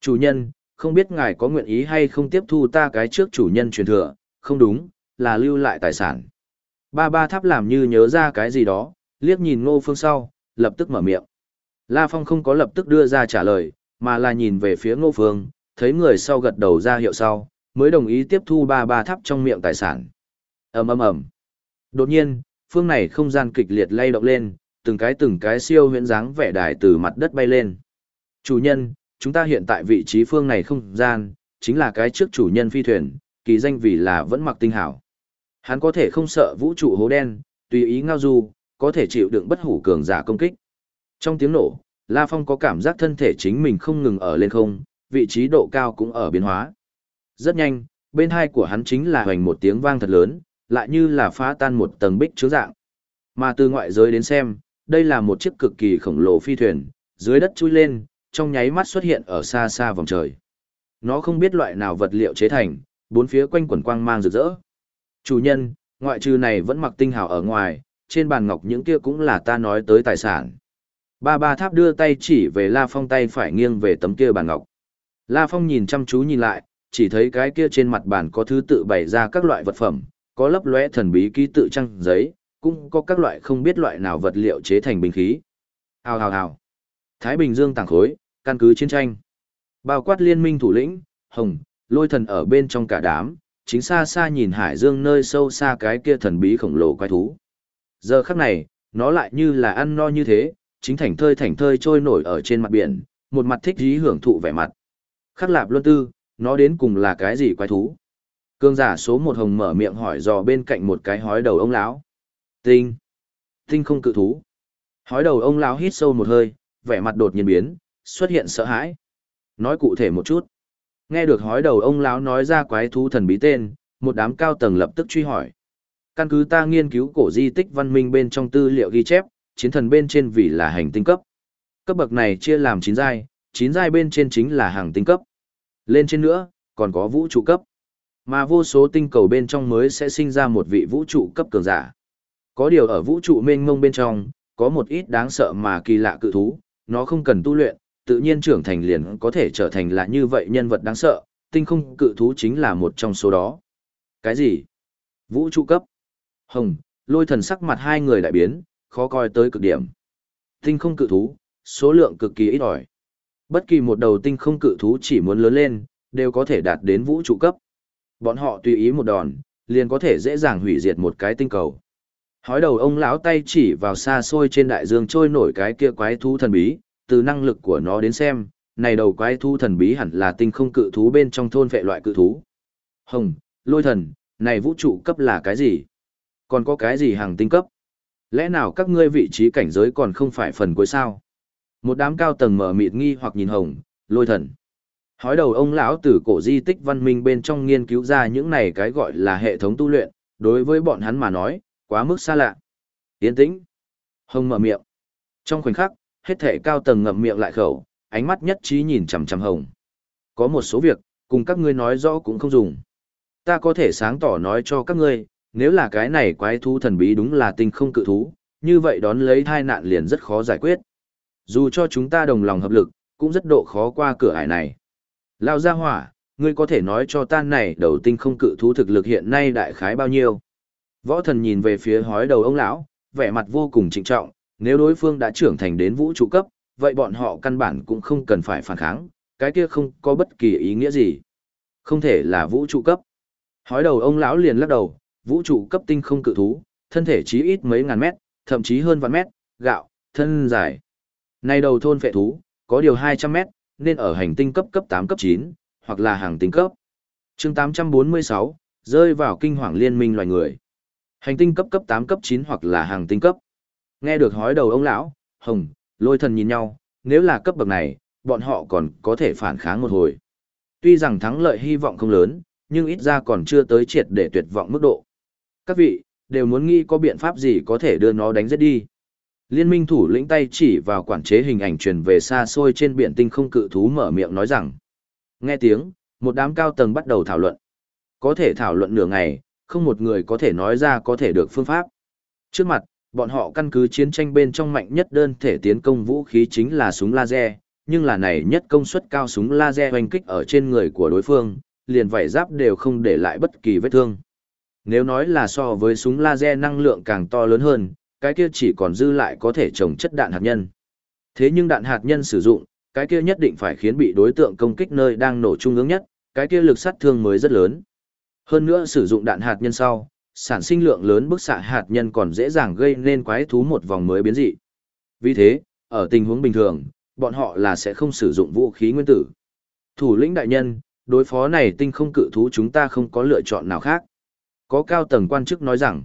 Chủ nhân, không biết ngài có nguyện ý hay không tiếp thu ta cái trước chủ nhân truyền thừa, không đúng, là lưu lại tài sản. Ba ba tháp làm như nhớ ra cái gì đó, liếc nhìn ngô phương sau, lập tức mở miệng. La Phong không có lập tức đưa ra trả lời, mà là nhìn về phía ngô phương, thấy người sau gật đầu ra hiệu sau, mới đồng ý tiếp thu ba ba tháp trong miệng tài sản. ầm ầm ầm. Đột nhiên, phương này không gian kịch liệt lay động lên, từng cái từng cái siêu huyễn dáng vẻ đài từ mặt đất bay lên. Chủ nhân, chúng ta hiện tại vị trí phương này không gian, chính là cái trước chủ nhân phi thuyền, kỳ danh vì là vẫn mặc tinh hảo. Hắn có thể không sợ vũ trụ hố đen, tùy ý ngao du, có thể chịu đựng bất hủ cường giả công kích. Trong tiếng nổ, La Phong có cảm giác thân thể chính mình không ngừng ở lên không, vị trí độ cao cũng ở biến hóa. Rất nhanh, bên hai của hắn chính là hoành một tiếng vang thật lớn, lại như là phá tan một tầng bích chứa dạng. Mà từ ngoại giới đến xem, đây là một chiếc cực kỳ khổng lồ phi thuyền, dưới đất chui lên, trong nháy mắt xuất hiện ở xa xa vòng trời. Nó không biết loại nào vật liệu chế thành, bốn phía quanh quần quang mang rực rỡ. Chủ nhân, ngoại trừ này vẫn mặc tinh hào ở ngoài, trên bàn ngọc những kia cũng là ta nói tới tài sản. Ba ba tháp đưa tay chỉ về La Phong tay phải nghiêng về tấm kia bàn ngọc. La Phong nhìn chăm chú nhìn lại, chỉ thấy cái kia trên mặt bàn có thứ tự bày ra các loại vật phẩm, có lấp lóe thần bí ký tự trăng giấy, cũng có các loại không biết loại nào vật liệu chế thành binh khí. Hào hào hào. Thái Bình Dương tàng khối, căn cứ chiến tranh. Bao quát liên minh thủ lĩnh, hồng, lôi thần ở bên trong cả đám, chính xa xa nhìn hải dương nơi sâu xa cái kia thần bí khổng lồ quái thú. Giờ khắc này, nó lại như là ăn no như thế, chính thành thơi thành thơi trôi nổi ở trên mặt biển, một mặt thích dí hưởng thụ vẻ mặt. Khắc lạp luân tư, nó đến cùng là cái gì quái thú? Cương giả số một hồng mở miệng hỏi dò bên cạnh một cái hói đầu ông lão. Tinh. Tinh không cự thú. Hói đầu ông lão hít sâu một hơi, vẻ mặt đột nhiên biến, xuất hiện sợ hãi. Nói cụ thể một chút. Nghe được hói đầu ông lão nói ra quái thú thần bí tên, một đám cao tầng lập tức truy hỏi. Căn cứ ta nghiên cứu cổ di tích văn minh bên trong tư liệu ghi chép, chiến thần bên trên vì là hành tinh cấp. Cấp bậc này chia làm 9 giai, 9 giai bên trên chính là hàng tinh cấp. Lên trên nữa, còn có vũ trụ cấp. Mà vô số tinh cầu bên trong mới sẽ sinh ra một vị vũ trụ cấp cường giả. Có điều ở vũ trụ mênh mông bên trong, có một ít đáng sợ mà kỳ lạ cự thú, nó không cần tu luyện, tự nhiên trưởng thành liền có thể trở thành là như vậy nhân vật đáng sợ, tinh không cự thú chính là một trong số đó. Cái gì? Vũ trụ cấp. Hồng, lôi thần sắc mặt hai người đại biến, khó coi tới cực điểm. Tinh không cự thú, số lượng cực kỳ ít ỏi. Bất kỳ một đầu tinh không cự thú chỉ muốn lớn lên, đều có thể đạt đến vũ trụ cấp. Bọn họ tùy ý một đòn, liền có thể dễ dàng hủy diệt một cái tinh cầu. Hói đầu ông lão tay chỉ vào xa xôi trên đại dương trôi nổi cái kia quái thú thần bí, từ năng lực của nó đến xem, này đầu quái thú thần bí hẳn là tinh không cự thú bên trong thôn vệ loại cự thú. Hồng, lôi thần, này vũ trụ cấp là cái gì? Còn có cái gì hàng tinh cấp? Lẽ nào các ngươi vị trí cảnh giới còn không phải phần cuối sao? Một đám cao tầng mở mịt nghi hoặc nhìn hồng, lôi thần. Hói đầu ông lão từ cổ di tích văn minh bên trong nghiên cứu ra những này cái gọi là hệ thống tu luyện, đối với bọn hắn mà nói, quá mức xa lạ. Yên tĩnh. Hồng mở miệng. Trong khoảnh khắc, hết thể cao tầng ngậm miệng lại khẩu, ánh mắt nhất trí nhìn chằm chằm hồng. Có một số việc, cùng các ngươi nói rõ cũng không dùng. Ta có thể sáng tỏ nói cho các ngươi, nếu là cái này quái thú thần bí đúng là tinh không cự thú, như vậy đón lấy thai nạn liền rất khó giải quyết. Dù cho chúng ta đồng lòng hợp lực, cũng rất độ khó qua cửa ải này. Lao ra hỏa, ngươi có thể nói cho ta này đầu tinh không cự thú thực lực hiện nay đại khái bao nhiêu? Võ thần nhìn về phía hói đầu ông lão, vẻ mặt vô cùng trịnh trọng, nếu đối phương đã trưởng thành đến vũ trụ cấp, vậy bọn họ căn bản cũng không cần phải phản kháng, cái kia không có bất kỳ ý nghĩa gì. Không thể là vũ trụ cấp. Hói đầu ông lão liền lắc đầu, vũ trụ cấp tinh không cự thú, thân thể chí ít mấy ngàn mét, thậm chí hơn vạn mét, gạo, thân dài. Nay đầu thôn phệ thú, có điều 200 mét, nên ở hành tinh cấp cấp 8 cấp 9, hoặc là hàng tinh cấp. chương 846, rơi vào kinh hoàng liên minh loài người. Hành tinh cấp cấp 8 cấp 9 hoặc là hàng tinh cấp. Nghe được hói đầu ông lão, hồng, lôi thần nhìn nhau, nếu là cấp bậc này, bọn họ còn có thể phản kháng một hồi. Tuy rằng thắng lợi hy vọng không lớn, nhưng ít ra còn chưa tới triệt để tuyệt vọng mức độ. Các vị, đều muốn nghĩ có biện pháp gì có thể đưa nó đánh giết đi. Liên minh thủ lĩnh tay chỉ vào quản chế hình ảnh truyền về xa xôi trên biển tinh không cự thú mở miệng nói rằng. Nghe tiếng, một đám cao tầng bắt đầu thảo luận. Có thể thảo luận nửa ngày, không một người có thể nói ra có thể được phương pháp. Trước mặt, bọn họ căn cứ chiến tranh bên trong mạnh nhất đơn thể tiến công vũ khí chính là súng laser, nhưng là này nhất công suất cao súng laser hoành kích ở trên người của đối phương, liền vảy giáp đều không để lại bất kỳ vết thương. Nếu nói là so với súng laser năng lượng càng to lớn hơn, cái kia chỉ còn dư lại có thể trồng chất đạn hạt nhân. Thế nhưng đạn hạt nhân sử dụng, cái kia nhất định phải khiến bị đối tượng công kích nơi đang nổ trung ứng nhất, cái kia lực sát thương mới rất lớn. Hơn nữa sử dụng đạn hạt nhân sau, sản sinh lượng lớn bức xạ hạt nhân còn dễ dàng gây nên quái thú một vòng mới biến dị. Vì thế, ở tình huống bình thường, bọn họ là sẽ không sử dụng vũ khí nguyên tử. Thủ lĩnh đại nhân, đối phó này tinh không cự thú chúng ta không có lựa chọn nào khác. Có cao tầng quan chức nói rằng,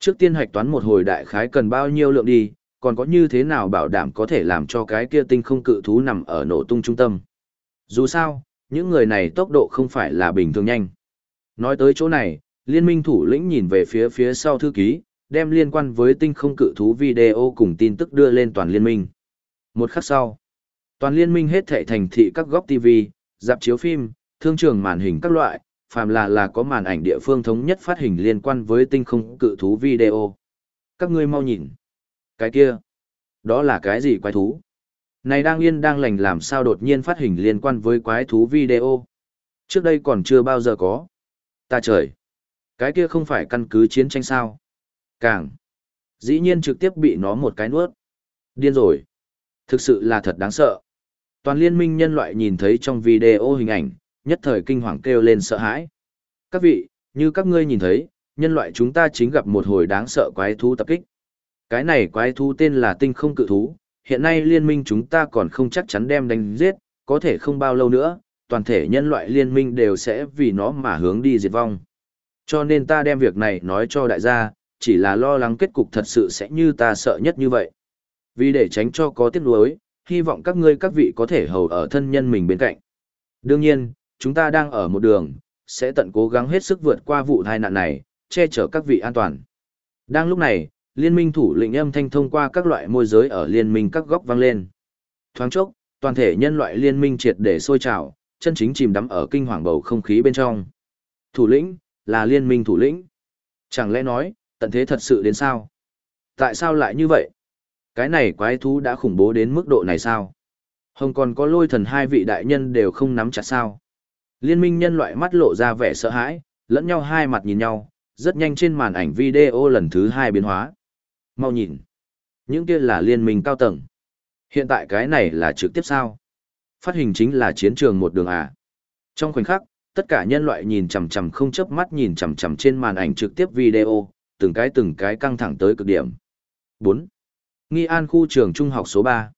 trước tiên hạch toán một hồi đại khái cần bao nhiêu lượng đi, còn có như thế nào bảo đảm có thể làm cho cái kia tinh không cự thú nằm ở nổ tung trung tâm. Dù sao, những người này tốc độ không phải là bình thường nhanh. Nói tới chỗ này, liên minh thủ lĩnh nhìn về phía phía sau thư ký, đem liên quan với tinh không cự thú video cùng tin tức đưa lên toàn liên minh. Một khắc sau, toàn liên minh hết thệ thành thị các góc TV, dạp chiếu phim, thương trường màn hình các loại, phàm là là có màn ảnh địa phương thống nhất phát hình liên quan với tinh không cự thú video. Các ngươi mau nhìn. Cái kia, đó là cái gì quái thú? Này đang yên đang lành làm sao đột nhiên phát hình liên quan với quái thú video. Trước đây còn chưa bao giờ có. Ta trời. Cái kia không phải căn cứ chiến tranh sao. Càng. Dĩ nhiên trực tiếp bị nó một cái nuốt. Điên rồi. Thực sự là thật đáng sợ. Toàn liên minh nhân loại nhìn thấy trong video hình ảnh, nhất thời kinh hoàng kêu lên sợ hãi. Các vị, như các ngươi nhìn thấy, nhân loại chúng ta chính gặp một hồi đáng sợ quái thú tập kích. Cái này quái thú tên là tinh không cự thú, hiện nay liên minh chúng ta còn không chắc chắn đem đánh giết, có thể không bao lâu nữa, toàn thể nhân loại liên minh đều sẽ vì nó mà hướng đi diệt vong. Cho nên ta đem việc này nói cho đại gia, chỉ là lo lắng kết cục thật sự sẽ như ta sợ nhất như vậy. Vì để tránh cho có tiếc nuối, hy vọng các ngươi các vị có thể hầu ở thân nhân mình bên cạnh. Đương nhiên, chúng ta đang ở một đường, sẽ tận cố gắng hết sức vượt qua vụ tai nạn này, che chở các vị an toàn. Đang lúc này, liên minh thủ lĩnh âm thanh thông qua các loại môi giới ở liên minh các góc vang lên. Thoáng chốc, toàn thể nhân loại liên minh triệt để sôi trào, chân chính chìm đắm ở kinh hoàng bầu không khí bên trong. Thủ lĩnh, là liên minh thủ lĩnh. Chẳng lẽ nói, tận thế thật sự đến sao? Tại sao lại như vậy? Cái này quái thú đã khủng bố đến mức độ này sao? Hồng còn có lôi thần hai vị đại nhân đều không nắm chặt sao? Liên minh nhân loại mắt lộ ra vẻ sợ hãi, lẫn nhau hai mặt nhìn nhau, rất nhanh trên màn ảnh video lần thứ hai biến hóa. Mau nhìn. Những kia là liên minh cao tầng. Hiện tại cái này là trực tiếp sao? Phát hình chính là chiến trường một đường à. Trong khoảnh khắc, tất cả nhân loại nhìn chằm chằm không chớp mắt nhìn chằm chằm trên màn ảnh trực tiếp video, từng cái từng cái căng thẳng tới cực điểm. 4. Nghi An khu trường trung học số 3.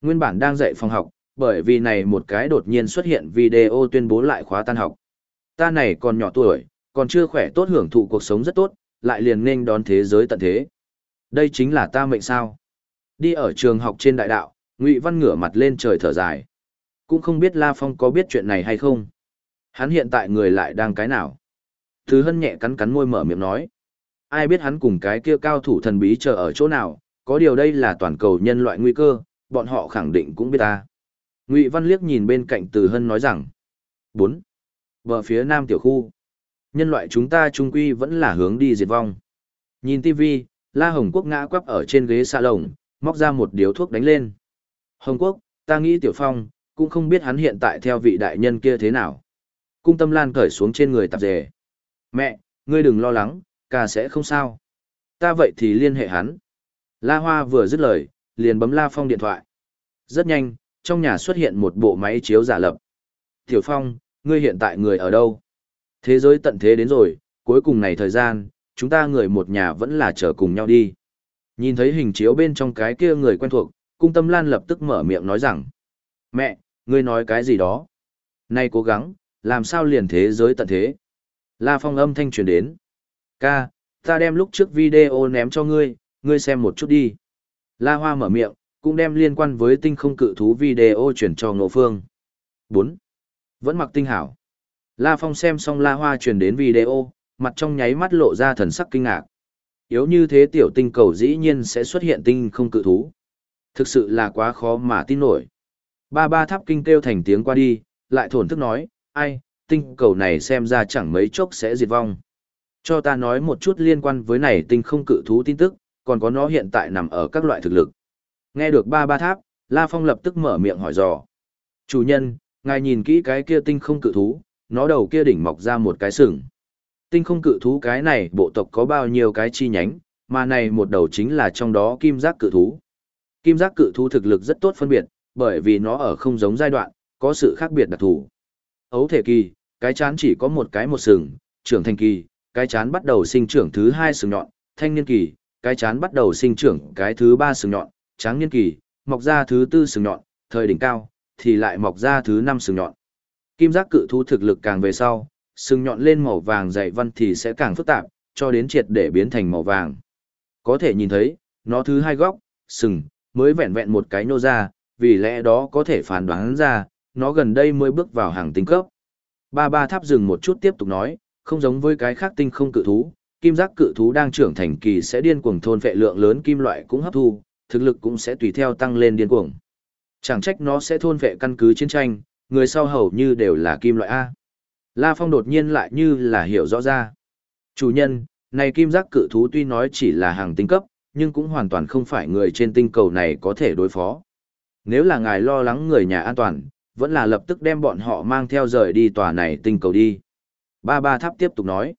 Nguyên bản đang dạy phòng học, bởi vì này một cái đột nhiên xuất hiện video tuyên bố lại khóa tan học. Ta này còn nhỏ tuổi, còn chưa khỏe tốt hưởng thụ cuộc sống rất tốt, lại liền nên đón thế giới tận thế. Đây chính là ta mệnh sao. Đi ở trường học trên đại đạo, Ngụy Văn ngửa mặt lên trời thở dài. Cũng không biết La Phong có biết chuyện này hay không. Hắn hiện tại người lại đang cái nào. Thứ hân nhẹ cắn cắn môi mở miệng nói. Ai biết hắn cùng cái kia cao thủ thần bí chờ ở chỗ nào, có điều đây là toàn cầu nhân loại nguy cơ, bọn họ khẳng định cũng biết ta. Ngụy Văn liếc nhìn bên cạnh Từ Hân nói rằng. 4. Bờ phía nam tiểu khu. Nhân loại chúng ta trung quy vẫn là hướng đi diệt vong. Nhìn TV, La Hồng Quốc ngã quắp ở trên ghế xạ lồng, móc ra một điếu thuốc đánh lên. Hồng Quốc, ta nghĩ Tiểu Phong, cũng không biết hắn hiện tại theo vị đại nhân kia thế nào. Cung tâm lan cởi xuống trên người tạp dề. Mẹ, ngươi đừng lo lắng, ca sẽ không sao. Ta vậy thì liên hệ hắn. La Hoa vừa dứt lời, liền bấm La Phong điện thoại. Rất nhanh, trong nhà xuất hiện một bộ máy chiếu giả lập. Tiểu Phong, ngươi hiện tại người ở đâu? Thế giới tận thế đến rồi, cuối cùng này thời gian, chúng ta người một nhà vẫn là chờ cùng nhau đi. Nhìn thấy hình chiếu bên trong cái kia người quen thuộc, cung tâm lan lập tức mở miệng nói rằng. Mẹ, ngươi nói cái gì đó? Nay cố gắng, làm sao liền thế giới tận thế? La Phong âm thanh truyền đến. Ca, ta đem lúc trước video ném cho ngươi, ngươi xem một chút đi. La Hoa mở miệng, cũng đem liên quan với tinh không cự thú video chuyển cho Ngộ Phương. 4. Vẫn mặc tinh hảo. La Phong xem xong La Hoa truyền đến video, mặt trong nháy mắt lộ ra thần sắc kinh ngạc. Yếu như thế tiểu tinh cầu dĩ nhiên sẽ xuất hiện tinh không cự thú. Thực sự là quá khó mà tin nổi. Ba ba tháp kinh kêu thành tiếng qua đi, lại thổn thức nói, ai, tinh cầu này xem ra chẳng mấy chốc sẽ diệt vong. Cho ta nói một chút liên quan với này tinh không cự thú tin tức, còn có nó hiện tại nằm ở các loại thực lực. Nghe được ba ba tháp, La Phong lập tức mở miệng hỏi dò. Chủ nhân, ngài nhìn kỹ cái kia tinh không cự thú, nó đầu kia đỉnh mọc ra một cái sừng. Tinh không cự thú cái này bộ tộc có bao nhiêu cái chi nhánh, mà này một đầu chính là trong đó kim giác cự thú. Kim giác cự thú thực lực rất tốt phân biệt, bởi vì nó ở không giống giai đoạn, có sự khác biệt đặc thù. Ấu thể kỳ, cái chán chỉ có một cái một sừng, trưởng thành kỳ, cái chán bắt đầu sinh trưởng thứ hai sừng nhọn, thanh niên kỳ, cái chán bắt đầu sinh trưởng cái thứ ba sừng nhọn, tráng niên kỳ, mọc ra thứ tư sừng nhọn, thời đỉnh cao, thì lại mọc ra thứ năm sừng nhọn. Kim giác cự thú thực lực càng về sau, sừng nhọn lên màu vàng dày văn thì sẽ càng phức tạp, cho đến triệt để biến thành màu vàng. Có thể nhìn thấy, nó thứ hai góc, sừng, mới vẹn vẹn một cái nô ra, vì lẽ đó có thể phán đoán ra, nó gần đây mới bước vào hàng tinh cấp. Ba ba tháp dừng một chút tiếp tục nói, không giống với cái khác tinh không cự thú, kim giác cự thú đang trưởng thành kỳ sẽ điên cuồng thôn vệ lượng lớn kim loại cũng hấp thu, thực lực cũng sẽ tùy theo tăng lên điên cuồng. Chẳng trách nó sẽ thôn vệ căn cứ chiến tranh, người sau hầu như đều là kim loại A. La Phong đột nhiên lại như là hiểu rõ ra. Chủ nhân, này kim giác cự thú tuy nói chỉ là hàng tinh cấp, nhưng cũng hoàn toàn không phải người trên tinh cầu này có thể đối phó. Nếu là ngài lo lắng người nhà an toàn, vẫn là lập tức đem bọn họ mang theo rời đi tòa này tinh cầu đi. Ba ba tháp tiếp tục nói.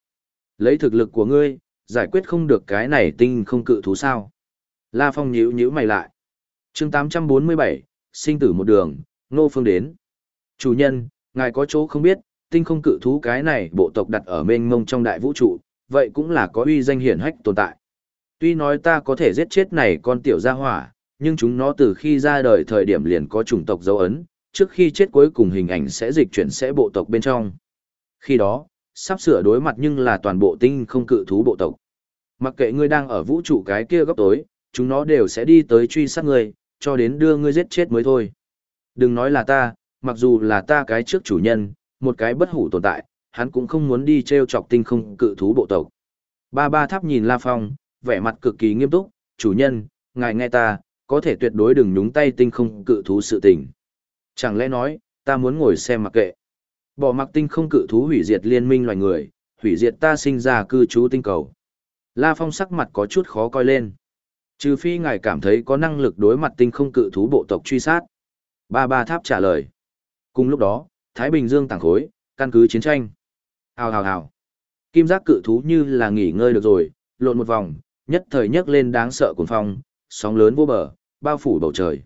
Lấy thực lực của ngươi, giải quyết không được cái này tinh không cự thú sao. La Phong nhíu nhíu mày lại. chương 847, sinh tử một đường, nô phương đến. Chủ nhân, ngài có chỗ không biết, tinh không cự thú cái này bộ tộc đặt ở mênh mông trong đại vũ trụ, vậy cũng là có uy danh hiển hách tồn tại. Tuy nói ta có thể giết chết này con tiểu gia hỏa, nhưng chúng nó từ khi ra đời thời điểm liền có chủng tộc dấu ấn, trước khi chết cuối cùng hình ảnh sẽ dịch chuyển sẽ bộ tộc bên trong. Khi đó, sắp sửa đối mặt nhưng là toàn bộ tinh không cự thú bộ tộc. Mặc kệ ngươi đang ở vũ trụ cái kia góc tối, chúng nó đều sẽ đi tới truy sát ngươi, cho đến đưa ngươi giết chết mới thôi. Đừng nói là ta, mặc dù là ta cái trước chủ nhân, một cái bất hủ tồn tại, hắn cũng không muốn đi treo chọc tinh không cự thú bộ tộc. Ba ba tháp nhìn La Phong, vẻ mặt cực kỳ nghiêm túc, chủ nhân, ngài nghe ta, có thể tuyệt đối đừng nhúng tay tinh không cự thú sự tình. Chẳng lẽ nói, ta muốn ngồi xem mặc kệ. Bỏ mặc tinh không cự thú hủy diệt liên minh loài người, hủy diệt ta sinh ra cư trú tinh cầu. La Phong sắc mặt có chút khó coi lên. Trừ phi ngài cảm thấy có năng lực đối mặt tinh không cự thú bộ tộc truy sát. Ba ba tháp trả lời. Cùng lúc đó, Thái Bình Dương tảng khối, căn cứ chiến tranh. Hào hào hào. Kim giác cự thú như là nghỉ ngơi được rồi, lộn một vòng, nhất thời nhấc lên đáng sợ cuồng phong, sóng lớn vô bờ, bao phủ bầu trời.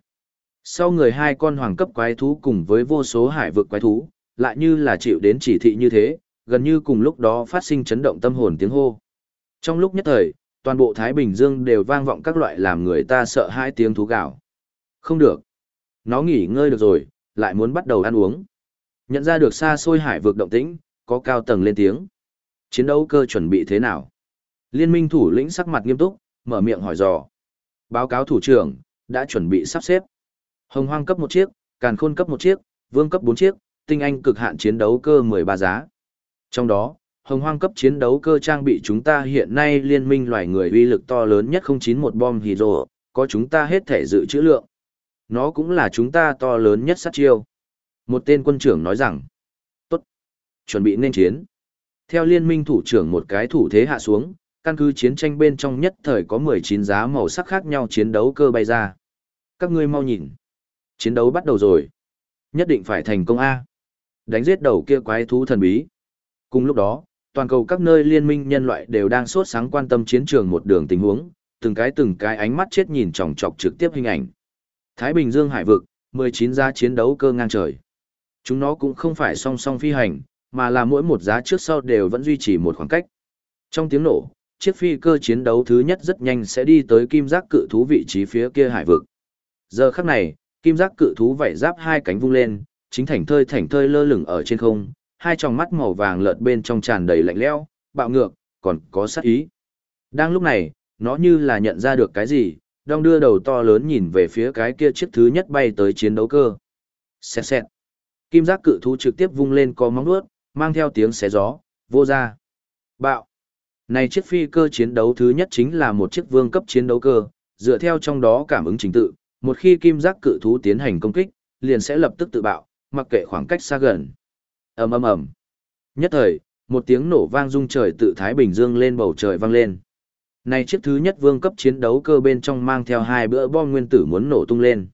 Sau người hai con hoàng cấp quái thú cùng với vô số hải vực quái thú, lại như là chịu đến chỉ thị như thế, gần như cùng lúc đó phát sinh chấn động tâm hồn tiếng hô. Trong lúc nhất thời, toàn bộ Thái Bình Dương đều vang vọng các loại làm người ta sợ hai tiếng thú gạo. Không được. Nó nghỉ ngơi được rồi, lại muốn bắt đầu ăn uống. Nhận ra được xa xôi hải vực động tĩnh, có cao tầng lên tiếng. Chiến đấu cơ chuẩn bị thế nào? Liên minh thủ lĩnh sắc mặt nghiêm túc, mở miệng hỏi dò. Báo cáo thủ trưởng, đã chuẩn bị sắp xếp. Hồng hoang cấp một chiếc, càn khôn cấp một chiếc, vương cấp bốn chiếc, tinh anh cực hạn chiến đấu cơ 13 giá. Trong đó, hồng hoang cấp chiến đấu cơ trang bị chúng ta hiện nay liên minh loài người uy lực to lớn nhất 091 bom hydro, có chúng ta hết thể dự trữ lượng. Nó cũng là chúng ta to lớn nhất sát chiêu. Một tên quân trưởng nói rằng, tốt, chuẩn bị nên chiến. Theo liên minh thủ trưởng một cái thủ thế hạ xuống, căn cứ chiến tranh bên trong nhất thời có 19 giá màu sắc khác nhau chiến đấu cơ bay ra. Các ngươi mau nhìn. Chiến đấu bắt đầu rồi. Nhất định phải thành công A. Đánh giết đầu kia quái thú thần bí. Cùng lúc đó, toàn cầu các nơi liên minh nhân loại đều đang sốt sáng quan tâm chiến trường một đường tình huống, từng cái từng cái ánh mắt chết nhìn chòng chọc trực tiếp hình ảnh. Thái Bình Dương hải vực, 19 giá chiến đấu cơ ngang trời. Chúng nó cũng không phải song song phi hành, mà là mỗi một giá trước sau đều vẫn duy trì một khoảng cách. Trong tiếng nổ, chiếc phi cơ chiến đấu thứ nhất rất nhanh sẽ đi tới kim giác cự thú vị trí phía kia hải vực. Giờ khắc này, kim giác cự thú vảy giáp hai cánh vung lên, chính thành thơi thành thơi lơ lửng ở trên không, hai tròng mắt màu vàng lợt bên trong tràn đầy lạnh lẽo, bạo ngược, còn có sát ý. Đang lúc này, nó như là nhận ra được cái gì, đong đưa đầu to lớn nhìn về phía cái kia chiếc thứ nhất bay tới chiến đấu cơ. Xẹt xẹt. Kim giác cự thú trực tiếp vung lên có móng vuốt, mang theo tiếng xé gió, vô ra. Bạo. Này chiếc phi cơ chiến đấu thứ nhất chính là một chiếc vương cấp chiến đấu cơ, dựa theo trong đó cảm ứng trình tự, một khi kim giác cự thú tiến hành công kích, liền sẽ lập tức tự bạo, mặc kệ khoảng cách xa gần. ầm ầm ầm. Nhất thời, một tiếng nổ vang rung trời tự Thái Bình Dương lên bầu trời vang lên. Này chiếc thứ nhất vương cấp chiến đấu cơ bên trong mang theo hai bữa bom nguyên tử muốn nổ tung lên.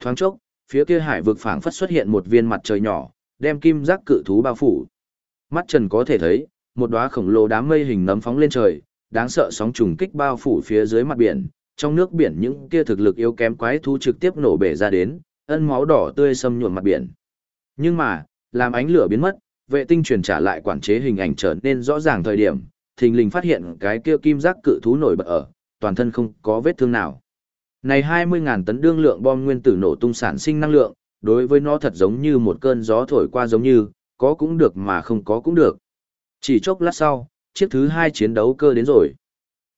Thoáng chốc, phía kia hải vực phảng phất xuất hiện một viên mặt trời nhỏ, đem kim giác cự thú bao phủ. Mắt Trần có thể thấy, một đóa khổng lồ đám mây hình nấm phóng lên trời, đáng sợ sóng trùng kích bao phủ phía dưới mặt biển, trong nước biển những kia thực lực yếu kém quái thú trực tiếp nổ bể ra đến, ân máu đỏ tươi xâm nhuộm mặt biển. Nhưng mà, làm ánh lửa biến mất, vệ tinh truyền trả lại quản chế hình ảnh trở nên rõ ràng thời điểm, thình lình phát hiện cái kia kim giác cự thú nổi bật ở, toàn thân không có vết thương nào. Này 20.000 tấn đương lượng bom nguyên tử nổ tung sản sinh năng lượng, đối với nó thật giống như một cơn gió thổi qua giống như, có cũng được mà không có cũng được. Chỉ chốc lát sau, chiếc thứ hai chiến đấu cơ đến rồi.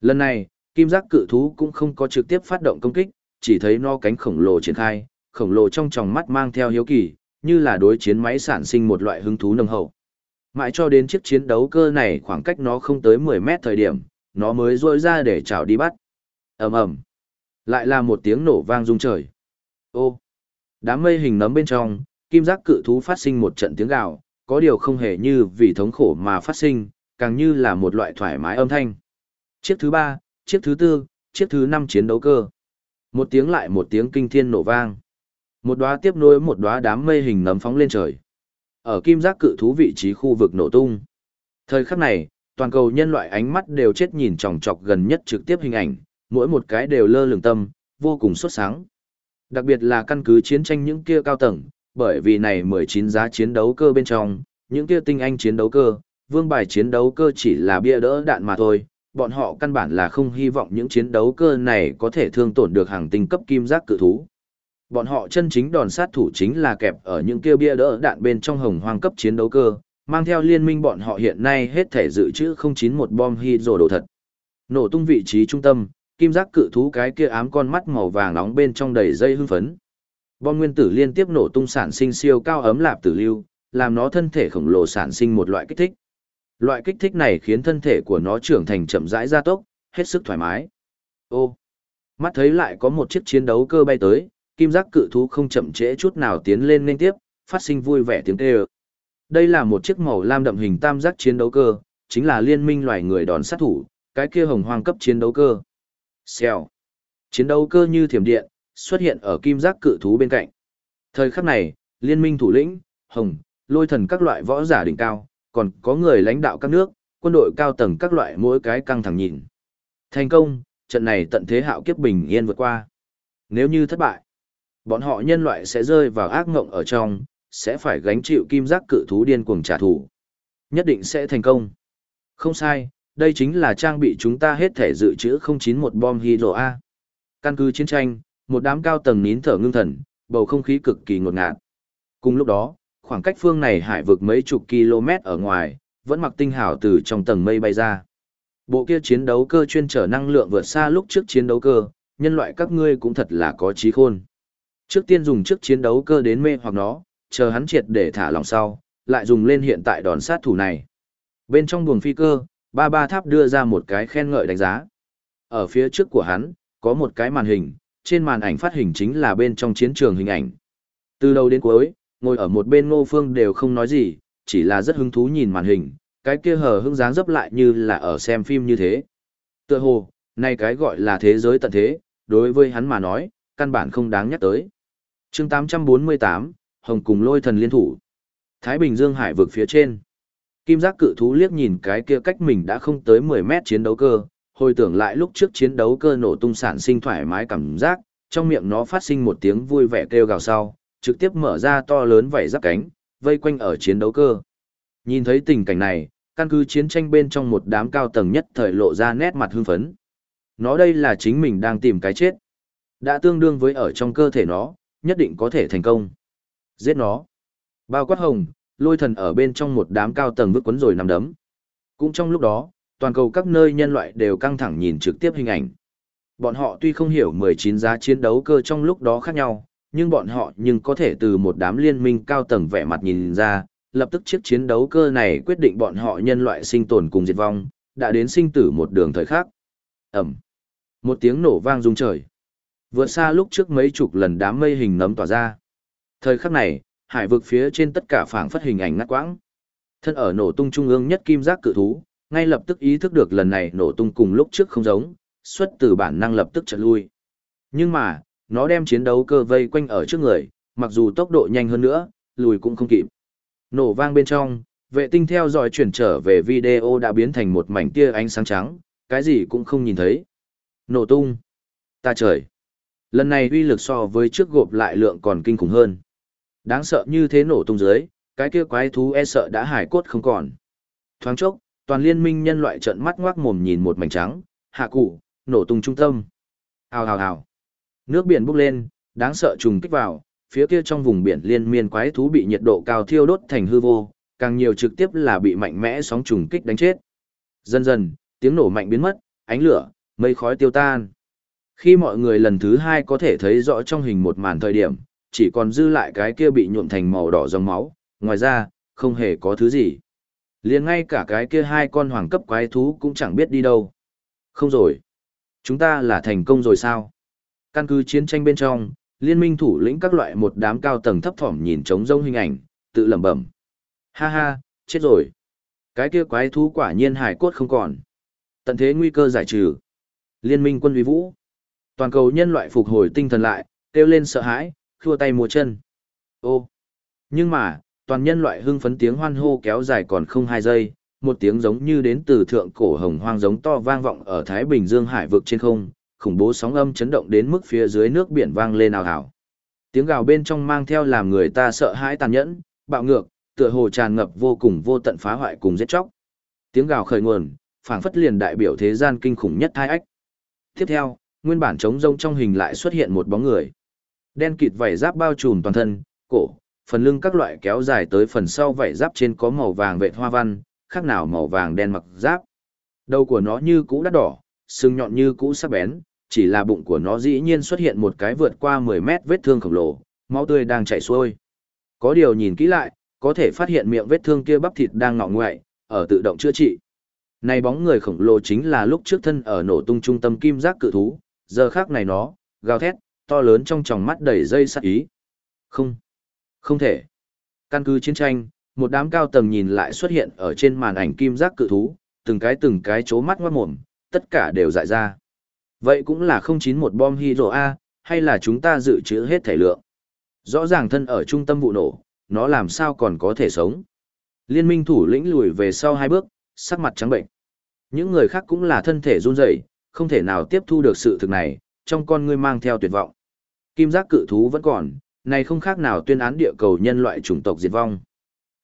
Lần này, kim giác cự thú cũng không có trực tiếp phát động công kích, chỉ thấy no cánh khổng lồ triển khai, khổng lồ trong tròng mắt mang theo hiếu kỳ, như là đối chiến máy sản sinh một loại hứng thú nồng hậu. Mãi cho đến chiếc chiến đấu cơ này khoảng cách nó không tới 10 mét thời điểm, nó mới rôi ra để chào đi bắt. ầm ầm Lại là một tiếng nổ vang rung trời. Ô! Đám mây hình nấm bên trong, kim giác cự thú phát sinh một trận tiếng gào, có điều không hề như vì thống khổ mà phát sinh, càng như là một loại thoải mái âm thanh. Chiếc thứ ba, chiếc thứ tư, chiếc thứ năm chiến đấu cơ. Một tiếng lại một tiếng kinh thiên nổ vang. Một đóa tiếp nối một đóa đám mây hình nấm phóng lên trời. Ở kim giác cự thú vị trí khu vực nổ tung. Thời khắc này, toàn cầu nhân loại ánh mắt đều chết nhìn chòng chọc gần nhất trực tiếp hình ảnh, mỗi một cái đều lơ lửng tâm, vô cùng xuất sáng. Đặc biệt là căn cứ chiến tranh những kia cao tầng, bởi vì này 19 giá chiến đấu cơ bên trong, những kia tinh anh chiến đấu cơ, vương bài chiến đấu cơ chỉ là bia đỡ đạn mà thôi, bọn họ căn bản là không hy vọng những chiến đấu cơ này có thể thương tổn được hàng tinh cấp kim giác cự thú. Bọn họ chân chính đòn sát thủ chính là kẹp ở những kia bia đỡ đạn bên trong hồng hoang cấp chiến đấu cơ, mang theo liên minh bọn họ hiện nay hết thể dự trữ 091 bom hydro đồ thật. Nổ tung vị trí trung tâm, kim giác cự thú cái kia ám con mắt màu vàng nóng bên trong đầy dây hưng phấn. Bom nguyên tử liên tiếp nổ tung sản sinh siêu cao ấm lạp tử lưu, làm nó thân thể khổng lồ sản sinh một loại kích thích. Loại kích thích này khiến thân thể của nó trưởng thành chậm rãi gia tốc, hết sức thoải mái. Ô, mắt thấy lại có một chiếc chiến đấu cơ bay tới, kim giác cự thú không chậm trễ chút nào tiến lên liên tiếp, phát sinh vui vẻ tiếng kêu. Đây là một chiếc màu lam đậm hình tam giác chiến đấu cơ, chính là liên minh loài người đòn sát thủ, cái kia hồng hoang cấp chiến đấu cơ. Xèo. Chiến đấu cơ như thiểm điện, xuất hiện ở kim giác cự thú bên cạnh. Thời khắc này, liên minh thủ lĩnh, hồng, lôi thần các loại võ giả đỉnh cao, còn có người lãnh đạo các nước, quân đội cao tầng các loại mỗi cái căng thẳng nhìn. Thành công, trận này tận thế hạo kiếp bình yên vượt qua. Nếu như thất bại, bọn họ nhân loại sẽ rơi vào ác ngộng ở trong, sẽ phải gánh chịu kim giác cự thú điên cuồng trả thù. Nhất định sẽ thành công. Không sai, đây chính là trang bị chúng ta hết thể dự trữ 091 bom hydro A. Căn cứ chiến tranh, một đám cao tầng nín thở ngưng thần, bầu không khí cực kỳ ngột ngạt. Cùng lúc đó, khoảng cách phương này hải vực mấy chục km ở ngoài, vẫn mặc tinh hào từ trong tầng mây bay ra. Bộ kia chiến đấu cơ chuyên trở năng lượng vượt xa lúc trước chiến đấu cơ, nhân loại các ngươi cũng thật là có trí khôn. Trước tiên dùng trước chiến đấu cơ đến mê hoặc nó, chờ hắn triệt để thả lòng sau, lại dùng lên hiện tại đòn sát thủ này. Bên trong buồng phi cơ, ba ba tháp đưa ra một cái khen ngợi đánh giá. Ở phía trước của hắn, có một cái màn hình, trên màn ảnh phát hình chính là bên trong chiến trường hình ảnh. Từ đầu đến cuối, ngồi ở một bên ngô phương đều không nói gì, chỉ là rất hứng thú nhìn màn hình, cái kia hờ hững dáng dấp lại như là ở xem phim như thế. Tựa hồ, này cái gọi là thế giới tận thế, đối với hắn mà nói, căn bản không đáng nhắc tới. chương 848, Hồng cùng lôi thần liên thủ. Thái Bình Dương hải vực phía trên. Kim giác cự thú liếc nhìn cái kia cách mình đã không tới 10 mét chiến đấu cơ, hồi tưởng lại lúc trước chiến đấu cơ nổ tung sản sinh thoải mái cảm giác, trong miệng nó phát sinh một tiếng vui vẻ kêu gào sau, trực tiếp mở ra to lớn vảy giáp cánh, vây quanh ở chiến đấu cơ. Nhìn thấy tình cảnh này, căn cứ chiến tranh bên trong một đám cao tầng nhất thời lộ ra nét mặt hưng phấn. Nó đây là chính mình đang tìm cái chết. Đã tương đương với ở trong cơ thể nó, nhất định có thể thành công. Giết nó. Bao quát hồng, lôi thần ở bên trong một đám cao tầng vứt quấn rồi nằm đấm. Cũng trong lúc đó, toàn cầu các nơi nhân loại đều căng thẳng nhìn trực tiếp hình ảnh. Bọn họ tuy không hiểu 19 giá chiến đấu cơ trong lúc đó khác nhau, nhưng bọn họ nhưng có thể từ một đám liên minh cao tầng vẻ mặt nhìn ra, lập tức chiếc chiến đấu cơ này quyết định bọn họ nhân loại sinh tồn cùng diệt vong, đã đến sinh tử một đường thời khác. Ẩm. Một tiếng nổ vang rung trời. Vượt xa lúc trước mấy chục lần đám mây hình nấm tỏa ra. Thời khắc này, hải vực phía trên tất cả phảng phất hình ảnh ngắt quãng. Thân ở nổ tung trung ương nhất kim giác cự thú, ngay lập tức ý thức được lần này nổ tung cùng lúc trước không giống, xuất từ bản năng lập tức chợt lui. Nhưng mà, nó đem chiến đấu cơ vây quanh ở trước người, mặc dù tốc độ nhanh hơn nữa, lùi cũng không kịp. Nổ vang bên trong, vệ tinh theo dõi chuyển trở về video đã biến thành một mảnh tia ánh sáng trắng, cái gì cũng không nhìn thấy. Nổ tung. Ta trời. Lần này uy lực so với trước gộp lại lượng còn kinh khủng hơn. Đáng sợ như thế nổ tung dưới, cái kia quái thú e sợ đã hải cốt không còn. Thoáng chốc, toàn liên minh nhân loại trợn mắt ngoác mồm nhìn một mảnh trắng, hạ cụ, nổ tung trung tâm. Hào hào hào. Nước biển bốc lên, đáng sợ trùng kích vào, phía kia trong vùng biển liên miên quái thú bị nhiệt độ cao thiêu đốt thành hư vô, càng nhiều trực tiếp là bị mạnh mẽ sóng trùng kích đánh chết. Dần dần, tiếng nổ mạnh biến mất, ánh lửa, mây khói tiêu tan. Khi mọi người lần thứ hai có thể thấy rõ trong hình một màn thời điểm, chỉ còn dư lại cái kia bị nhuộm thành màu đỏ dòng máu, ngoài ra, không hề có thứ gì liền ngay cả cái kia hai con hoàng cấp quái thú cũng chẳng biết đi đâu. Không rồi. Chúng ta là thành công rồi sao? Căn cứ chiến tranh bên trong, liên minh thủ lĩnh các loại một đám cao tầng thấp thỏm nhìn trống rông hình ảnh, tự lẩm bẩm. Ha ha, chết rồi. Cái kia quái thú quả nhiên hải cốt không còn. Tận thế nguy cơ giải trừ. Liên minh quân uy vũ. Toàn cầu nhân loại phục hồi tinh thần lại, kêu lên sợ hãi, khua tay múa chân. Ô. Nhưng mà, toàn nhân loại hưng phấn tiếng hoan hô kéo dài còn không hai giây, một tiếng giống như đến từ thượng cổ hồng hoang giống to vang vọng ở Thái Bình Dương hải vực trên không, khủng bố sóng âm chấn động đến mức phía dưới nước biển vang lên ào ào. Tiếng gào bên trong mang theo làm người ta sợ hãi tàn nhẫn, bạo ngược, tựa hồ tràn ngập vô cùng vô tận phá hoại cùng giết chóc. Tiếng gào khởi nguồn, phảng phất liền đại biểu thế gian kinh khủng nhất thai ách. Tiếp theo, nguyên bản trống rông trong hình lại xuất hiện một bóng người. Đen kịt vảy giáp bao trùm toàn thân, cổ, phần lưng các loại kéo dài tới phần sau vảy giáp trên có màu vàng vệt hoa văn, khác nào màu vàng đen mặc giáp. Đầu của nó như cũ đắt đỏ, sừng nhọn như cũ sắc bén, chỉ là bụng của nó dĩ nhiên xuất hiện một cái vượt qua 10 mét vết thương khổng lồ, máu tươi đang chảy xuôi. Có điều nhìn kỹ lại, có thể phát hiện miệng vết thương kia bắp thịt đang ngọ ngoại, ở tự động chữa trị. Này bóng người khổng lồ chính là lúc trước thân ở nổ tung trung tâm kim giác cự thú, giờ khác này nó, gào thét, to lớn trong tròng mắt đầy dây sắc ý. Không, không thể. Căn cứ chiến tranh, một đám cao tầng nhìn lại xuất hiện ở trên màn ảnh kim giác cự thú, từng cái từng cái chố mắt ngoát mồm, tất cả đều dại ra. Vậy cũng là không chín một bom hydro A, hay là chúng ta dự trữ hết thể lượng. Rõ ràng thân ở trung tâm vụ nổ, nó làm sao còn có thể sống. Liên minh thủ lĩnh lùi về sau hai bước, sắc mặt trắng bệnh. Những người khác cũng là thân thể run rẩy, không thể nào tiếp thu được sự thực này, trong con ngươi mang theo tuyệt vọng. Kim giác cự thú vẫn còn, này không khác nào tuyên án địa cầu nhân loại chủng tộc diệt vong.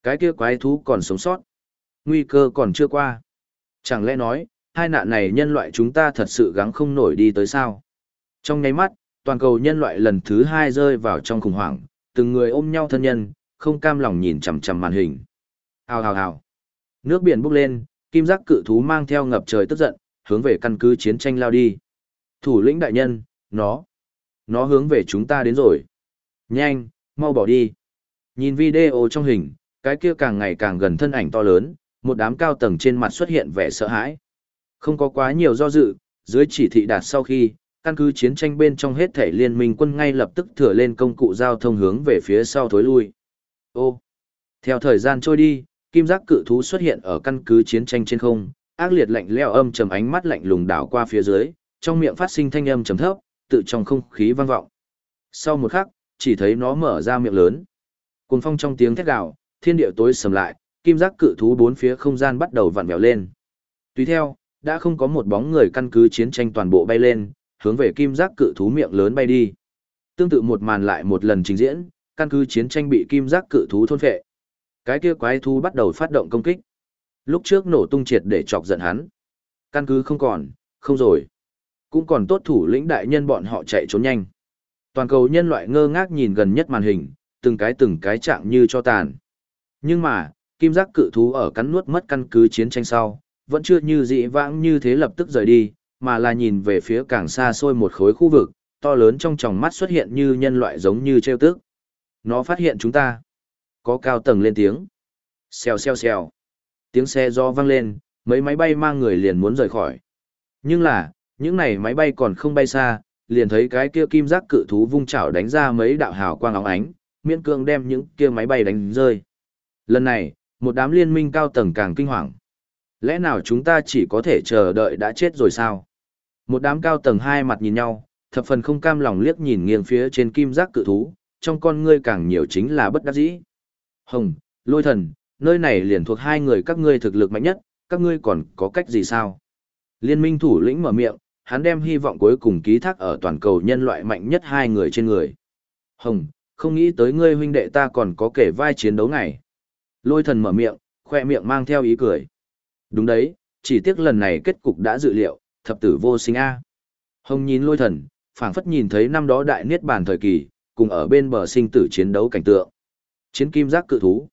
Cái kia quái thú còn sống sót. Nguy cơ còn chưa qua. Chẳng lẽ nói, hai nạn này nhân loại chúng ta thật sự gắng không nổi đi tới sao? Trong nháy mắt, toàn cầu nhân loại lần thứ hai rơi vào trong khủng hoảng, từng người ôm nhau thân nhân, không cam lòng nhìn chằm chằm màn hình. Hào hào hào. Nước biển bốc lên, kim giác cự thú mang theo ngập trời tức giận, hướng về căn cứ chiến tranh lao đi. Thủ lĩnh đại nhân, nó, nó hướng về chúng ta đến rồi. Nhanh, mau bỏ đi. Nhìn video trong hình, cái kia càng ngày càng gần thân ảnh to lớn, một đám cao tầng trên mặt xuất hiện vẻ sợ hãi. Không có quá nhiều do dự, dưới chỉ thị đạt sau khi, căn cứ chiến tranh bên trong hết thể liên minh quân ngay lập tức thừa lên công cụ giao thông hướng về phía sau thối lui. Ô! Theo thời gian trôi đi, kim giác cự thú xuất hiện ở căn cứ chiến tranh trên không, ác liệt lạnh leo âm trầm ánh mắt lạnh lùng đảo qua phía dưới, trong miệng phát sinh thanh âm trầm thấp, tự trong không khí vang vọng. Sau một khắc, chỉ thấy nó mở ra miệng lớn. Cùng phong trong tiếng thét gào, thiên địa tối sầm lại, kim giác cự thú bốn phía không gian bắt đầu vặn vẹo lên. Tùy theo, đã không có một bóng người căn cứ chiến tranh toàn bộ bay lên, hướng về kim giác cự thú miệng lớn bay đi. Tương tự một màn lại một lần trình diễn, căn cứ chiến tranh bị kim giác cự thú thôn phệ. Cái kia quái thú bắt đầu phát động công kích. Lúc trước nổ tung triệt để chọc giận hắn. Căn cứ không còn, không rồi. Cũng còn tốt thủ lĩnh đại nhân bọn họ chạy trốn nhanh. Toàn cầu nhân loại ngơ ngác nhìn gần nhất màn hình, từng cái từng cái trạng như cho tàn. Nhưng mà, kim giác cự thú ở cắn nuốt mất căn cứ chiến tranh sau, vẫn chưa như dị vãng như thế lập tức rời đi, mà là nhìn về phía càng xa xôi một khối khu vực, to lớn trong tròng mắt xuất hiện như nhân loại giống như treo tức. Nó phát hiện chúng ta. Có cao tầng lên tiếng. Xèo xèo xèo. Tiếng xe do vang lên, mấy máy bay mang người liền muốn rời khỏi. Nhưng là, những này máy bay còn không bay xa, liền thấy cái kia kim giác cự thú vung chảo đánh ra mấy đạo hào quang óng ánh, miễn cương đem những kia máy bay đánh rơi. Lần này, một đám liên minh cao tầng càng kinh hoàng. Lẽ nào chúng ta chỉ có thể chờ đợi đã chết rồi sao? Một đám cao tầng hai mặt nhìn nhau, thập phần không cam lòng liếc nhìn nghiêng phía trên kim giác cự thú, trong con ngươi càng nhiều chính là bất đắc dĩ. Hồng, lôi thần, nơi này liền thuộc hai người các ngươi thực lực mạnh nhất, các ngươi còn có cách gì sao? Liên minh thủ lĩnh mở miệng, hắn đem hy vọng cuối cùng ký thác ở toàn cầu nhân loại mạnh nhất hai người trên người. Hồng, không nghĩ tới ngươi huynh đệ ta còn có kể vai chiến đấu này. Lôi thần mở miệng, khoe miệng mang theo ý cười. Đúng đấy, chỉ tiếc lần này kết cục đã dự liệu, thập tử vô sinh A. Hồng nhìn lôi thần, phảng phất nhìn thấy năm đó đại niết bàn thời kỳ, cùng ở bên bờ sinh tử chiến đấu cảnh tượng. Chiến kim giác cự thú.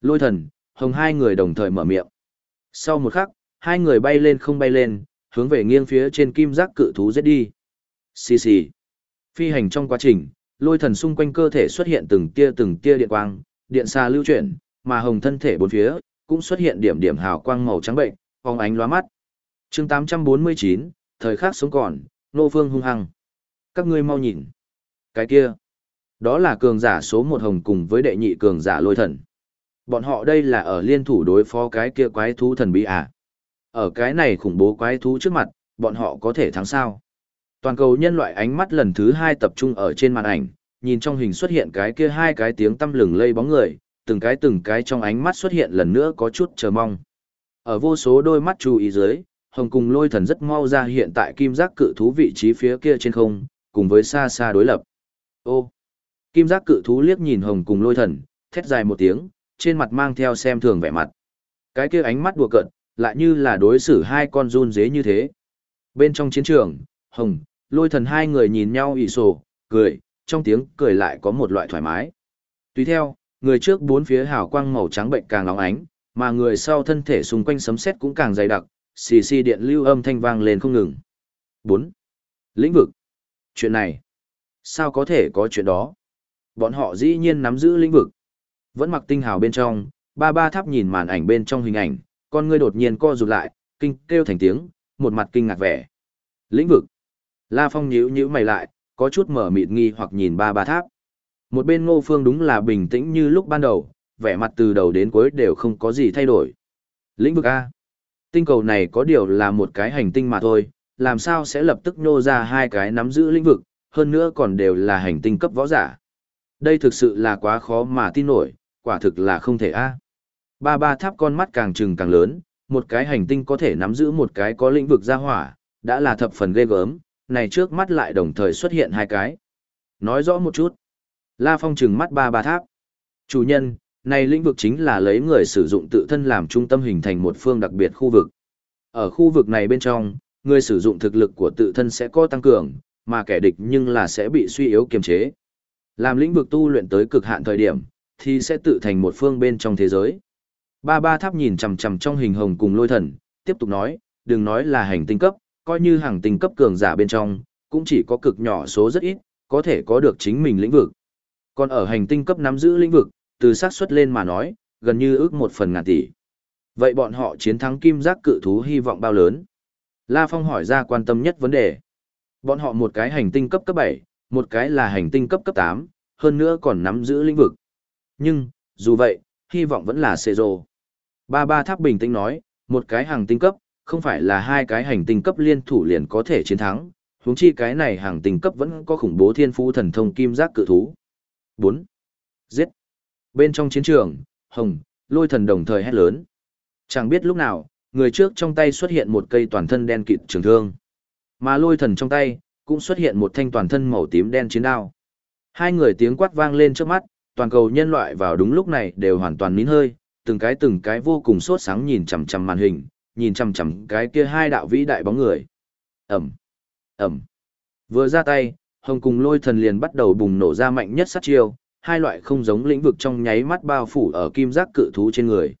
Lôi thần, hồng hai người đồng thời mở miệng. Sau một khắc, hai người bay lên không bay lên, hướng về nghiêng phía trên kim giác cự thú giết đi. Xì xì. Phi hành trong quá trình, lôi thần xung quanh cơ thể xuất hiện từng tia từng tia điện quang, điện xa lưu chuyển, mà hồng thân thể bốn phía cũng xuất hiện điểm điểm hào quang màu trắng bệnh, phóng ánh lóa mắt. Chương 849, thời khắc sống còn, nô phương hung hăng. Các ngươi mau nhìn. Cái kia, đó là cường giả số một hồng cùng với đệ nhị cường giả lôi thần. Bọn họ đây là ở liên thủ đối phó cái kia quái thú thần bí à. Ở cái này khủng bố quái thú trước mặt, bọn họ có thể thắng sao. Toàn cầu nhân loại ánh mắt lần thứ hai tập trung ở trên màn ảnh, nhìn trong hình xuất hiện cái kia hai cái tiếng tâm lừng lây bóng người, từng cái từng cái trong ánh mắt xuất hiện lần nữa có chút chờ mong. Ở vô số đôi mắt chú ý dưới, Hồng cùng lôi thần rất mau ra hiện tại kim giác cự thú vị trí phía kia trên không, cùng với xa xa đối lập. Ô! Kim giác cự thú liếc nhìn Hồng cùng lôi thần, thét dài một tiếng, trên mặt mang theo xem thường vẻ mặt. Cái kia ánh mắt đùa cợt, lại như là đối xử hai con run dế như thế. Bên trong chiến trường, Hồng, lôi thần hai người nhìn nhau ỉ sổ, cười, trong tiếng cười lại có một loại thoải mái. Tùy theo, người trước bốn phía hào quang màu trắng bệnh càng nóng ánh, mà người sau thân thể xung quanh sấm sét cũng càng dày đặc, xì xì điện lưu âm thanh vang lên không ngừng. 4. Lĩnh vực. Chuyện này. Sao có thể có chuyện đó? Bọn họ dĩ nhiên nắm giữ lĩnh vực. Vẫn mặc tinh hào bên trong, ba ba tháp nhìn màn ảnh bên trong hình ảnh, con ngươi đột nhiên co rụt lại, kinh kêu thành tiếng, một mặt kinh ngạc vẻ. Lĩnh vực. La Phong nhíu nhíu mày lại, có chút mở mịt nghi hoặc nhìn ba ba tháp. Một bên ngô phương đúng là bình tĩnh như lúc ban đầu, vẻ mặt từ đầu đến cuối đều không có gì thay đổi. Lĩnh vực A. Tinh cầu này có điều là một cái hành tinh mà thôi, làm sao sẽ lập tức nô ra hai cái nắm giữ lĩnh vực, hơn nữa còn đều là hành tinh cấp võ giả. Đây thực sự là quá khó mà tin nổi, quả thực là không thể A. Ba ba tháp con mắt càng trừng càng lớn, một cái hành tinh có thể nắm giữ một cái có lĩnh vực gia hỏa, đã là thập phần ghê gớm, này trước mắt lại đồng thời xuất hiện hai cái. Nói rõ một chút. La Phong trừng mắt ba ba tháp. Chủ nhân, này lĩnh vực chính là lấy người sử dụng tự thân làm trung tâm hình thành một phương đặc biệt khu vực. Ở khu vực này bên trong, người sử dụng thực lực của tự thân sẽ có tăng cường, mà kẻ địch nhưng là sẽ bị suy yếu kiềm chế. Làm lĩnh vực tu luyện tới cực hạn thời điểm, thì sẽ tự thành một phương bên trong thế giới. Ba ba tháp nhìn chằm chằm trong hình hồng cùng lôi thần, tiếp tục nói, đừng nói là hành tinh cấp, coi như hàng tinh cấp cường giả bên trong, cũng chỉ có cực nhỏ số rất ít, có thể có được chính mình lĩnh vực. Còn ở hành tinh cấp nắm giữ lĩnh vực, từ xác suất lên mà nói, gần như ước một phần ngàn tỷ. Vậy bọn họ chiến thắng kim giác cự thú hy vọng bao lớn? La Phong hỏi ra quan tâm nhất vấn đề. Bọn họ một cái hành tinh cấp cấp 7, một cái là hành tinh cấp cấp 8, hơn nữa còn nắm giữ lĩnh vực. Nhưng, dù vậy, hy vọng vẫn là xê rồ. Ba ba tháp bình tĩnh nói, một cái hàng tinh cấp, không phải là hai cái hành tinh cấp liên thủ liền có thể chiến thắng, huống chi cái này hàng tinh cấp vẫn có khủng bố thiên phú thần thông kim giác cự thú. 4. Giết. Bên trong chiến trường, Hồng, lôi thần đồng thời hét lớn. Chẳng biết lúc nào, người trước trong tay xuất hiện một cây toàn thân đen kịt trường thương. Mà lôi thần trong tay, cũng xuất hiện một thanh toàn thân màu tím đen chiến đao. Hai người tiếng quát vang lên trước mắt, toàn cầu nhân loại vào đúng lúc này đều hoàn toàn nín hơi, từng cái từng cái vô cùng sốt sáng nhìn chằm chằm màn hình, nhìn chằm chằm cái kia hai đạo vĩ đại bóng người. Ẩm, Ẩm. Vừa ra tay, Hồng cùng lôi thần liền bắt đầu bùng nổ ra mạnh nhất sát chiêu, hai loại không giống lĩnh vực trong nháy mắt bao phủ ở kim giác cự thú trên người.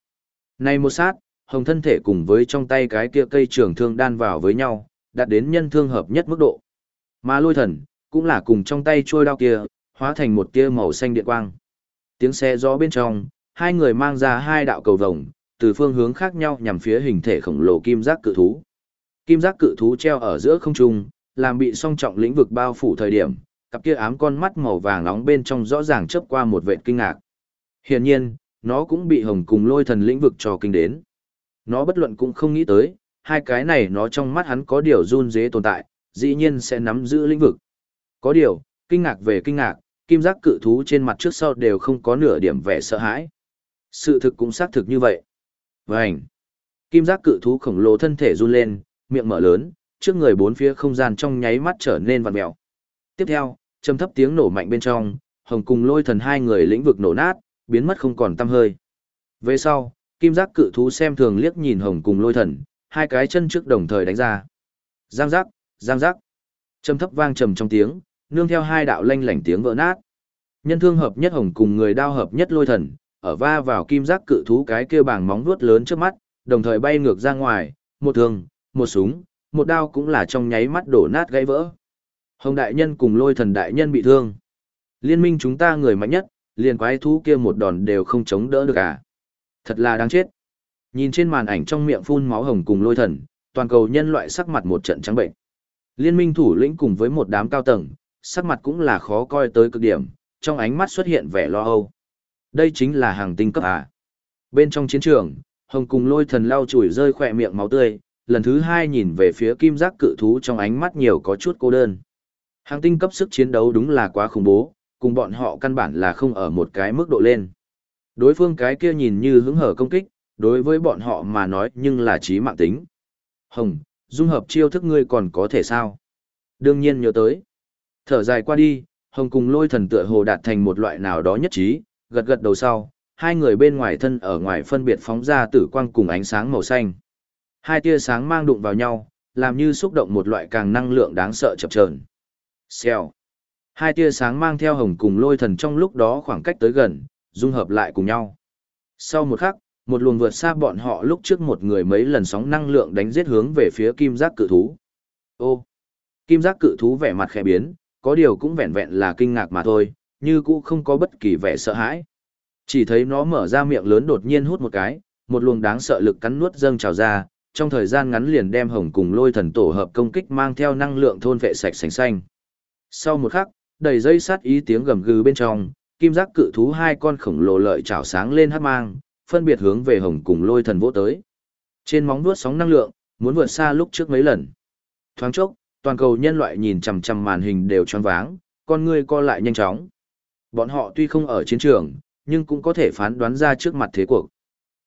Này một sát, Hồng thân thể cùng với trong tay cái kia cây trường thương đan vào với nhau, đạt đến nhân thương hợp nhất mức độ. Mà lôi thần, cũng là cùng trong tay trôi đao kia, hóa thành một tia màu xanh điện quang. Tiếng xe gió bên trong, hai người mang ra hai đạo cầu vồng, từ phương hướng khác nhau nhằm phía hình thể khổng lồ kim giác cự thú. Kim giác cự thú treo ở giữa không trung, làm bị song trọng lĩnh vực bao phủ thời điểm, cặp kia ám con mắt màu vàng nóng bên trong rõ ràng chớp qua một vệt kinh ngạc. Hiển nhiên, nó cũng bị hồng cùng lôi thần lĩnh vực cho kinh đến. Nó bất luận cũng không nghĩ tới, hai cái này nó trong mắt hắn có điều run dế tồn tại, dĩ nhiên sẽ nắm giữ lĩnh vực. Có điều, kinh ngạc về kinh ngạc, kim giác cự thú trên mặt trước sau đều không có nửa điểm vẻ sợ hãi. Sự thực cũng xác thực như vậy. Vành. Kim giác cự thú khổng lồ thân thể run lên, miệng mở lớn, trước người bốn phía không gian trong nháy mắt trở nên vặn mèo. Tiếp theo, trầm thấp tiếng nổ mạnh bên trong, hồng cùng lôi thần hai người lĩnh vực nổ nát, biến mất không còn tăm hơi. Về sau, kim giác cự thú xem thường liếc nhìn hồng cùng lôi thần, hai cái chân trước đồng thời đánh ra. Giang giác, giang giác. Trầm thấp vang trầm trong tiếng, nương theo hai đạo lanh lảnh tiếng vỡ nát. Nhân thương hợp nhất hồng cùng người đao hợp nhất lôi thần, ở va vào kim giác cự thú cái kia bảng móng vuốt lớn trước mắt, đồng thời bay ngược ra ngoài, một thương, một súng, một đao cũng là trong nháy mắt đổ nát gãy vỡ. Hồng đại nhân cùng lôi thần đại nhân bị thương. Liên minh chúng ta người mạnh nhất, liền quái thú kia một đòn đều không chống đỡ được à. Thật là đáng chết. Nhìn trên màn ảnh trong miệng phun máu hồng cùng lôi thần, toàn cầu nhân loại sắc mặt một trận trắng bệnh. Liên minh thủ lĩnh cùng với một đám cao tầng, sắc mặt cũng là khó coi tới cực điểm, trong ánh mắt xuất hiện vẻ lo âu. Đây chính là hàng tinh cấp à. Bên trong chiến trường, hồng cùng lôi thần lau chùi rơi khỏe miệng máu tươi, lần thứ hai nhìn về phía kim giác cự thú trong ánh mắt nhiều có chút cô đơn. Hàng tinh cấp sức chiến đấu đúng là quá khủng bố, cùng bọn họ căn bản là không ở một cái mức độ lên. Đối phương cái kia nhìn như hứng hở công kích, đối với bọn họ mà nói nhưng là trí mạng tính. Hồng, dung hợp chiêu thức ngươi còn có thể sao? Đương nhiên nhớ tới. Thở dài qua đi, Hồng cùng lôi thần tựa hồ đạt thành một loại nào đó nhất trí, gật gật đầu sau, hai người bên ngoài thân ở ngoài phân biệt phóng ra tử quang cùng ánh sáng màu xanh. Hai tia sáng mang đụng vào nhau, làm như xúc động một loại càng năng lượng đáng sợ chập chờn. Xèo. Hai tia sáng mang theo hồng cùng lôi thần trong lúc đó khoảng cách tới gần, dung hợp lại cùng nhau. Sau một khắc, một luồng vượt xa bọn họ lúc trước một người mấy lần sóng năng lượng đánh giết hướng về phía kim giác cự thú. Ô! Kim giác cự thú vẻ mặt khẽ biến, có điều cũng vẹn vẹn là kinh ngạc mà thôi, như cũ không có bất kỳ vẻ sợ hãi. Chỉ thấy nó mở ra miệng lớn đột nhiên hút một cái, một luồng đáng sợ lực cắn nuốt dâng trào ra, trong thời gian ngắn liền đem hồng cùng lôi thần tổ hợp công kích mang theo năng lượng thôn vệ sạch sành xanh. Sau một khắc, đầy dây sát ý tiếng gầm gừ bên trong, kim giác cự thú hai con khổng lồ lợi chảo sáng lên hắc mang, phân biệt hướng về hồng cùng lôi thần vỗ tới. Trên móng vuốt sóng năng lượng, muốn vượt xa lúc trước mấy lần. Thoáng chốc, toàn cầu nhân loại nhìn chằm chằm màn hình đều choáng váng, con người co lại nhanh chóng. Bọn họ tuy không ở chiến trường, nhưng cũng có thể phán đoán ra trước mặt thế cuộc.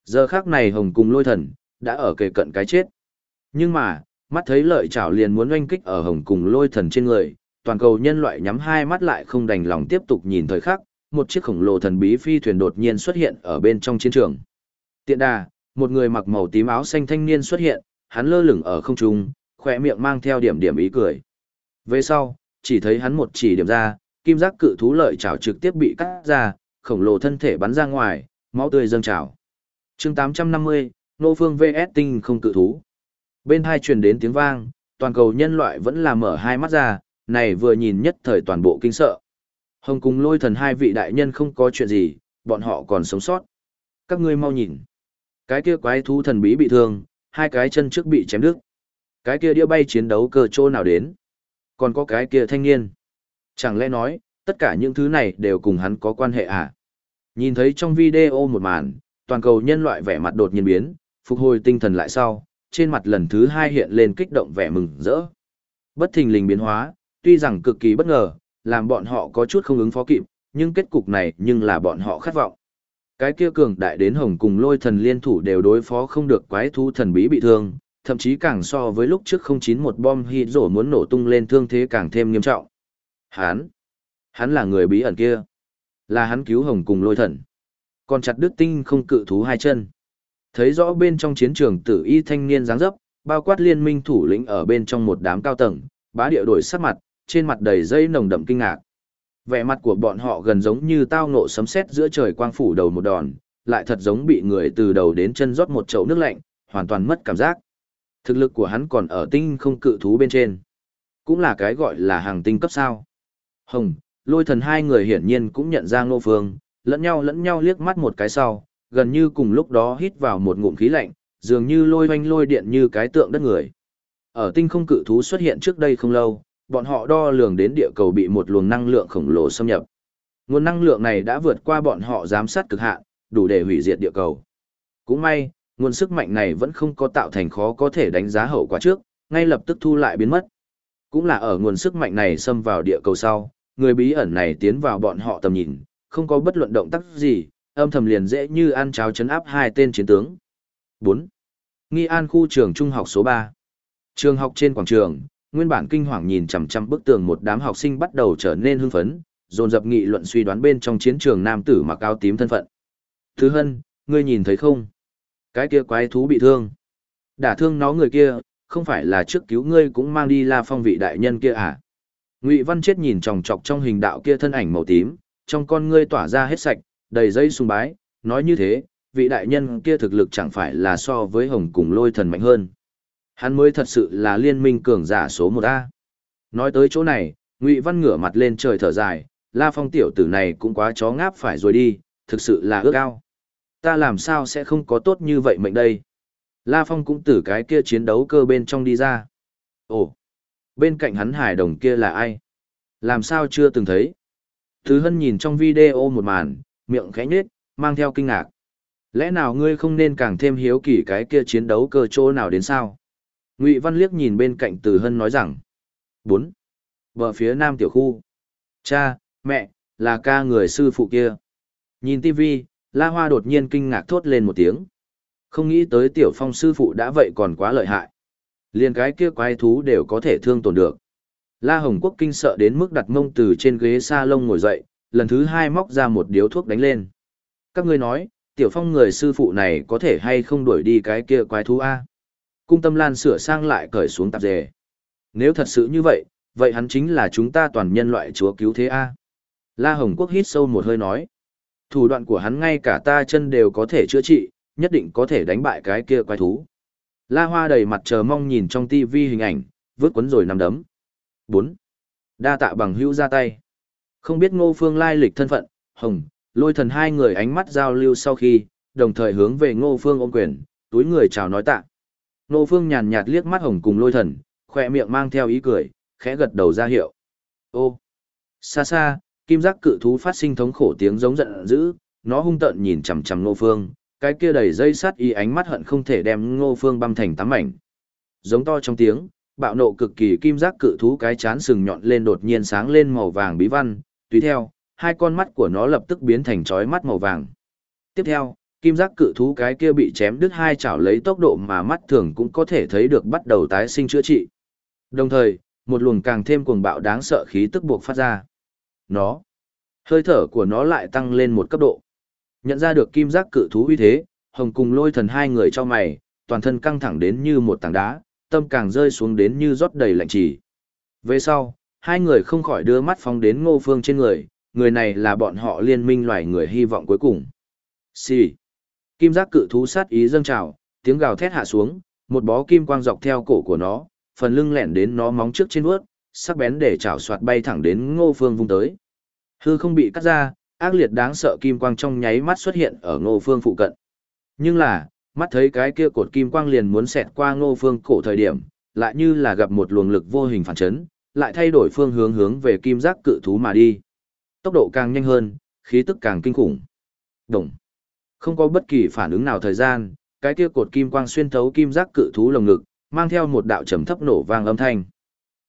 Giờ khác này hồng cùng lôi thần, đã ở kề cận cái chết. Nhưng mà, mắt thấy lợi chảo liền muốn oanh kích ở hồng cùng lôi thần trên người, toàn cầu nhân loại nhắm hai mắt lại không đành lòng tiếp tục nhìn thời khắc, một chiếc khổng lồ thần bí phi thuyền đột nhiên xuất hiện ở bên trong chiến trường. Tiện đà, một người mặc màu tím áo xanh thanh niên xuất hiện, hắn lơ lửng ở không trung, khỏe miệng mang theo điểm điểm ý cười. Về sau, chỉ thấy hắn một chỉ điểm ra, kim giác cự thú lợi chảo trực tiếp bị cắt ra, khổng lồ thân thể bắn ra ngoài, máu tươi dâng trào. chương 850, Nô Phương VS Tinh không cự thú. Bên hai truyền đến tiếng vang, toàn cầu nhân loại vẫn là mở hai mắt ra, này vừa nhìn nhất thời toàn bộ kinh sợ. Hồng cùng lôi thần hai vị đại nhân không có chuyện gì, bọn họ còn sống sót. Các ngươi mau nhìn. Cái kia quái thú thần bí bị thương, hai cái chân trước bị chém đứt. Cái kia đĩa bay chiến đấu cơ chỗ nào đến? Còn có cái kia thanh niên. Chẳng lẽ nói, tất cả những thứ này đều cùng hắn có quan hệ à? Nhìn thấy trong video một màn, toàn cầu nhân loại vẻ mặt đột nhiên biến, phục hồi tinh thần lại sau, trên mặt lần thứ hai hiện lên kích động vẻ mừng rỡ. Bất thình lình biến hóa, tuy rằng cực kỳ bất ngờ, làm bọn họ có chút không ứng phó kịp, nhưng kết cục này nhưng là bọn họ khát vọng. Cái kia cường đại đến hồng cùng lôi thần liên thủ đều đối phó không được quái thú thần bí bị thương, thậm chí càng so với lúc trước 091 bom hít rổ muốn nổ tung lên thương thế càng thêm nghiêm trọng. Hắn, hắn là người bí ẩn kia. Là hắn cứu hồng cùng lôi thần. Còn chặt đứt tinh không cự thú hai chân. Thấy rõ bên trong chiến trường tử y thanh niên dáng dấp, bao quát liên minh thủ lĩnh ở bên trong một đám cao tầng, bá địa đổi sắc mặt, trên mặt đầy dây nồng đậm kinh ngạc. Vẻ mặt của bọn họ gần giống như tao ngộ sấm sét giữa trời quang phủ đầu một đòn, lại thật giống bị người từ đầu đến chân rót một chậu nước lạnh, hoàn toàn mất cảm giác. Thực lực của hắn còn ở tinh không cự thú bên trên. Cũng là cái gọi là hàng tinh cấp sao. Hồng, lôi thần hai người hiển nhiên cũng nhận ra ngô phương, lẫn nhau lẫn nhau liếc mắt một cái sau, gần như cùng lúc đó hít vào một ngụm khí lạnh, dường như lôi hoanh lôi điện như cái tượng đất người. Ở tinh không cự thú xuất hiện trước đây không lâu, bọn họ đo lường đến địa cầu bị một luồng năng lượng khổng lồ xâm nhập. Nguồn năng lượng này đã vượt qua bọn họ giám sát cực hạn, đủ để hủy diệt địa cầu. Cũng may, nguồn sức mạnh này vẫn không có tạo thành khó có thể đánh giá hậu quả trước, ngay lập tức thu lại biến mất. Cũng là ở nguồn sức mạnh này xâm vào địa cầu sau, người bí ẩn này tiến vào bọn họ tầm nhìn, không có bất luận động tác gì, âm thầm liền dễ như ăn cháo chấn áp hai tên chiến tướng. 4. Nghi An khu trường trung học số 3. Trường học trên quảng trường, nguyên bản kinh hoàng nhìn chằm chằm bức tường một đám học sinh bắt đầu trở nên hưng phấn, dồn dập nghị luận suy đoán bên trong chiến trường nam tử mặc áo tím thân phận. Thứ hân, ngươi nhìn thấy không? Cái kia quái thú bị thương. Đả thương nó người kia, không phải là trước cứu ngươi cũng mang đi la phong vị đại nhân kia à? Ngụy Văn chết nhìn chòng chọc trong hình đạo kia thân ảnh màu tím, trong con ngươi tỏa ra hết sạch, đầy dây sùng bái, nói như thế, vị đại nhân kia thực lực chẳng phải là so với hồng cùng lôi thần mạnh hơn. Hắn mới thật sự là liên minh cường giả số một a Nói tới chỗ này, Ngụy Văn ngửa mặt lên trời thở dài, La Phong tiểu tử này cũng quá chó ngáp phải rồi đi, thực sự là ước ao. Ta làm sao sẽ không có tốt như vậy mệnh đây? La Phong cũng từ cái kia chiến đấu cơ bên trong đi ra. Ồ, bên cạnh hắn hải đồng kia là ai? Làm sao chưa từng thấy? Thứ Hân nhìn trong video một màn, miệng khẽ nhết, mang theo kinh ngạc. Lẽ nào ngươi không nên càng thêm hiếu kỳ cái kia chiến đấu cơ chỗ nào đến sao? Ngụy Văn liếc nhìn bên cạnh Từ Hân nói rằng. 4. Bờ phía nam tiểu khu. Cha, mẹ, là ca người sư phụ kia. Nhìn TV, La Hoa đột nhiên kinh ngạc thốt lên một tiếng. Không nghĩ tới tiểu phong sư phụ đã vậy còn quá lợi hại. Liền cái kia quái thú đều có thể thương tổn được. La Hồng Quốc kinh sợ đến mức đặt mông từ trên ghế sa lông ngồi dậy, lần thứ hai móc ra một điếu thuốc đánh lên. Các ngươi nói, tiểu phong người sư phụ này có thể hay không đuổi đi cái kia quái thú A. Cung tâm lan sửa sang lại cởi xuống tạp dề. Nếu thật sự như vậy, vậy hắn chính là chúng ta toàn nhân loại chúa cứu thế A. La Hồng Quốc hít sâu một hơi nói. Thủ đoạn của hắn ngay cả ta chân đều có thể chữa trị, nhất định có thể đánh bại cái kia quái thú. La Hoa đầy mặt chờ mong nhìn trong tivi hình ảnh, vứt quấn rồi nằm đấm. 4. Đa tạ bằng hữu ra tay. Không biết ngô phương lai lịch thân phận, hồng, lôi thần hai người ánh mắt giao lưu sau khi, đồng thời hướng về ngô phương ôm quyền, túi người chào nói tạ. Ngô phương nhàn nhạt liếc mắt hồng cùng lôi thần, khỏe miệng mang theo ý cười, khẽ gật đầu ra hiệu. Ô! Xa xa, kim giác cự thú phát sinh thống khổ tiếng giống giận dữ, nó hung tợn nhìn chằm chằm ngô phương, cái kia đầy dây sắt y ánh mắt hận không thể đem ngô phương băm thành tám mảnh. Giống to trong tiếng, bạo nộ cực kỳ kim giác cự thú cái chán sừng nhọn lên đột nhiên sáng lên màu vàng bí văn, tùy theo, hai con mắt của nó lập tức biến thành chói mắt màu vàng. Tiếp theo, kim giác cự thú cái kia bị chém đứt hai chảo lấy tốc độ mà mắt thường cũng có thể thấy được bắt đầu tái sinh chữa trị. Đồng thời, một luồng càng thêm cuồng bạo đáng sợ khí tức buộc phát ra. Nó, hơi thở của nó lại tăng lên một cấp độ. Nhận ra được kim giác cự thú uy thế, hồng cùng lôi thần hai người cho mày, toàn thân căng thẳng đến như một tảng đá, tâm càng rơi xuống đến như rót đầy lạnh chỉ. Về sau, hai người không khỏi đưa mắt phóng đến ngô phương trên người, người này là bọn họ liên minh loài người hy vọng cuối cùng. Xì. Kim giác cự thú sát ý dâng trào, tiếng gào thét hạ xuống, một bó kim quang dọc theo cổ của nó, phần lưng lẹn đến nó móng trước trên vuốt, sắc bén để chảo soạt bay thẳng đến ngô phương vung tới. Hư không bị cắt ra, ác liệt đáng sợ kim quang trong nháy mắt xuất hiện ở ngô phương phụ cận. Nhưng là, mắt thấy cái kia cột kim quang liền muốn xẹt qua ngô phương cổ thời điểm, lại như là gặp một luồng lực vô hình phản chấn, lại thay đổi phương hướng hướng về kim giác cự thú mà đi. Tốc độ càng nhanh hơn, khí tức càng kinh khủng. Đồng. Không có bất kỳ phản ứng nào thời gian, cái kia cột kim quang xuyên thấu kim giác cự thú lồng ngực, mang theo một đạo trầm thấp nổ vang âm thanh.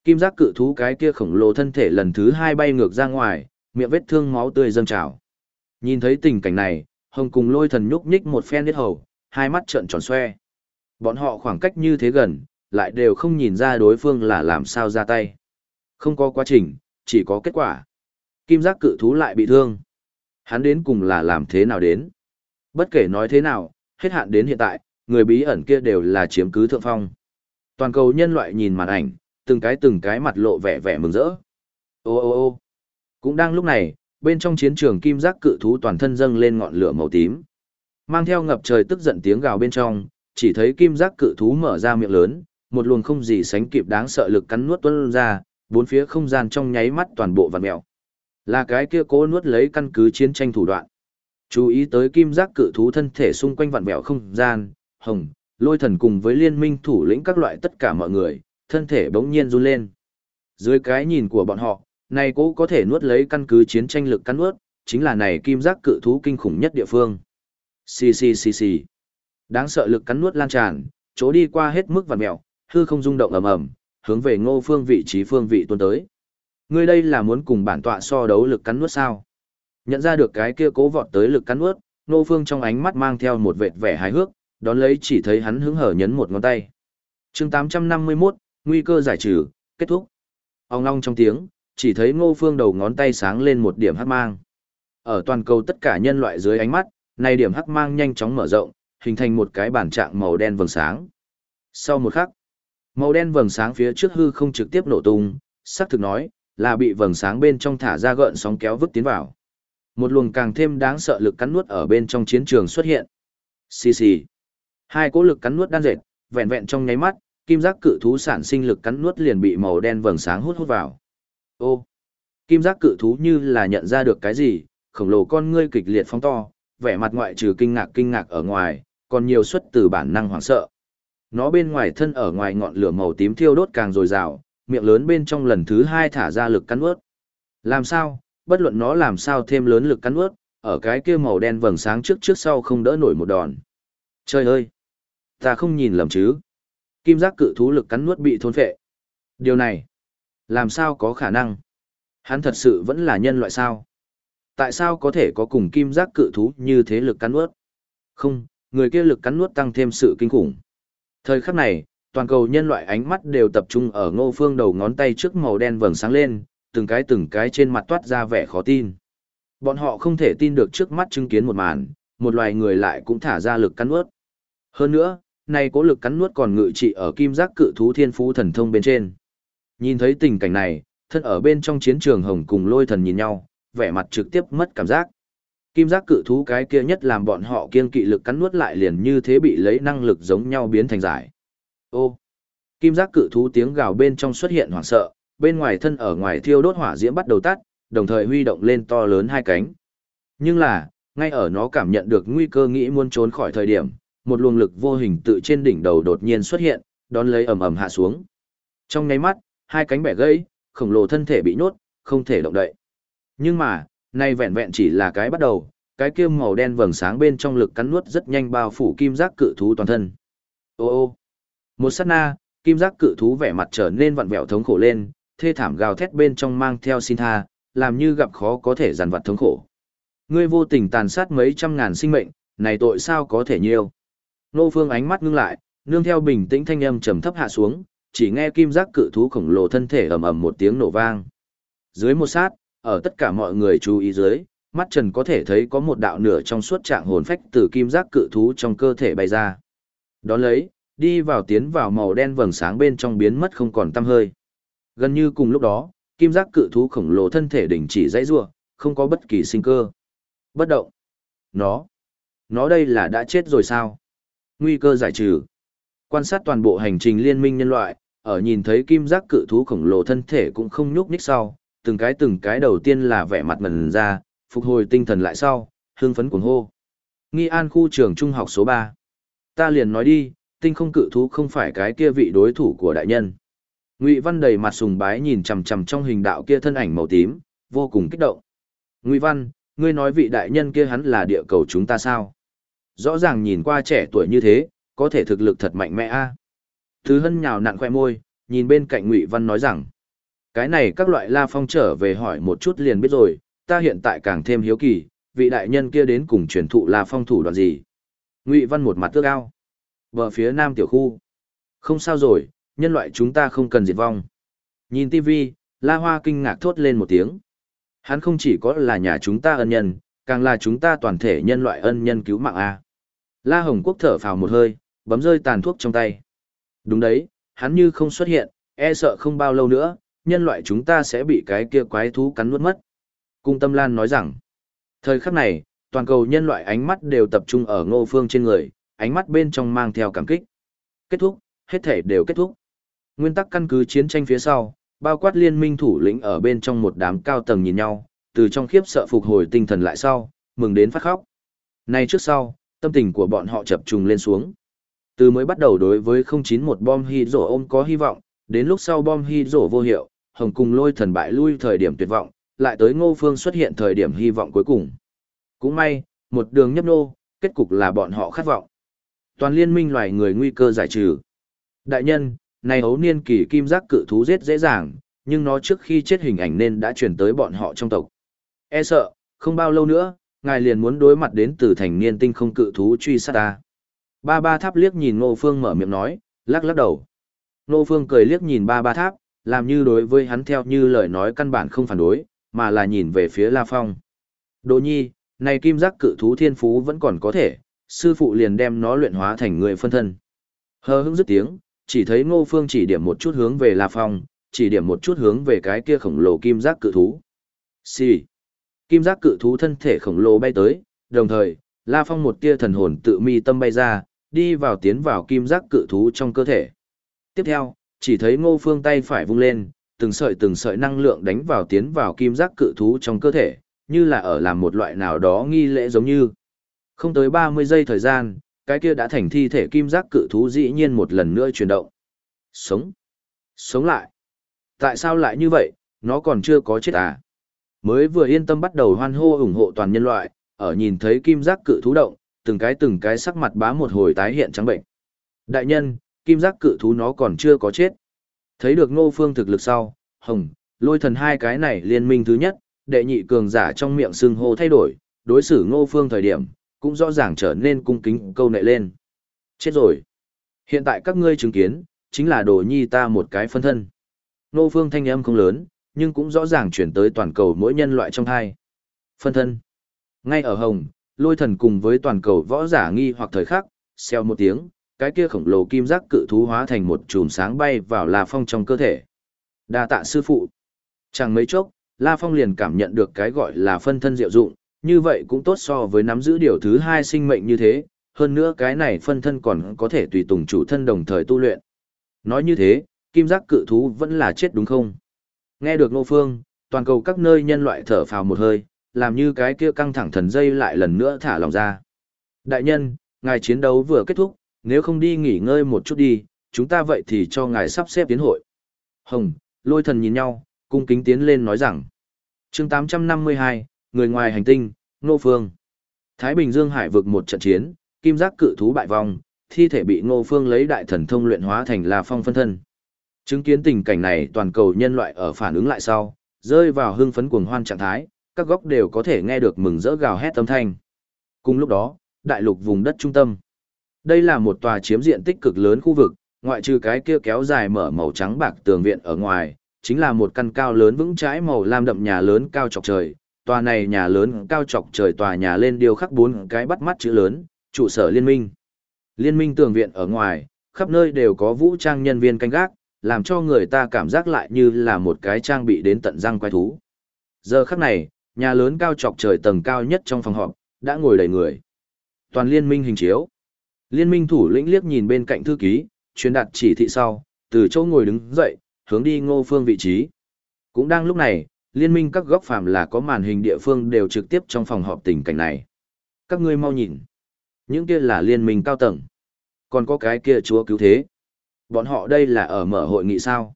Kim giác cự thú cái kia khổng lồ thân thể lần thứ hai bay ngược ra ngoài, miệng vết thương máu tươi dâng trào. Nhìn thấy tình cảnh này, Hồng cùng lôi thần nhúc nhích một phen đít hầu, hai mắt trợn tròn xoe. Bọn họ khoảng cách như thế gần, lại đều không nhìn ra đối phương là làm sao ra tay. Không có quá trình, chỉ có kết quả. Kim giác cự thú lại bị thương. Hắn đến cùng là làm thế nào đến? Bất kể nói thế nào, hết hạn đến hiện tại, người bí ẩn kia đều là chiếm cứ thượng phong. Toàn cầu nhân loại nhìn màn ảnh, từng cái từng cái mặt lộ vẻ vẻ mừng rỡ. Ô ô ô cũng đang lúc này, bên trong chiến trường kim giác cự thú toàn thân dâng lên ngọn lửa màu tím. Mang theo ngập trời tức giận tiếng gào bên trong, chỉ thấy kim giác cự thú mở ra miệng lớn, một luồng không gì sánh kịp đáng sợ lực cắn nuốt tuôn ra, bốn phía không gian trong nháy mắt toàn bộ vặn mèo. Là cái kia cố nuốt lấy căn cứ chiến tranh thủ đoạn. Chú ý tới kim giác cự thú thân thể xung quanh vặn mèo không gian, hồng, lôi thần cùng với liên minh thủ lĩnh các loại tất cả mọi người, thân thể bỗng nhiên run lên. Dưới cái nhìn của bọn họ, này cố có thể nuốt lấy căn cứ chiến tranh lực cắn nuốt, chính là này kim giác cự thú kinh khủng nhất địa phương. Xì xì xì xì. Đáng sợ lực cắn nuốt lan tràn, chỗ đi qua hết mức vặn mèo, hư không rung động ầm ầm, hướng về Ngô Phương vị trí phương vị tuôn tới. Ngươi đây là muốn cùng bản tọa so đấu lực cắn nuốt sao? Nhận ra được cái kia cố vọt tới lực cắn nuốt, Ngô Phương trong ánh mắt mang theo một vệt vẻ hài hước, đón lấy chỉ thấy hắn hứng hở nhấn một ngón tay. chương 851, nguy cơ giải trừ, kết thúc. Ông long trong tiếng, chỉ thấy ngô phương đầu ngón tay sáng lên một điểm hắc mang. Ở toàn cầu tất cả nhân loại dưới ánh mắt, này điểm hắc mang nhanh chóng mở rộng, hình thành một cái bản trạng màu đen vầng sáng. Sau một khắc, màu đen vầng sáng phía trước hư không trực tiếp nổ tung, sắc thực nói, là bị vầng sáng bên trong thả ra gợn sóng kéo vứt tiến vào. Một luồng càng thêm đáng sợ lực cắn nuốt ở bên trong chiến trường xuất hiện. Xì xì. Hai cỗ lực cắn nuốt đan dệt, vẹn vẹn trong nháy mắt, kim giác cự thú sản sinh lực cắn nuốt liền bị màu đen vầng sáng hút hút vào. Ô. Kim giác cự thú như là nhận ra được cái gì, khổng lồ con ngươi kịch liệt phóng to, vẻ mặt ngoại trừ kinh ngạc kinh ngạc ở ngoài, còn nhiều xuất từ bản năng hoảng sợ. Nó bên ngoài thân ở ngoài ngọn lửa màu tím thiêu đốt càng dồi dào, miệng lớn bên trong lần thứ hai thả ra lực cắn ướt. Làm sao, bất luận nó làm sao thêm lớn lực cắn ướt, ở cái kia màu đen vầng sáng trước trước sau không đỡ nổi một đòn. Trời ơi! Ta không nhìn lầm chứ. Kim giác cự thú lực cắn nuốt bị thôn phệ. Điều này, làm sao có khả năng? Hắn thật sự vẫn là nhân loại sao? Tại sao có thể có cùng kim giác cự thú như thế lực cắn nuốt? Không, người kia lực cắn nuốt tăng thêm sự kinh khủng. Thời khắc này, toàn cầu nhân loại ánh mắt đều tập trung ở ngô phương đầu ngón tay trước màu đen vầng sáng lên, từng cái từng cái trên mặt toát ra vẻ khó tin. Bọn họ không thể tin được trước mắt chứng kiến một màn, một loài người lại cũng thả ra lực cắn nuốt. Hơn nữa, nay cố lực cắn nuốt còn ngự trị ở kim giác cự thú thiên phú thần thông bên trên. Nhìn thấy tình cảnh này, thân ở bên trong chiến trường hồng cùng lôi thần nhìn nhau, vẻ mặt trực tiếp mất cảm giác. Kim giác cự thú cái kia nhất làm bọn họ kiên kỵ lực cắn nuốt lại liền như thế bị lấy năng lực giống nhau biến thành giải. Ô! Kim giác cự thú tiếng gào bên trong xuất hiện hoảng sợ, bên ngoài thân ở ngoài thiêu đốt hỏa diễm bắt đầu tắt, đồng thời huy động lên to lớn hai cánh. Nhưng là, ngay ở nó cảm nhận được nguy cơ nghĩ muốn trốn khỏi thời điểm, một luồng lực vô hình tự trên đỉnh đầu đột nhiên xuất hiện, đón lấy ầm ầm hạ xuống. Trong nháy mắt, hai cánh bẻ gãy, khổng lồ thân thể bị nhốt, không thể động đậy. Nhưng mà, nay vẹn vẹn chỉ là cái bắt đầu, cái kia màu đen vầng sáng bên trong lực cắn nuốt rất nhanh bao phủ kim giác cự thú toàn thân. Ô ô. Một sát na, kim giác cự thú vẻ mặt trở nên vặn vẹo thống khổ lên, thê thảm gào thét bên trong mang theo xin tha, làm như gặp khó có thể giàn vật thống khổ. Ngươi vô tình tàn sát mấy trăm ngàn sinh mệnh, này tội sao có thể nhiều. Nô Phương ánh mắt ngưng lại, nương theo bình tĩnh thanh âm trầm thấp hạ xuống, chỉ nghe kim giác cự thú khổng lồ thân thể ầm ầm một tiếng nổ vang. Dưới một sát, ở tất cả mọi người chú ý dưới, mắt Trần có thể thấy có một đạo nửa trong suốt trạng hồn phách từ kim giác cự thú trong cơ thể bay ra. Đón lấy, đi vào tiến vào màu đen vầng sáng bên trong biến mất không còn tăm hơi. Gần như cùng lúc đó, kim giác cự thú khổng lồ thân thể đình chỉ dãy rủa, không có bất kỳ sinh cơ. Bất động. Nó, nó đây là đã chết rồi sao? Nguy cơ giải trừ. Quan sát toàn bộ hành trình liên minh nhân loại, ở nhìn thấy kim giác cự thú khổng lồ thân thể cũng không nhúc nhích sau, từng cái từng cái đầu tiên là vẻ mặt ngần ra, phục hồi tinh thần lại sau, hương phấn cuồng hô. Nghi an khu trường trung học số 3. Ta liền nói đi, tinh không cự thú không phải cái kia vị đối thủ của đại nhân. Ngụy Văn đầy mặt sùng bái nhìn chằm chằm trong hình đạo kia thân ảnh màu tím, vô cùng kích động. Ngụy Văn, ngươi nói vị đại nhân kia hắn là địa cầu chúng ta sao? Rõ ràng nhìn qua trẻ tuổi như thế, có thể thực lực thật mạnh mẽ a. Thứ hân nhào nặn khoe môi, nhìn bên cạnh Ngụy Văn nói rằng, cái này các loại La Phong trở về hỏi một chút liền biết rồi, ta hiện tại càng thêm hiếu kỳ, vị đại nhân kia đến cùng truyền thụ La Phong thủ đoạn gì. Ngụy Văn một mặt tước ao. Bờ phía nam tiểu khu. Không sao rồi, nhân loại chúng ta không cần diệt vong. Nhìn TV, La Hoa kinh ngạc thốt lên một tiếng. Hắn không chỉ có là nhà chúng ta ân nhân, càng là chúng ta toàn thể nhân loại ân nhân cứu mạng A. La Hồng Quốc thở phào một hơi, bấm rơi tàn thuốc trong tay. Đúng đấy, hắn như không xuất hiện, e sợ không bao lâu nữa, nhân loại chúng ta sẽ bị cái kia quái thú cắn nuốt mất. Cung Tâm Lan nói rằng, thời khắc này, toàn cầu nhân loại ánh mắt đều tập trung ở ngô phương trên người, ánh mắt bên trong mang theo cảm kích. Kết thúc, hết thể đều kết thúc. Nguyên tắc căn cứ chiến tranh phía sau, bao quát liên minh thủ lĩnh ở bên trong một đám cao tầng nhìn nhau, từ trong khiếp sợ phục hồi tinh thần lại sau, mừng đến phát khóc. Nay trước sau, tâm tình của bọn họ chập trùng lên xuống. Từ mới bắt đầu đối với 091 bom hy rổ ôm có hy vọng, đến lúc sau bom hy rổ vô hiệu, hồng cùng lôi thần bại lui thời điểm tuyệt vọng, lại tới ngô phương xuất hiện thời điểm hy vọng cuối cùng. Cũng may, một đường nhấp nô, kết cục là bọn họ khát vọng. Toàn liên minh loài người nguy cơ giải trừ. Đại nhân, này Hấu niên kỳ kim giác cự thú giết dễ dàng, nhưng nó trước khi chết hình ảnh nên đã truyền tới bọn họ trong tộc. E sợ, không bao lâu nữa, ngài liền muốn đối mặt đến từ thành niên tinh không cự thú truy sát ta. Ba ba tháp liếc nhìn ngô phương mở miệng nói, lắc lắc đầu. Ngô Phương cười liếc nhìn ba ba tháp, làm như đối với hắn theo như lời nói căn bản không phản đối, mà là nhìn về phía La Phong. Đỗ nhi, này kim giác cự thú thiên phú vẫn còn có thể, sư phụ liền đem nó luyện hóa thành người phân thân. Hờ hững dứt tiếng, chỉ thấy Ngô Phương chỉ điểm một chút hướng về La Phong, chỉ điểm một chút hướng về cái kia khổng lồ kim giác cự thú. Xì. Kim giác cự thú thân thể khổng lồ bay tới, đồng thời, La Phong một tia thần hồn tự mi tâm bay ra, đi vào tiến vào kim giác cự thú trong cơ thể. Tiếp theo, chỉ thấy Ngô Phương tay phải vung lên, từng sợi từng sợi năng lượng đánh vào tiến vào kim giác cự thú trong cơ thể, như là ở làm một loại nào đó nghi lễ giống như. Không tới 30 giây thời gian, cái kia đã thành thi thể kim giác cự thú dĩ nhiên một lần nữa chuyển động. Sống. Sống lại. Tại sao lại như vậy, nó còn chưa có chết à? Mới vừa yên tâm bắt đầu hoan hô ủng hộ toàn nhân loại, ở nhìn thấy kim giác cự thú động, từng cái từng cái sắc mặt bá một hồi tái hiện trắng bệnh. Đại nhân, kim giác cự thú nó còn chưa có chết. Thấy được ngô phương thực lực sau, hồng, lôi thần hai cái này liên minh thứ nhất, đệ nhị cường giả trong miệng xưng hô thay đổi, đối xử ngô phương thời điểm, cũng rõ ràng trở nên cung kính câu nệ lên. Chết rồi. Hiện tại các ngươi chứng kiến, chính là đồ nhi ta một cái phân thân. Ngô phương thanh âm không lớn, nhưng cũng rõ ràng chuyển tới toàn cầu mỗi nhân loại trong hai. Phân thân. Ngay ở hồng, lôi thần cùng với toàn cầu võ giả nghi hoặc thời khắc, xeo một tiếng, cái kia khổng lồ kim giác cự thú hóa thành một chùm sáng bay vào La Phong trong cơ thể. Đa tạ sư phụ. Chẳng mấy chốc, La Phong liền cảm nhận được cái gọi là phân thân diệu dụng, như vậy cũng tốt so với nắm giữ điều thứ hai sinh mệnh như thế, hơn nữa cái này phân thân còn có thể tùy tùng chủ thân đồng thời tu luyện. Nói như thế, kim giác cự thú vẫn là chết đúng không? Nghe được Ngô Phương, toàn cầu các nơi nhân loại thở phào một hơi, làm như cái kia căng thẳng thần dây lại lần nữa thả lòng ra. Đại nhân, ngài chiến đấu vừa kết thúc, nếu không đi nghỉ ngơi một chút đi, chúng ta vậy thì cho ngài sắp xếp tiến hội. Hồng, lôi thần nhìn nhau, cung kính tiến lên nói rằng. chương 852, người ngoài hành tinh, Ngô Phương. Thái Bình Dương Hải vực một trận chiến, kim giác cự thú bại vong, thi thể bị Ngô Phương lấy đại thần thông luyện hóa thành là Phong phân thân. Chứng kiến tình cảnh này toàn cầu nhân loại ở phản ứng lại sau, rơi vào hưng phấn cuồng hoan trạng thái, các góc đều có thể nghe được mừng rỡ gào hét âm thanh. Cùng lúc đó, đại lục vùng đất trung tâm. Đây là một tòa chiếm diện tích cực lớn khu vực, ngoại trừ cái kia kéo dài mở màu trắng bạc tường viện ở ngoài, chính là một căn cao lớn vững chãi màu lam đậm nhà lớn cao chọc trời. Tòa này nhà lớn cao chọc trời tòa nhà lên điêu khắc bốn cái bắt mắt chữ lớn, trụ sở liên minh. Liên minh tường viện ở ngoài, khắp nơi đều có vũ trang nhân viên canh gác, làm cho người ta cảm giác lại như là một cái trang bị đến tận răng quái thú. Giờ khắc này, nhà lớn cao chọc trời tầng cao nhất trong phòng họp, đã ngồi đầy người. Toàn liên minh hình chiếu. Liên minh thủ lĩnh liếc nhìn bên cạnh thư ký, truyền đạt chỉ thị sau, từ chỗ ngồi đứng dậy, hướng đi ngô phương vị trí. Cũng đang lúc này, liên minh các góc phàm là có màn hình địa phương đều trực tiếp trong phòng họp tình cảnh này. Các ngươi mau nhìn. Những kia là liên minh cao tầng. Còn có cái kia chúa cứu thế. Bọn họ đây là ở mở hội nghị sao.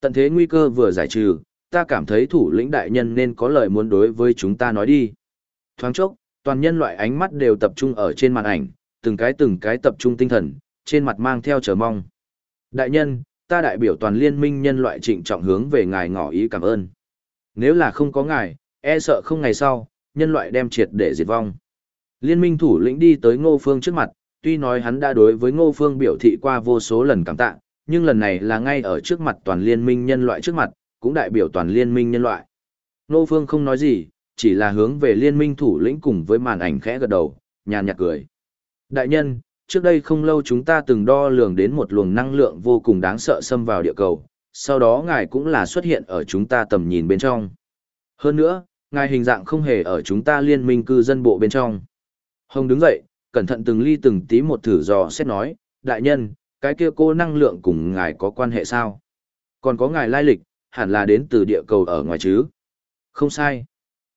Tận thế nguy cơ vừa giải trừ, ta cảm thấy thủ lĩnh đại nhân nên có lời muốn đối với chúng ta nói đi. Thoáng chốc, toàn nhân loại ánh mắt đều tập trung ở trên màn ảnh, từng cái từng cái tập trung tinh thần, trên mặt mang theo chờ mong. Đại nhân, ta đại biểu toàn liên minh nhân loại trịnh trọng hướng về ngài ngỏ ý cảm ơn. Nếu là không có ngài, e sợ không ngày sau, nhân loại đem triệt để diệt vong. Liên minh thủ lĩnh đi tới Ngô Phương trước mặt, tuy nói hắn đã đối với Ngô Phương biểu thị qua vô số lần cảm tạ, nhưng lần này là ngay ở trước mặt toàn liên minh nhân loại trước mặt, cũng đại biểu toàn liên minh nhân loại. nô Phương không nói gì, chỉ là hướng về liên minh thủ lĩnh cùng với màn ảnh khẽ gật đầu, nhàn nhạt cười. Đại nhân, trước đây không lâu chúng ta từng đo lường đến một luồng năng lượng vô cùng đáng sợ xâm vào địa cầu, sau đó ngài cũng là xuất hiện ở chúng ta tầm nhìn bên trong. Hơn nữa, ngài hình dạng không hề ở chúng ta liên minh cư dân bộ bên trong. Hồng đứng dậy, cẩn thận từng ly từng tí một thử dò xét nói, đại nhân, cái kia cô năng lượng cùng ngài có quan hệ sao? Còn có ngài lai lịch, hẳn là đến từ địa cầu ở ngoài chứ? Không sai.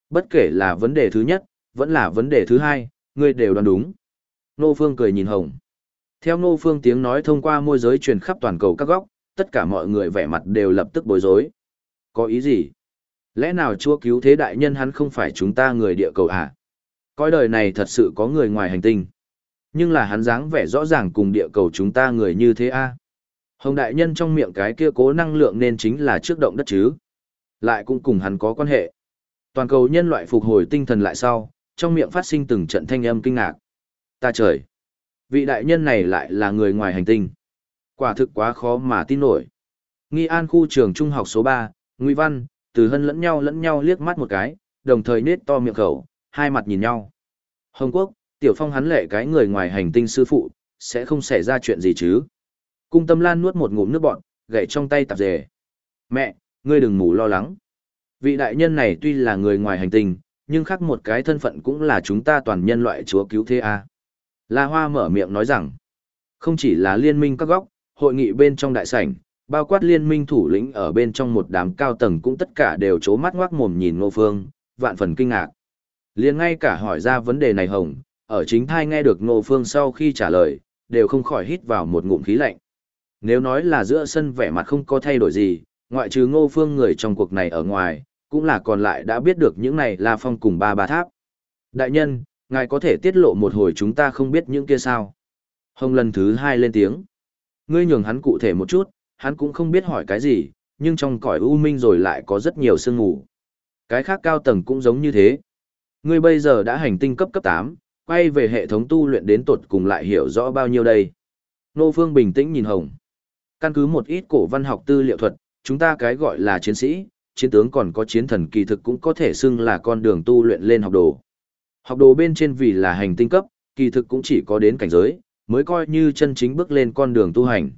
Bất kể là vấn đề thứ nhất, vẫn là vấn đề thứ hai, ngươi đều đoán đúng. Nô Phương cười nhìn Hồng. Theo Nô Phương tiếng nói thông qua môi giới truyền khắp toàn cầu các góc, tất cả mọi người vẻ mặt đều lập tức bối rối. Có ý gì? Lẽ nào chúa cứu thế đại nhân hắn không phải chúng ta người địa cầu à? Coi đời này thật sự có người ngoài hành tinh. Nhưng là hắn dáng vẻ rõ ràng cùng địa cầu chúng ta người như thế a à? Hồng đại nhân trong miệng cái kia cố năng lượng nên chính là trước động đất chứ. Lại cũng cùng hắn có quan hệ. Toàn cầu nhân loại phục hồi tinh thần lại sau, trong miệng phát sinh từng trận thanh âm kinh ngạc ta trời. Vị đại nhân này lại là người ngoài hành tinh. Quả thực quá khó mà tin nổi. Nghi An khu trường trung học số 3, Ngụy Văn, Từ Hân lẫn nhau lẫn nhau liếc mắt một cái, đồng thời nết to miệng khẩu, hai mặt nhìn nhau. Hồng Quốc, Tiểu Phong hắn lệ cái người ngoài hành tinh sư phụ, sẽ không xảy ra chuyện gì chứ. Cung Tâm Lan nuốt một ngụm nước bọn, gậy trong tay tạp dề. Mẹ, ngươi đừng ngủ lo lắng. Vị đại nhân này tuy là người ngoài hành tinh, nhưng khác một cái thân phận cũng là chúng ta toàn nhân loại chúa cứu thế a. La Hoa mở miệng nói rằng, không chỉ là liên minh các góc, hội nghị bên trong đại sảnh, bao quát liên minh thủ lĩnh ở bên trong một đám cao tầng cũng tất cả đều chố mắt ngoác mồm nhìn Ngô Phương, vạn phần kinh ngạc. Liền ngay cả hỏi ra vấn đề này hồng, ở chính thai nghe được Ngô Phương sau khi trả lời, đều không khỏi hít vào một ngụm khí lạnh. Nếu nói là giữa sân vẻ mặt không có thay đổi gì, ngoại trừ Ngô Phương người trong cuộc này ở ngoài, cũng là còn lại đã biết được những này là phong cùng ba bà tháp. Đại nhân, ngài có thể tiết lộ một hồi chúng ta không biết những kia sao. Hồng lần thứ hai lên tiếng. Ngươi nhường hắn cụ thể một chút, hắn cũng không biết hỏi cái gì, nhưng trong cõi u minh rồi lại có rất nhiều sương ngủ. Cái khác cao tầng cũng giống như thế. Ngươi bây giờ đã hành tinh cấp cấp 8, quay về hệ thống tu luyện đến tột cùng lại hiểu rõ bao nhiêu đây. Nô Phương bình tĩnh nhìn Hồng. Căn cứ một ít cổ văn học tư liệu thuật, chúng ta cái gọi là chiến sĩ, chiến tướng còn có chiến thần kỳ thực cũng có thể xưng là con đường tu luyện lên học đồ. Học đồ bên trên vì là hành tinh cấp, kỳ thực cũng chỉ có đến cảnh giới, mới coi như chân chính bước lên con đường tu hành.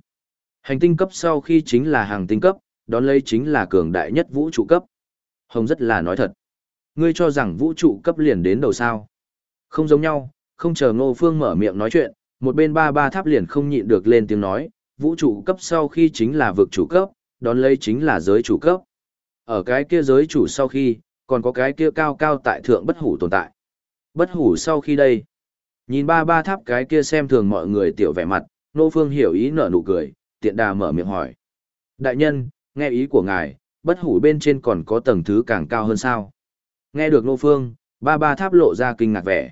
Hành tinh cấp sau khi chính là hàng tinh cấp, đón lấy chính là cường đại nhất vũ trụ cấp. Hồng rất là nói thật. Ngươi cho rằng vũ trụ cấp liền đến đầu sao. Không giống nhau, không chờ ngô phương mở miệng nói chuyện, một bên ba ba tháp liền không nhịn được lên tiếng nói, vũ trụ cấp sau khi chính là vực chủ cấp, đón lấy chính là giới chủ cấp. Ở cái kia giới chủ sau khi, còn có cái kia cao cao tại thượng bất hủ tồn tại. Bất hủ sau khi đây, nhìn ba ba tháp cái kia xem thường mọi người tiểu vẻ mặt, nô phương hiểu ý nở nụ cười, tiện đà mở miệng hỏi. Đại nhân, nghe ý của ngài, bất hủ bên trên còn có tầng thứ càng cao hơn sao? Nghe được nô phương, ba ba tháp lộ ra kinh ngạc vẻ.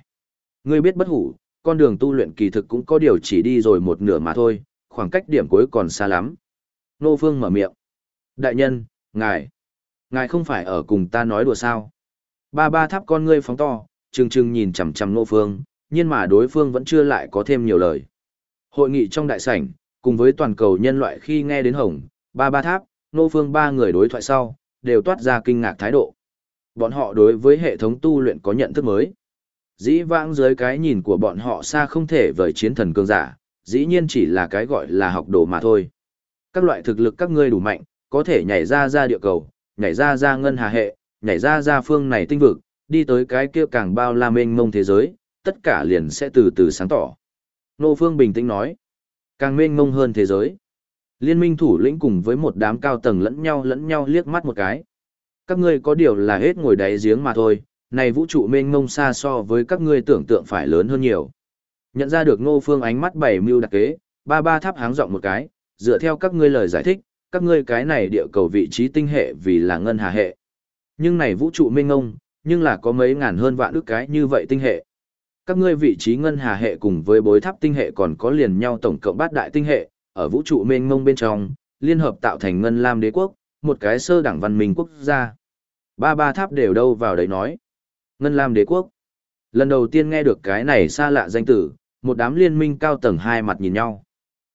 Ngươi biết bất hủ, con đường tu luyện kỳ thực cũng có điều chỉ đi rồi một nửa mà thôi, khoảng cách điểm cuối còn xa lắm. Nô phương mở miệng. Đại nhân, ngài, ngài không phải ở cùng ta nói đùa sao? Ba ba tháp con ngươi phóng to, trừng trừng nhìn chằm chằm nô phương, nhưng mà đối phương vẫn chưa lại có thêm nhiều lời. Hội nghị trong đại sảnh, cùng với toàn cầu nhân loại khi nghe đến hồng, ba ba tháp, nô phương ba người đối thoại sau, đều toát ra kinh ngạc thái độ. Bọn họ đối với hệ thống tu luyện có nhận thức mới. Dĩ vãng dưới cái nhìn của bọn họ xa không thể vời chiến thần cường giả, dĩ nhiên chỉ là cái gọi là học đồ mà thôi. Các loại thực lực các ngươi đủ mạnh, có thể nhảy ra ra địa cầu, nhảy ra ra ngân hà hệ, nhảy ra ra phương này tinh vực, đi tới cái kia càng bao la mênh mông thế giới, tất cả liền sẽ từ từ sáng tỏ. Nô Phương bình tĩnh nói, càng mênh mông hơn thế giới. Liên minh thủ lĩnh cùng với một đám cao tầng lẫn nhau lẫn nhau liếc mắt một cái. Các ngươi có điều là hết ngồi đáy giếng mà thôi, này vũ trụ mênh mông xa so với các ngươi tưởng tượng phải lớn hơn nhiều. Nhận ra được Ngô Phương ánh mắt bảy mưu đặc kế, ba ba tháp háng rộng một cái, dựa theo các ngươi lời giải thích, các ngươi cái này địa cầu vị trí tinh hệ vì là ngân hà hệ. Nhưng này vũ trụ mênh ngông nhưng là có mấy ngàn hơn vạn ước cái như vậy tinh hệ. Các ngươi vị trí ngân hà hệ cùng với bối tháp tinh hệ còn có liền nhau tổng cộng bát đại tinh hệ, ở vũ trụ mênh mông bên trong, liên hợp tạo thành ngân lam đế quốc, một cái sơ đẳng văn minh quốc gia. Ba ba tháp đều đâu vào đấy nói. Ngân lam đế quốc. Lần đầu tiên nghe được cái này xa lạ danh tử, một đám liên minh cao tầng hai mặt nhìn nhau.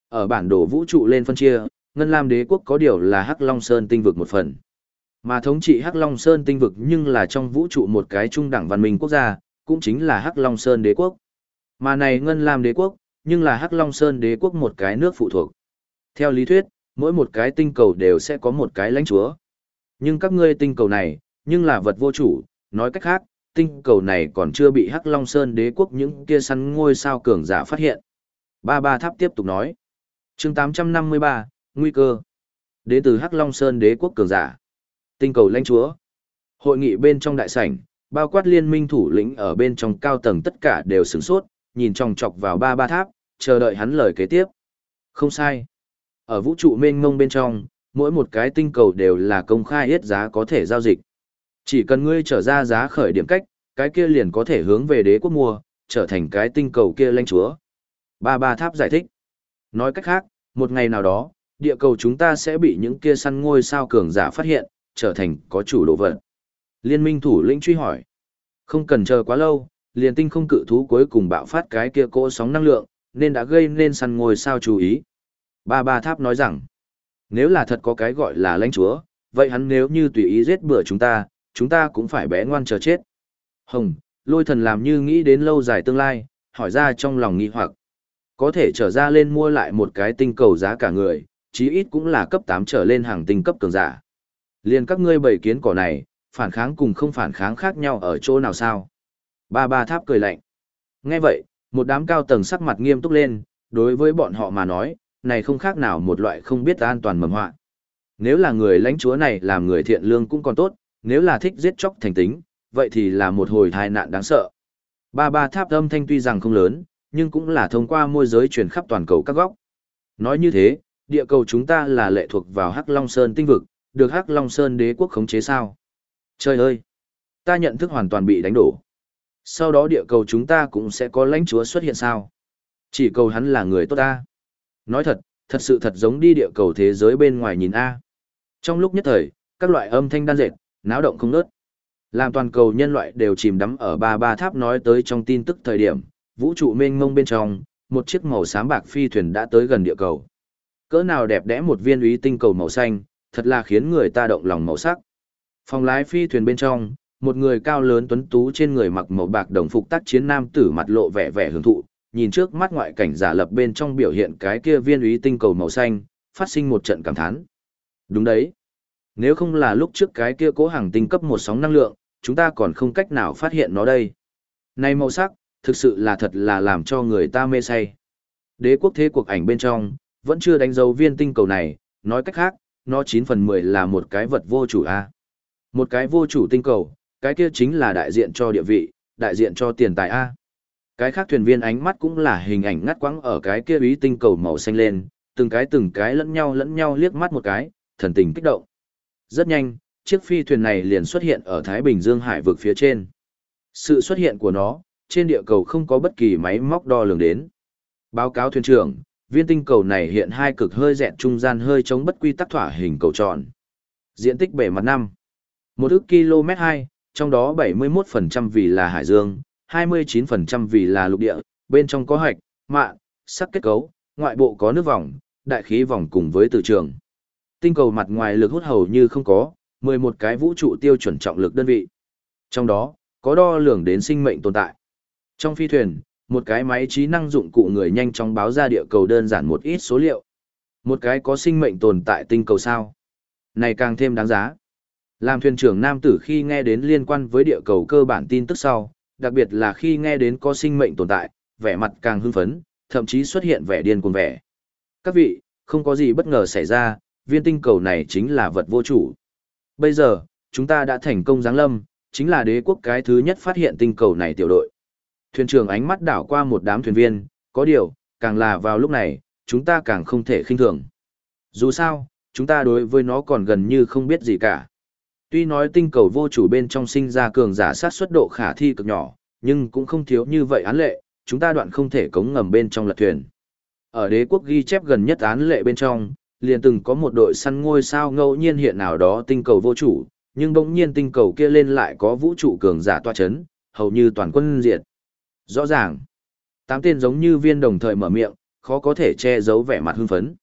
Ở bản đồ vũ trụ lên phân chia, Ngân Lam đế quốc có điều là Hắc Long Sơn tinh vực một phần. Mà thống trị Hắc Long Sơn tinh vực nhưng là trong vũ trụ một cái trung đẳng văn minh quốc gia, cũng chính là Hắc Long Sơn đế quốc. Mà này Ngân Lam đế quốc, nhưng là Hắc Long Sơn đế quốc một cái nước phụ thuộc. Theo lý thuyết, mỗi một cái tinh cầu đều sẽ có một cái lãnh chúa. Nhưng các ngươi tinh cầu này, nhưng là vật vô chủ, nói cách khác, tinh cầu này còn chưa bị Hắc Long Sơn đế quốc những kia săn ngôi sao cường giả phát hiện. Ba ba tháp tiếp tục nói. chương 853, Nguy cơ. Đến từ Hắc Long Sơn đế quốc cường giả. Tinh cầu lãnh chúa. Hội nghị bên trong đại sảnh, bao quát liên minh thủ lĩnh ở bên trong cao tầng tất cả đều sửng sốt, nhìn chòng chọc vào ba ba tháp, chờ đợi hắn lời kế tiếp. Không sai. Ở vũ trụ mênh mông bên trong, mỗi một cái tinh cầu đều là công khai yết giá có thể giao dịch. Chỉ cần ngươi trở ra giá khởi điểm cách, cái kia liền có thể hướng về đế quốc mua, trở thành cái tinh cầu kia lãnh chúa. Ba ba tháp giải thích. Nói cách khác, một ngày nào đó, địa cầu chúng ta sẽ bị những kia săn ngôi sao cường giả phát hiện, trở thành có chủ đồ vật. Liên minh thủ lĩnh truy hỏi. Không cần chờ quá lâu, liền tinh không cự thú cuối cùng bạo phát cái kia cỗ sóng năng lượng, nên đã gây nên săn ngôi sao chú ý. Ba ba tháp nói rằng, nếu là thật có cái gọi là lãnh chúa, vậy hắn nếu như tùy ý giết bừa chúng ta, chúng ta cũng phải bé ngoan chờ chết. Hồng, lôi thần làm như nghĩ đến lâu dài tương lai, hỏi ra trong lòng nghi hoặc. Có thể trở ra lên mua lại một cái tinh cầu giá cả người, chí ít cũng là cấp 8 trở lên hàng tinh cấp cường giả. Liên các ngươi bầy kiến cỏ này, phản kháng cùng không phản kháng khác nhau ở chỗ nào sao? Ba ba tháp cười lạnh. Nghe vậy, một đám cao tầng sắc mặt nghiêm túc lên, đối với bọn họ mà nói, này không khác nào một loại không biết an toàn mầm họa. Nếu là người lãnh chúa này làm người thiện lương cũng còn tốt, nếu là thích giết chóc thành tính, vậy thì là một hồi tai nạn đáng sợ. Ba ba tháp âm thanh tuy rằng không lớn, nhưng cũng là thông qua môi giới truyền khắp toàn cầu các góc. Nói như thế, địa cầu chúng ta là lệ thuộc vào Hắc Long Sơn tinh vực, được Hắc Long Sơn đế quốc khống chế sao? Trời ơi! Ta nhận thức hoàn toàn bị đánh đổ. Sau đó địa cầu chúng ta cũng sẽ có lãnh chúa xuất hiện sao? Chỉ cầu hắn là người tốt ta. Nói thật, thật sự thật giống đi địa cầu thế giới bên ngoài nhìn A. Trong lúc nhất thời, các loại âm thanh đan dệt, náo động không nớt. Làm toàn cầu nhân loại đều chìm đắm ở ba ba tháp nói tới trong tin tức thời điểm, vũ trụ mênh mông bên trong, một chiếc màu xám bạc phi thuyền đã tới gần địa cầu. Cỡ nào đẹp đẽ một viên úy tinh cầu màu xanh, thật là khiến người ta động lòng màu sắc. Phòng lái phi thuyền bên trong, một người cao lớn tuấn tú trên người mặc màu bạc đồng phục tác chiến nam tử mặt lộ vẻ vẻ hưởng thụ, nhìn trước mắt ngoại cảnh giả lập bên trong biểu hiện cái kia viên úy tinh cầu màu xanh, phát sinh một trận cảm thán. Đúng đấy. Nếu không là lúc trước cái kia cố hàng tinh cấp một sóng năng lượng, chúng ta còn không cách nào phát hiện nó đây. Này màu sắc, thực sự là thật là làm cho người ta mê say. Đế quốc thế cuộc ảnh bên trong, vẫn chưa đánh dấu viên tinh cầu này, nói cách khác, nó 9 phần 10 là một cái vật vô chủ A. Một cái vô chủ tinh cầu, cái kia chính là đại diện cho địa vị, đại diện cho tiền tài A. Cái khác thuyền viên ánh mắt cũng là hình ảnh ngắt quãng ở cái kia ý tinh cầu màu xanh lên, từng cái từng cái lẫn nhau lẫn nhau liếc mắt một cái, thần tình kích động. Rất nhanh, chiếc phi thuyền này liền xuất hiện ở Thái Bình Dương hải vực phía trên. Sự xuất hiện của nó, trên địa cầu không có bất kỳ máy móc đo lường đến. Báo cáo thuyền trưởng, viên tinh cầu này hiện hai cực hơi dẹn trung gian hơi chống bất quy tắc thỏa hình cầu tròn. Diện tích bề mặt 5. Một ức km 2, trong đó 71% vì là hải dương, 29% vì là lục địa, bên trong có hạch, mạ, sắc kết cấu, ngoại bộ có nước vòng, đại khí vòng cùng với từ trường. Tinh cầu mặt ngoài lực hút hầu như không có, 11 cái vũ trụ tiêu chuẩn trọng lực đơn vị. Trong đó, có đo lường đến sinh mệnh tồn tại. Trong phi thuyền, một cái máy trí năng dụng cụ người nhanh chóng báo ra địa cầu đơn giản một ít số liệu. Một cái có sinh mệnh tồn tại tinh cầu sao. Này càng thêm đáng giá. Làm thuyền trưởng nam tử khi nghe đến liên quan với địa cầu cơ bản tin tức sau, đặc biệt là khi nghe đến có sinh mệnh tồn tại, vẻ mặt càng hưng phấn, thậm chí xuất hiện vẻ điên cuồng vẻ. Các vị, không có gì bất ngờ xảy ra, viên tinh cầu này chính là vật vô chủ. Bây giờ, chúng ta đã thành công giáng lâm, chính là đế quốc cái thứ nhất phát hiện tinh cầu này tiểu đội. Thuyền trưởng ánh mắt đảo qua một đám thuyền viên, có điều, càng là vào lúc này, chúng ta càng không thể khinh thường. Dù sao, chúng ta đối với nó còn gần như không biết gì cả. Tuy nói tinh cầu vô chủ bên trong sinh ra cường giả sát xuất độ khả thi cực nhỏ, nhưng cũng không thiếu như vậy án lệ, chúng ta đoạn không thể cống ngầm bên trong lật thuyền. Ở đế quốc ghi chép gần nhất án lệ bên trong, liền từng có một đội săn ngôi sao ngẫu nhiên hiện nào đó tinh cầu vô chủ, nhưng bỗng nhiên tinh cầu kia lên lại có vũ trụ cường giả toa chấn, hầu như toàn quân diệt. Rõ ràng, tám tên giống như viên đồng thời mở miệng, khó có thể che giấu vẻ mặt hưng phấn.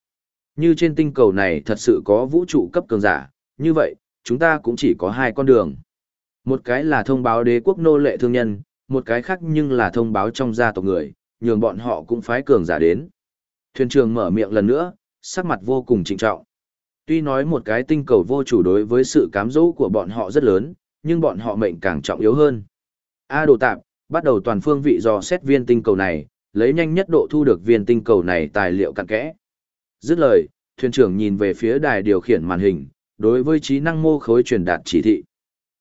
Như trên tinh cầu này thật sự có vũ trụ cấp cường giả, như vậy, chúng ta cũng chỉ có hai con đường. Một cái là thông báo đế quốc nô lệ thương nhân, một cái khác nhưng là thông báo trong gia tộc người, nhường bọn họ cũng phái cường giả đến. Thuyền trưởng mở miệng lần nữa, sắc mặt vô cùng trịnh trọng. Tuy nói một cái tinh cầu vô chủ đối với sự cám dỗ của bọn họ rất lớn, nhưng bọn họ mệnh càng trọng yếu hơn. A đồ tạp, bắt đầu toàn phương vị dò xét viên tinh cầu này, lấy nhanh nhất độ thu được viên tinh cầu này tài liệu cặn kẽ. Dứt lời, thuyền trưởng nhìn về phía đài điều khiển màn hình, đối với trí năng mô khối truyền đạt chỉ thị.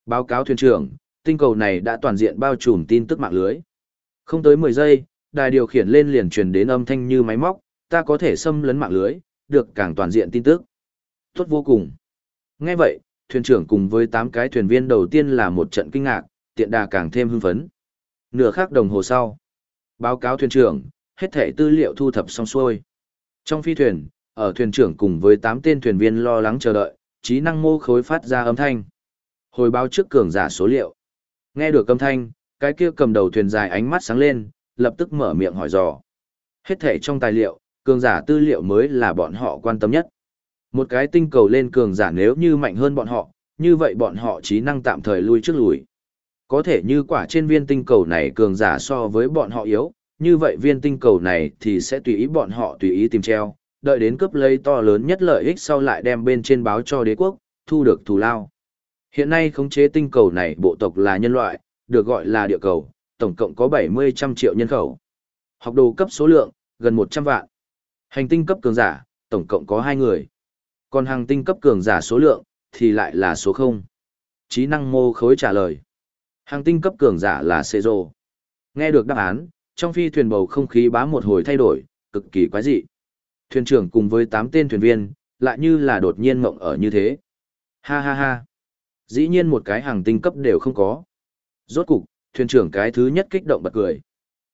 Báo cáo thuyền trưởng, tinh cầu này đã toàn diện bao trùm tin tức mạng lưới. Không tới 10 giây, đài điều khiển lên liền truyền đến âm thanh như máy móc, ta có thể xâm lấn mạng lưới, được càng toàn diện tin tức. Tốt vô cùng. Nghe vậy, thuyền trưởng cùng với 8 cái thuyền viên đầu tiên là một trận kinh ngạc, tiện đà càng thêm hưng phấn. Nửa khắc đồng hồ sau, báo cáo thuyền trưởng, hết thể tư liệu thu thập xong xuôi. Trong phi thuyền, ở thuyền trưởng cùng với 8 tên thuyền viên lo lắng chờ đợi, trí năng mô khối phát ra âm thanh. Hồi báo trước cường giả số liệu. Nghe được âm thanh, cái kia cầm đầu thuyền dài ánh mắt sáng lên, lập tức mở miệng hỏi dò. Hết thể trong tài liệu, cường giả tư liệu mới là bọn họ quan tâm nhất. Một cái tinh cầu lên cường giả nếu như mạnh hơn bọn họ, như vậy bọn họ trí năng tạm thời lui trước lùi. Có thể như quả trên viên tinh cầu này cường giả so với bọn họ yếu, như vậy viên tinh cầu này thì sẽ tùy ý bọn họ tùy ý tìm treo, đợi đến cướp lấy to lớn nhất lợi ích sau lại đem bên trên báo cho đế quốc, thu được thù lao. Hiện nay khống chế tinh cầu này bộ tộc là nhân loại, được gọi là địa cầu, tổng cộng có 70 trăm triệu nhân khẩu. Học đồ cấp số lượng, gần 100 vạn. Hành tinh cấp cường giả, tổng cộng có 2 người. Còn hàng tinh cấp cường giả số lượng, thì lại là số 0. Trí năng mô khối trả lời. Hàng tinh cấp cường giả là Cezro. Nghe được đáp án, trong phi thuyền bầu không khí bá một hồi thay đổi, cực kỳ quái dị. Thuyền trưởng cùng với 8 tên thuyền viên, lại như là đột nhiên mộng ở như thế. Ha ha ha. Dĩ nhiên một cái hàng tinh cấp đều không có. Rốt cục, thuyền trưởng cái thứ nhất kích động bật cười.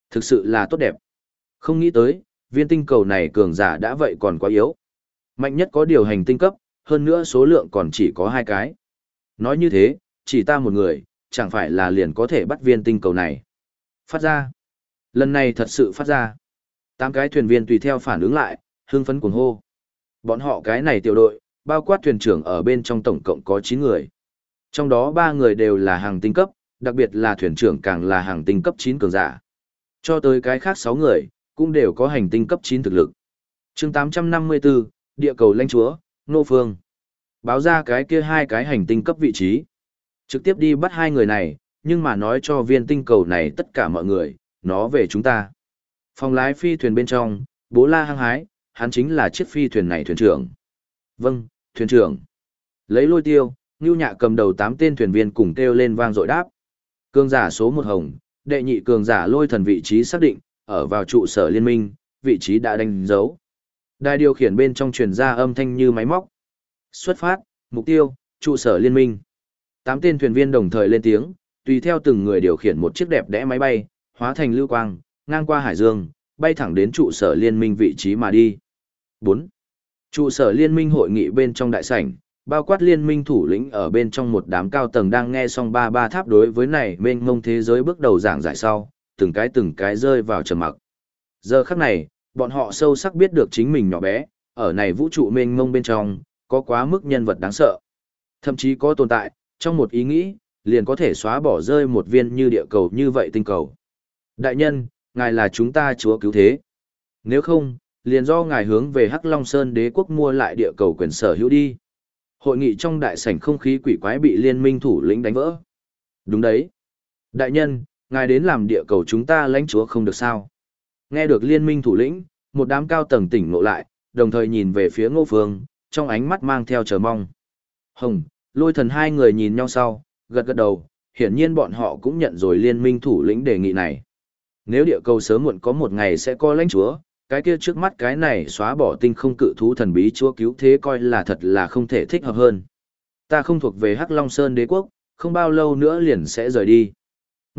Thực sự là tốt đẹp. Không nghĩ tới, viên tinh cầu này cường giả đã vậy còn quá yếu. Mạnh nhất có điều hành tinh cấp, hơn nữa số lượng còn chỉ có hai cái. Nói như thế, chỉ ta một người, chẳng phải là liền có thể bắt viên tinh cầu này. Phát ra. Lần này thật sự phát ra. Tám cái thuyền viên tùy theo phản ứng lại, hưng phấn cuồng hô. Bọn họ cái này tiểu đội, bao quát thuyền trưởng ở bên trong tổng cộng có 9 người. Trong đó ba người đều là hàng tinh cấp, đặc biệt là thuyền trưởng càng là hàng tinh cấp 9 cường giả. Cho tới cái khác 6 người, cũng đều có hành tinh cấp 9 thực lực. chương 854, địa cầu lãnh chúa, Nô Phương. Báo ra cái kia hai cái hành tinh cấp vị trí. Trực tiếp đi bắt hai người này, nhưng mà nói cho viên tinh cầu này tất cả mọi người, nó về chúng ta. Phòng lái phi thuyền bên trong, bố la hăng hái, hắn chính là chiếc phi thuyền này thuyền trưởng. Vâng, thuyền trưởng. Lấy lôi tiêu, Ngưu Nhạ cầm đầu tám tên thuyền viên cùng kêu lên vang dội đáp. Cường giả số một hồng, đệ nhị cường giả lôi thần vị trí xác định, ở vào trụ sở liên minh, vị trí đã đánh dấu. Đài điều khiển bên trong truyền ra âm thanh như máy móc. Xuất phát, mục tiêu, trụ sở liên minh. Tám tên thuyền viên đồng thời lên tiếng, tùy theo từng người điều khiển một chiếc đẹp đẽ máy bay, hóa thành lưu quang, ngang qua hải dương, bay thẳng đến trụ sở liên minh vị trí mà đi. 4. Trụ sở liên minh hội nghị bên trong đại sảnh, bao quát liên minh thủ lĩnh ở bên trong một đám cao tầng đang nghe xong ba ba tháp đối với này mênh mông thế giới bước đầu giảng giải sau, từng cái từng cái rơi vào trầm mặc. Giờ khắc này, bọn họ sâu sắc biết được chính mình nhỏ bé, ở này vũ trụ mênh mông bên trong, có quá mức nhân vật đáng sợ. Thậm chí có tồn tại, trong một ý nghĩ, liền có thể xóa bỏ rơi một viên như địa cầu như vậy tinh cầu. Đại nhân, ngài là chúng ta chúa cứu thế. Nếu không, liền do ngài hướng về Hắc Long Sơn đế quốc mua lại địa cầu quyền sở hữu đi. Hội nghị trong đại sảnh không khí quỷ quái bị liên minh thủ lĩnh đánh vỡ. Đúng đấy. Đại nhân, ngài đến làm địa cầu chúng ta lãnh chúa không được sao. Nghe được liên minh thủ lĩnh, một đám cao tầng tỉnh ngộ lại, đồng thời nhìn về phía ngô phương, trong ánh mắt mang theo chờ mong. Hồng, lôi thần hai người nhìn nhau sau, gật gật đầu, hiển nhiên bọn họ cũng nhận rồi liên minh thủ lĩnh đề nghị này. Nếu địa cầu sớm muộn có một ngày sẽ có lãnh chúa, cái kia trước mắt cái này xóa bỏ tinh không cự thú thần bí chúa cứu thế coi là thật là không thể thích hợp hơn. Ta không thuộc về Hắc Long Sơn đế quốc, không bao lâu nữa liền sẽ rời đi.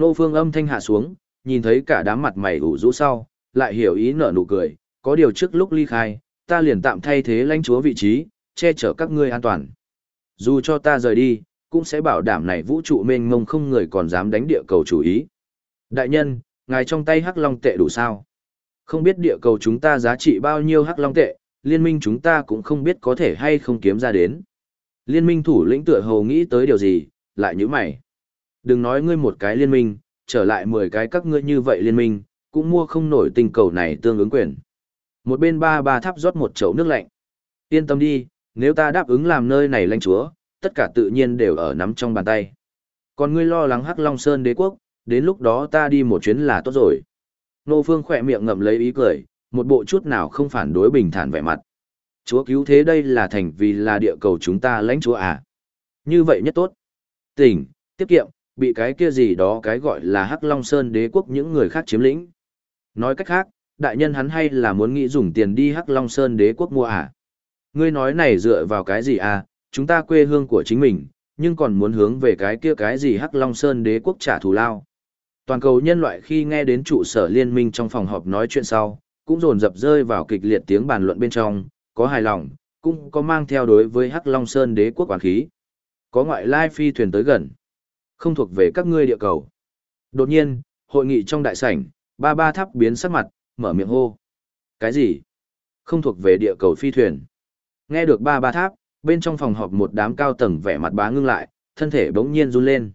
Nô Phương âm thanh hạ xuống, nhìn thấy cả đám mặt mày ủ rũ sau, lại hiểu ý nở nụ cười, có điều trước lúc ly khai, ta liền tạm thay thế lãnh chúa vị trí, che chở các ngươi an toàn. Dù cho ta rời đi, cũng sẽ bảo đảm này vũ trụ mênh mông không người còn dám đánh địa cầu chủ ý. Đại nhân, ngài trong tay hắc long tệ đủ sao? Không biết địa cầu chúng ta giá trị bao nhiêu hắc long tệ, liên minh chúng ta cũng không biết có thể hay không kiếm ra đến. Liên minh thủ lĩnh tựa hồ nghĩ tới điều gì, lại như mày. Đừng nói ngươi một cái liên minh, trở lại 10 cái các ngươi như vậy liên minh, cũng mua không nổi tình cầu này tương ứng quyền. Một bên ba ba tháp rót một chậu nước lạnh. Yên tâm đi, nếu ta đáp ứng làm nơi này lãnh chúa, tất cả tự nhiên đều ở nắm trong bàn tay. Còn ngươi lo lắng Hắc Long Sơn đế quốc, đến lúc đó ta đi một chuyến là tốt rồi. Nô Phương khỏe miệng ngậm lấy ý cười, một bộ chút nào không phản đối bình thản vẻ mặt. Chúa cứu thế đây là thành vì là địa cầu chúng ta lãnh chúa à. Như vậy nhất tốt. Tỉnh, tiết kiệm, bị cái kia gì đó cái gọi là Hắc Long Sơn đế quốc những người khác chiếm lĩnh. Nói cách khác, đại nhân hắn hay là muốn nghĩ dùng tiền đi Hắc Long Sơn đế quốc mua à? Ngươi nói này dựa vào cái gì à, chúng ta quê hương của chính mình, nhưng còn muốn hướng về cái kia cái gì Hắc Long Sơn đế quốc trả thù lao. Toàn cầu nhân loại khi nghe đến trụ sở liên minh trong phòng họp nói chuyện sau, cũng dồn dập rơi vào kịch liệt tiếng bàn luận bên trong, có hài lòng, cũng có mang theo đối với Hắc Long Sơn đế quốc quản khí. Có ngoại lai phi thuyền tới gần, không thuộc về các ngươi địa cầu. Đột nhiên, hội nghị trong đại sảnh, ba ba tháp biến sắc mặt, mở miệng hô. Cái gì? không thuộc về địa cầu phi thuyền. Nghe được ba ba tháp, bên trong phòng họp một đám cao tầng vẻ mặt bá ngưng lại, thân thể bỗng nhiên run lên.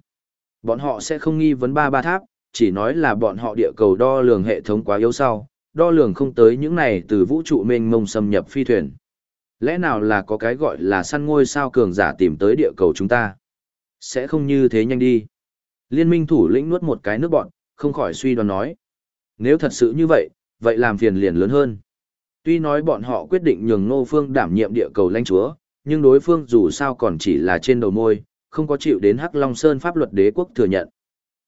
Bọn họ sẽ không nghi vấn ba ba tháp, chỉ nói là bọn họ địa cầu đo lường hệ thống quá yếu sau, đo lường không tới những này từ vũ trụ mênh mông xâm nhập phi thuyền. Lẽ nào là có cái gọi là săn ngôi sao cường giả tìm tới địa cầu chúng ta? Sẽ không như thế nhanh đi. Liên minh thủ lĩnh nuốt một cái nước bọn, không khỏi suy đoán nói. Nếu thật sự như vậy, vậy làm phiền liền lớn hơn. Tuy nói bọn họ quyết định nhường Ngô Phương đảm nhiệm địa cầu lãnh chúa, nhưng đối phương dù sao còn chỉ là trên đầu môi, không có chịu đến Hắc Long Sơn pháp luật đế quốc thừa nhận.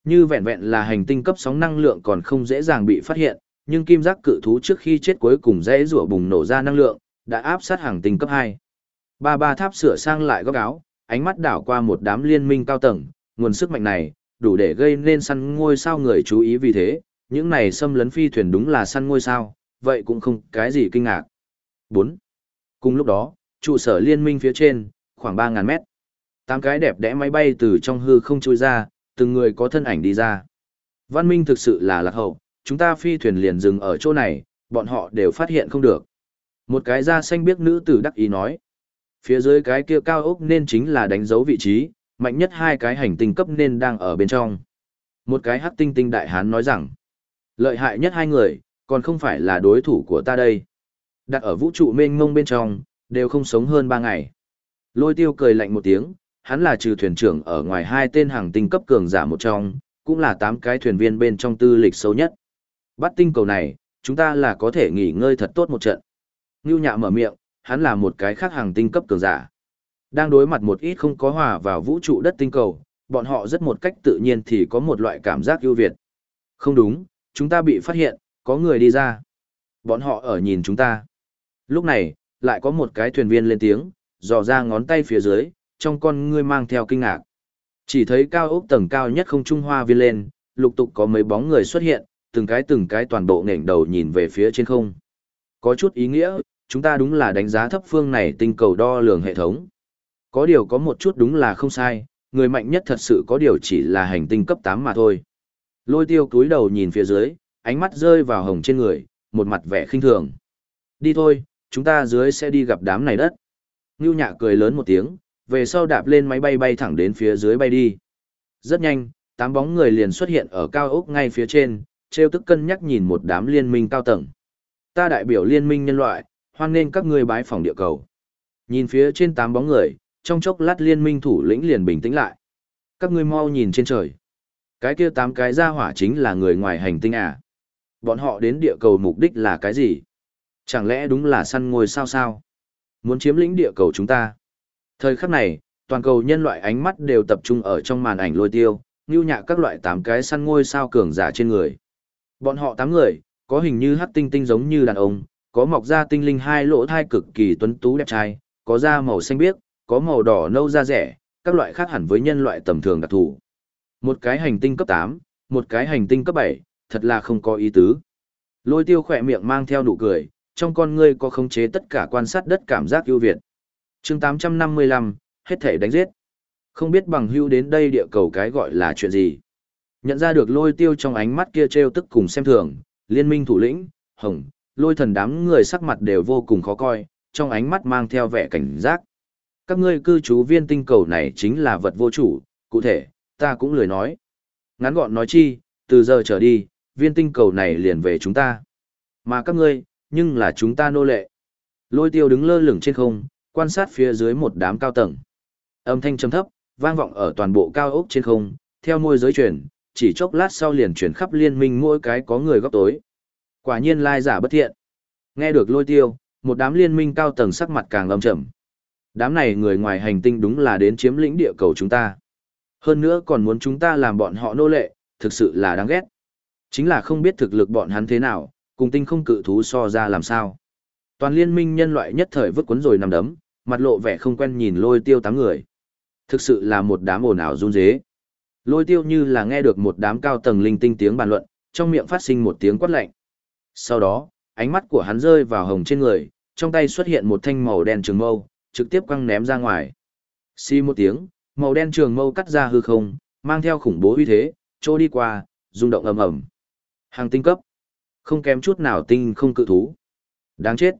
Như vẹn vẹn là hành tinh cấp sóng năng lượng còn không dễ dàng bị phát hiện, nhưng kim giác cự thú trước khi chết cuối cùng dễ rủa bùng nổ ra năng lượng, đã áp sát hàng tinh cấp 2. Ba ba tháp sửa sang lại góc áo, ánh mắt đảo qua một đám liên minh cao tầng, nguồn sức mạnh này, đủ để gây nên săn ngôi sao người chú ý vì thế, những này xâm lấn phi thuyền đúng là săn ngôi sao, vậy cũng không cái gì kinh ngạc. 4. Cùng lúc đó, trụ sở liên minh phía trên, khoảng 3.000 mét. Tám cái đẹp đẽ máy bay từ trong hư không trôi ra, từng người có thân ảnh đi ra. Văn minh thực sự là lạc hậu, chúng ta phi thuyền liền dừng ở chỗ này, bọn họ đều phát hiện không được. Một cái da xanh biếc nữ tử đắc ý nói. Phía dưới cái kia cao ốc nên chính là đánh dấu vị trí, mạnh nhất hai cái hành tinh cấp nên đang ở bên trong. Một cái hắc tinh tinh đại hán nói rằng, lợi hại nhất hai người, còn không phải là đối thủ của ta đây. Đặt ở vũ trụ mênh mông bên trong, đều không sống hơn ba ngày. Lôi tiêu cười lạnh một tiếng, hắn là trừ thuyền trưởng ở ngoài hai tên hàng tinh cấp cường giả một trong, cũng là tám cái thuyền viên bên trong tư lịch sâu nhất. Bắt tinh cầu này, chúng ta là có thể nghỉ ngơi thật tốt một trận. Ngưu nhạ mở miệng, hắn là một cái khác hàng tinh cấp cường giả. Đang đối mặt một ít không có hòa vào vũ trụ đất tinh cầu, bọn họ rất một cách tự nhiên thì có một loại cảm giác ưu việt. Không đúng, chúng ta bị phát hiện, có người đi ra. Bọn họ ở nhìn chúng ta. Lúc này, lại có một cái thuyền viên lên tiếng, dò ra ngón tay phía dưới, trong con ngươi mang theo kinh ngạc. Chỉ thấy cao ốc tầng cao nhất không trung hoa viên lên, lục tục có mấy bóng người xuất hiện, từng cái từng cái toàn bộ ngẩng đầu nhìn về phía trên không. Có chút ý nghĩa, chúng ta đúng là đánh giá thấp phương này tinh cầu đo lường hệ thống. Có điều có một chút đúng là không sai, người mạnh nhất thật sự có điều chỉ là hành tinh cấp 8 mà thôi. Lôi tiêu cúi đầu nhìn phía dưới, ánh mắt rơi vào hồng trên người, một mặt vẻ khinh thường. Đi thôi, chúng ta dưới sẽ đi gặp đám này đất. Ngưu nhạ cười lớn một tiếng, về sau đạp lên máy bay bay thẳng đến phía dưới bay đi. Rất nhanh, tám bóng người liền xuất hiện ở cao ốc ngay phía trên, treo tức cân nhắc nhìn một đám liên minh cao tầng. Ta đại biểu liên minh nhân loại, hoan nên các ngươi bái phòng địa cầu. Nhìn phía trên tám bóng người, trong chốc lát liên minh thủ lĩnh liền bình tĩnh lại. Các ngươi mau nhìn trên trời. Cái kia tám cái ra hỏa chính là người ngoài hành tinh à. Bọn họ đến địa cầu mục đích là cái gì? Chẳng lẽ đúng là săn ngôi sao sao? Muốn chiếm lĩnh địa cầu chúng ta. Thời khắc này, toàn cầu nhân loại ánh mắt đều tập trung ở trong màn ảnh lôi tiêu, nưu nhạ các loại tám cái săn ngôi sao cường giả trên người. Bọn họ tám người, có hình như hắc tinh tinh giống như đàn ông, có mọc da tinh linh hai lỗ thai cực kỳ tuấn tú đẹp trai, có da màu xanh biếc, có màu đỏ nâu da rẻ, các loại khác hẳn với nhân loại tầm thường đặc thù. Một cái hành tinh cấp 8, một cái hành tinh cấp 7, thật là không có ý tứ. Lôi tiêu khỏe miệng mang theo nụ cười, trong con ngươi có khống chế tất cả quan sát đất cảm giác ưu việt. chương 855, hết thể đánh giết. Không biết bằng hưu đến đây địa cầu cái gọi là chuyện gì. Nhận ra được lôi tiêu trong ánh mắt kia treo tức cùng xem thường, liên minh thủ lĩnh, hồng, lôi thần đám người sắc mặt đều vô cùng khó coi, trong ánh mắt mang theo vẻ cảnh giác. Các ngươi cư trú viên tinh cầu này chính là vật vô chủ, cụ thể, ta cũng lười nói. Ngắn gọn nói chi, từ giờ trở đi, viên tinh cầu này liền về chúng ta. Mà các ngươi, nhưng là chúng ta nô lệ. Lôi tiêu đứng lơ lửng trên không, quan sát phía dưới một đám cao tầng. Âm thanh trầm thấp, vang vọng ở toàn bộ cao ốc trên không, theo môi giới truyền, chỉ chốc lát sau liền truyền khắp liên minh mỗi cái có người góc tối. Quả nhiên lai giả bất thiện. Nghe được lôi tiêu, một đám liên minh cao tầng sắc mặt càng âm trầm. Đám này người ngoài hành tinh đúng là đến chiếm lĩnh địa cầu chúng ta. Hơn nữa còn muốn chúng ta làm bọn họ nô lệ, thực sự là đáng ghét. Chính là không biết thực lực bọn hắn thế nào, cùng tinh không cự thú so ra làm sao. Toàn liên minh nhân loại nhất thời vứt cuốn rồi nằm đấm, mặt lộ vẻ không quen nhìn lôi tiêu tám người. Thực sự là một đám ồn ào run dế. Lôi tiêu như là nghe được một đám cao tầng linh tinh tiếng bàn luận, trong miệng phát sinh một tiếng quát lạnh. Sau đó, ánh mắt của hắn rơi vào hồng trên người, trong tay xuất hiện một thanh màu đen trường mâu, trực tiếp quăng ném ra ngoài. Xi một tiếng, màu đen trường mâu cắt ra hư không, mang theo khủng bố uy thế, trôi đi qua, rung động ầm ầm. Hàng tinh cấp, không kém chút nào tinh không cự thú. Đáng chết.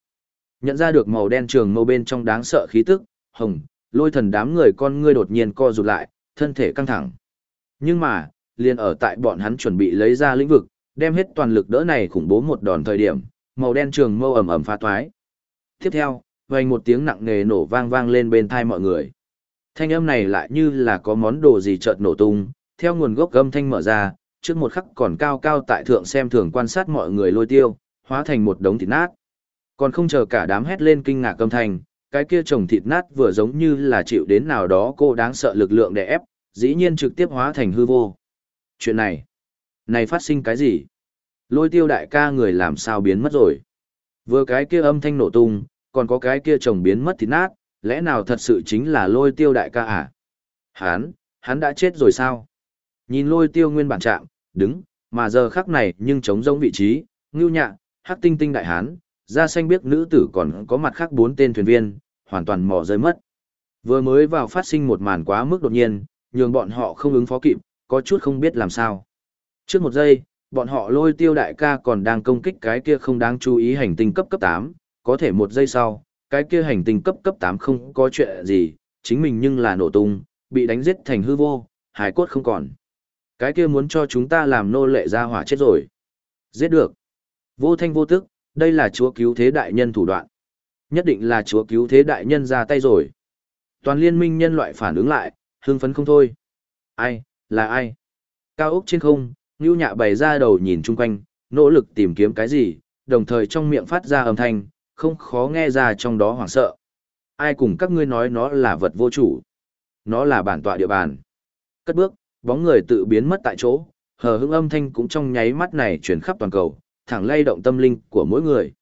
Nhận ra được màu đen trường mâu bên trong đáng sợ khí tức, hồng, lôi thần đám người con ngươi đột nhiên co rụt lại, thân thể căng thẳng. Nhưng mà, liền ở tại bọn hắn chuẩn bị lấy ra lĩnh vực, đem hết toàn lực đỡ này khủng bố một đòn thời điểm, màu đen trường mâu ầm ầm phá toái. Tiếp theo, vang một tiếng nặng nề nổ vang vang lên bên tai mọi người. Thanh âm này lại như là có món đồ gì chợt nổ tung, theo nguồn gốc âm thanh mở ra, trước một khắc còn cao cao tại thượng xem thường quan sát mọi người lôi tiêu, hóa thành một đống thịt nát. Còn không chờ cả đám hét lên kinh ngạc âm thanh, cái kia chồng thịt nát vừa giống như là chịu đến nào đó cô đáng sợ lực lượng đè ép, dĩ nhiên trực tiếp hóa thành hư vô. Chuyện này, này phát sinh cái gì? Lôi tiêu đại ca người làm sao biến mất rồi? Vừa cái kia âm thanh nổ tung, còn có cái kia chồng biến mất thịt nát, lẽ nào thật sự chính là lôi tiêu đại ca à? Hán, hắn đã chết rồi sao? Nhìn lôi tiêu nguyên bản trạng, đứng, mà giờ khắc này nhưng trống rỗng vị trí, ngưu nhạ, hắc tinh tinh đại hán, da xanh biết nữ tử còn có mặt khác bốn tên thuyền viên, hoàn toàn mò rơi mất. Vừa mới vào phát sinh một màn quá mức đột nhiên, nhường bọn họ không ứng phó kịp, có chút không biết làm sao. Trước một giây, bọn họ lôi tiêu đại ca còn đang công kích cái kia không đáng chú ý hành tinh cấp cấp 8, có thể một giây sau, cái kia hành tinh cấp cấp 8 không có chuyện gì, chính mình nhưng là nổ tung, bị đánh giết thành hư vô, hải cốt không còn. Cái kia muốn cho chúng ta làm nô lệ ra hỏa chết rồi. Giết được. Vô thanh vô tức, đây là chúa cứu thế đại nhân thủ đoạn. Nhất định là chúa cứu thế đại nhân ra tay rồi. Toàn liên minh nhân loại phản ứng lại, hưng phấn không thôi. Ai, là ai? Cao ốc trên không, Ngưu Nhạ bày ra đầu nhìn chung quanh, nỗ lực tìm kiếm cái gì, đồng thời trong miệng phát ra âm thanh, không khó nghe ra trong đó hoảng sợ. Ai cùng các ngươi nói nó là vật vô chủ? Nó là bản tọa địa bàn. Cất bước, bóng người tự biến mất tại chỗ, hờ hững âm thanh cũng trong nháy mắt này chuyển khắp toàn cầu, thẳng lay động tâm linh của mỗi người.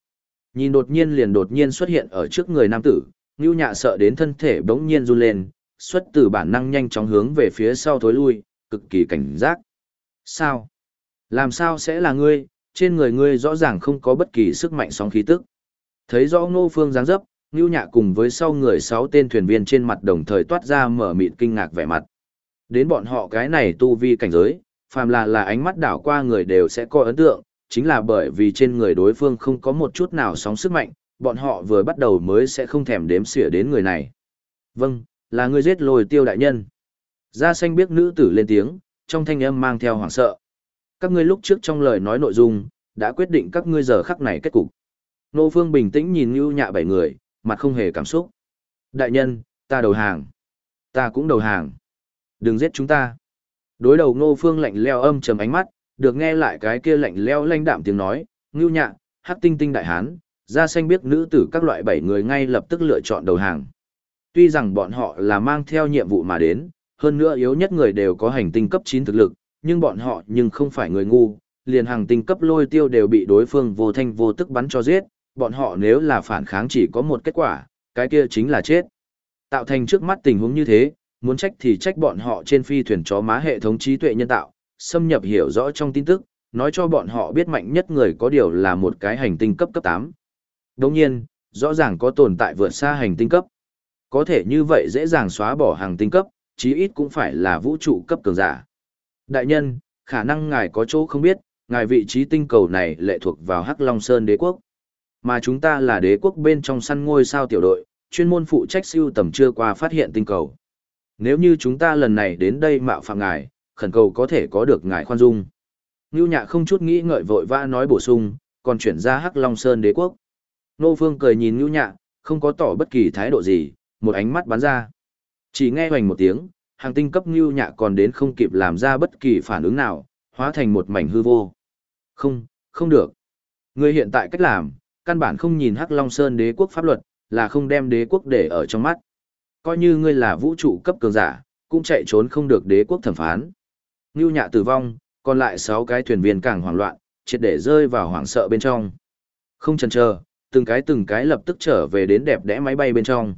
Nhìn đột nhiên liền đột nhiên xuất hiện ở trước người nam tử, Ngưu Nhạ sợ đến thân thể bỗng nhiên run lên, xuất từ bản năng nhanh chóng hướng về phía sau thối lui, cực kỳ cảnh giác. Sao? Làm sao sẽ là ngươi, trên người ngươi rõ ràng không có bất kỳ sức mạnh sóng khí tức. Thấy rõ Ngô Phương dáng dấp, Ngưu Nhạ cùng với sau người sáu tên thuyền viên trên mặt đồng thời toát ra mở mịt kinh ngạc vẻ mặt. Đến bọn họ cái này tu vi cảnh giới, phàm là là ánh mắt đảo qua người đều sẽ có ấn tượng, chính là bởi vì trên người đối phương không có một chút nào sóng sức mạnh, bọn họ vừa bắt đầu mới sẽ không thèm đếm xỉa đến người này. Vâng, là người giết lồi tiêu đại nhân. Ra xanh biết nữ tử lên tiếng, trong thanh âm mang theo hoảng sợ. Các ngươi lúc trước trong lời nói nội dung, đã quyết định các ngươi giờ khắc này kết cục. Nô Phương bình tĩnh nhìn Nưu Nhạ bảy người, mặt không hề cảm xúc. Đại nhân, ta đầu hàng. Ta cũng đầu hàng. Đừng giết chúng ta. Đối đầu Nô Phương lạnh leo âm trầm ánh mắt, được nghe lại cái kia lạnh leo lanh đạm tiếng nói, Nưu Nhạ, Hắc Tinh Tinh đại hán, ra xanh biết nữ tử các loại bảy người ngay lập tức lựa chọn đầu hàng. Tuy rằng bọn họ là mang theo nhiệm vụ mà đến, hơn nữa yếu nhất người đều có hành tinh cấp 9 thực lực, nhưng bọn họ nhưng không phải người ngu, liền hàng tinh cấp lôi tiêu đều bị đối phương vô thanh vô tức bắn cho giết, bọn họ nếu là phản kháng chỉ có một kết quả, cái kia chính là chết. Tạo thành trước mắt tình huống như thế, muốn trách thì trách bọn họ trên phi thuyền chó má hệ thống trí tuệ nhân tạo, xâm nhập hiểu rõ trong tin tức, nói cho bọn họ biết mạnh nhất người có điều là một cái hành tinh cấp cấp 8. Đồng nhiên, rõ ràng có tồn tại vượt xa hành tinh cấp. Có thể như vậy dễ dàng xóa bỏ hàng tinh cấp, chí ít cũng phải là vũ trụ cấp cường giả. Đại nhân, khả năng ngài có chỗ không biết, ngài vị trí tinh cầu này lệ thuộc vào Hắc Long Sơn đế quốc. Mà chúng ta là đế quốc bên trong săn ngôi sao tiểu đội, chuyên môn phụ trách siêu tầm chưa qua phát hiện tinh cầu. Nếu như chúng ta lần này đến đây mạo phạm ngài, khẩn cầu có thể có được ngài khoan dung. Ngưu nhạ không chút nghĩ ngợi vội vã nói bổ sung, còn chuyển ra Hắc Long Sơn đế quốc. Nô Phương cười nhìn Ngưu nhạ, không có tỏ bất kỳ thái độ gì, một ánh mắt bắn ra. Chỉ nghe hoành một tiếng, hàng tinh cấp Ngưu nhạ còn đến không kịp làm ra bất kỳ phản ứng nào, hóa thành một mảnh hư vô. Không, không được. Người hiện tại cách làm, căn bản không nhìn Hắc Long Sơn đế quốc pháp luật, là không đem đế quốc để ở trong mắt. Coi như ngươi là vũ trụ cấp cường giả, cũng chạy trốn không được đế quốc thẩm phán. Ngưu nhạ tử vong, còn lại 6 cái thuyền viên càng hoảng loạn, triệt để rơi vào hoảng sợ bên trong. Không chần chờ, từng cái từng cái lập tức trở về đến đẹp đẽ máy bay bên trong.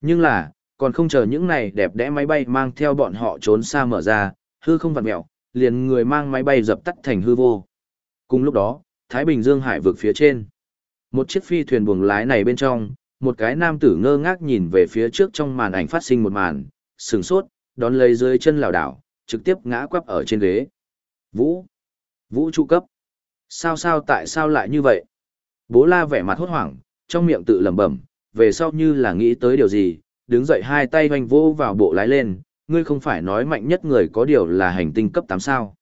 Nhưng là, còn không chờ những này đẹp đẽ máy bay mang theo bọn họ trốn xa mở ra, hư không vặn mẹo, liền người mang máy bay dập tắt thành hư vô. Cùng lúc đó, Thái Bình Dương hải vực phía trên. Một chiếc phi thuyền buồng lái này bên trong, một cái nam tử ngơ ngác nhìn về phía trước trong màn ảnh phát sinh một màn, sừng sốt, đón lấy dưới chân lảo đảo, trực tiếp ngã quắp ở trên ghế. Vũ! Vũ trụ cấp! Sao sao tại sao lại như vậy? Bố la vẻ mặt hốt hoảng, trong miệng tự lẩm bẩm, về sau như là nghĩ tới điều gì, đứng dậy hai tay hoành vô vào bộ lái lên, ngươi không phải nói mạnh nhất người có điều là hành tinh cấp 8 sao.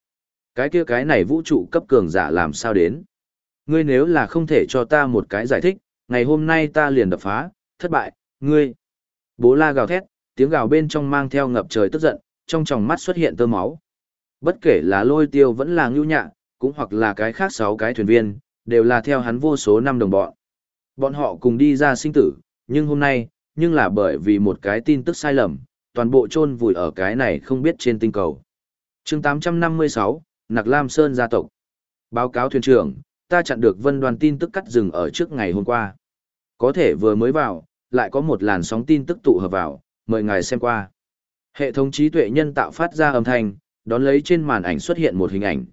Cái kia cái này vũ trụ cấp cường giả làm sao đến? Ngươi nếu là không thể cho ta một cái giải thích, ngày hôm nay ta liền đập phá, thất bại, ngươi. Bố la gào thét, tiếng gào bên trong mang theo ngập trời tức giận, trong tròng mắt xuất hiện tơ máu. Bất kể là lôi tiêu vẫn là ngưu nhạ, cũng hoặc là cái khác sáu cái thuyền viên, đều là theo hắn vô số năm đồng bọn. Bọn họ cùng đi ra sinh tử, nhưng hôm nay, nhưng là bởi vì một cái tin tức sai lầm, toàn bộ chôn vùi ở cái này không biết trên tinh cầu. chương 856, Nặc Lam Sơn gia tộc. Báo cáo thuyền trưởng, ta chặn được vân đoàn tin tức cắt rừng ở trước ngày hôm qua. Có thể vừa mới vào, lại có một làn sóng tin tức tụ hợp vào, mời ngài xem qua. Hệ thống trí tuệ nhân tạo phát ra âm thanh, đón lấy trên màn ảnh xuất hiện một hình ảnh.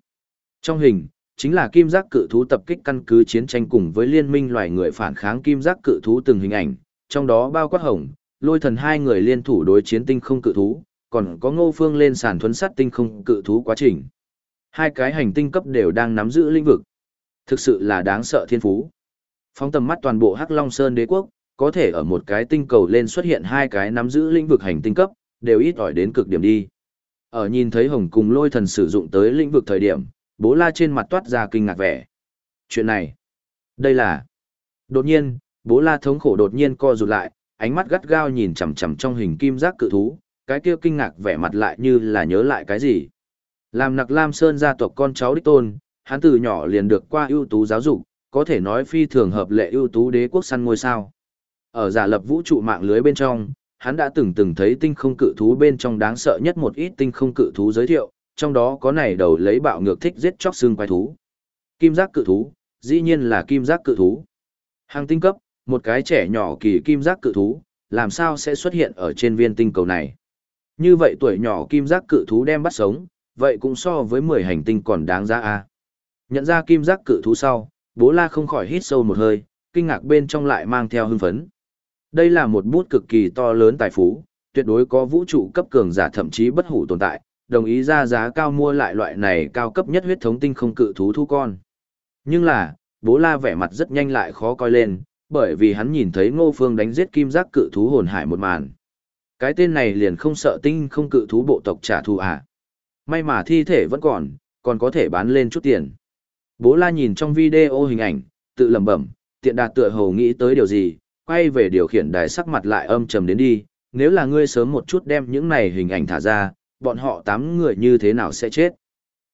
Trong hình, chính là kim giác cự thú tập kích căn cứ chiến tranh cùng với liên minh loài người phản kháng kim giác cự thú từng hình ảnh, trong đó bao quát hồng, lôi thần hai người liên thủ đối chiến tinh không cự thú, còn có ngô phương lên sàn thuấn sát tinh không cự thú quá trình. Hai cái hành tinh cấp đều đang nắm giữ lĩnh vực. Thực sự là đáng sợ thiên phú. Phóng tầm mắt toàn bộ Hắc Long Sơn đế quốc, có thể ở một cái tinh cầu lên xuất hiện hai cái nắm giữ lĩnh vực hành tinh cấp, đều ít ỏi đến cực điểm đi. Ở nhìn thấy Hồng cùng lôi thần sử dụng tới lĩnh vực thời điểm, bố la trên mặt toát ra kinh ngạc vẻ. Chuyện này, đây là... Đột nhiên, bố la thống khổ đột nhiên co rụt lại, ánh mắt gắt gao nhìn chằm chằm trong hình kim giác cự thú, cái kia kinh ngạc vẻ mặt lại như là nhớ lại cái gì. Làm nặc Lam Sơn gia tộc con cháu đích tôn, hắn từ nhỏ liền được qua ưu tú giáo dục, có thể nói phi thường hợp lệ ưu tú đế quốc săn ngôi sao. Ở giả lập vũ trụ mạng lưới bên trong, hắn đã từng từng thấy tinh không cự thú bên trong đáng sợ nhất một ít tinh không cự thú giới thiệu, trong đó có này đầu lấy bạo ngược thích giết chóc xương quái thú. Kim giác cự thú, dĩ nhiên là kim giác cự thú. Hàng tinh cấp, một cái trẻ nhỏ kỳ kim giác cự thú, làm sao sẽ xuất hiện ở trên viên tinh cầu này. Như vậy tuổi nhỏ kim giác cự thú đem bắt sống, vậy cũng so với 10 hành tinh còn đáng giá a. Nhận ra kim giác cự thú sau, bố la không khỏi hít sâu một hơi, kinh ngạc bên trong lại mang theo hưng phấn. Đây là một bút cực kỳ to lớn tài phú, tuyệt đối có vũ trụ cấp cường giả thậm chí bất hủ tồn tại, đồng ý ra giá cao mua lại loại này cao cấp nhất huyết thống tinh không cự thú thu con. Nhưng là, bố la vẻ mặt rất nhanh lại khó coi lên, bởi vì hắn nhìn thấy ngô phương đánh giết kim giác cự thú hồn hải một màn. Cái tên này liền không sợ tinh không cự thú bộ tộc trả thù à. May mà thi thể vẫn còn, còn có thể bán lên chút tiền. Bố la nhìn trong video hình ảnh, tự lẩm bẩm, tiện đạt tựa hồ nghĩ tới điều gì, quay về điều khiển đài sắc mặt lại âm trầm đến đi, nếu là ngươi sớm một chút đem những này hình ảnh thả ra, bọn họ tám người như thế nào sẽ chết.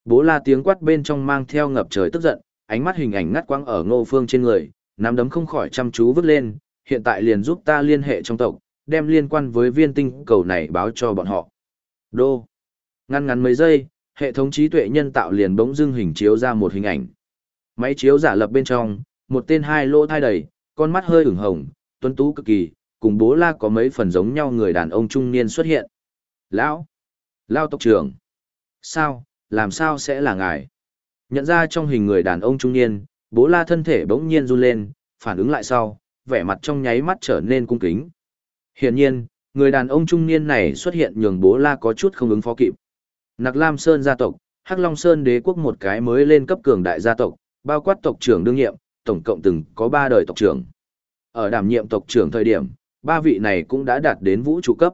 Bố la tiếng quát bên trong mang theo ngập trời tức giận, ánh mắt hình ảnh ngắt quãng ở ngô phương trên người, nắm đấm không khỏi chăm chú vứt lên, hiện tại liền giúp ta liên hệ trong tộc, đem liên quan với viên tinh cầu này báo cho bọn họ. Đô. Ngăn ngắn mấy giây, hệ thống trí tuệ nhân tạo liền bỗng dưng hình chiếu ra một hình ảnh. Máy chiếu giả lập bên trong, một tên hai lỗ thai đầy, con mắt hơi ửng hồng, tuấn tú cực kỳ, cùng bố la có mấy phần giống nhau người đàn ông trung niên xuất hiện. Lão! Lao tộc trưởng! Sao, làm sao sẽ là ngài? Nhận ra trong hình người đàn ông trung niên, bố la thân thể bỗng nhiên run lên, phản ứng lại sau, vẻ mặt trong nháy mắt trở nên cung kính. Hiển nhiên, người đàn ông trung niên này xuất hiện nhường bố la có chút không ứng phó kịp. Nặc Lam Sơn gia tộc, Hắc Long Sơn đế quốc một cái mới lên cấp cường đại gia tộc, bao quát tộc trưởng đương nhiệm, tổng cộng từng có ba đời tộc trưởng. Ở đảm nhiệm tộc trưởng thời điểm, ba vị này cũng đã đạt đến vũ trụ cấp.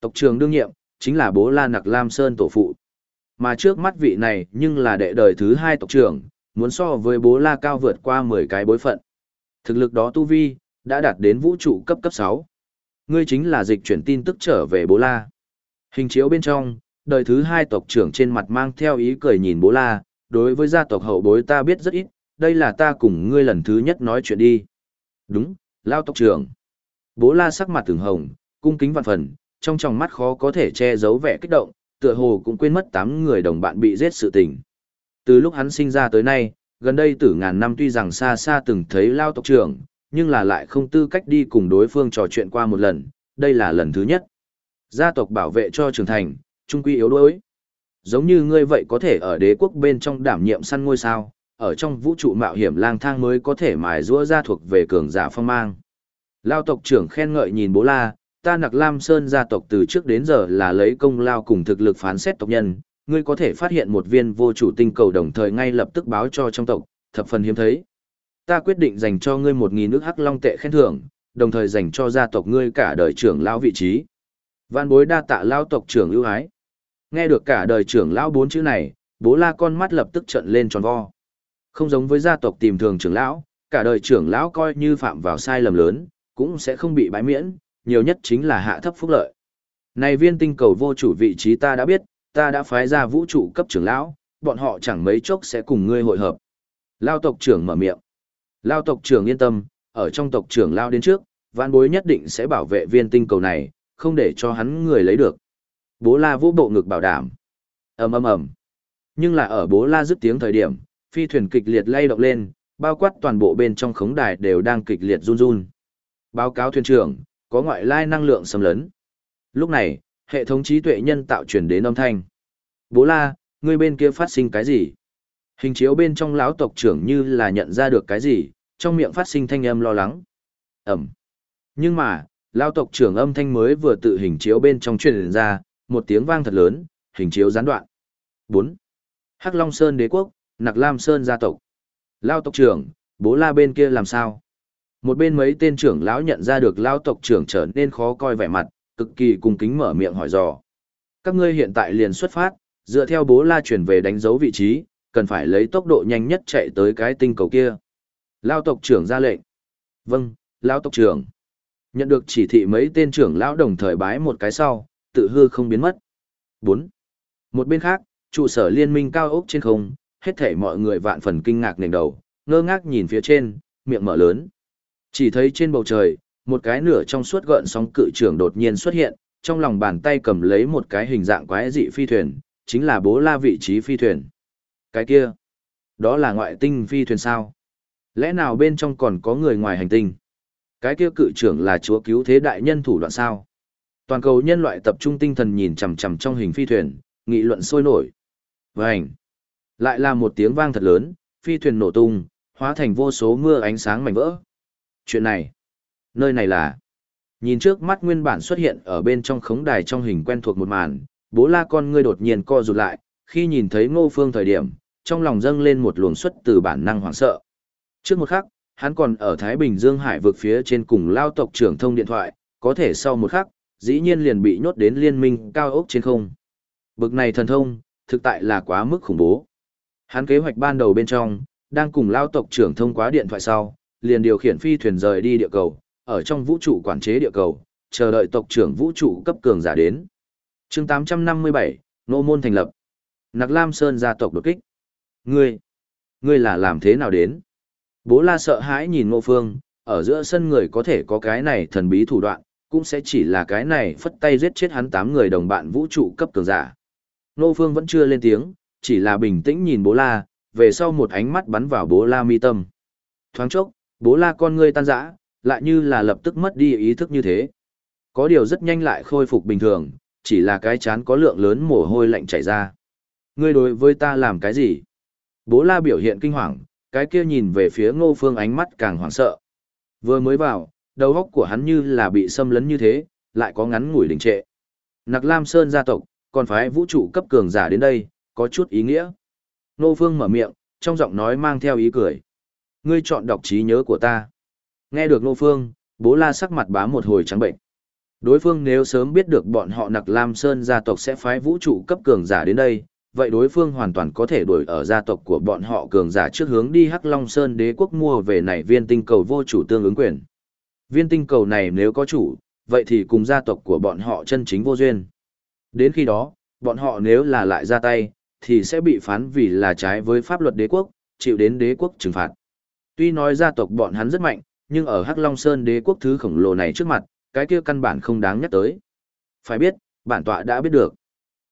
Tộc trưởng đương nhiệm, chính là bố La Nặc Lam Sơn tổ phụ. Mà trước mắt vị này nhưng là đệ đời thứ hai tộc trưởng, muốn so với bố La cao vượt qua 10 cái bối phận. Thực lực đó tu vi, đã đạt đến vũ trụ cấp cấp 6. Ngươi chính là dịch chuyển tin tức trở về bố La. Hình chiếu bên trong, đời thứ hai tộc trưởng trên mặt mang theo ý cười nhìn bố La, đối với gia tộc hậu bối ta biết rất ít, đây là ta cùng ngươi lần thứ nhất nói chuyện đi. Đúng, lao tộc trưởng. Bố La sắc mặt từng hồng, cung kính vạn phần, trong tròng mắt khó có thể che giấu vẻ kích động, tựa hồ cũng quên mất tám người đồng bạn bị giết sự tình. Từ lúc hắn sinh ra tới nay, gần đây tử ngàn năm tuy rằng xa xa từng thấy lao tộc trưởng, nhưng là lại không tư cách đi cùng đối phương trò chuyện qua một lần, đây là lần thứ nhất. Gia tộc bảo vệ cho trưởng thành, trung quy yếu đuối. Giống như ngươi vậy có thể ở đế quốc bên trong đảm nhiệm săn ngôi sao, ở trong vũ trụ mạo hiểm lang thang mới có thể mài rũa ra thuộc về cường giả phong mang. Lao tộc trưởng khen ngợi nhìn bố la, ta nặc Lam Sơn gia tộc từ trước đến giờ là lấy công lao cùng thực lực phán xét tộc nhân, ngươi có thể phát hiện một viên vô chủ tinh cầu đồng thời ngay lập tức báo cho trong tộc, thập phần hiếm thấy. Ta quyết định dành cho ngươi một nghìn nước hắc long tệ khen thưởng, đồng thời dành cho gia tộc ngươi cả đời trưởng lão vị trí. Văn bối đa tạ lao tộc trưởng ưu ái. Nghe được cả đời trưởng lão bốn chữ này, bố la con mắt lập tức trận lên tròn vo. Không giống với gia tộc tìm thường trưởng lão, cả đời trưởng lão coi như phạm vào sai lầm lớn, cũng sẽ không bị bãi miễn, nhiều nhất chính là hạ thấp phúc lợi. Này viên tinh cầu vô chủ vị trí ta đã biết, ta đã phái ra vũ trụ cấp trưởng lão, bọn họ chẳng mấy chốc sẽ cùng ngươi hội hợp. Lao tộc trưởng mở miệng. Lao tộc trưởng yên tâm, ở trong tộc trưởng Lao đến trước, vạn bối nhất định sẽ bảo vệ viên tinh cầu này, không để cho hắn người lấy được. Bố la vũ bộ ngực bảo đảm. ầm ầm ầm. Nhưng là ở bố la dứt tiếng thời điểm, phi thuyền kịch liệt lay động lên, bao quát toàn bộ bên trong khống đài đều đang kịch liệt run run. Báo cáo thuyền trưởng, có ngoại lai năng lượng xâm lấn. Lúc này, hệ thống trí tuệ nhân tạo chuyển đến âm thanh. Bố la, ngươi bên kia phát sinh cái gì? Hình chiếu bên trong lão tộc trưởng như là nhận ra được cái gì, trong miệng phát sinh thanh âm lo lắng. Ẩm. Nhưng mà, lão tộc trưởng âm thanh mới vừa tự hình chiếu bên trong truyền ra, một tiếng vang thật lớn, hình chiếu gián đoạn. 4. Hắc Long Sơn đế quốc, Nặc Lam Sơn gia tộc. Lão tộc trưởng, bố la bên kia làm sao? Một bên mấy tên trưởng lão nhận ra được lão tộc trưởng trở nên khó coi vẻ mặt, cực kỳ cung kính mở miệng hỏi dò. Các ngươi hiện tại liền xuất phát, dựa theo bố la chuyển về đánh dấu vị trí, cần phải lấy tốc độ nhanh nhất chạy tới cái tinh cầu kia. Lao tộc trưởng ra lệnh. Vâng, Lao tộc trưởng. Nhận được chỉ thị mấy tên trưởng lão đồng thời bái một cái sau, tự hư không biến mất. 4. Một bên khác, trụ sở liên minh cao ốc trên không, hết thảy mọi người vạn phần kinh ngạc nền đầu, ngơ ngác nhìn phía trên, miệng mở lớn. Chỉ thấy trên bầu trời, một cái nửa trong suốt gợn sóng cự trưởng đột nhiên xuất hiện, trong lòng bàn tay cầm lấy một cái hình dạng quái dị phi thuyền, chính là bố la vị trí phi thuyền. Cái kia, đó là ngoại tinh phi thuyền sao? Lẽ nào bên trong còn có người ngoài hành tinh? Cái kia cự trưởng là chúa cứu thế đại nhân thủ đoạn sao? Toàn cầu nhân loại tập trung tinh thần nhìn chằm chằm trong hình phi thuyền, nghị luận sôi nổi. Vành! Lại là một tiếng vang thật lớn, phi thuyền nổ tung, hóa thành vô số mưa ánh sáng mảnh vỡ. Chuyện này, nơi này là... Nhìn trước mắt nguyên bản xuất hiện ở bên trong khống đài trong hình quen thuộc một màn, bố la con ngươi đột nhiên co rụt lại, khi nhìn thấy ngô phương thời điểm, trong lòng dâng lên một luồng xuất từ bản năng hoảng sợ. Trước một khắc, hắn còn ở Thái Bình Dương Hải vực phía trên cùng lao tộc trưởng thông điện thoại, có thể sau một khắc, dĩ nhiên liền bị nhốt đến liên minh cao ốc trên không. Bực này thần thông, thực tại là quá mức khủng bố. Hắn kế hoạch ban đầu bên trong, đang cùng lao tộc trưởng thông qua điện thoại sau, liền điều khiển phi thuyền rời đi địa cầu, ở trong vũ trụ quản chế địa cầu, chờ đợi tộc trưởng vũ trụ cấp cường giả đến chương 857, nô môn thành lập. Nặc Lam Sơn gia tộc đột kích. Ngươi, ngươi là làm thế nào đến? Bố la sợ hãi nhìn ngô phương, ở giữa sân người có thể có cái này thần bí thủ đoạn, cũng sẽ chỉ là cái này phất tay giết chết hắn tám người đồng bạn vũ trụ cấp cường giả. Ngô phương vẫn chưa lên tiếng, chỉ là bình tĩnh nhìn bố la, về sau một ánh mắt bắn vào bố la mi tâm. Thoáng chốc, bố la con ngươi tan rã, lại như là lập tức mất đi ý thức như thế. Có điều rất nhanh lại khôi phục bình thường, chỉ là cái chán có lượng lớn mồ hôi lạnh chảy ra. Ngươi đối với ta làm cái gì? Bố la biểu hiện kinh hoàng, cái kia nhìn về phía ngô phương ánh mắt càng hoảng sợ. Vừa mới vào, đầu óc của hắn như là bị xâm lấn như thế, lại có ngắn ngủi đình trệ. Nặc Lam Sơn gia tộc, còn phái vũ trụ cấp cường giả đến đây, có chút ý nghĩa. Ngô phương mở miệng, trong giọng nói mang theo ý cười. Ngươi chọn đọc trí nhớ của ta. Nghe được Ngô phương, bố la sắc mặt bá một hồi trắng bệnh. Đối phương nếu sớm biết được bọn họ nặc Lam Sơn gia tộc sẽ phái vũ trụ cấp cường giả đến đây, vậy đối phương hoàn toàn có thể đuổi ở gia tộc của bọn họ cường giả trước hướng đi Hắc Long Sơn đế quốc mua về này viên tinh cầu vô chủ tương ứng quyền. Viên tinh cầu này nếu có chủ, vậy thì cùng gia tộc của bọn họ chân chính vô duyên. Đến khi đó, bọn họ nếu là lại ra tay, thì sẽ bị phán vì là trái với pháp luật đế quốc, chịu đến đế quốc trừng phạt. Tuy nói gia tộc bọn hắn rất mạnh, nhưng ở Hắc Long Sơn đế quốc thứ khổng lồ này trước mặt, cái kia căn bản không đáng nhắc tới. Phải biết, bản tọa đã biết được.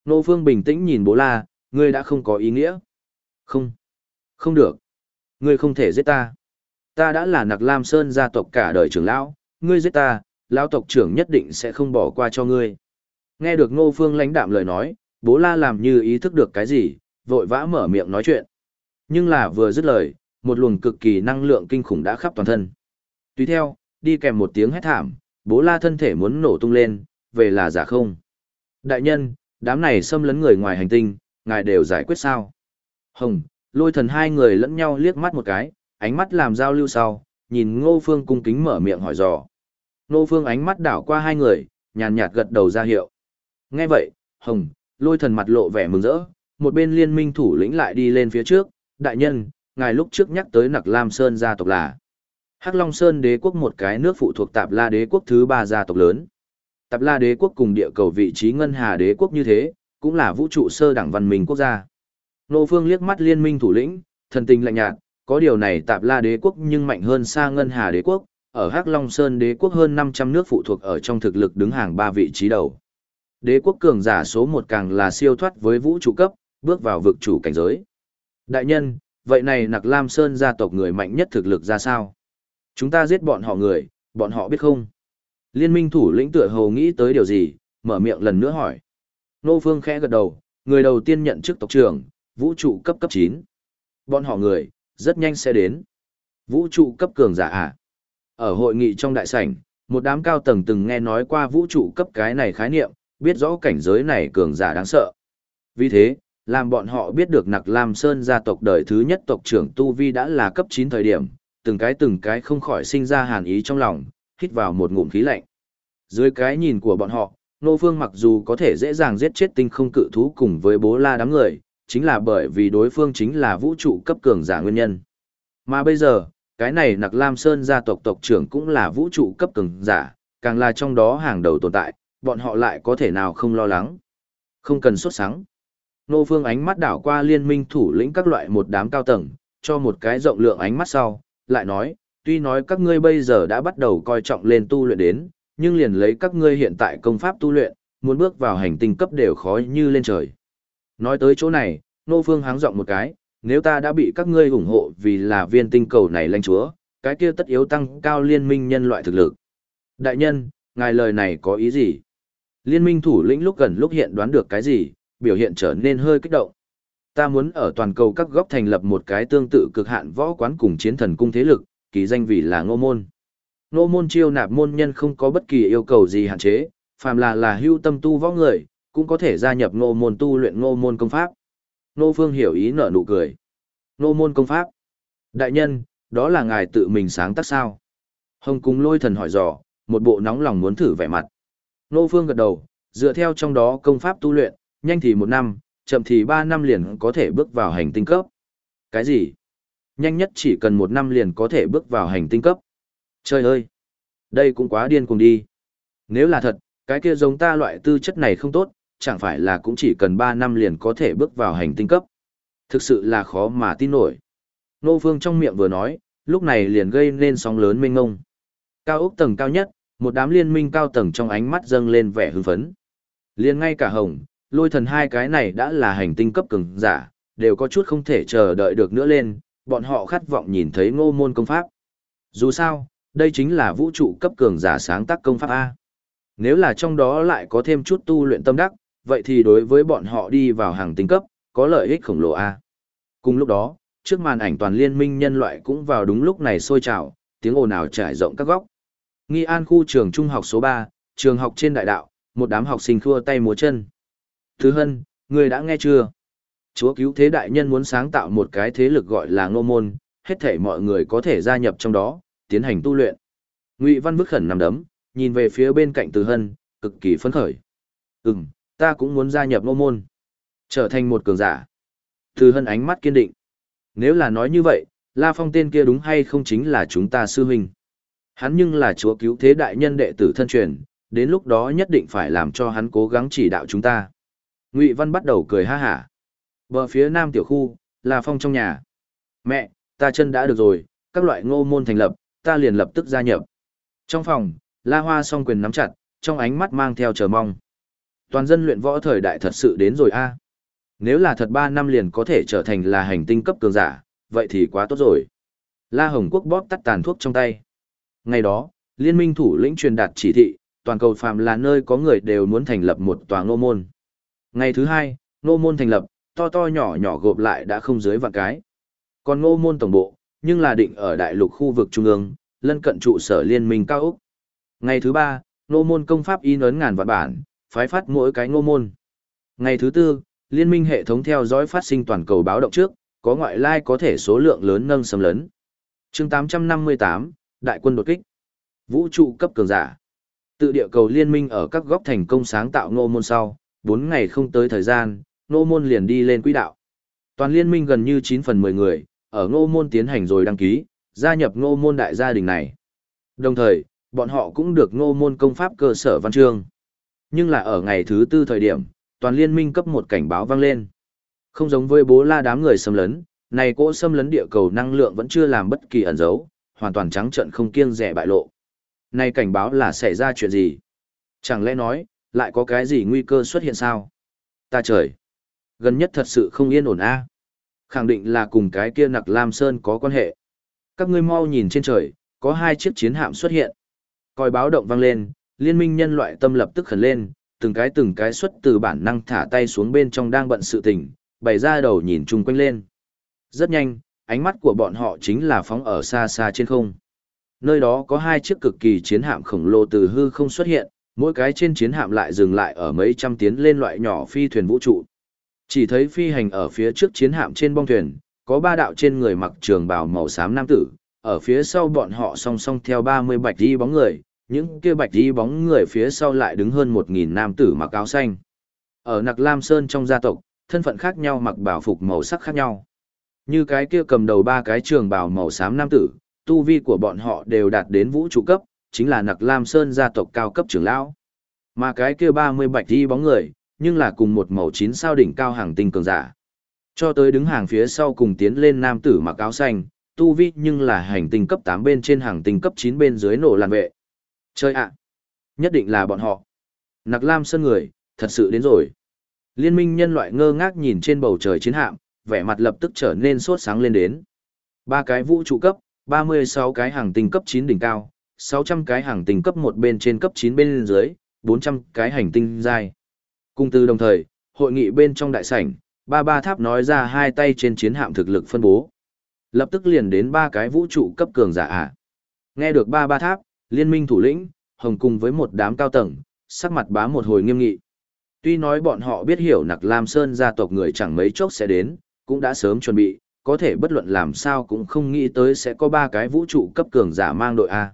Nô Phương bình tĩnh nhìn bố la, ngươi đã không có ý nghĩa. Không. Không được. Ngươi không thể giết ta. Ta đã là nặc Lam Sơn gia tộc cả đời trưởng lão, ngươi giết ta, lão tộc trưởng nhất định sẽ không bỏ qua cho ngươi. Nghe được Ngô Phương lãnh đạm lời nói, bố la làm như ý thức được cái gì, vội vã mở miệng nói chuyện. Nhưng là vừa dứt lời, một luồng cực kỳ năng lượng kinh khủng đã khắp toàn thân. Tùy theo, đi kèm một tiếng hét thảm, bố la thân thể muốn nổ tung lên, về là giả không. Đại nhân, đám này xâm lấn người ngoài hành tinh, ngài đều giải quyết sao? Hồng, lôi thần hai người lẫn nhau liếc mắt một cái, ánh mắt làm giao lưu sau, nhìn Ngô Phương cung kính mở miệng hỏi dò. Ngô Phương ánh mắt đảo qua hai người, nhàn nhạt gật đầu ra hiệu. Nghe vậy, Hồng, lôi thần mặt lộ vẻ mừng rỡ, một bên liên minh thủ lĩnh lại đi lên phía trước, đại nhân, ngài lúc trước nhắc tới nặc Lam Sơn gia tộc là Hắc Long Sơn đế quốc một cái nước phụ thuộc Tạp La đế quốc thứ ba gia tộc lớn. Tạp La đế quốc cùng địa cầu vị trí Ngân Hà đế quốc như thế, cũng là vũ trụ sơ đẳng văn minh quốc gia. Nô Phương liếc mắt liên minh thủ lĩnh, thần tình lạnh nhạt, có điều này Tạp La đế quốc nhưng mạnh hơn xa Ngân Hà đế quốc, ở Hắc Long Sơn đế quốc hơn 500 nước phụ thuộc ở trong thực lực đứng hàng ba vị trí đầu. Đế quốc cường giả số một càng là siêu thoát với vũ trụ cấp, bước vào vực chủ cảnh giới. Đại nhân, vậy này Nặc Lam Sơn gia tộc người mạnh nhất thực lực ra sao? Chúng ta giết bọn họ người, bọn họ biết không? Liên minh thủ lĩnh tựa hồ nghĩ tới điều gì, mở miệng lần nữa hỏi. Nô Phương khẽ gật đầu, người đầu tiên nhận chức tộc trưởng, vũ trụ cấp cấp 9. Bọn họ người, rất nhanh sẽ đến. Vũ trụ cấp cường giả à? Ở hội nghị trong đại sảnh, một đám cao tầng từng nghe nói qua vũ trụ cấp cái này khái niệm, biết rõ cảnh giới này cường giả đáng sợ. Vì thế, làm bọn họ biết được Nặc Lam Sơn gia tộc đời thứ nhất tộc trưởng Tu Vi đã là cấp 9 thời điểm, từng cái từng cái không khỏi sinh ra hàn ý trong lòng, hít vào một ngụm khí lạnh. Dưới cái nhìn của bọn họ, Nô Phương mặc dù có thể dễ dàng giết chết tinh không cự thú cùng với bố la đám người, chính là bởi vì đối phương chính là vũ trụ cấp cường giả nguyên nhân. Mà bây giờ, cái này Nặc Lam Sơn gia tộc tộc trưởng cũng là vũ trụ cấp cường giả, càng là trong đó hàng đầu tồn tại, bọn họ lại có thể nào không lo lắng. Không cần xuất sáng. Nô Phương ánh mắt đảo qua liên minh thủ lĩnh các loại một đám cao tầng, cho một cái rộng lượng ánh mắt sau, lại nói, tuy nói các ngươi bây giờ đã bắt đầu coi trọng lên tu luyện đến, nhưng liền lấy các ngươi hiện tại công pháp tu luyện, muốn bước vào hành tinh cấp đều khó như lên trời. Nói tới chỗ này, Nô Phương háng giọng một cái, nếu ta đã bị các ngươi ủng hộ vì là viên tinh cầu này lãnh chúa, cái kia tất yếu tăng cao liên minh nhân loại thực lực. Đại nhân, ngài lời này có ý gì? Liên minh thủ lĩnh lúc gần lúc hiện đoán được cái gì, biểu hiện trở nên hơi kích động. Ta muốn ở toàn cầu các góc thành lập một cái tương tự cực hạn võ quán cùng chiến thần cung thế lực, kỳ danh vì là ngô môn. Ngô môn chiêu nạp môn nhân không có bất kỳ yêu cầu gì hạn chế, phàm là là hưu tâm tu võ người, cũng có thể gia nhập ngô môn tu luyện ngô môn công pháp. Ngô phương hiểu ý nở nụ cười. Ngô môn công pháp. Đại nhân, đó là ngài tự mình sáng tác sao? Hồng cung lôi thần hỏi dò, một bộ nóng lòng muốn thử vẻ mặt. Ngô phương gật đầu, dựa theo trong đó công pháp tu luyện, nhanh thì một năm, chậm thì ba năm liền có thể bước vào hành tinh cấp. Cái gì? Nhanh nhất chỉ cần một năm liền có thể bước vào hành tinh cấp. Trời ơi! Đây cũng quá điên cuồng đi. Nếu là thật, cái kia giống ta loại tư chất này không tốt, chẳng phải là cũng chỉ cần ba năm liền có thể bước vào hành tinh cấp. Thực sự là khó mà tin nổi. Nô Phương trong miệng vừa nói, lúc này liền gây nên sóng lớn mênh ngông. Cao ốc tầng cao nhất, một đám liên minh cao tầng trong ánh mắt dâng lên vẻ hưng phấn. liền ngay cả hồng, lôi thần hai cái này đã là hành tinh cấp cường giả, đều có chút không thể chờ đợi được nữa lên, bọn họ khát vọng nhìn thấy ngô môn công pháp. Dù sao, đây chính là vũ trụ cấp cường giả sáng tác công pháp A. Nếu là trong đó lại có thêm chút tu luyện tâm đắc, vậy thì đối với bọn họ đi vào hàng tinh cấp, có lợi ích khổng lồ A. Cùng lúc đó, trước màn ảnh toàn liên minh nhân loại cũng vào đúng lúc này sôi trào, tiếng ồn ào trải rộng các góc. Nghi An khu trường trung học số 3, trường học trên đại đạo, một đám học sinh khua tay múa chân. Thứ hân, người đã nghe chưa? Chúa cứu thế đại nhân muốn sáng tạo một cái thế lực gọi là ngô môn, hết thể mọi người có thể gia nhập trong đó, tiến hành tu luyện. Ngụy Văn bức khẩn nằm đấm, nhìn về phía bên cạnh Từ Hân, cực kỳ phấn khởi. Ừm, ta cũng muốn gia nhập ngô môn. Trở thành một cường giả. Từ Hân ánh mắt kiên định. Nếu là nói như vậy, La Phong tên kia đúng hay không chính là chúng ta sư huynh. Hắn nhưng là chúa cứu thế đại nhân đệ tử thân truyền, đến lúc đó nhất định phải làm cho hắn cố gắng chỉ đạo chúng ta. Ngụy Văn bắt đầu cười ha hả. Bờ phía nam tiểu khu, là phong trong nhà. Mẹ, ta chân đã được rồi, các loại ngô môn thành lập, ta liền lập tức gia nhập. Trong phòng, La Hoa song quyền nắm chặt, trong ánh mắt mang theo chờ mong. Toàn dân luyện võ thời đại thật sự đến rồi a. Nếu là thật ba năm liền có thể trở thành là hành tinh cấp cường giả, vậy thì quá tốt rồi. La Hồng Quốc bóp tắt tàn thuốc trong tay. Ngày đó, liên minh thủ lĩnh truyền đạt chỉ thị, toàn cầu phàm là nơi có người đều muốn thành lập một tòa ngô môn. Ngày thứ hai, ngô môn thành lập, to to nhỏ nhỏ gộp lại đã không dưới vạn cái. Còn ngô môn tổng bộ, nhưng là định ở đại lục khu vực trung ương, lân cận trụ sở liên minh cao Úc. Ngày thứ ba, ngô môn công pháp in ấn ngàn vạn bản, phái phát mỗi cái ngô môn. Ngày thứ tư, liên minh hệ thống theo dõi phát sinh toàn cầu báo động trước, có ngoại lai có thể số lượng lớn nâng xâm lấn. chương 858, Đại quân đột kích. Vũ trụ cấp cường giả. Tự địa cầu liên minh ở các góc thành công sáng tạo ngô môn sau, 4 ngày không tới thời gian, ngô môn liền đi lên quỹ đạo. Toàn liên minh gần như 9 phần 10 người, ở ngô môn tiến hành rồi đăng ký, gia nhập ngô môn đại gia đình này. Đồng thời, bọn họ cũng được ngô môn công pháp cơ sở văn chương. Nhưng là ở ngày thứ tư thời điểm, toàn liên minh cấp một cảnh báo vang lên. Không giống với bố la đám người xâm lấn, này cỗ xâm lấn địa cầu năng lượng vẫn chưa làm bất kỳ ẩn dấu, hoàn toàn trắng trợn không kiêng rẻ bại lộ. Này cảnh báo là xảy ra chuyện gì? Chẳng lẽ nói, lại có cái gì nguy cơ xuất hiện sao? Ta trời! Gần nhất thật sự không yên ổn a. Khẳng định là cùng cái kia nặc Lam Sơn có quan hệ. Các ngươi mau nhìn trên trời, có hai chiếc chiến hạm xuất hiện. Còi báo động vang lên, liên minh nhân loại tâm lập tức khẩn lên, từng cái từng cái xuất từ bản năng thả tay xuống bên trong đang bận sự tình, bày ra đầu nhìn chung quanh lên. Rất nhanh, ánh mắt của bọn họ chính là phóng ở xa xa trên không. Nơi đó có hai chiếc cực kỳ chiến hạm khổng lồ từ hư không xuất hiện, mỗi cái trên chiến hạm lại dừng lại ở mấy trăm tiến lên loại nhỏ phi thuyền vũ trụ. Chỉ thấy phi hành ở phía trước chiến hạm trên bong thuyền, có ba đạo trên người mặc trường bào màu xám nam tử, ở phía sau bọn họ song song theo 30 bạch đi bóng người, những kia bạch đi bóng người phía sau lại đứng hơn 1.000 nam tử mặc áo xanh. Ở Nặc Lam Sơn trong gia tộc, thân phận khác nhau mặc bảo phục màu sắc khác nhau. Như cái kia cầm đầu ba cái trường bào màu xám nam tử, tu vi của bọn họ đều đạt đến vũ trụ cấp, chính là Nặc Lam Sơn gia tộc cao cấp trưởng lão. Mà cái kia 30 bạch đi bóng người, nhưng là cùng một màu chín sao đỉnh cao hàng tinh cường giả. Cho tới đứng hàng phía sau cùng tiến lên nam tử mặc áo xanh, tu vi nhưng là hành tinh cấp 8 bên trên hàng tinh cấp 9 bên dưới nổ làn vệ. Chơi ạ! Nhất định là bọn họ. Nặc Lam Sơn người, thật sự đến rồi. Liên minh nhân loại ngơ ngác nhìn trên bầu trời chiến hạm, vẻ mặt lập tức trở nên sốt sáng lên đến. Ba cái vũ trụ cấp, 36 cái hàng tinh cấp 9 đỉnh cao, 600 cái hàng tinh cấp 1 bên trên cấp 9 bên dưới, 400 cái hành tinh dài. Cùng từ đồng thời, hội nghị bên trong đại sảnh, ba ba tháp nói ra hai tay trên chiến hạm thực lực phân bố. Lập tức liền đến ba cái vũ trụ cấp cường giả ạ. Nghe được ba ba tháp, liên minh thủ lĩnh, hồng cùng với một đám cao tầng, sắc mặt bá một hồi nghiêm nghị. Tuy nói bọn họ biết hiểu nặc Lam Sơn gia tộc người chẳng mấy chốc sẽ đến, cũng đã sớm chuẩn bị, có thể bất luận làm sao cũng không nghĩ tới sẽ có ba cái vũ trụ cấp cường giả mang đội A.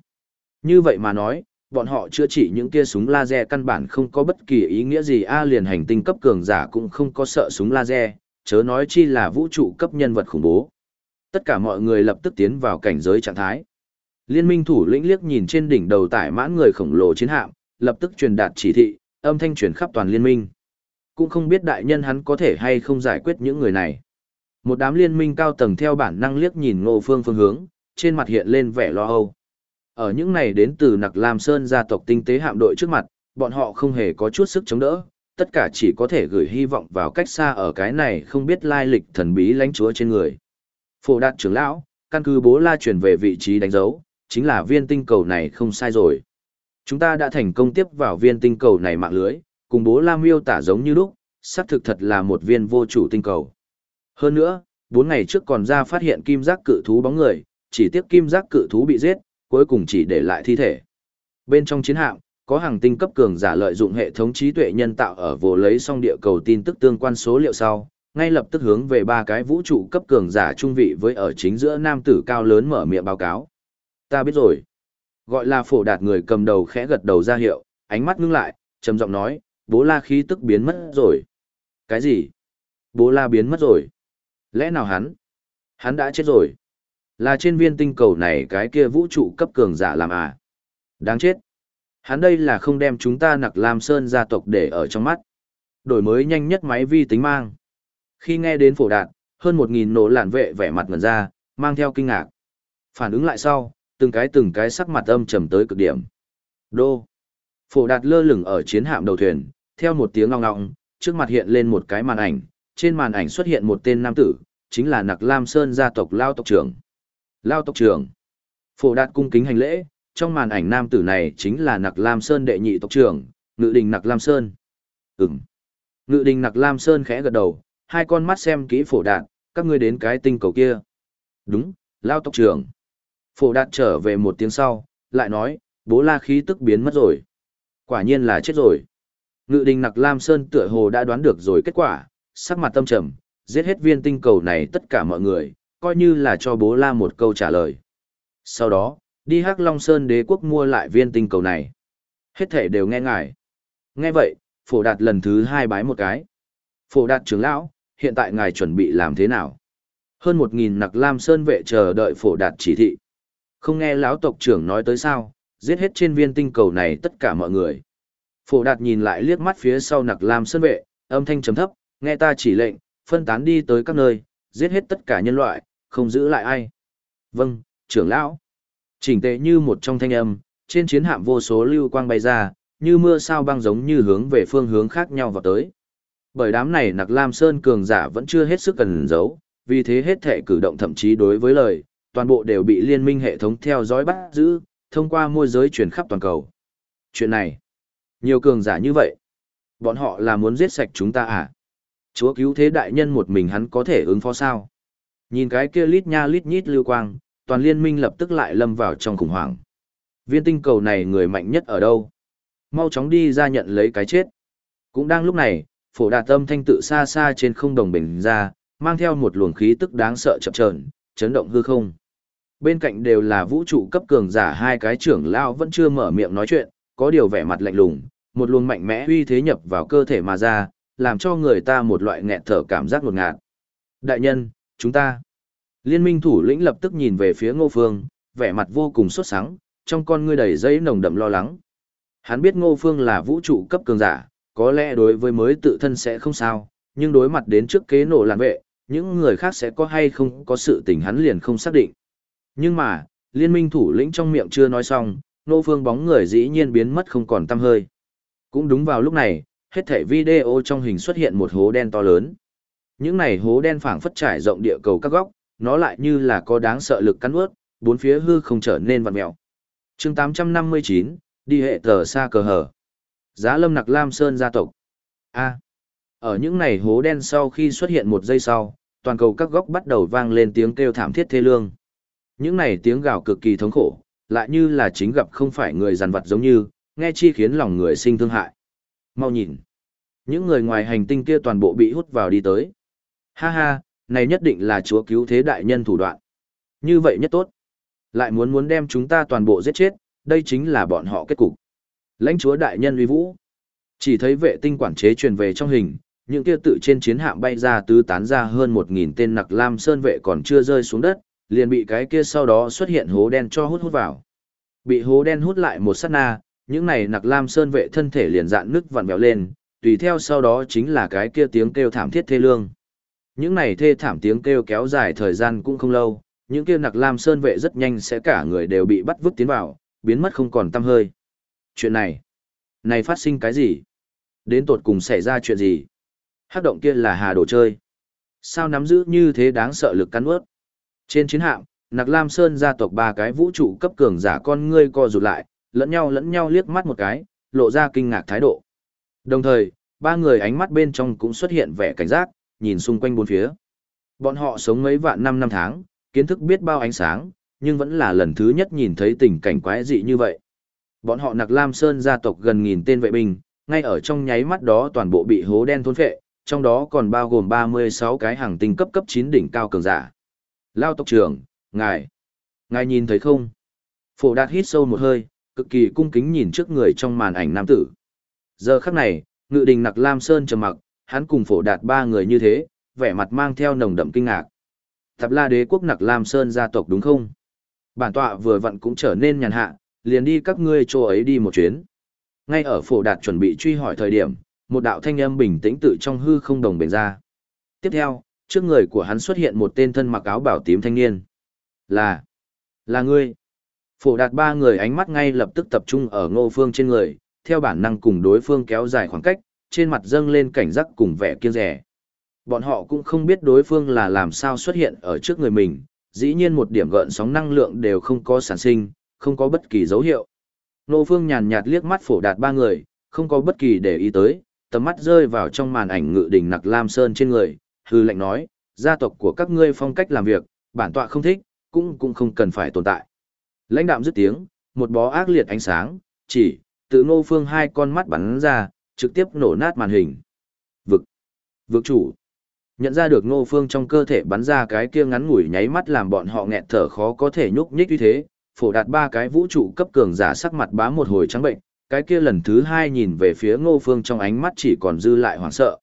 Như vậy mà nói, bọn họ chữa trị những kia súng laser căn bản không có bất kỳ ý nghĩa gì A liền hành tinh cấp cường giả cũng không có sợ súng laser, chớ nói chi là vũ trụ cấp nhân vật khủng bố. Tất cả mọi người lập tức tiến vào cảnh giới trạng thái. Liên minh thủ lĩnh liếc nhìn trên đỉnh đầu tải mãn người khổng lồ chiến hạm, lập tức truyền đạt chỉ thị, âm thanh truyền khắp toàn liên minh. Cũng không biết đại nhân hắn có thể hay không giải quyết những người này. Một đám liên minh cao tầng theo bản năng liếc nhìn ngô phương phương hướng, trên mặt hiện lên vẻ lo âu. Ở những này đến từ nặc Lam Sơn gia tộc tinh tế hạm đội trước mặt, bọn họ không hề có chút sức chống đỡ, tất cả chỉ có thể gửi hy vọng vào cách xa ở cái này không biết lai lịch thần bí lãnh chúa trên người. Phổ đạt trưởng lão, căn cứ bố la chuyển về vị trí đánh dấu, chính là viên tinh cầu này không sai rồi. Chúng ta đã thành công tiếp vào viên tinh cầu này mạng lưới, cùng bố la miêu tả giống như lúc, xác thực thật là một viên vô chủ tinh cầu. Hơn nữa, bốn ngày trước còn ra phát hiện kim giác cự thú bóng người, chỉ tiếc kim giác cự thú bị giết, cuối cùng chỉ để lại thi thể. Bên trong chiến hạm, có hàng tinh cấp cường giả lợi dụng hệ thống trí tuệ nhân tạo ở vô lấy xong địa cầu tin tức tương quan số liệu sau, ngay lập tức hướng về ba cái vũ trụ cấp cường giả trung vị với ở chính giữa nam tử cao lớn mở miệng báo cáo. Ta biết rồi. Gọi là phổ đạt người cầm đầu khẽ gật đầu ra hiệu, ánh mắt ngưng lại, trầm giọng nói, bố la khí tức biến mất rồi. Cái gì? Bố la biến mất rồi. Lẽ nào hắn? Hắn đã chết rồi. Là trên viên tinh cầu này cái kia vũ trụ cấp cường giả làm à? Đáng chết. Hắn đây là không đem chúng ta nặc Lam Sơn gia tộc để ở trong mắt. Đổi mới nhanh nhất máy vi tính mang. Khi nghe đến phổ đạt, hơn một nghìn nổ lạn vệ vẻ mặt ngần ra, mang theo kinh ngạc. Phản ứng lại sau, từng cái từng cái sắc mặt âm trầm tới cực điểm. Đô. Phổ đạt lơ lửng ở chiến hạm đầu thuyền, theo một tiếng ngọng ngọng, trước mặt hiện lên một cái màn ảnh, trên màn ảnh xuất hiện một tên nam tử, chính là Nặc Lam Sơn gia tộc Lao tộc trưởng. Lao tộc trưởng. Phổ đạt cung kính hành lễ, trong màn ảnh nam tử này chính là Nặc Lam Sơn đệ nhị tộc trưởng, Ngự Đình Nặc Lam Sơn. Ừm. Ngự Đình Nặc Lam Sơn khẽ gật đầu, hai con mắt xem kỹ phổ đạt, các ngươi đến cái tinh cầu kia. Đúng, Lao tộc trưởng. Phổ đạt trở về một tiếng sau, lại nói, bố la khí tức biến mất rồi. Quả nhiên là chết rồi. Ngự đình nặc Lam Sơn tựa hồ đã đoán được rồi kết quả, sắc mặt tâm trầm, giết hết viên tinh cầu này tất cả mọi người, coi như là cho bố la một câu trả lời. Sau đó, đi Hắc Long Sơn đế quốc mua lại viên tinh cầu này. Hết thể đều nghe ngài. Nghe vậy, phổ đạt lần thứ hai bái một cái. Phổ đạt trưởng lão, hiện tại ngài chuẩn bị làm thế nào? Hơn một nghìn nặc lam sơn vệ chờ đợi phổ đạt chỉ thị. Không nghe lão tộc trưởng nói tới sao, giết hết trên viên tinh cầu này tất cả mọi người. Phổ đạt nhìn lại liếc mắt phía sau nặc lam sơn vệ, âm thanh trầm thấp, nghe ta chỉ lệnh, phân tán đi tới các nơi, giết hết tất cả nhân loại, không giữ lại ai. Vâng, trưởng lão. Chỉnh tệ như một trong thanh âm, trên chiến hạm vô số lưu quang bay ra, như mưa sao băng giống như hướng về phương hướng khác nhau vào tới. Bởi đám này nặc lam sơn cường giả vẫn chưa hết sức cần giấu, vì thế hết thể cử động thậm chí đối với lời, toàn bộ đều bị liên minh hệ thống theo dõi bắt giữ, thông qua môi giới truyền khắp toàn cầu. Chuyện này, nhiều cường giả như vậy, bọn họ là muốn giết sạch chúng ta à? Chúa cứu thế đại nhân một mình hắn có thể ứng phó sao? Nhìn cái kia lít nha lít nhít lưu quang, toàn liên minh lập tức lại lâm vào trong khủng hoảng. Viên tinh cầu này người mạnh nhất ở đâu? Mau chóng đi ra nhận lấy cái chết. Cũng đang lúc này, phổ đạt tâm thanh tự xa xa trên không đồng bình ra, mang theo một luồng khí tức đáng sợ chậm trợn, chấn động hư không. Bên cạnh đều là vũ trụ cấp cường giả hai cái trưởng lao vẫn chưa mở miệng nói chuyện, có điều vẻ mặt lạnh lùng, một luồng mạnh mẽ uy thế nhập vào cơ thể mà ra, làm cho người ta một loại nghẹt thở cảm giác ngột ngạt. Đại nhân, chúng ta. Liên minh thủ lĩnh lập tức nhìn về phía ngô phương, vẻ mặt vô cùng sốt sắng, trong con ngươi đầy dây nồng đậm lo lắng. Hắn biết ngô phương là vũ trụ cấp cường giả, có lẽ đối với mới tự thân sẽ không sao, nhưng đối mặt đến trước kế nổ làn vệ, những người khác sẽ có hay không có sự tình hắn liền không xác định. Nhưng mà, liên minh thủ lĩnh trong miệng chưa nói xong, Ngô phương bóng người dĩ nhiên biến mất không còn tăm hơi. Cũng đúng vào lúc này, hết thảy video trong hình xuất hiện một hố đen to lớn. Những này hố đen phảng phất trải rộng địa cầu các góc, nó lại như là có đáng sợ lực cắn ướt, bốn phía hư không trở nên vặn mèo. chương 859, đi hệ tờ xa cờ hở. Giá lâm nặc Lam Sơn gia tộc. A. Ở những này hố đen sau khi xuất hiện một giây sau, toàn cầu các góc bắt đầu vang lên tiếng kêu thảm thiết thê lương. Những này tiếng gào cực kỳ thống khổ, lại như là chính gặp không phải người giàn vật giống như, nghe chi khiến lòng người sinh thương hại. Mau nhìn. Những người ngoài hành tinh kia toàn bộ bị hút vào đi tới. Ha ha, này nhất định là chúa cứu thế đại nhân thủ đoạn. Như vậy nhất tốt. Lại muốn muốn đem chúng ta toàn bộ giết chết, đây chính là bọn họ kết cục. Lãnh chúa đại nhân uy vũ. Chỉ thấy vệ tinh quản chế truyền về trong hình, những kia tự trên chiến hạm bay ra tứ tán ra hơn một nghìn tên nặc lam sơn vệ còn chưa rơi xuống đất, liền bị cái kia sau đó xuất hiện hố đen cho hút hút vào. Bị hố đen hút lại một sát na, những này nặc lam sơn vệ thân thể liền dạn nước vặn vẹo lên, tùy theo sau đó chính là cái kia tiếng kêu thảm thiết thê lương. Những này thê thảm tiếng kêu kéo dài thời gian cũng không lâu, những kia nặc lam sơn vệ rất nhanh sẽ cả người đều bị bắt vứt tiến vào, biến mất không còn tăm hơi. Chuyện này, này phát sinh cái gì? Đến tột cùng xảy ra chuyện gì? Hắc động kia là hà đồ chơi. Sao nắm giữ như thế đáng sợ lực cắn ướt? Trên chiến hạm, Nặc Lam Sơn gia tộc ba cái vũ trụ cấp cường giả con ngươi co rụt lại, lẫn nhau lẫn nhau liếc mắt một cái, lộ ra kinh ngạc thái độ. Đồng thời, ba người ánh mắt bên trong cũng xuất hiện vẻ cảnh giác, nhìn xung quanh bốn phía. Bọn họ sống mấy vạn năm năm tháng, kiến thức biết bao ánh sáng, nhưng vẫn là lần thứ nhất nhìn thấy tình cảnh quái dị như vậy. Bọn họ Nặc Lam Sơn gia tộc gần nghìn tên vệ binh, ngay ở trong nháy mắt đó toàn bộ bị hố đen thôn phệ, trong đó còn bao gồm 36 cái hàng tinh cấp cấp 9 đỉnh cao cường giả. Lao tộc trưởng, ngài, ngài nhìn thấy không? Phổ đạt hít sâu một hơi, cực kỳ cung kính nhìn trước người trong màn ảnh nam tử. Giờ khắc này, ngự đình nặc Lam Sơn trầm mặc, hắn cùng phổ đạt ba người như thế, vẻ mặt mang theo nồng đậm kinh ngạc. Tạp la đế quốc nặc Lam Sơn gia tộc đúng không? Bản tọa vừa vặn cũng trở nên nhàn hạ, liền đi các ngươi chỗ ấy đi một chuyến. Ngay ở phổ đạt chuẩn bị truy hỏi thời điểm, một đạo thanh âm bình tĩnh tự trong hư không đồng bền ra. Tiếp theo, trước người của hắn xuất hiện một tên thân mặc áo bảo tím thanh niên. Là, là ngươi. Phổ đạt ba người ánh mắt ngay lập tức tập trung ở ngô phương trên người, theo bản năng cùng đối phương kéo dài khoảng cách, trên mặt dâng lên cảnh giác cùng vẻ kiêng rẻ. Bọn họ cũng không biết đối phương là làm sao xuất hiện ở trước người mình, dĩ nhiên một điểm gợn sóng năng lượng đều không có sản sinh, không có bất kỳ dấu hiệu. Nô phương nhàn nhạt liếc mắt phổ đạt ba người, không có bất kỳ để ý tới, tầm mắt rơi vào trong màn ảnh ngự đỉnh nặc lam sơn trên người, hư lệnh nói, gia tộc của các ngươi phong cách làm việc, bản tọa không thích, cũng cũng không cần phải tồn tại. Lãnh đạm dứt tiếng, một bó ác liệt ánh sáng, chỉ, từ ngô phương hai con mắt bắn ra, trực tiếp nổ nát màn hình. Vực, vực chủ. Nhận ra được ngô phương trong cơ thể bắn ra cái kia ngắn ngủi nháy mắt làm bọn họ nghẹt thở khó có thể nhúc nhích như thế, phổ đạt ba cái vũ trụ cấp cường giả sắc mặt bá một hồi trắng bệnh, cái kia lần thứ hai nhìn về phía ngô phương trong ánh mắt chỉ còn dư lại hoảng sợ.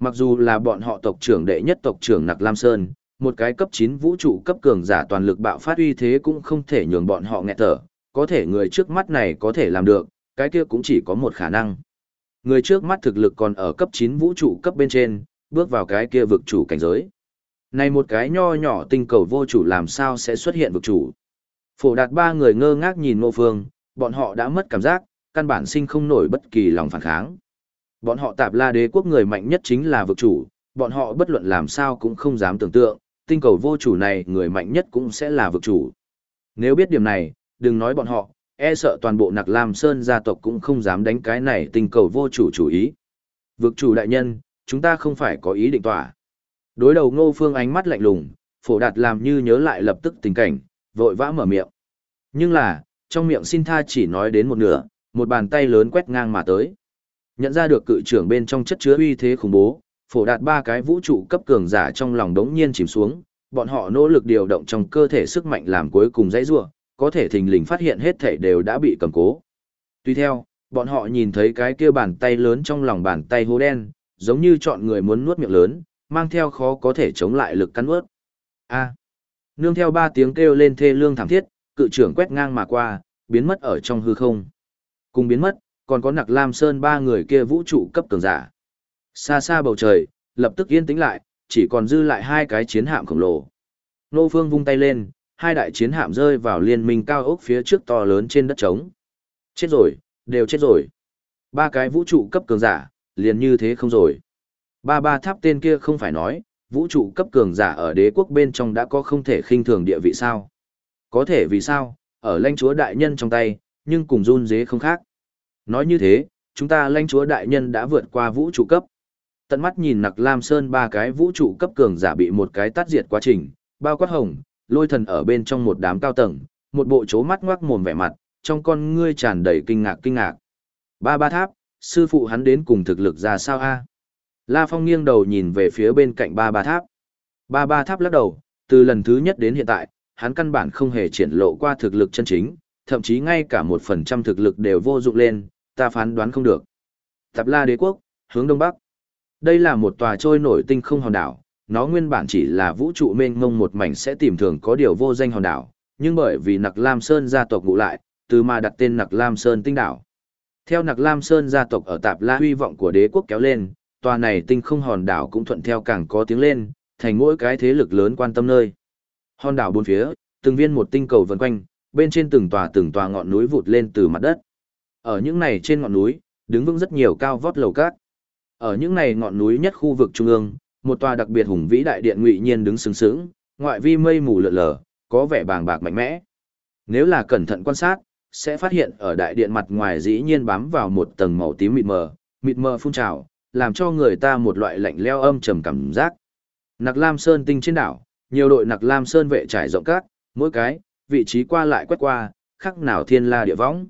Mặc dù là bọn họ tộc trưởng đệ nhất tộc trưởng Nặc Lam Sơn, một cái cấp 9 vũ trụ cấp cường giả toàn lực bạo phát uy thế cũng không thể nhường bọn họ nghẹt thở, có thể người trước mắt này có thể làm được, cái kia cũng chỉ có một khả năng. Người trước mắt thực lực còn ở cấp 9 vũ trụ cấp bên trên, bước vào cái kia vực chủ cảnh giới. Này một cái nho nhỏ tinh cầu vô chủ làm sao sẽ xuất hiện vực chủ. Phổ đạt ba người ngơ ngác nhìn ngô phương, bọn họ đã mất cảm giác, căn bản sinh không nổi bất kỳ lòng phản kháng. Bọn họ tạp la đế quốc người mạnh nhất chính là vực chủ, bọn họ bất luận làm sao cũng không dám tưởng tượng, tinh cầu vô chủ này người mạnh nhất cũng sẽ là vực chủ. Nếu biết điểm này, đừng nói bọn họ, e sợ toàn bộ nặc lam sơn gia tộc cũng không dám đánh cái này tình cầu vô chủ chủ ý. Vực chủ đại nhân, chúng ta không phải có ý định tỏa. Đối đầu ngô phương ánh mắt lạnh lùng, phổ đạt làm như nhớ lại lập tức tình cảnh, vội vã mở miệng. Nhưng là, trong miệng xin tha chỉ nói đến một nửa, một bàn tay lớn quét ngang mà tới. Nhận ra được cự trưởng bên trong chất chứa uy thế khủng bố, phổ đạt ba cái vũ trụ cấp cường giả trong lòng đống nhiên chìm xuống, bọn họ nỗ lực điều động trong cơ thể sức mạnh làm cuối cùng dãy rủa có thể thình lình phát hiện hết thảy đều đã bị cầm cố. Tuy theo, bọn họ nhìn thấy cái kia bàn tay lớn trong lòng bàn tay hố đen, giống như chọn người muốn nuốt miệng lớn, mang theo khó có thể chống lại lực cắn nuốt. A. Nương theo ba tiếng kêu lên thê lương thảm thiết, cự trưởng quét ngang mà qua, biến mất ở trong hư không. Cùng biến mất, còn có nặc lam sơn ba người kia vũ trụ cấp cường giả. Xa xa bầu trời, lập tức yên tĩnh lại, chỉ còn dư lại hai cái chiến hạm khổng lồ. Nô Phương vung tay lên, hai đại chiến hạm rơi vào liên minh cao ốc phía trước to lớn trên đất trống. Chết rồi, đều chết rồi. Ba cái vũ trụ cấp cường giả, liền như thế không rồi. Ba ba tháp tên kia không phải nói, vũ trụ cấp cường giả ở đế quốc bên trong đã có không thể khinh thường địa vị sao. Có thể vì sao, ở lãnh chúa đại nhân trong tay, nhưng cùng run dế không khác. Nói như thế, chúng ta lãnh chúa đại nhân đã vượt qua vũ trụ cấp. Tận mắt nhìn nặc Lam Sơn ba cái vũ trụ cấp cường giả bị một cái tắt diệt quá trình, bao quát hồng, lôi thần ở bên trong một đám cao tầng, một bộ chố mắt ngoác mồm vẻ mặt, trong con ngươi tràn đầy kinh ngạc kinh ngạc. Ba ba tháp, sư phụ hắn đến cùng thực lực ra sao a? La Phong nghiêng đầu nhìn về phía bên cạnh ba ba tháp. Ba ba tháp lắc đầu, từ lần thứ nhất đến hiện tại, hắn căn bản không hề triển lộ qua thực lực chân chính, thậm chí ngay cả một phần trăm thực lực đều vô dụng lên, ta phán đoán không được. Tạp La Đế Quốc, hướng đông bắc. Đây là một tòa trôi nổi tinh không hòn đảo, nó nguyên bản chỉ là vũ trụ mênh mông một mảnh sẽ tìm thường có điều vô danh hòn đảo, nhưng bởi vì Nặc Lam Sơn gia tộc ngụ lại, từ mà đặt tên Nặc Lam Sơn tinh đảo. Theo Nặc Lam Sơn gia tộc ở Tạp La huy vọng của đế quốc kéo lên, tòa này tinh không hòn đảo cũng thuận theo càng có tiếng lên, thành mỗi cái thế lực lớn quan tâm nơi. Hòn đảo bốn phía, từng viên một tinh cầu vần quanh, bên trên từng tòa từng tòa ngọn núi vụt lên từ mặt đất. Ở những này trên ngọn núi, đứng vững rất nhiều cao vót lầu cát. Ở những này ngọn núi nhất khu vực trung ương, một tòa đặc biệt hùng vĩ đại điện ngụy nhiên đứng sừng sững, ngoại vi mây mù lượn lờ, có vẻ bàng bạc mạnh mẽ. Nếu là cẩn thận quan sát, sẽ phát hiện ở đại điện mặt ngoài dĩ nhiên bám vào một tầng màu tím mịt mờ, mịt mờ phun trào, làm cho người ta một loại lạnh leo âm trầm cảm giác. Nặc Lam Sơn tinh trên đảo, nhiều đội Nặc Lam Sơn vệ trải rộng các, mỗi cái, vị trí qua lại quét qua, khắc nào thiên la địa võng.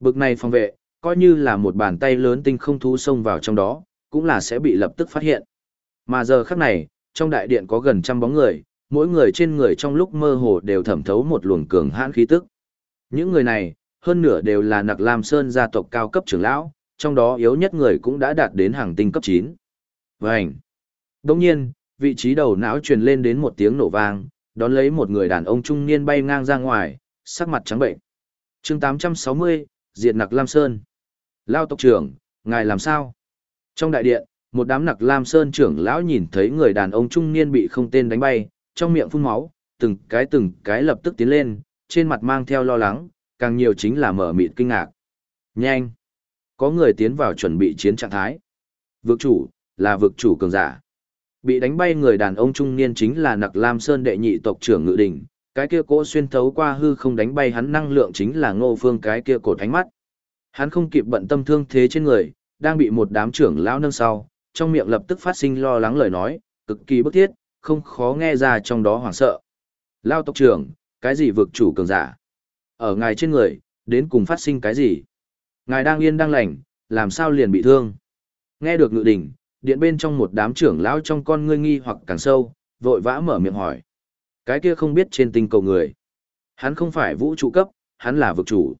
Bực này phòng vệ, coi như là một bàn tay lớn tinh không thú xông vào trong đó, cũng là sẽ bị lập tức phát hiện. Mà giờ khắc này, trong đại điện có gần trăm bóng người, mỗi người trên người trong lúc mơ hồ đều thẩm thấu một luồng cường hãn khí tức. Những người này, hơn nửa đều là Nặc Lam Sơn gia tộc cao cấp trưởng lão, trong đó yếu nhất người cũng đã đạt đến hàng tinh cấp 9. Vành. Đồng nhiên, vị trí đầu não truyền lên đến một tiếng nổ vang, đón lấy một người đàn ông trung niên bay ngang ra ngoài, sắc mặt trắng bệnh. chương 860, Diệt Nặc Lam Sơn. Lao tộc trưởng, ngài làm sao? Trong đại điện, một đám Nặc Lam Sơn trưởng lão nhìn thấy người đàn ông trung niên bị không tên đánh bay, trong miệng phun máu, từng cái từng cái lập tức tiến lên, trên mặt mang theo lo lắng, càng nhiều chính là mở mịt kinh ngạc. Nhanh! Có người tiến vào chuẩn bị chiến trạng thái. Vực chủ, là vực chủ cường giả. Bị đánh bay người đàn ông trung niên chính là Nặc Lam Sơn đệ nhị tộc trưởng Ngự Đình, cái kia cỗ xuyên thấu qua hư không đánh bay hắn năng lượng chính là Ngô Phương cái kia cột ánh mắt. Hắn không kịp bận tâm thương thế trên người, đang bị một đám trưởng lão nâng sau, trong miệng lập tức phát sinh lo lắng lời nói, cực kỳ bức thiết, không khó nghe ra trong đó hoảng sợ. Lao tộc trưởng, cái gì vực chủ cường giả? Ở ngài trên người, đến cùng phát sinh cái gì? Ngài đang yên đang lành, làm sao liền bị thương? Nghe được ngự đỉnh, điện bên trong một đám trưởng lão trong con ngươi nghi hoặc càng sâu, vội vã mở miệng hỏi. Cái kia không biết trên tinh cầu người. Hắn không phải vũ trụ cấp, hắn là vực chủ.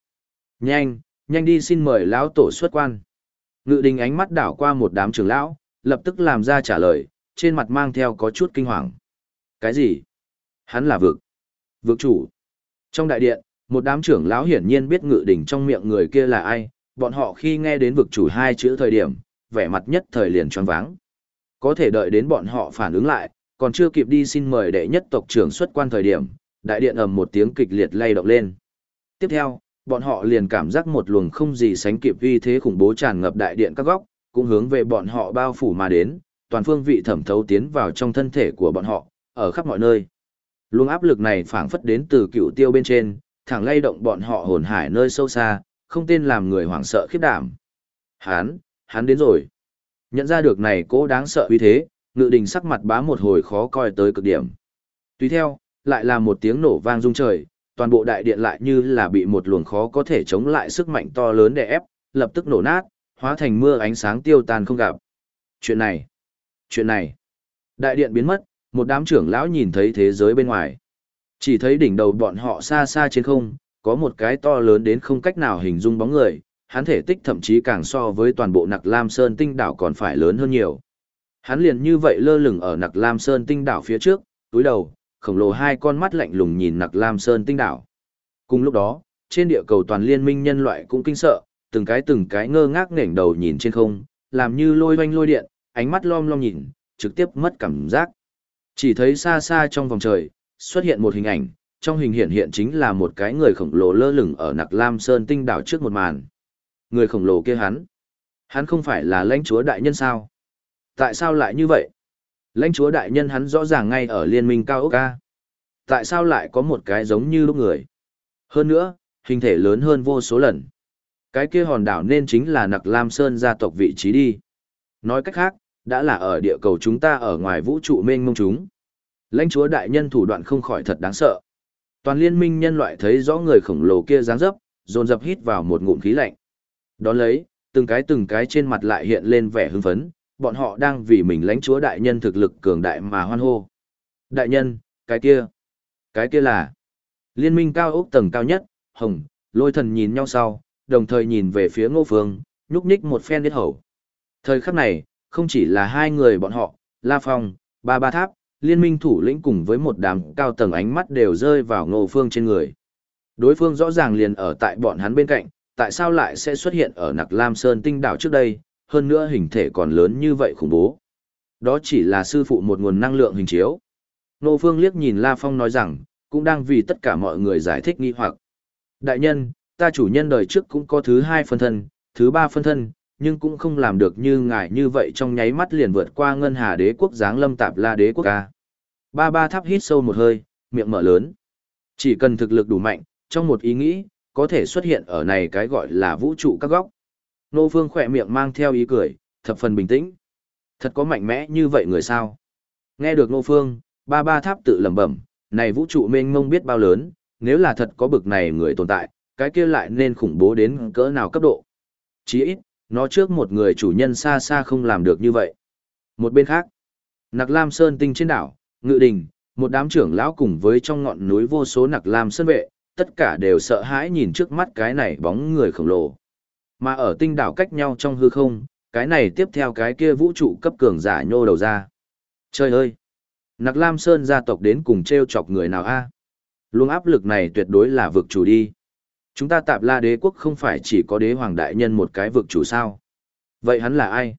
Nhanh, nhanh đi xin mời lão tổ xuất quan. Ngự đình ánh mắt đảo qua một đám trưởng lão, lập tức làm ra trả lời, trên mặt mang theo có chút kinh hoàng. Cái gì? Hắn là vực. Vực chủ. Trong đại điện, một đám trưởng lão hiển nhiên biết ngự đỉnh trong miệng người kia là ai, bọn họ khi nghe đến vực chủ hai chữ thời điểm, vẻ mặt nhất thời liền choáng váng. Có thể đợi đến bọn họ phản ứng lại, còn chưa kịp đi xin mời đệ nhất tộc trưởng xuất quan thời điểm, đại điện ầm một tiếng kịch liệt lay động lên. Tiếp theo, bọn họ liền cảm giác một luồng không gì sánh kịp uy thế khủng bố tràn ngập đại điện các góc, cũng hướng về bọn họ bao phủ mà đến, toàn phương vị thẩm thấu tiến vào trong thân thể của bọn họ, ở khắp mọi nơi. Luồng áp lực này phảng phất đến từ cựu tiêu bên trên, thẳng lay động bọn họ hồn hải nơi sâu xa, không tên làm người hoảng sợ khiếp đảm. Hán, hắn đến rồi. Nhận ra được này cố đáng sợ uy thế, ngự đình sắc mặt bá một hồi khó coi tới cực điểm. Tuy theo, lại là một tiếng nổ vang rung trời, toàn bộ đại điện lại như là bị một luồng khó có thể chống lại sức mạnh to lớn đè ép, lập tức nổ nát, hóa thành mưa ánh sáng tiêu tan không gặp. Chuyện này, chuyện này. Đại điện biến mất, một đám trưởng lão nhìn thấy thế giới bên ngoài. Chỉ thấy đỉnh đầu bọn họ xa xa trên không, có một cái to lớn đến không cách nào hình dung bóng người, hắn thể tích thậm chí càng so với toàn bộ nặc Lam Sơn tinh đảo còn phải lớn hơn nhiều. Hắn liền như vậy lơ lửng ở nặc Lam Sơn tinh đảo phía trước, túi đầu, khổng lồ hai con mắt lạnh lùng nhìn nặc Lam Sơn tinh đảo. Cùng lúc đó, trên địa cầu toàn liên minh nhân loại cũng kinh sợ, từng cái từng cái ngơ ngác nghển đầu nhìn trên không, làm như lôi oanh lôi điện, ánh mắt lom lom nhìn, trực tiếp mất cảm giác. Chỉ thấy xa xa trong vòng trời, xuất hiện một hình ảnh, trong hình hiện hiện chính là một cái người khổng lồ lơ lửng ở nặc Lam Sơn tinh đảo trước một màn. Người khổng lồ kia hắn. Hắn không phải là lãnh chúa đại nhân sao? Tại sao lại như vậy? Lãnh chúa đại nhân hắn rõ ràng ngay ở liên minh cao ốc ca. Tại sao lại có một cái giống như lúc người? Hơn nữa, hình thể lớn hơn vô số lần. Cái kia hòn đảo nên chính là nặc Lam Sơn gia tộc vị trí đi. Nói cách khác, đã là ở địa cầu chúng ta ở ngoài vũ trụ mênh mông chúng. Lãnh chúa đại nhân thủ đoạn không khỏi thật đáng sợ. Toàn liên minh nhân loại thấy rõ người khổng lồ kia dáng dấp, dồn dập hít vào một ngụm khí lạnh. Đón lấy, từng cái từng cái trên mặt lại hiện lên vẻ hưng phấn, bọn họ đang vì mình lãnh chúa đại nhân thực lực cường đại mà hoan hô. Đại nhân, cái kia, cái kia là liên minh cao ốc tầng cao nhất, hồng, lôi thần nhìn nhau sau, đồng thời nhìn về phía ngô phương, nhúc nhích một phen đít hầu. Thời khắc này, không chỉ là hai người bọn họ, La Phong, Ba Ba Tháp, liên minh thủ lĩnh cùng với một đám cao tầng ánh mắt đều rơi vào ngô phương trên người. Đối phương rõ ràng liền ở tại bọn hắn bên cạnh, tại sao lại sẽ xuất hiện ở nặc Lam Sơn tinh đảo trước đây, hơn nữa hình thể còn lớn như vậy khủng bố. Đó chỉ là sư phụ một nguồn năng lượng hình chiếu. Ngô Phương liếc nhìn La Phong nói rằng, cũng đang vì tất cả mọi người giải thích nghi hoặc. Đại nhân, ta chủ nhân đời trước cũng có thứ hai phân thân, thứ ba phân thân, nhưng cũng không làm được như ngài như vậy trong nháy mắt liền vượt qua ngân hà đế quốc giáng lâm tạp la đế quốc ca. Ba ba tháp hít sâu một hơi, miệng mở lớn. Chỉ cần thực lực đủ mạnh, trong một ý nghĩ, có thể xuất hiện ở này cái gọi là vũ trụ các góc. Nô Phương khỏe miệng mang theo ý cười, thập phần bình tĩnh. Thật có mạnh mẽ như vậy người sao? Nghe được Nô Phương, ba ba tháp tự lẩm bẩm, này vũ trụ mênh mông biết bao lớn, nếu là thật có bực này người tồn tại, cái kia lại nên khủng bố đến cỡ nào cấp độ. Chỉ ít, nó trước một người chủ nhân xa xa không làm được như vậy. Một bên khác, Nặc Lam Sơn tinh trên đảo, Ngự Đình, một đám trưởng lão cùng với trong ngọn núi vô số Nặc Lam Sơn vệ, tất cả đều sợ hãi nhìn trước mắt cái này bóng người khổng lồ. Mà ở tinh đảo cách nhau trong hư không, cái này tiếp theo cái kia vũ trụ cấp cường giả nhô đầu ra. Trời ơi! Nặc Lam Sơn gia tộc đến cùng treo chọc người nào a? À? Luồng áp lực này tuyệt đối là vực chủ đi. Chúng ta tạp la đế quốc không phải chỉ có đế hoàng đại nhân một cái vực chủ sao. Vậy hắn là ai?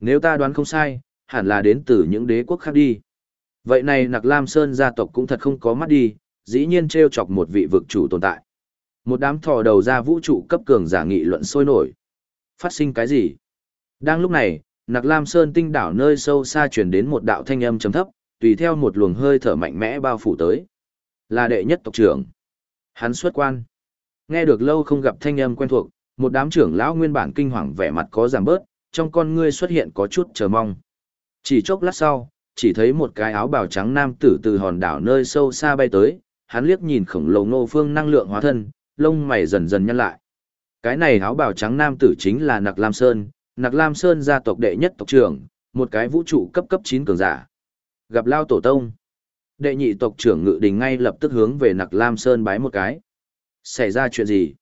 Nếu ta đoán không sai, hẳn là đến từ những đế quốc khác đi. Vậy này Nặc Lam Sơn gia tộc cũng thật không có mắt đi, dĩ nhiên treo chọc một vị vực chủ tồn tại. Một đám thò đầu ra vũ trụ cấp cường giả nghị luận sôi nổi. Phát sinh cái gì? Đang lúc này, Nặc Lam Sơn tinh đảo nơi sâu xa truyền đến một đạo thanh âm trầm thấp, tùy theo một luồng hơi thở mạnh mẽ bao phủ tới. Là đệ nhất tộc trưởng. Hắn xuất quan. Nghe được lâu không gặp thanh âm quen thuộc, một đám trưởng lão nguyên bản kinh hoàng vẻ mặt có giảm bớt, trong con ngươi xuất hiện có chút chờ mong. Chỉ chốc lát sau, chỉ thấy một cái áo bào trắng nam tử từ hòn đảo nơi sâu xa bay tới, hắn liếc nhìn khổng lồ nô phương năng lượng hóa thân, lông mày dần dần nhăn lại. Cái này áo bào trắng nam tử chính là Nặc Lam Sơn, Nặc Lam Sơn gia tộc đệ nhất tộc trưởng, một cái vũ trụ cấp cấp 9 cường giả. Gặp Lao Tổ Tông. Đệ nhị tộc trưởng ngự đình ngay lập tức hướng về Nặc Lam Sơn bái một cái. Xảy ra chuyện gì?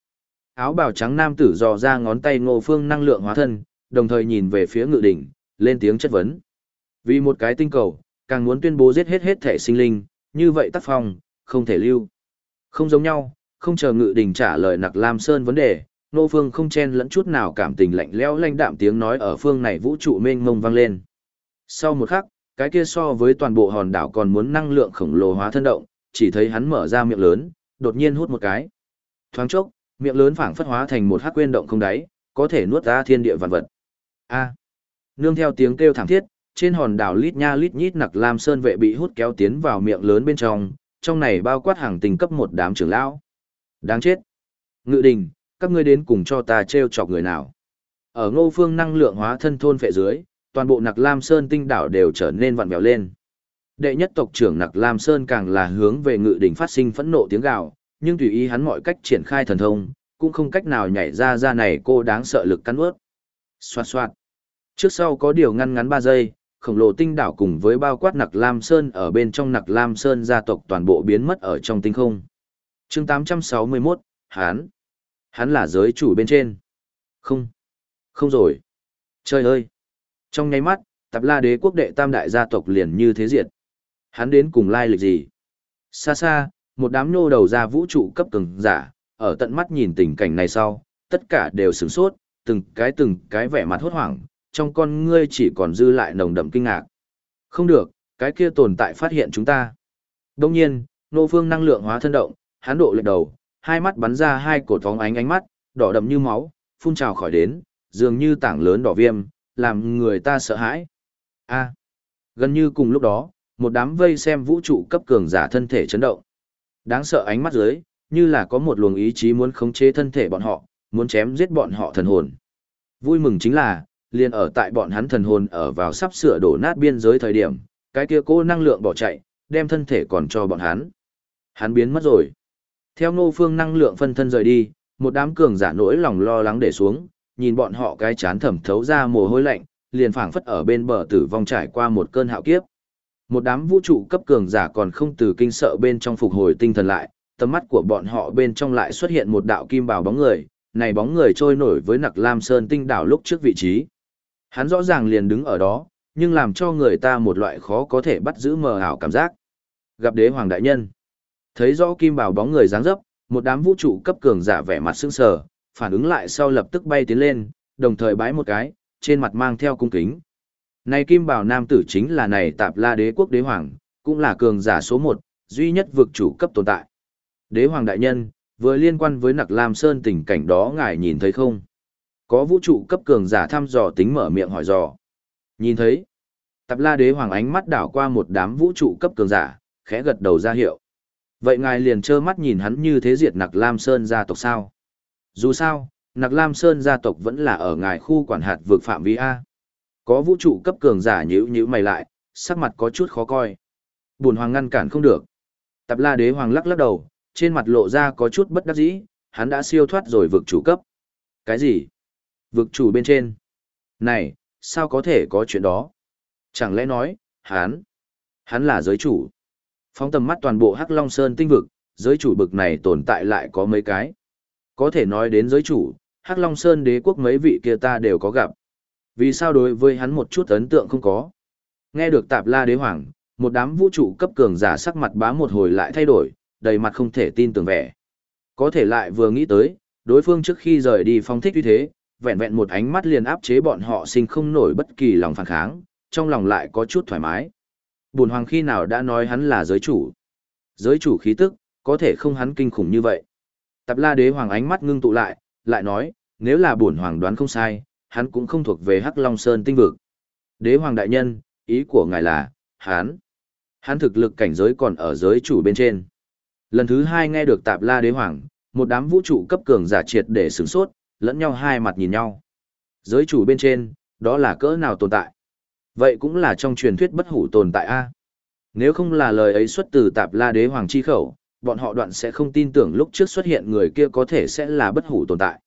Áo bào trắng nam tử dò ra ngón tay ngô phương năng lượng hóa thân, đồng thời nhìn về phía ngự đình, lên tiếng chất vấn. Vì một cái tinh cầu, càng muốn tuyên bố giết hết hết thể sinh linh, như vậy tác phong, không thể lưu. Không giống nhau, không chờ ngự đình trả lời Nặc Lam Sơn vấn đề, Nô Phương không chen lẫn chút nào cảm tình lạnh lẽo lanh đạm tiếng nói ở phương này vũ trụ mênh mông vang lên. Sau một khắc, cái kia so với toàn bộ hòn đảo còn muốn năng lượng khổng lồ hóa thân động, chỉ thấy hắn mở ra miệng lớn, đột nhiên hút một cái. Thoáng chốc, miệng lớn phảng phất hóa thành một hắc quên động không đáy, có thể nuốt ra thiên địa vạn vật. A. Nương theo tiếng kêu thảm thiết, trên hòn đảo lít nha lít nhít nặc lam sơn vệ bị hút kéo tiến vào miệng lớn bên trong, trong này bao quát hàng tình cấp một đám trưởng lão. Đáng chết. Ngự đình, các ngươi đến cùng cho ta treo chọc người nào. Ở ngô phương năng lượng hóa thân thôn phệ dưới, toàn bộ nặc lam sơn tinh đảo đều trở nên vặn vẹo lên. Đệ nhất tộc trưởng nặc lam sơn càng là hướng về ngự đỉnh phát sinh phẫn nộ tiếng gào, nhưng tùy ý hắn mọi cách triển khai thần thông, cũng không cách nào nhảy ra ra này cô đáng sợ lực cắn ướt. Xoạt xoạt. Trước sau có điều ngăn ngắn 3 giây, khổng lồ tinh đảo cùng với bao quát nặc lam sơn ở bên trong nặc lam sơn gia tộc toàn bộ biến mất ở trong tinh không. chương 861, Hán. Hắn là giới chủ bên trên. Không. Không rồi. Trời ơi. Trong nháy mắt, tạp la đế quốc đệ tam đại gia tộc liền như thế diệt. Hắn đến cùng lai lịch gì? Xa xa, một đám nô đầu ra vũ trụ cấp cường giả, ở tận mắt nhìn tình cảnh này sau, tất cả đều sửng sốt, từng cái từng cái vẻ mặt hốt hoảng, trong con ngươi chỉ còn dư lại nồng đậm kinh ngạc. Không được, cái kia tồn tại phát hiện chúng ta. Đông nhiên, nô phương năng lượng hóa thân động, hắn độ lệch đầu, hai mắt bắn ra hai cột phóng ánh ánh mắt, đỏ đậm như máu, phun trào khỏi đến, dường như tảng lớn đỏ viêm, làm người ta sợ hãi. A. gần như cùng lúc đó, một đám vây xem vũ trụ cấp cường giả thân thể chấn động. Đáng sợ ánh mắt dưới, như là có một luồng ý chí muốn khống chế thân thể bọn họ, muốn chém giết bọn họ thần hồn. Vui mừng chính là, liền ở tại bọn hắn thần hồn ở vào sắp sửa đổ nát biên giới thời điểm, cái kia cô năng lượng bỏ chạy, đem thân thể còn cho bọn hắn. Hắn biến mất rồi. Theo ngô phương năng lượng phân thân rời đi, một đám cường giả nỗi lòng lo lắng để xuống, nhìn bọn họ cái chán thẩm thấu ra mồ hôi lạnh, liền phảng phất ở bên bờ tử vong trải qua một cơn hạo kiếp. Một đám vũ trụ cấp cường giả còn không từ kinh sợ bên trong phục hồi tinh thần lại, tầm mắt của bọn họ bên trong lại xuất hiện một đạo kim bào bóng người, này bóng người trôi nổi với nặc lam sơn tinh đảo lúc trước vị trí. Hắn rõ ràng liền đứng ở đó, nhưng làm cho người ta một loại khó có thể bắt giữ mờ ảo cảm giác. Gặp đế hoàng đại nhân. Thấy rõ kim bào bóng người dáng dấp, một đám vũ trụ cấp cường giả vẻ mặt sững sờ, phản ứng lại sau lập tức bay tiến lên, đồng thời bái một cái, trên mặt mang theo cung kính. Này kim bảo nam tử chính là này tạp la đế quốc đế hoàng, cũng là cường giả số một, duy nhất vực chủ cấp tồn tại. Đế hoàng đại nhân, vừa liên quan với nặc lam sơn tình cảnh đó ngài nhìn thấy không? Có vũ trụ cấp cường giả thăm dò tính mở miệng hỏi dò. Nhìn thấy. Tạp la đế hoàng ánh mắt đảo qua một đám vũ trụ cấp cường giả, khẽ gật đầu ra hiệu. Vậy ngài liền trơ mắt nhìn hắn như thế diệt nặc lam sơn gia tộc sao? Dù sao, Nặc Lam Sơn gia tộc vẫn là ở ngài khu quản hạt vực phạm vi A. Có vũ trụ cấp cường giả nhữ nhữ mày lại, sắc mặt có chút khó coi. Bùn hoàng ngăn cản không được. Tạp la đế hoàng lắc lắc đầu, trên mặt lộ ra có chút bất đắc dĩ, hắn đã siêu thoát rồi vực chủ cấp. Cái gì? Vực chủ bên trên. Này, sao có thể có chuyện đó? Chẳng lẽ nói, hắn, hắn là giới chủ. Phóng tầm mắt toàn bộ Hắc Long Sơn tinh vực, giới chủ bực này tồn tại lại có mấy cái. Có thể nói đến giới chủ, Hắc Long Sơn đế quốc mấy vị kia ta đều có gặp. Vì sao đối với hắn một chút ấn tượng không có? Nghe được tạp la đế hoàng, một đám vũ trụ cấp cường giả sắc mặt bá một hồi lại thay đổi, đầy mặt không thể tin tưởng vẻ. Có thể lại vừa nghĩ tới, đối phương trước khi rời đi phong thích như thế, vẹn vẹn một ánh mắt liền áp chế bọn họ sinh không nổi bất kỳ lòng phản kháng, trong lòng lại có chút thoải mái. Bùn hoàng khi nào đã nói hắn là giới chủ. Giới chủ khí tức, có thể không hắn kinh khủng như vậy. Tạp la đế hoàng ánh mắt ngưng tụ lại, lại nói, nếu là bùn hoàng đoán không sai, hắn cũng không thuộc về Hắc Long Sơn tinh vực. Đế hoàng đại nhân, ý của ngài là, hắn, hắn thực lực cảnh giới còn ở giới chủ bên trên. Lần thứ hai nghe được tạp la đế hoàng, một đám vũ trụ cấp cường giả triệt để sửng sốt, lẫn nhau hai mặt nhìn nhau. Giới chủ bên trên, đó là cỡ nào tồn tại? Vậy cũng là trong truyền thuyết bất hủ tồn tại a. Nếu không là lời ấy xuất từ tạp la đế hoàng chi khẩu, bọn họ đoạn sẽ không tin tưởng lúc trước xuất hiện người kia có thể sẽ là bất hủ tồn tại.